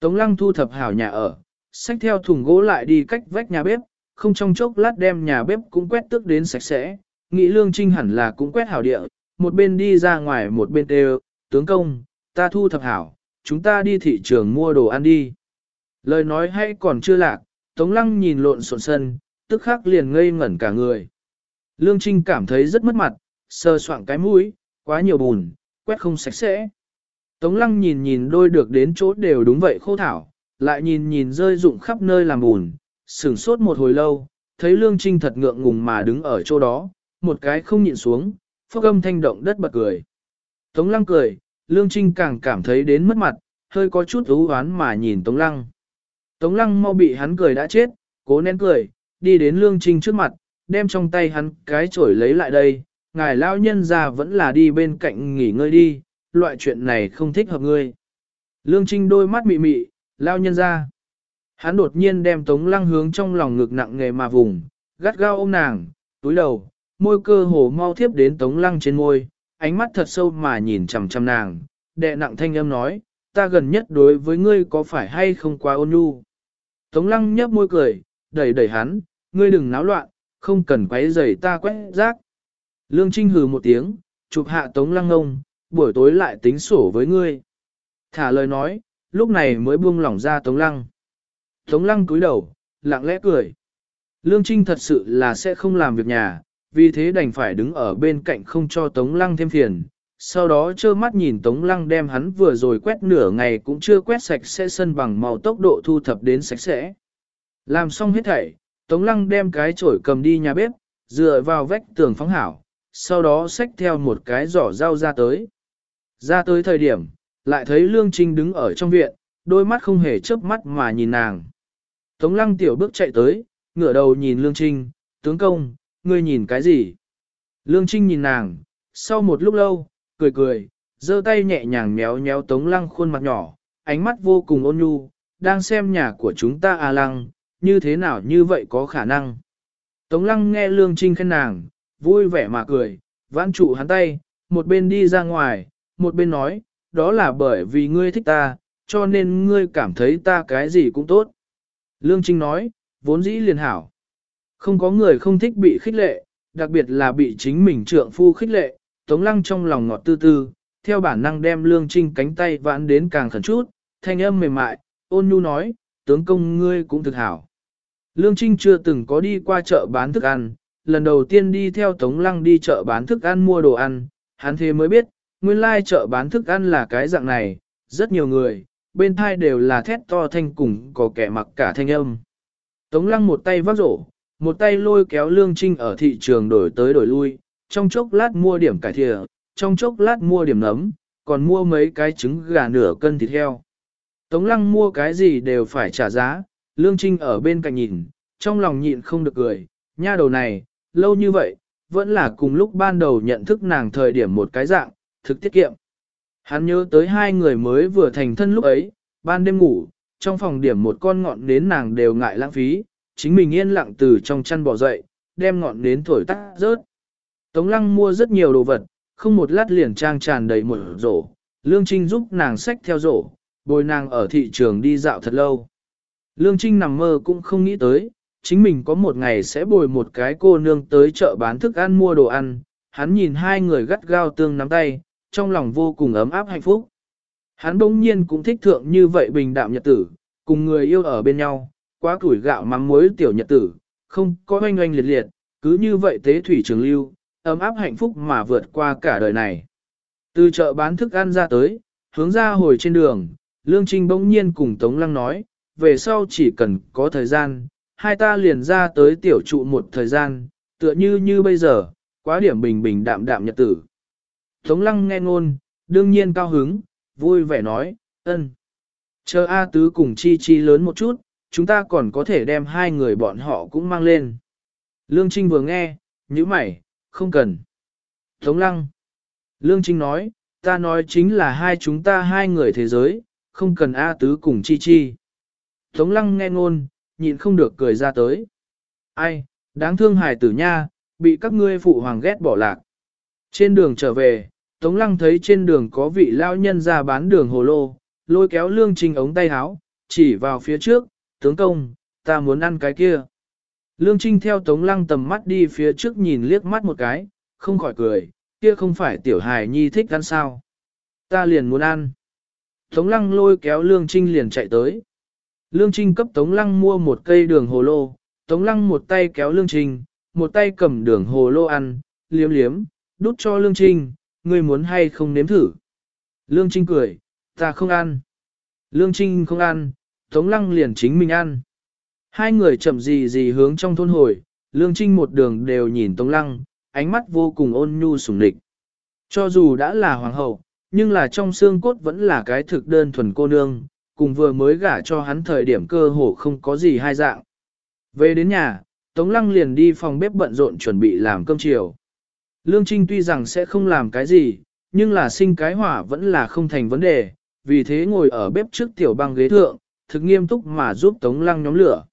Tống lăng thu thập hảo nhà ở, xách theo thùng gỗ lại đi cách vách nhà bếp, không trong chốc lát đem nhà bếp cũng quét tước đến sạch sẽ, nghĩ lương trinh hẳn là cũng quét hảo địa, một bên đi ra ngoài một bên đều, tướng công, ta thu thập hảo, chúng ta đi thị trường mua đồ ăn đi. Lời nói hay còn chưa lạc, Tống Lăng nhìn lộn xộn sân, tức khắc liền ngây ngẩn cả người. Lương Trinh cảm thấy rất mất mặt, sơ soạn cái mũi, quá nhiều bùn, quét không sạch sẽ. Tống Lăng nhìn nhìn đôi được đến chỗ đều đúng vậy khô thảo, lại nhìn nhìn rơi rụng khắp nơi làm bùn, sửng sốt một hồi lâu, thấy Lương Trinh thật ngượng ngùng mà đứng ở chỗ đó, một cái không nhịn xuống, phốc âm thanh động đất bật cười. Tống lăng cười, Lương Trinh càng cảm thấy đến mất mặt, hơi có chút ú oán mà nhìn Tống lăng. Tống lăng mau bị hắn cười đã chết, cố nén cười, đi đến Lương Trinh trước mặt, đem trong tay hắn cái chổi lấy lại đây, ngài lao nhân ra vẫn là đi bên cạnh nghỉ ngơi đi, loại chuyện này không thích hợp ngươi. Lương Trinh đôi mắt mị mị, lao nhân ra. Hắn đột nhiên đem tống lăng hướng trong lòng ngực nặng nghề mà vùng, gắt gao ôm nàng, túi đầu, môi cơ hồ mau thiếp đến tống lăng trên môi, ánh mắt thật sâu mà nhìn chằm chằm nàng, đệ nặng thanh âm nói, ta gần nhất đối với ngươi có phải hay không quá ôn nhu. Tống lăng nhấp môi cười, đẩy đẩy hắn, ngươi đừng náo loạn, không cần quấy rầy ta quét rác. Lương Trinh hừ một tiếng, chụp hạ tống lăng ngông, buổi tối lại tính sổ với ngươi. Thả lời nói, lúc này mới buông lỏng ra tống lăng. Tống lăng cúi đầu, lặng lẽ cười. Lương Trinh thật sự là sẽ không làm việc nhà, vì thế đành phải đứng ở bên cạnh không cho Tống Lăng thêm phiền. Sau đó trơ mắt nhìn Tống Lăng đem hắn vừa rồi quét nửa ngày cũng chưa quét sạch sẽ sân bằng màu tốc độ thu thập đến sạch sẽ. Làm xong hết thảy, Tống Lăng đem cái chổi cầm đi nhà bếp, dựa vào vách tường phóng hảo, sau đó xách theo một cái giỏ rau ra tới. Ra tới thời điểm, lại thấy Lương Trinh đứng ở trong viện, đôi mắt không hề chớp mắt mà nhìn nàng. Tống lăng tiểu bước chạy tới, ngửa đầu nhìn Lương Trinh, tướng công, ngươi nhìn cái gì? Lương Trinh nhìn nàng, sau một lúc lâu, cười cười, giơ tay nhẹ nhàng méo méo Tống lăng khuôn mặt nhỏ, ánh mắt vô cùng ôn nhu, đang xem nhà của chúng ta à lăng, như thế nào như vậy có khả năng. Tống lăng nghe Lương Trinh khen nàng, vui vẻ mà cười, vãn trụ hắn tay, một bên đi ra ngoài, một bên nói, đó là bởi vì ngươi thích ta, cho nên ngươi cảm thấy ta cái gì cũng tốt. Lương Trinh nói, vốn dĩ liền hảo. Không có người không thích bị khích lệ, đặc biệt là bị chính mình trượng phu khích lệ, Tống Lăng trong lòng ngọt tư tư, theo bản năng đem Lương Trinh cánh tay vãn đến càng khẩn chút, thanh âm mềm mại, ôn nhu nói, tướng công ngươi cũng thực hảo. Lương Trinh chưa từng có đi qua chợ bán thức ăn, lần đầu tiên đi theo Tống Lăng đi chợ bán thức ăn mua đồ ăn, hắn thế mới biết, nguyên lai chợ bán thức ăn là cái dạng này, rất nhiều người, bên thai đều là thét to thanh cùng có kẻ mặc cả thanh âm. Tống lăng một tay vác rổ, một tay lôi kéo lương trinh ở thị trường đổi tới đổi lui, trong chốc lát mua điểm cải thịa, trong chốc lát mua điểm nấm, còn mua mấy cái trứng gà nửa cân thịt heo. Tống lăng mua cái gì đều phải trả giá, lương trinh ở bên cạnh nhìn, trong lòng nhịn không được cười, nha đầu này, lâu như vậy, vẫn là cùng lúc ban đầu nhận thức nàng thời điểm một cái dạng, thực tiết kiệm. Hắn nhớ tới hai người mới vừa thành thân lúc ấy, ban đêm ngủ, trong phòng điểm một con ngọn nến nàng đều ngại lãng phí, chính mình yên lặng từ trong chăn bỏ dậy, đem ngọn nến thổi tắt rớt. Tống lăng mua rất nhiều đồ vật, không một lát liền trang tràn đầy một rổ, Lương Trinh giúp nàng xách theo rổ, bồi nàng ở thị trường đi dạo thật lâu. Lương Trinh nằm mơ cũng không nghĩ tới, chính mình có một ngày sẽ bồi một cái cô nương tới chợ bán thức ăn mua đồ ăn, hắn nhìn hai người gắt gao tương nắm tay, trong lòng vô cùng ấm áp hạnh phúc. Hắn bỗng nhiên cũng thích thượng như vậy bình đạm nhật tử, cùng người yêu ở bên nhau, quá tuổi gạo mắm muối tiểu nhật tử, không có oanh oanh liệt liệt, cứ như vậy tế thủy trường lưu, ấm áp hạnh phúc mà vượt qua cả đời này. Từ chợ bán thức ăn ra tới, hướng ra hồi trên đường, Lương Trinh bỗng nhiên cùng Tống Lăng nói, về sau chỉ cần có thời gian, hai ta liền ra tới tiểu trụ một thời gian, tựa như như bây giờ, quá điểm bình bình đạm đạm nhật tử. Tống lăng nghe ngôn, đương nhiên cao hứng, vui vẻ nói, ân. Chờ A Tứ cùng Chi Chi lớn một chút, chúng ta còn có thể đem hai người bọn họ cũng mang lên. Lương Trinh vừa nghe, nhíu mày, không cần. Tống lăng. Lương Trinh nói, ta nói chính là hai chúng ta hai người thế giới, không cần A Tứ cùng Chi Chi. Tống lăng nghe ngôn, nhịn không được cười ra tới. Ai, đáng thương hài tử nha, bị các ngươi phụ hoàng ghét bỏ lạc. Trên đường trở về, Tống Lăng thấy trên đường có vị lao nhân ra bán đường hồ lô, lôi kéo lương trình ống tay áo, chỉ vào phía trước, tướng công, ta muốn ăn cái kia. Lương Trinh theo Tống Lăng tầm mắt đi phía trước nhìn liếc mắt một cái, không khỏi cười, kia không phải tiểu hài nhi thích ăn sao. Ta liền muốn ăn. Tống Lăng lôi kéo Lương Trinh liền chạy tới. Lương Trinh cấp Tống Lăng mua một cây đường hồ lô, Tống Lăng một tay kéo Lương Trinh, một tay cầm đường hồ lô ăn, liếm liếm, đút cho Lương Trinh, ngươi muốn hay không nếm thử. Lương Trinh cười, ta không ăn. Lương Trinh không ăn, Tống Lăng liền chính mình ăn. Hai người chậm gì gì hướng trong thôn hồi, Lương Trinh một đường đều nhìn Tống Lăng, ánh mắt vô cùng ôn nhu sủng địch. Cho dù đã là hoàng hậu, nhưng là trong xương cốt vẫn là cái thực đơn thuần cô nương, cùng vừa mới gả cho hắn thời điểm cơ hồ không có gì hai dạng. Về đến nhà, Tống Lăng liền đi phòng bếp bận rộn chuẩn bị làm cơm chiều. Lương Trinh tuy rằng sẽ không làm cái gì, nhưng là sinh cái hỏa vẫn là không thành vấn đề, vì thế ngồi ở bếp trước tiểu băng ghế thượng, thực nghiêm túc mà giúp Tống Lăng nhóm lửa.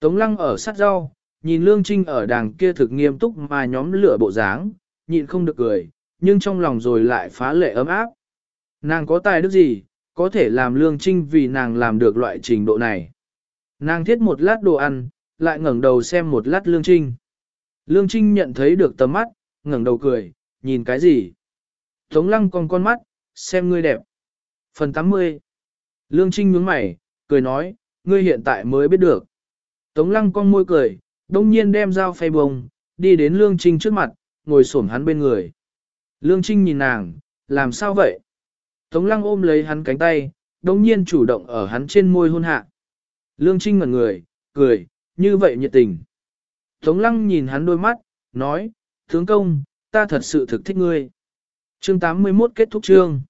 Tống Lăng ở sát rau, nhìn Lương Trinh ở đàng kia thực nghiêm túc mà nhóm lửa bộ dáng, nhịn không được cười, nhưng trong lòng rồi lại phá lệ ấm áp. Nàng có tài đức gì, có thể làm Lương Trinh vì nàng làm được loại trình độ này. Nàng thiết một lát đồ ăn, lại ngẩng đầu xem một lát Lương Trinh. Lương Trinh nhận thấy được tầm mắt, ngẩng đầu cười, nhìn cái gì? Tống lăng con con mắt, xem ngươi đẹp. Phần 80 Lương Trinh nhướng mày, cười nói, ngươi hiện tại mới biết được. Tống lăng con môi cười, đông nhiên đem dao phay bông, đi đến Lương Trinh trước mặt, ngồi xổm hắn bên người. Lương Trinh nhìn nàng, làm sao vậy? Tống lăng ôm lấy hắn cánh tay, đông nhiên chủ động ở hắn trên môi hôn hạ. Lương Trinh ngẩn người, cười, như vậy nhiệt tình. Tống lăng nhìn hắn đôi mắt, nói, tướng công, ta thật sự thực thích ngươi. Chương 81 kết thúc chương.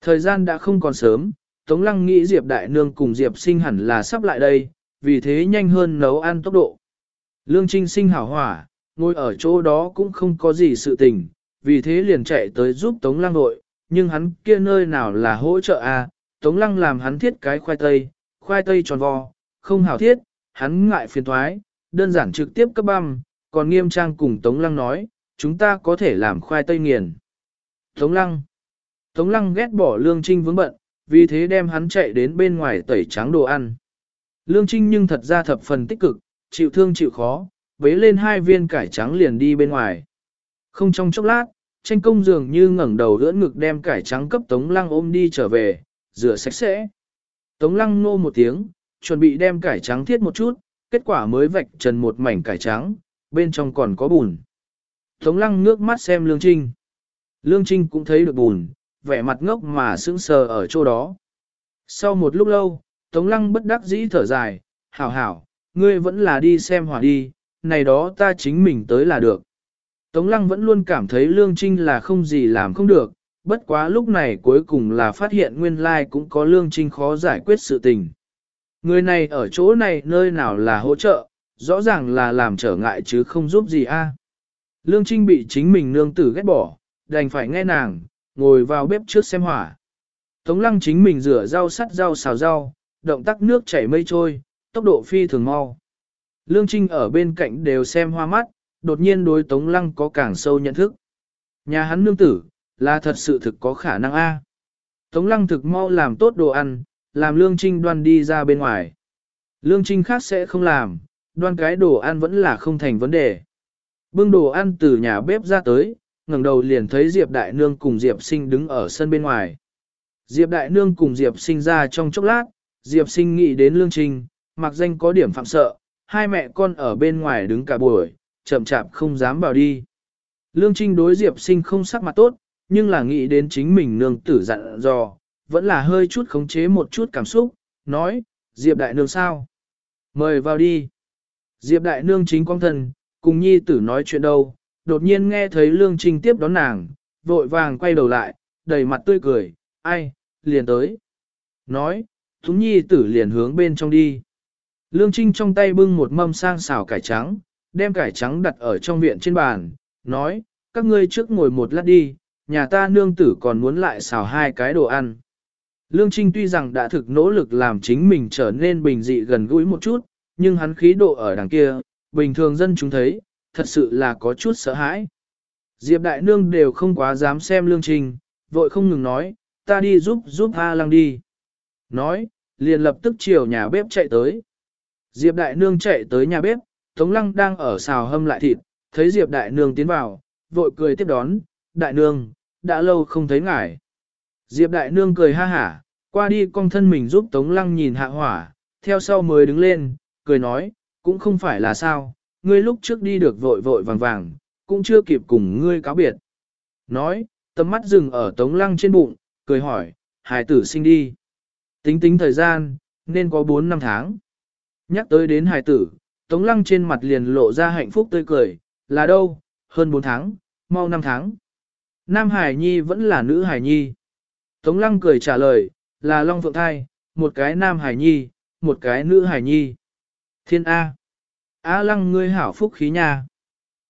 Thời gian đã không còn sớm, Tống Lăng nghĩ Diệp Đại Nương cùng Diệp sinh hẳn là sắp lại đây, vì thế nhanh hơn nấu ăn tốc độ. Lương Trinh sinh hảo hỏa, ngồi ở chỗ đó cũng không có gì sự tình, vì thế liền chạy tới giúp Tống Lăng nội. nhưng hắn kia nơi nào là hỗ trợ a? À? Tống Lăng làm hắn thiết cái khoai tây, khoai tây tròn vo, không hảo thiết, hắn ngại phiền thoái, đơn giản trực tiếp cấp băm, còn nghiêm trang cùng Tống Lăng nói, chúng ta có thể làm khoai tây nghiền. Tống Lăng Tống Lăng ghét bỏ Lương Trinh vướng bận, vì thế đem hắn chạy đến bên ngoài tẩy trắng đồ ăn. Lương Trinh nhưng thật ra thập phần tích cực, chịu thương chịu khó, vế lên hai viên cải trắng liền đi bên ngoài. Không trong chốc lát, tranh công dường như ngẩng đầu đỡ ngực đem cải trắng cấp Tống Lăng ôm đi trở về, rửa sạch sẽ. Tống Lăng nô một tiếng, chuẩn bị đem cải trắng thiết một chút, kết quả mới vạch trần một mảnh cải trắng, bên trong còn có bùn. Tống Lăng ngước mắt xem Lương Trinh. Lương Trinh cũng thấy được bùn, vẻ mặt ngốc mà sững sờ ở chỗ đó. Sau một lúc lâu, Tống Lăng bất đắc dĩ thở dài, hảo hảo, ngươi vẫn là đi xem hỏa đi, này đó ta chính mình tới là được. Tống Lăng vẫn luôn cảm thấy Lương Trinh là không gì làm không được, bất quá lúc này cuối cùng là phát hiện nguyên lai cũng có Lương Trinh khó giải quyết sự tình. Người này ở chỗ này nơi nào là hỗ trợ, rõ ràng là làm trở ngại chứ không giúp gì a. Lương Trinh bị chính mình nương tử ghét bỏ, đành phải nghe nàng, ngồi vào bếp trước xem hỏa. Tống lăng chính mình rửa rau sắt rau xào rau, động tác nước chảy mây trôi, tốc độ phi thường mau. Lương Trinh ở bên cạnh đều xem hoa mắt, đột nhiên đối Tống lăng có càng sâu nhận thức. Nhà hắn nương tử, là thật sự thực có khả năng A. Tống lăng thực mau làm tốt đồ ăn, làm Lương Trinh đoan đi ra bên ngoài. Lương Trinh khác sẽ không làm, đoan cái đồ ăn vẫn là không thành vấn đề. Bưng đồ ăn từ nhà bếp ra tới, ngẩng đầu liền thấy Diệp Đại Nương cùng Diệp Sinh đứng ở sân bên ngoài. Diệp Đại Nương cùng Diệp Sinh ra trong chốc lát, Diệp Sinh nghĩ đến Lương Trinh, mặc danh có điểm phạm sợ, hai mẹ con ở bên ngoài đứng cả buổi, chậm chạp không dám vào đi. Lương Trinh đối Diệp Sinh không sắc mặt tốt, nhưng là nghĩ đến chính mình nương tử dặn dò, vẫn là hơi chút khống chế một chút cảm xúc, nói, Diệp Đại Nương sao? Mời vào đi. Diệp Đại Nương chính quang thần, cùng nhi tử nói chuyện đâu, đột nhiên nghe thấy Lương Trinh tiếp đón nàng, vội vàng quay đầu lại, đầy mặt tươi cười, ai, liền tới. Nói, Thúng Nhi tử liền hướng bên trong đi. Lương Trinh trong tay bưng một mâm sang xào cải trắng, đem cải trắng đặt ở trong viện trên bàn, nói, các ngươi trước ngồi một lát đi, nhà ta nương tử còn muốn lại xào hai cái đồ ăn. Lương Trinh tuy rằng đã thực nỗ lực làm chính mình trở nên bình dị gần gũi một chút, nhưng hắn khí độ ở đằng kia, bình thường dân chúng thấy, thật sự là có chút sợ hãi. Diệp Đại Nương đều không quá dám xem Lương Trình, vội không ngừng nói, ta đi giúp giúp A Lăng đi. Nói, liền lập tức chiều nhà bếp chạy tới. Diệp Đại Nương chạy tới nhà bếp, Tống Lăng đang ở xào hâm lại thịt, thấy Diệp Đại Nương tiến vào, vội cười tiếp đón, Đại Nương, đã lâu không thấy ngài. Diệp Đại Nương cười ha hả, qua đi con thân mình giúp Tống Lăng nhìn hạ hỏa, theo sau mới đứng lên, cười nói, cũng không phải là sao, ngươi lúc trước đi được vội vội vàng vàng, cũng chưa kịp cùng ngươi cáo biệt. Nói, tầm mắt dừng ở tống lăng trên bụng, cười hỏi, hài tử sinh đi. Tính tính thời gian, nên có 4 năm tháng. Nhắc tới đến hài tử, Tống Lăng trên mặt liền lộ ra hạnh phúc tươi cười, là đâu, hơn 4 tháng, mau 5 tháng. Nam Hải Nhi vẫn là nữ Hải Nhi. Tống Lăng cười trả lời, là Long Phượng Thai, một cái Nam Hải Nhi, một cái nữ Hải Nhi. Thiên A. A Lăng ngươi hảo phúc khí nha.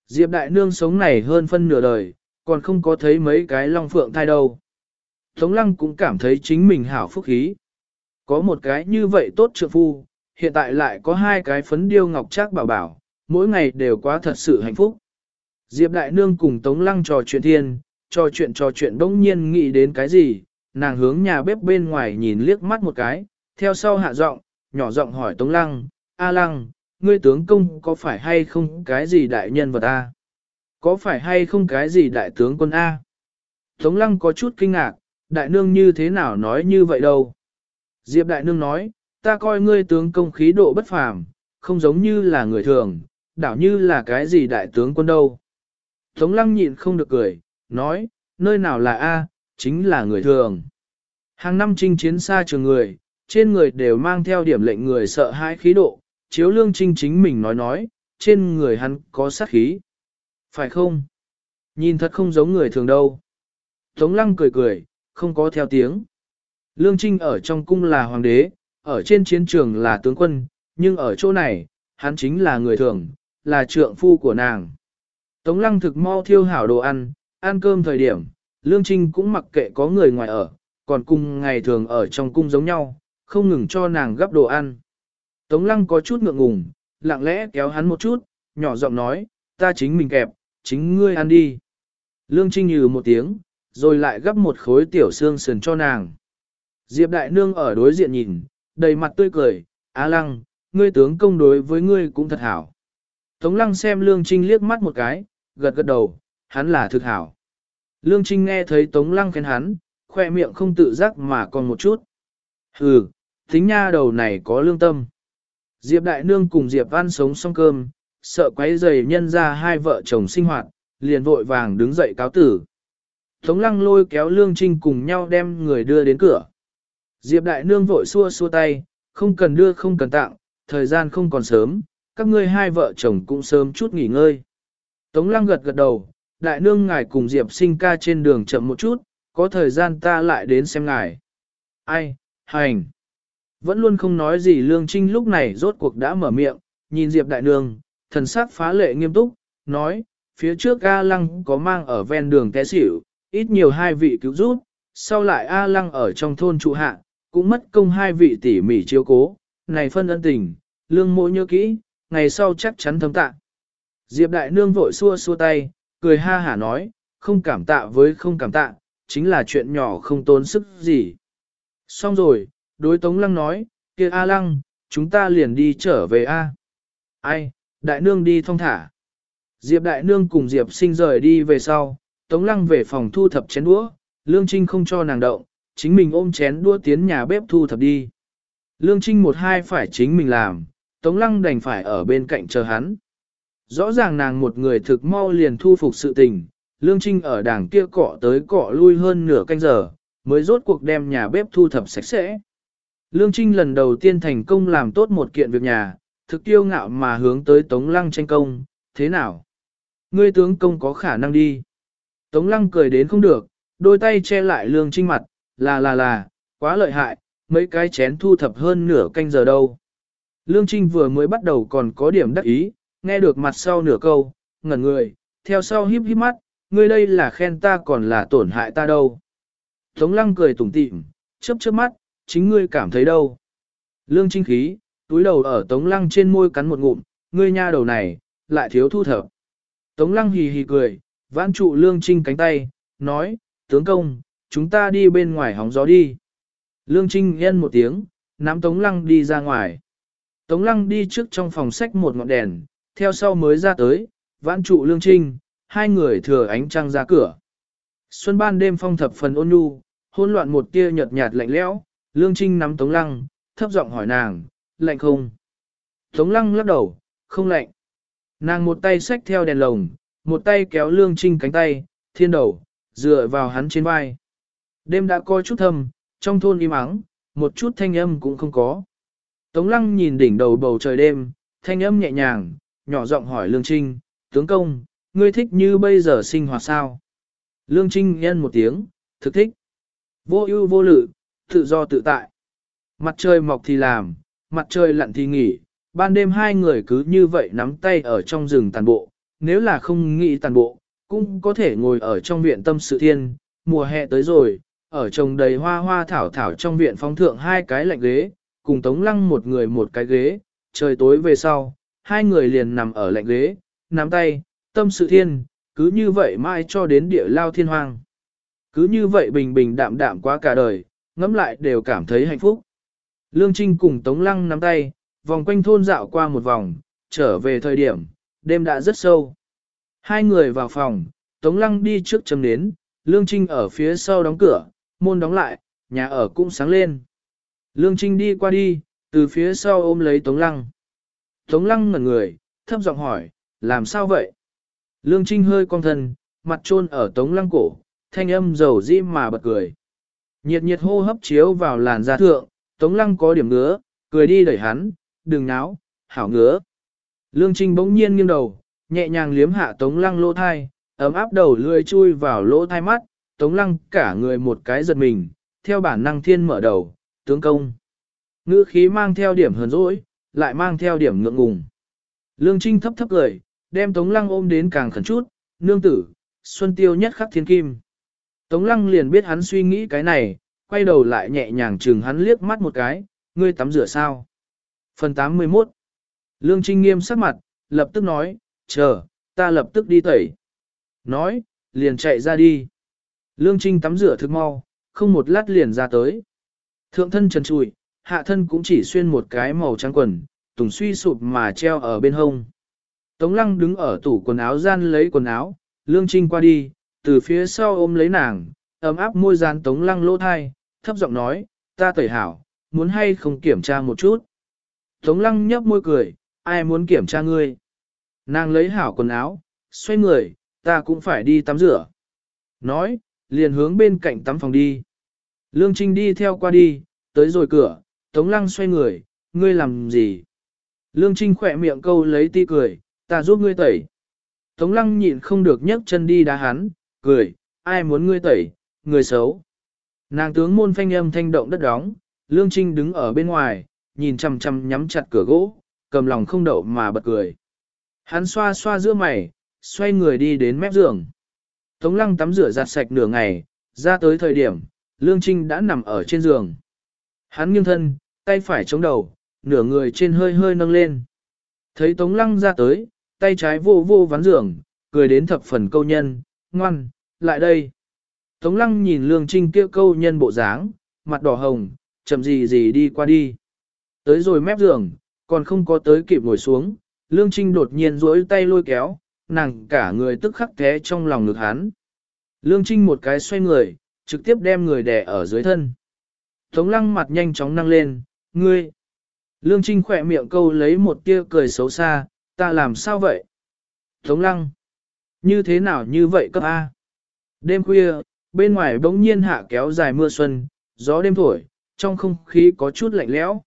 Diệp Đại Nương sống này hơn phân nửa đời, còn không có thấy mấy cái Long Phượng Thai đâu. Tống Lăng cũng cảm thấy chính mình hảo phúc khí. Có một cái như vậy tốt trượng phu, hiện tại lại có hai cái phấn điêu ngọc trác bảo bảo, mỗi ngày đều quá thật sự hạnh phúc. Diệp Đại Nương cùng Tống Lăng trò chuyện thiên, trò chuyện trò chuyện đông nhiên nghĩ đến cái gì, nàng hướng nhà bếp bên ngoài nhìn liếc mắt một cái, theo sau hạ giọng, nhỏ giọng hỏi Tống Lăng, A Lăng, ngươi tướng công có phải hay không cái gì đại nhân vật A? Có phải hay không cái gì đại tướng quân A? Tống Lăng có chút kinh ngạc, đại nương như thế nào nói như vậy đâu? Diệp đại nương nói, ta coi ngươi tướng công khí độ bất phàm, không giống như là người thường, đảo như là cái gì đại tướng quân đâu. Tống lăng nhịn không được cười, nói, nơi nào là A, chính là người thường. Hàng năm chinh chiến xa trường người, trên người đều mang theo điểm lệnh người sợ hãi khí độ, chiếu lương trinh chính mình nói nói, trên người hắn có sát khí. Phải không? Nhìn thật không giống người thường đâu. Tống lăng cười cười, không có theo tiếng. Lương Trinh ở trong cung là hoàng đế, ở trên chiến trường là tướng quân, nhưng ở chỗ này, hắn chính là người thường, là trượng phu của nàng. Tống lăng thực mau thiêu hảo đồ ăn, ăn cơm thời điểm, Lương Trinh cũng mặc kệ có người ngoài ở, còn cùng ngày thường ở trong cung giống nhau, không ngừng cho nàng gấp đồ ăn. Tống lăng có chút ngượng ngùng, lặng lẽ kéo hắn một chút, nhỏ giọng nói, ta chính mình kẹp, chính ngươi ăn đi. Lương Trinh nhừ một tiếng, rồi lại gấp một khối tiểu xương sườn cho nàng. Diệp Đại Nương ở đối diện nhìn, đầy mặt tươi cười, Á Lăng, ngươi tướng công đối với ngươi cũng thật hảo. Tống Lăng xem Lương Trinh liếc mắt một cái, gật gật đầu, hắn là thực hảo. Lương Trinh nghe thấy Tống Lăng khen hắn, khoe miệng không tự giác mà còn một chút. Hừ, tính nha đầu này có lương tâm. Diệp Đại Nương cùng Diệp Văn sống xong cơm, sợ quấy rầy nhân ra hai vợ chồng sinh hoạt, liền vội vàng đứng dậy cáo tử. Tống Lăng lôi kéo Lương Trinh cùng nhau đem người đưa đến cửa. Diệp Đại Nương vội xua xua tay, không cần đưa không cần tặng, thời gian không còn sớm, các ngươi hai vợ chồng cũng sớm chút nghỉ ngơi. Tống Lăng gật gật đầu, Đại Nương ngài cùng Diệp sinh ca trên đường chậm một chút, có thời gian ta lại đến xem ngài. Ai, hành. Vẫn luôn không nói gì Lương Trinh lúc này rốt cuộc đã mở miệng, nhìn Diệp Đại Nương, thần sắc phá lệ nghiêm túc, nói, phía trước A Lăng có mang ở ven đường té xỉu, ít nhiều hai vị cứu giúp, sau lại A Lăng ở trong thôn trụ hạ, cũng mất công hai vị tỉ mỉ chiếu cố, này phân ân tình, lương mỗi nhớ kỹ, ngày sau chắc chắn thấm tạ. Diệp đại nương vội xua xua tay, cười ha hả nói, không cảm tạ với không cảm tạ, chính là chuyện nhỏ không tốn sức gì. Xong rồi, đối tống lăng nói, kia A lăng, chúng ta liền đi trở về A. Ai, đại nương đi thong thả. Diệp đại nương cùng Diệp sinh rời đi về sau, tống lăng về phòng thu thập chén đũa, lương trinh không cho nàng động, chính mình ôm chén đua tiến nhà bếp thu thập đi. Lương Trinh một hai phải chính mình làm, Tống Lăng đành phải ở bên cạnh chờ hắn. Rõ ràng nàng một người thực mau liền thu phục sự tình, Lương Trinh ở đảng kia cọ tới cọ lui hơn nửa canh giờ, mới rốt cuộc đem nhà bếp thu thập sạch sẽ. Lương Trinh lần đầu tiên thành công làm tốt một kiện việc nhà, thực tiêu ngạo mà hướng tới Tống Lăng tranh công, thế nào? Ngươi tướng công có khả năng đi. Tống Lăng cười đến không được, đôi tay che lại Lương Trinh mặt, là là là, quá lợi hại, mấy cái chén thu thập hơn nửa canh giờ đâu. Lương Trinh vừa mới bắt đầu còn có điểm đắc ý, nghe được mặt sau nửa câu, ngẩn người, theo sau híp híp mắt, ngươi đây là khen ta còn là tổn hại ta đâu. Tống lăng cười tủm tỉm, chớp chớp mắt, chính ngươi cảm thấy đâu. Lương Trinh khí, túi đầu ở tống lăng trên môi cắn một ngụm, ngươi nha đầu này, lại thiếu thu thập. Tống lăng hì hì cười, vãn trụ Lương Trinh cánh tay, nói, tướng công, chúng ta đi bên ngoài hóng gió đi. Lương Trinh yên một tiếng, nắm Tống Lăng đi ra ngoài. Tống Lăng đi trước trong phòng sách một ngọn đèn, theo sau mới ra tới, vãn trụ Lương Trinh, hai người thừa ánh trăng ra cửa. Xuân ban đêm phong thập phần ôn nhu, hỗn loạn một tia nhợt nhạt lạnh lẽo, Lương Trinh nắm Tống Lăng, thấp giọng hỏi nàng, lạnh không? Tống Lăng lắc đầu, không lạnh. Nàng một tay xách theo đèn lồng, một tay kéo Lương Trinh cánh tay, thiên đầu, dựa vào hắn trên vai. Đêm đã coi chút thâm, trong thôn im ắng, một chút thanh âm cũng không có. Tống lăng nhìn đỉnh đầu bầu trời đêm, thanh âm nhẹ nhàng, nhỏ giọng hỏi Lương Trinh, tướng công, ngươi thích như bây giờ sinh hoạt sao? Lương Trinh nhân một tiếng, thực thích. Vô ưu vô lự, tự do tự tại. Mặt trời mọc thì làm, mặt trời lặn thì nghỉ, ban đêm hai người cứ như vậy nắm tay ở trong rừng tàn bộ, nếu là không nghĩ tàn bộ, cũng có thể ngồi ở trong viện tâm sự thiên, mùa hè tới rồi, ở trồng đầy hoa hoa thảo thảo trong viện phong thượng hai cái lạnh ghế, cùng tống lăng một người một cái ghế, trời tối về sau, hai người liền nằm ở lạnh ghế, nắm tay, tâm sự thiên, cứ như vậy mãi cho đến địa lao thiên hoang. Cứ như vậy bình bình đạm đạm quá cả đời, ngẫm lại đều cảm thấy hạnh phúc. Lương Trinh cùng Tống Lăng nắm tay, vòng quanh thôn dạo qua một vòng, trở về thời điểm, đêm đã rất sâu. Hai người vào phòng, Tống Lăng đi trước chấm nến, Lương Trinh ở phía sau đóng cửa, môn đóng lại, nhà ở cũng sáng lên. Lương Trinh đi qua đi, từ phía sau ôm lấy Tống Lăng. Tống Lăng ngẩn người, thấp giọng hỏi, làm sao vậy? Lương Trinh hơi cong thân, mặt trôn ở Tống Lăng cổ, thanh âm dầu dĩ mà bật cười. Nhiệt nhiệt hô hấp chiếu vào làn da thượng, Tống Lăng có điểm ngứa, cười đi đẩy hắn, đừng náo, hảo ngứa. Lương Trinh bỗng nhiên nghiêng đầu, nhẹ nhàng liếm hạ Tống Lăng lỗ thai, ấm áp đầu lươi chui vào lỗ thai mắt, Tống Lăng cả người một cái giật mình, theo bản năng thiên mở đầu, tướng công. Ngữ khí mang theo điểm hờn dỗi, lại mang theo điểm ngượng ngùng. Lương Trinh thấp thấp cười, đem Tống Lăng ôm đến càng khẩn chút, nương tử, xuân tiêu nhất khắc thiên kim. Tống Lăng liền biết hắn suy nghĩ cái này, quay đầu lại nhẹ nhàng chừng hắn liếc mắt một cái, ngươi tắm rửa sao? Phần 81 Lương Trinh nghiêm sắc mặt, lập tức nói, chờ, ta lập tức đi tẩy. Nói, liền chạy ra đi. Lương Trinh tắm rửa thực mau, không một lát liền ra tới. Thượng thân trần trụi, hạ thân cũng chỉ xuyên một cái màu trắng quần, tùng suy sụp mà treo ở bên hông. Tống lăng đứng ở tủ quần áo gian lấy quần áo, lương trinh qua đi, từ phía sau ôm lấy nàng, ấm áp môi gian tống lăng lỗ thai, thấp giọng nói, ta tẩy hảo, muốn hay không kiểm tra một chút. Tống lăng nhấp môi cười, ai muốn kiểm tra ngươi. Nàng lấy hảo quần áo, xoay người, ta cũng phải đi tắm rửa. Nói, liền hướng bên cạnh tắm phòng đi. Lương Trinh đi theo qua đi, tới rồi cửa, Tống Lăng xoay người, ngươi làm gì? Lương Trinh khỏe miệng câu lấy ti cười, ta giúp ngươi tẩy. Tống Lăng nhịn không được nhấc chân đi đá hắn, cười, ai muốn ngươi tẩy, người xấu. Nàng tướng môn phanh âm thanh động đất đóng, Lương Trinh đứng ở bên ngoài, nhìn chằm chằm nhắm chặt cửa gỗ, cầm lòng không đậu mà bật cười. Hắn xoa xoa giữa mày, xoay người đi đến mép giường. Tống lăng tắm rửa giặt sạch nửa ngày, ra tới thời điểm, Lương Trinh đã nằm ở trên giường. Hắn nghiêng thân, tay phải chống đầu, nửa người trên hơi hơi nâng lên. Thấy Tống lăng ra tới, tay trái vô vô ván giường, cười đến thập phần câu nhân, ngoan, lại đây. Tống lăng nhìn Lương Trinh kia câu nhân bộ dáng, mặt đỏ hồng, chậm gì gì đi qua đi. Tới rồi mép giường, còn không có tới kịp ngồi xuống, Lương Trinh đột nhiên duỗi tay lôi kéo, nàng cả người tức khắc thế trong lòng ngực hắn. Lương Trinh một cái xoay người, trực tiếp đem người đè ở dưới thân. Tống lăng mặt nhanh chóng năng lên, ngươi. Lương Trinh khỏe miệng câu lấy một tia cười xấu xa, ta làm sao vậy? Tống lăng. Như thế nào như vậy cấp A? Đêm khuya, bên ngoài bỗng nhiên hạ kéo dài mưa xuân, gió đêm thổi, trong không khí có chút lạnh lẽo.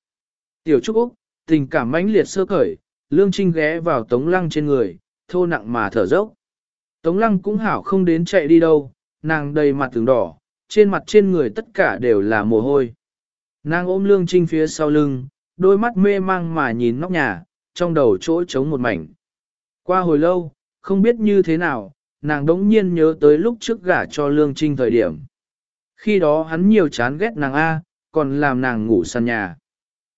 Tiểu Trúc Úc, tình cảm mãnh liệt sơ khởi, Lương Trinh ghé vào Tống Lăng trên người, thô nặng mà thở dốc. Tống Lăng cũng hảo không đến chạy đi đâu, nàng đầy mặt từng đỏ, trên mặt trên người tất cả đều là mồ hôi. Nàng ôm Lương Trinh phía sau lưng, đôi mắt mê mang mà nhìn nóc nhà, trong đầu chỗ trống một mảnh. Qua hồi lâu, không biết như thế nào, nàng đống nhiên nhớ tới lúc trước gả cho Lương Trinh thời điểm. Khi đó hắn nhiều chán ghét nàng A, còn làm nàng ngủ sàn nhà.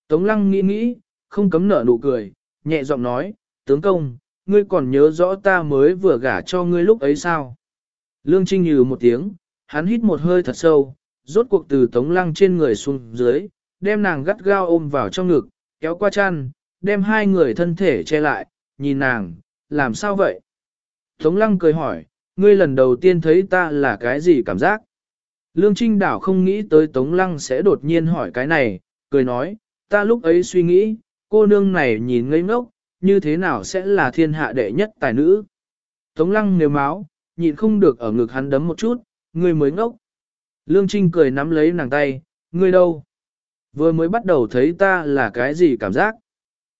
Tống lăng nghĩ nghĩ, không cấm nở nụ cười, nhẹ giọng nói, tướng công, ngươi còn nhớ rõ ta mới vừa gả cho ngươi lúc ấy sao? Lương Trinh nhừ một tiếng, hắn hít một hơi thật sâu, rốt cuộc từ tống lăng trên người xuống dưới, đem nàng gắt gao ôm vào trong ngực, kéo qua chăn, đem hai người thân thể che lại, nhìn nàng, làm sao vậy? Tống lăng cười hỏi, ngươi lần đầu tiên thấy ta là cái gì cảm giác? Lương Trinh đảo không nghĩ tới Tống Lăng sẽ đột nhiên hỏi cái này, cười nói, ta lúc ấy suy nghĩ, cô nương này nhìn ngây ngốc, như thế nào sẽ là thiên hạ đệ nhất tài nữ. Tống Lăng nếu máu, nhịn không được ở ngực hắn đấm một chút, ngươi mới ngốc. Lương Trinh cười nắm lấy nàng tay, ngươi đâu? Vừa mới bắt đầu thấy ta là cái gì cảm giác?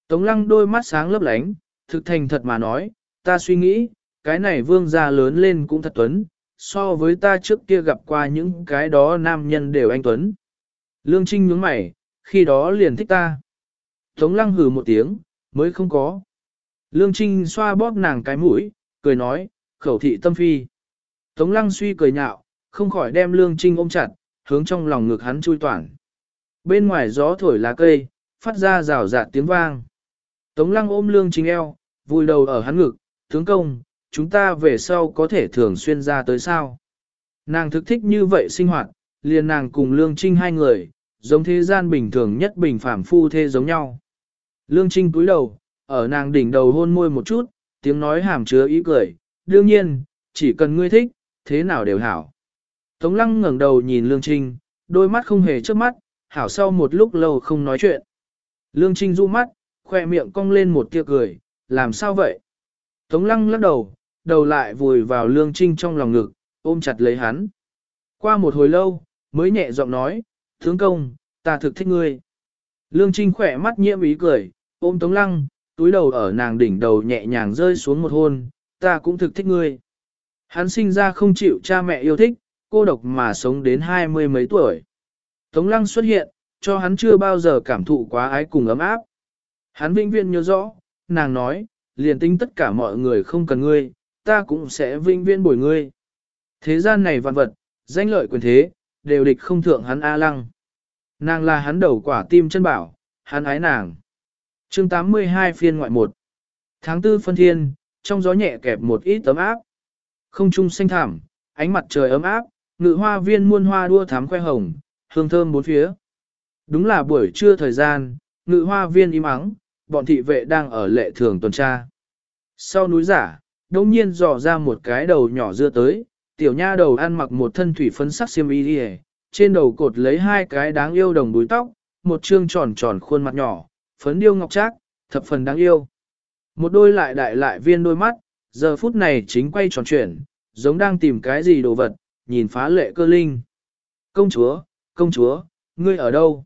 Tống lăng đôi mắt sáng lấp lánh, thực thành thật mà nói, ta suy nghĩ, cái này vương gia lớn lên cũng thật tuấn, so với ta trước kia gặp qua những cái đó nam nhân đều anh tuấn. Lương Trinh nhướng mày, khi đó liền thích ta. Tống lăng hừ một tiếng, mới không có. Lương Trinh xoa bóp nàng cái mũi, cười nói, khẩu thị tâm phi. Tống lăng suy cười nhạo, không khỏi đem Lương Trinh ôm chặt, hướng trong lòng ngực hắn chui toàn. Bên ngoài gió thổi lá cây, phát ra rào rạt tiếng vang. Tống lăng ôm Lương Trinh eo, vùi đầu ở hắn ngực, tướng công, chúng ta về sau có thể thường xuyên ra tới sao. Nàng thực thích như vậy sinh hoạt, liền nàng cùng Lương Trinh hai người, giống thế gian bình thường nhất bình phạm phu thê giống nhau. Lương Trinh cúi đầu, ở nàng đỉnh đầu hôn môi một chút, tiếng nói hàm chứa ý cười, đương nhiên, chỉ cần ngươi thích, thế nào đều hảo. Tống lăng ngẩng đầu nhìn Lương Trinh, đôi mắt không hề trước mắt, hảo sau một lúc lâu không nói chuyện. Lương Trinh du mắt, khoe miệng cong lên một tia cười, làm sao vậy? Tống lăng lắc đầu, đầu lại vùi vào Lương Trinh trong lòng ngực, ôm chặt lấy hắn. Qua một hồi lâu, mới nhẹ giọng nói, tướng công, ta thực thích ngươi. Lương Trinh khỏe mắt nhiễm ý cười, ôm Tống Lăng, túi đầu ở nàng đỉnh đầu nhẹ nhàng rơi xuống một hôn, ta cũng thực thích ngươi. Hắn sinh ra không chịu cha mẹ yêu thích, cô độc mà sống đến hai mươi mấy tuổi. Tống Lăng xuất hiện, cho hắn chưa bao giờ cảm thụ quá ái cùng ấm áp. Hắn vĩnh viễn nhớ rõ, nàng nói, liền tính tất cả mọi người không cần ngươi, ta cũng sẽ vinh viên bồi ngươi. Thế gian này vạn vật, danh lợi quyền thế, đều địch không thượng hắn A Lăng. Nàng là hắn đầu quả tim chân bảo, hắn ái nàng. chương 82 phiên ngoại 1 Tháng 4 phân thiên, trong gió nhẹ kẹp một ít tấm áp. Không trung xanh thảm, ánh mặt trời ấm áp, ngự hoa viên muôn hoa đua thám khoe hồng, hương thơm bốn phía. Đúng là buổi trưa thời gian, ngự hoa viên im ắng, bọn thị vệ đang ở lệ thường tuần tra. Sau núi giả, đông nhiên dò ra một cái đầu nhỏ dưa tới, tiểu nha đầu ăn mặc một thân thủy phấn sắc xiêm y đi trên đầu cột lấy hai cái đáng yêu đồng búi tóc, một trương tròn tròn khuôn mặt nhỏ, phấn điêu ngọc trác, thập phần đáng yêu. Một đôi lại đại lại viên đôi mắt, giờ phút này chính quay tròn chuyển, giống đang tìm cái gì đồ vật, nhìn phá lệ cơ linh. Công chúa, công chúa, ngươi ở đâu?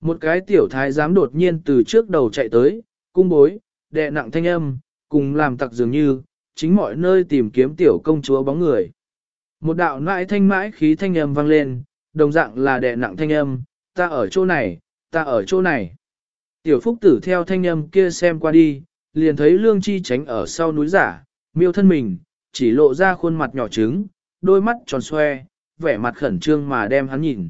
Một cái tiểu thái giám đột nhiên từ trước đầu chạy tới, cung bối, đệ nặng thanh âm, cùng làm tặc dường như, chính mọi nơi tìm kiếm tiểu công chúa bóng người. Một đạo nãi thanh mãi khí thanh âm vang lên, đồng dạng là đè nặng thanh âm, ta ở chỗ này, ta ở chỗ này. Tiểu phúc tử theo thanh âm kia xem qua đi, liền thấy lương chi tránh ở sau núi giả, miêu thân mình, chỉ lộ ra khuôn mặt nhỏ trứng, đôi mắt tròn xoe, vẻ mặt khẩn trương mà đem hắn nhìn.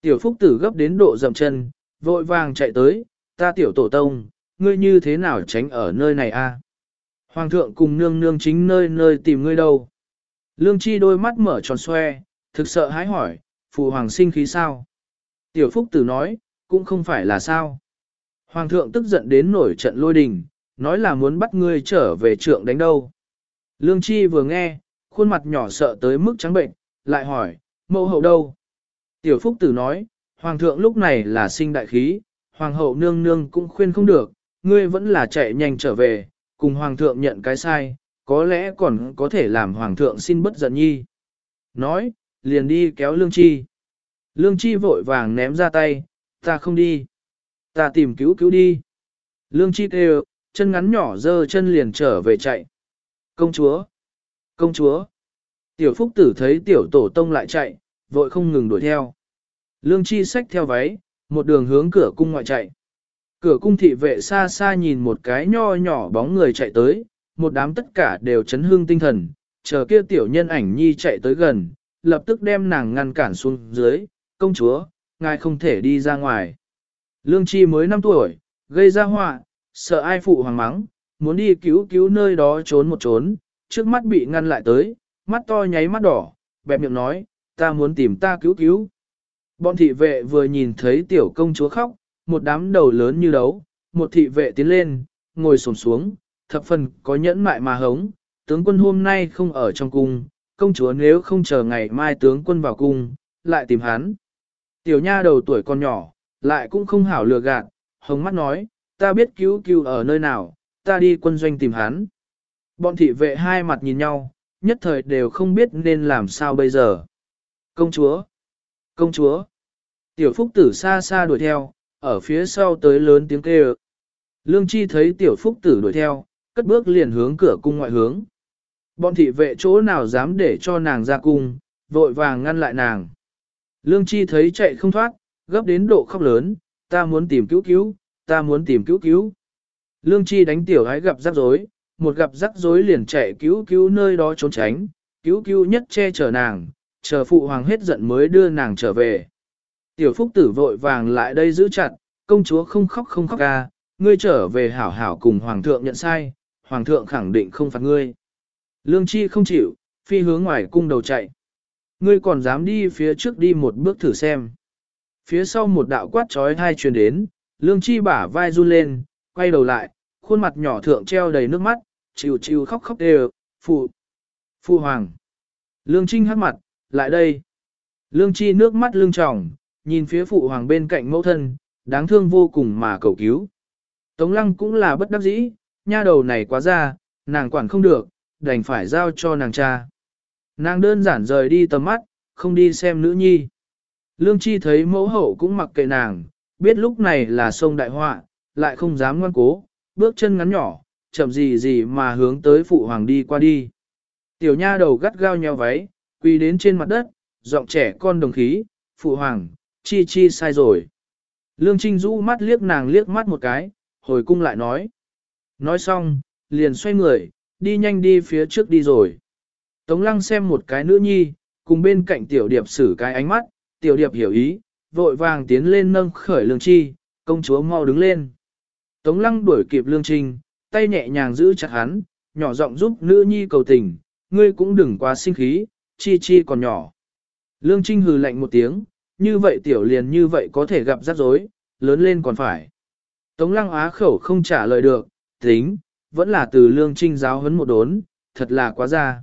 Tiểu phúc tử gấp đến độ dậm chân, vội vàng chạy tới, ta tiểu tổ tông, ngươi như thế nào tránh ở nơi này a? Hoàng thượng cùng nương nương chính nơi nơi tìm ngươi đâu. Lương chi đôi mắt mở tròn xoe, thực sợ hái hỏi, phụ hoàng sinh khí sao? Tiểu phúc tử nói, cũng không phải là sao. Hoàng thượng tức giận đến nổi trận lôi đình, nói là muốn bắt ngươi trở về trượng đánh đâu. Lương chi vừa nghe, khuôn mặt nhỏ sợ tới mức trắng bệnh, lại hỏi, mẫu hậu đâu? Tiểu phúc tử nói, hoàng thượng lúc này là sinh đại khí, hoàng hậu nương nương cũng khuyên không được, ngươi vẫn là chạy nhanh trở về, cùng hoàng thượng nhận cái sai, có lẽ còn có thể làm hoàng thượng xin bất giận nhi. Nói, liền đi kéo lương chi. Lương chi vội vàng ném ra tay, ta không đi. Ta tìm cứu cứu đi. Lương chi kêu, chân ngắn nhỏ dơ chân liền trở về chạy. Công chúa! Công chúa! Tiểu phúc tử thấy tiểu tổ tông lại chạy, vội không ngừng đuổi theo. Lương chi xách theo váy, một đường hướng cửa cung ngoại chạy. Cửa cung thị vệ xa xa nhìn một cái nho nhỏ bóng người chạy tới, một đám tất cả đều chấn hương tinh thần, chờ kia tiểu nhân ảnh nhi chạy tới gần, lập tức đem nàng ngăn cản xuống dưới, công chúa, ngài không thể đi ra ngoài. Lương Chi mới 5 tuổi, gây ra họa, sợ ai phụ hoàng mắng, muốn đi cứu cứu nơi đó trốn một trốn, trước mắt bị ngăn lại tới, mắt to nháy mắt đỏ, bẹp miệng nói, ta muốn tìm ta cứu cứu. Bọn thị vệ vừa nhìn thấy tiểu công chúa khóc, một đám đầu lớn như đấu, một thị vệ tiến lên, ngồi xổm xuống, thập phần có nhẫn mại mà hống, tướng quân hôm nay không ở trong cung, công chúa nếu không chờ ngày mai tướng quân vào cung, lại tìm hắn. Tiểu nha đầu tuổi còn nhỏ, lại cũng không hảo lừa gạt, hồng mắt nói, ta biết cứu cứu ở nơi nào, ta đi quân doanh tìm hắn. Bọn thị vệ hai mặt nhìn nhau, nhất thời đều không biết nên làm sao bây giờ. Công chúa! Công chúa! Tiểu phúc tử xa xa đuổi theo, ở phía sau tới lớn tiếng kêu. Lương Chi thấy tiểu phúc tử đuổi theo, cất bước liền hướng cửa cung ngoại hướng. Bọn thị vệ chỗ nào dám để cho nàng ra cung, vội vàng ngăn lại nàng. Lương Chi thấy chạy không thoát, gấp đến độ khóc lớn, ta muốn tìm cứu cứu, ta muốn tìm cứu cứu. Lương Chi đánh tiểu hái gặp rắc rối, một gặp rắc rối liền chạy cứu cứu nơi đó trốn tránh, cứu cứu nhất che chở nàng, chờ phụ hoàng hết giận mới đưa nàng trở về. Tiểu phúc tử vội vàng lại đây giữ chặt, công chúa không khóc không khóc ca, ngươi trở về hảo hảo cùng hoàng thượng nhận sai, hoàng thượng khẳng định không phạt ngươi. Lương Chi không chịu, phi hướng ngoài cung đầu chạy. Ngươi còn dám đi phía trước đi một bước thử xem. Phía sau một đạo quát trói thai truyền đến, Lương Chi bả vai run lên, quay đầu lại, khuôn mặt nhỏ thượng treo đầy nước mắt, chịu chịu khóc khóc đều, phụ, phụ hoàng. Lương Trinh hát mặt, lại đây. Lương Chi nước mắt lương tròng, nhìn phía phụ hoàng bên cạnh mẫu thân, đáng thương vô cùng mà cầu cứu. Tống lăng cũng là bất đắc dĩ, nha đầu này quá ra, nàng quản không được, đành phải giao cho nàng cha. Nàng đơn giản rời đi tầm mắt, không đi xem nữ nhi. Lương Chi thấy mẫu hậu cũng mặc kệ nàng, biết lúc này là sông đại họa, lại không dám ngoan cố, bước chân ngắn nhỏ, chậm gì gì mà hướng tới phụ hoàng đi qua đi. Tiểu nha đầu gắt gao nheo váy, quỳ đến trên mặt đất, giọng trẻ con đồng khí, phụ hoàng, chi chi sai rồi. Lương Trinh rũ mắt liếc nàng liếc mắt một cái, hồi cung lại nói. Nói xong, liền xoay người, đi nhanh đi phía trước đi rồi. Tống lăng xem một cái nữ nhi, cùng bên cạnh tiểu điệp xử cái ánh mắt, tiểu điệp hiểu ý, vội vàng tiến lên nâng khởi lương chi, công chúa mau đứng lên. Tống lăng đuổi kịp lương trinh, tay nhẹ nhàng giữ chặt hắn, nhỏ giọng giúp nữ nhi cầu tình, ngươi cũng đừng quá sinh khí, chi chi còn nhỏ. Lương trinh hừ lạnh một tiếng, như vậy tiểu liền như vậy có thể gặp rắc rối, lớn lên còn phải. Tống lăng á khẩu không trả lời được, tính, vẫn là từ lương trinh giáo huấn một đốn, thật là quá ra.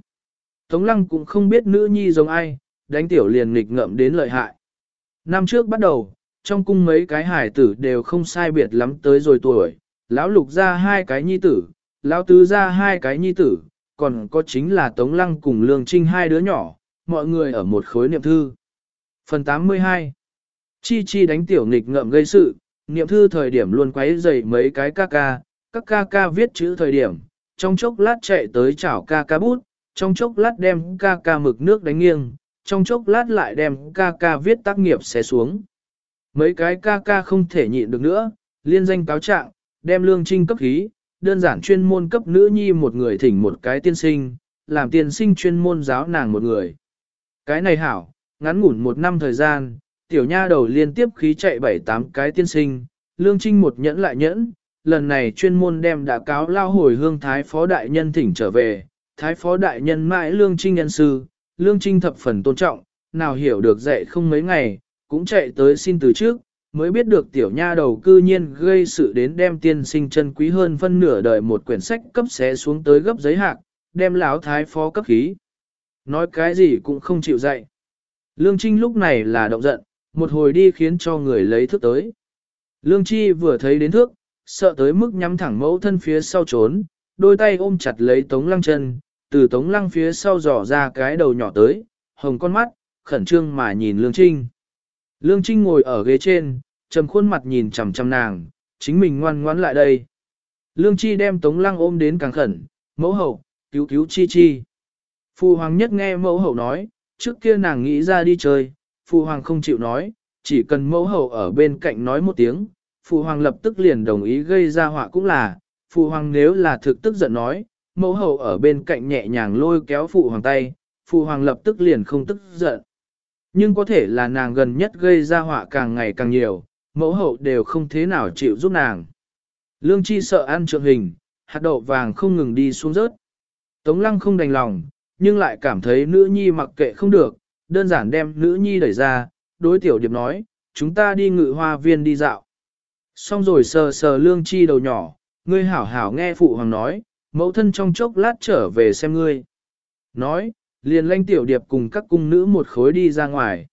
Tống lăng cũng không biết nữ nhi giống ai, đánh tiểu liền nghịch ngợm đến lợi hại. Năm trước bắt đầu, trong cung mấy cái hải tử đều không sai biệt lắm tới rồi tuổi, lão lục ra hai cái nhi tử, lão tứ ra hai cái nhi tử, còn có chính là Tống Lăng cùng Lương Trinh hai đứa nhỏ, mọi người ở một khối niệm thư. Phần 82 Chi Chi đánh tiểu nghịch ngợm gây sự, niệm thư thời điểm luôn quấy dày mấy cái ca ca, các ca ca viết chữ thời điểm, trong chốc lát chạy tới chảo ca ca bút, trong chốc lát đem ca ca mực nước đánh nghiêng, trong chốc lát lại đem ca ca viết tác nghiệp xé xuống. Mấy cái ca ca không thể nhịn được nữa, liên danh cáo trạng, đem lương trinh cấp khí, đơn giản chuyên môn cấp nữ nhi một người thỉnh một cái tiên sinh, làm tiên sinh chuyên môn giáo nàng một người. Cái này hảo, ngắn ngủn một năm thời gian, tiểu nha đầu liên tiếp khí chạy bảy tám cái tiên sinh, lương trinh một nhẫn lại nhẫn, lần này chuyên môn đem đã cáo lao hồi hương thái phó đại nhân thỉnh trở về, thái phó đại nhân mãi lương trinh nhân sư, lương trinh thập phần tôn trọng, nào hiểu được dạy không mấy ngày, cũng chạy tới xin từ trước, mới biết được tiểu nha đầu cư nhiên gây sự đến đem tiên sinh chân quý hơn phân nửa đời một quyển sách cấp xé xuống tới gấp giấy hạc, đem lão thái phó cấp khí. Nói cái gì cũng không chịu dạy. Lương Trinh lúc này là động giận, một hồi đi khiến cho người lấy thước tới. Lương Chi vừa thấy đến thước, sợ tới mức nhắm thẳng mẫu thân phía sau trốn, đôi tay ôm chặt lấy tống lăng chân, từ tống lăng phía sau dò ra cái đầu nhỏ tới, hồng con mắt, khẩn trương mà nhìn Lương Trinh. Lương Trinh ngồi ở ghế trên, trầm khuôn mặt nhìn chằm chằm nàng, chính mình ngoan ngoãn lại đây. Lương Chi đem Tống Lăng ôm đến càng khẩn, mẫu hậu, cứu cứu Chi Chi. Phu Hoàng nhất nghe mẫu hậu nói, trước kia nàng nghĩ ra đi chơi, phụ Hoàng không chịu nói, chỉ cần mẫu hậu ở bên cạnh nói một tiếng, phụ Hoàng lập tức liền đồng ý gây ra họa cũng là, phụ Hoàng nếu là thực tức giận nói, mẫu hậu ở bên cạnh nhẹ nhàng lôi kéo Phụ Hoàng tay, phụ Hoàng lập tức liền không tức giận. Nhưng có thể là nàng gần nhất gây ra họa càng ngày càng nhiều, mẫu hậu đều không thế nào chịu giúp nàng. Lương Chi sợ ăn trượng hình, hạt đậu vàng không ngừng đi xuống rớt. Tống lăng không đành lòng, nhưng lại cảm thấy nữ nhi mặc kệ không được, đơn giản đem nữ nhi đẩy ra, đối tiểu điệp nói, chúng ta đi ngự hoa viên đi dạo. Xong rồi sờ sờ lương chi đầu nhỏ, ngươi hảo hảo nghe phụ hoàng nói, mẫu thân trong chốc lát trở về xem ngươi. Nói, liền lanh tiểu điệp cùng các cung nữ một khối đi ra ngoài.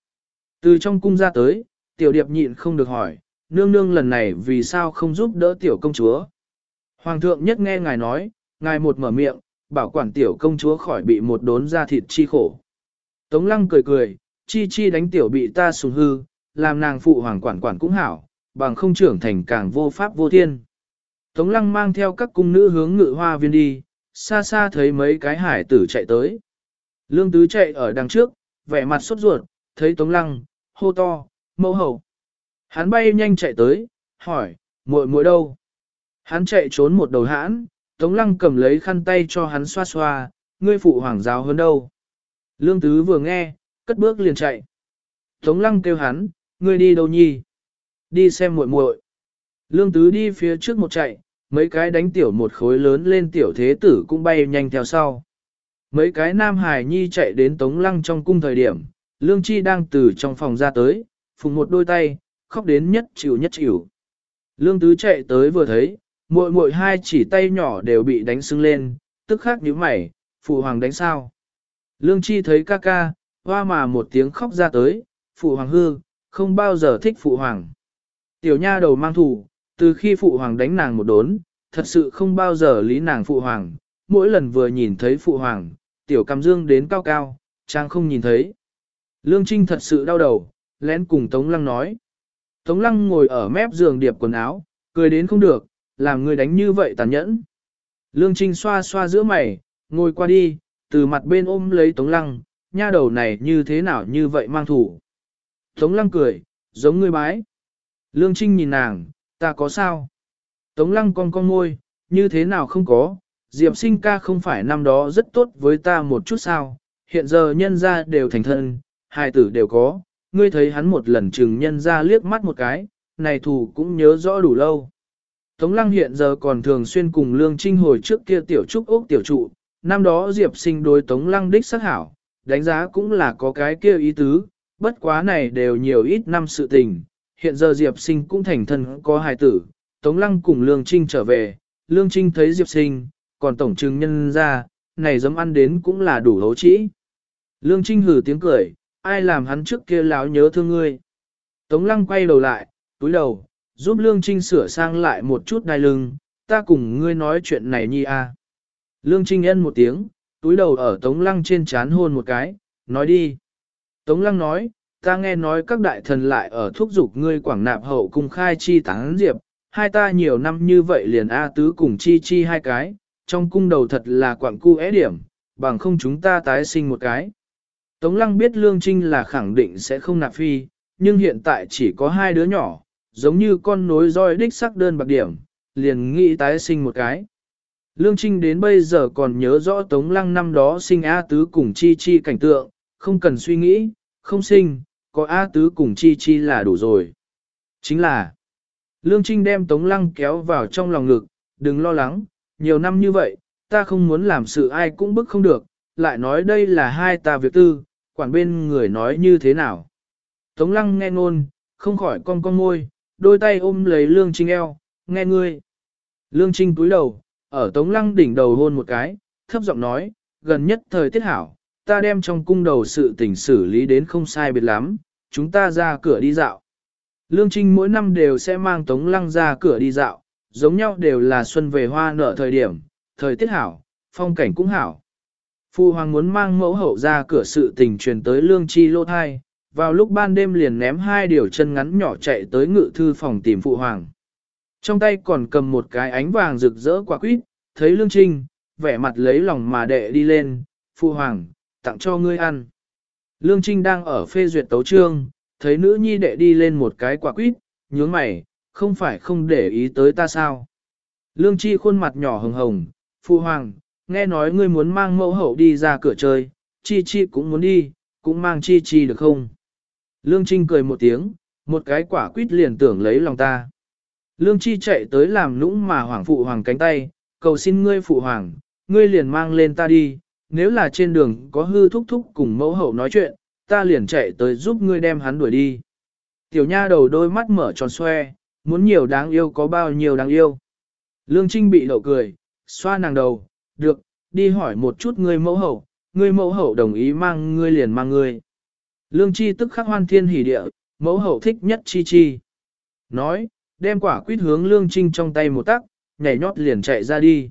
Từ trong cung ra tới, tiểu điệp nhịn không được hỏi, nương nương lần này vì sao không giúp đỡ tiểu công chúa. Hoàng thượng nhất nghe ngài nói, ngài một mở miệng, bảo quản tiểu công chúa khỏi bị một đốn da thịt chi khổ. Tống lăng cười cười, chi chi đánh tiểu bị ta sùng hư, làm nàng phụ hoàng quản quản cũng hảo, bằng không trưởng thành càng vô pháp vô thiên. Tống lăng mang theo các cung nữ hướng ngự hoa viên đi, xa xa thấy mấy cái hải tử chạy tới. Lương tứ chạy ở đằng trước, vẻ mặt sốt ruột, thấy tống lăng, hô to, mẫu hậu. Hắn bay nhanh chạy tới, hỏi, muội muội đâu? Hắn chạy trốn một đầu hãn, tống lăng cầm lấy khăn tay cho hắn xoa xoa, ngươi phụ hoàng giáo hơn đâu? Lương tứ vừa nghe, cất bước liền chạy. Tống lăng kêu hắn, ngươi đi đâu nhi? Đi xem muội muội. Lương tứ đi phía trước một chạy, mấy cái đánh tiểu một khối lớn lên tiểu thế tử cũng bay nhanh theo sau. Mấy cái nam hài nhi chạy đến tống lăng trong cung thời điểm, lương chi đang từ trong phòng ra tới, phùng một đôi tay, khóc đến nhất chịu nhất chịu. Lương tứ chạy tới vừa thấy, muội muội hai chỉ tay nhỏ đều bị đánh sưng lên, tức khắc nhíu mày, phụ hoàng đánh sao. Lương chi thấy ca ca, hoa mà một tiếng khóc ra tới, phụ hoàng hư, không bao giờ thích phụ hoàng. Tiểu nha đầu mang thủ, từ khi phụ hoàng đánh nàng một đốn, thật sự không bao giờ lý nàng phụ hoàng, mỗi lần vừa nhìn thấy phụ hoàng, tiểu cầm dương đến cao cao, trang không nhìn thấy. Lương Trinh thật sự đau đầu, lén cùng Tống Lăng nói. Tống Lăng ngồi ở mép giường điệp quần áo, cười đến không được, làm người đánh như vậy tàn nhẫn. Lương Trinh xoa xoa giữa mày, ngồi qua đi, từ mặt bên ôm lấy Tống Lăng, nha đầu này như thế nào như vậy mang thủ. Tống Lăng cười, giống người bái. Lương Trinh nhìn nàng, ta có sao? Tống Lăng con con môi, như thế nào không có, Diệp sinh ca không phải năm đó rất tốt với ta một chút sao, hiện giờ nhân ra đều thành thân, hai tử đều có, ngươi thấy hắn một lần chừng nhân ra liếc mắt một cái, này thù cũng nhớ rõ đủ lâu. Tống lăng hiện giờ còn thường xuyên cùng lương trinh hồi trước kia tiểu trúc ốc tiểu trụ, năm đó Diệp sinh đối tống lăng đích sắc hảo, đánh giá cũng là có cái kia ý tứ, bất quá này đều nhiều ít năm sự tình, hiện giờ Diệp sinh cũng thành thân có hài tử, tống lăng cùng lương trinh trở về, lương trinh thấy Diệp sinh, còn tổng trừng nhân ra, này dấm ăn đến cũng là đủ hấu trĩ. Lương trinh hử tiếng cười, ai làm hắn trước kia láo nhớ thương ngươi. Tống lăng quay đầu lại, túi đầu, giúp Lương Trinh sửa sang lại một chút đai lưng, ta cùng ngươi nói chuyện này nhi a. Lương Trinh ân một tiếng, túi đầu ở Tống Lăng trên chán hôn một cái, nói đi. Tống Lăng nói, ta nghe nói các đại thần lại ở thúc giục ngươi quảng nạp hậu cung khai chi tán diệp, hai ta nhiều năm như vậy liền A tứ cùng chi chi hai cái, trong cung đầu thật là quảng cu é điểm, bằng không chúng ta tái sinh một cái. Tống Lăng biết Lương Trinh là khẳng định sẽ không nạp phi, nhưng hiện tại chỉ có hai đứa nhỏ, giống như con nối roi đích sắc đơn bạc điểm, liền nghĩ tái sinh một cái. Lương Trinh đến bây giờ còn nhớ rõ Tống Lăng năm đó sinh A Tứ cùng Chi Chi cảnh tượng, không cần suy nghĩ, không sinh, có A Tứ cùng Chi Chi là đủ rồi. Chính là, Lương Trinh đem Tống Lăng kéo vào trong lòng ngực, đừng lo lắng, nhiều năm như vậy, ta không muốn làm sự ai cũng bức không được, lại nói đây là hai ta việc tư, quản bên người nói như thế nào. Tống Lăng nghe ngôn, không khỏi cong cong môi, đôi tay ôm lấy Lương Trinh eo, nghe ngươi. Lương Trinh cúi đầu, ở Tống Lăng đỉnh đầu hôn một cái, thấp giọng nói, gần nhất thời tiết hảo, ta đem trong cung đầu sự tình xử lý đến không sai biệt lắm, chúng ta ra cửa đi dạo. Lương Trinh mỗi năm đều sẽ mang Tống Lăng ra cửa đi dạo, giống nhau đều là xuân về hoa nở thời điểm, thời tiết hảo, phong cảnh cũng hảo. Phu hoàng muốn mang mẫu hậu ra cửa sự tình truyền tới Lương Chi lô thai, vào lúc ban đêm liền ném hai điều chân ngắn nhỏ chạy tới ngự thư phòng tìm phụ hoàng. Trong tay còn cầm một cái ánh vàng rực rỡ quả quýt, thấy Lương Trinh, vẻ mặt lấy lòng mà đệ đi lên, phụ hoàng, tặng cho ngươi ăn. Lương Trinh đang ở phê duyệt tấu trương, thấy nữ nhi đệ đi lên một cái quả quýt, nhướng mày, không phải không để ý tới ta sao. Lương Chi khuôn mặt nhỏ hồng hồng, phụ hoàng, nghe nói ngươi muốn mang mẫu hậu đi ra cửa chơi, Chi Chi cũng muốn đi, cũng mang Chi Chi được không? Lương Trinh cười một tiếng, một cái quả quýt liền tưởng lấy lòng ta. Lương Chi chạy tới làm nũng mà hoàng phụ hoàng cánh tay, cầu xin ngươi phụ hoàng, ngươi liền mang lên ta đi, nếu là trên đường có hư thúc thúc cùng mẫu hậu nói chuyện, ta liền chạy tới giúp ngươi đem hắn đuổi đi. Tiểu nha đầu đôi mắt mở tròn xoe, muốn nhiều đáng yêu có bao nhiêu đáng yêu. Lương Trinh bị đậu cười, xoa nàng đầu, được, đi hỏi một chút ngươi mẫu hậu, ngươi mẫu hậu đồng ý mang ngươi liền mang ngươi. Lương Chi tức khắc hoan thiên hỉ địa, mẫu hậu thích nhất Chi Chi. Nói, đem quả quýt hướng Lương Trinh trong tay một tắc, nhảy nhót liền chạy ra đi.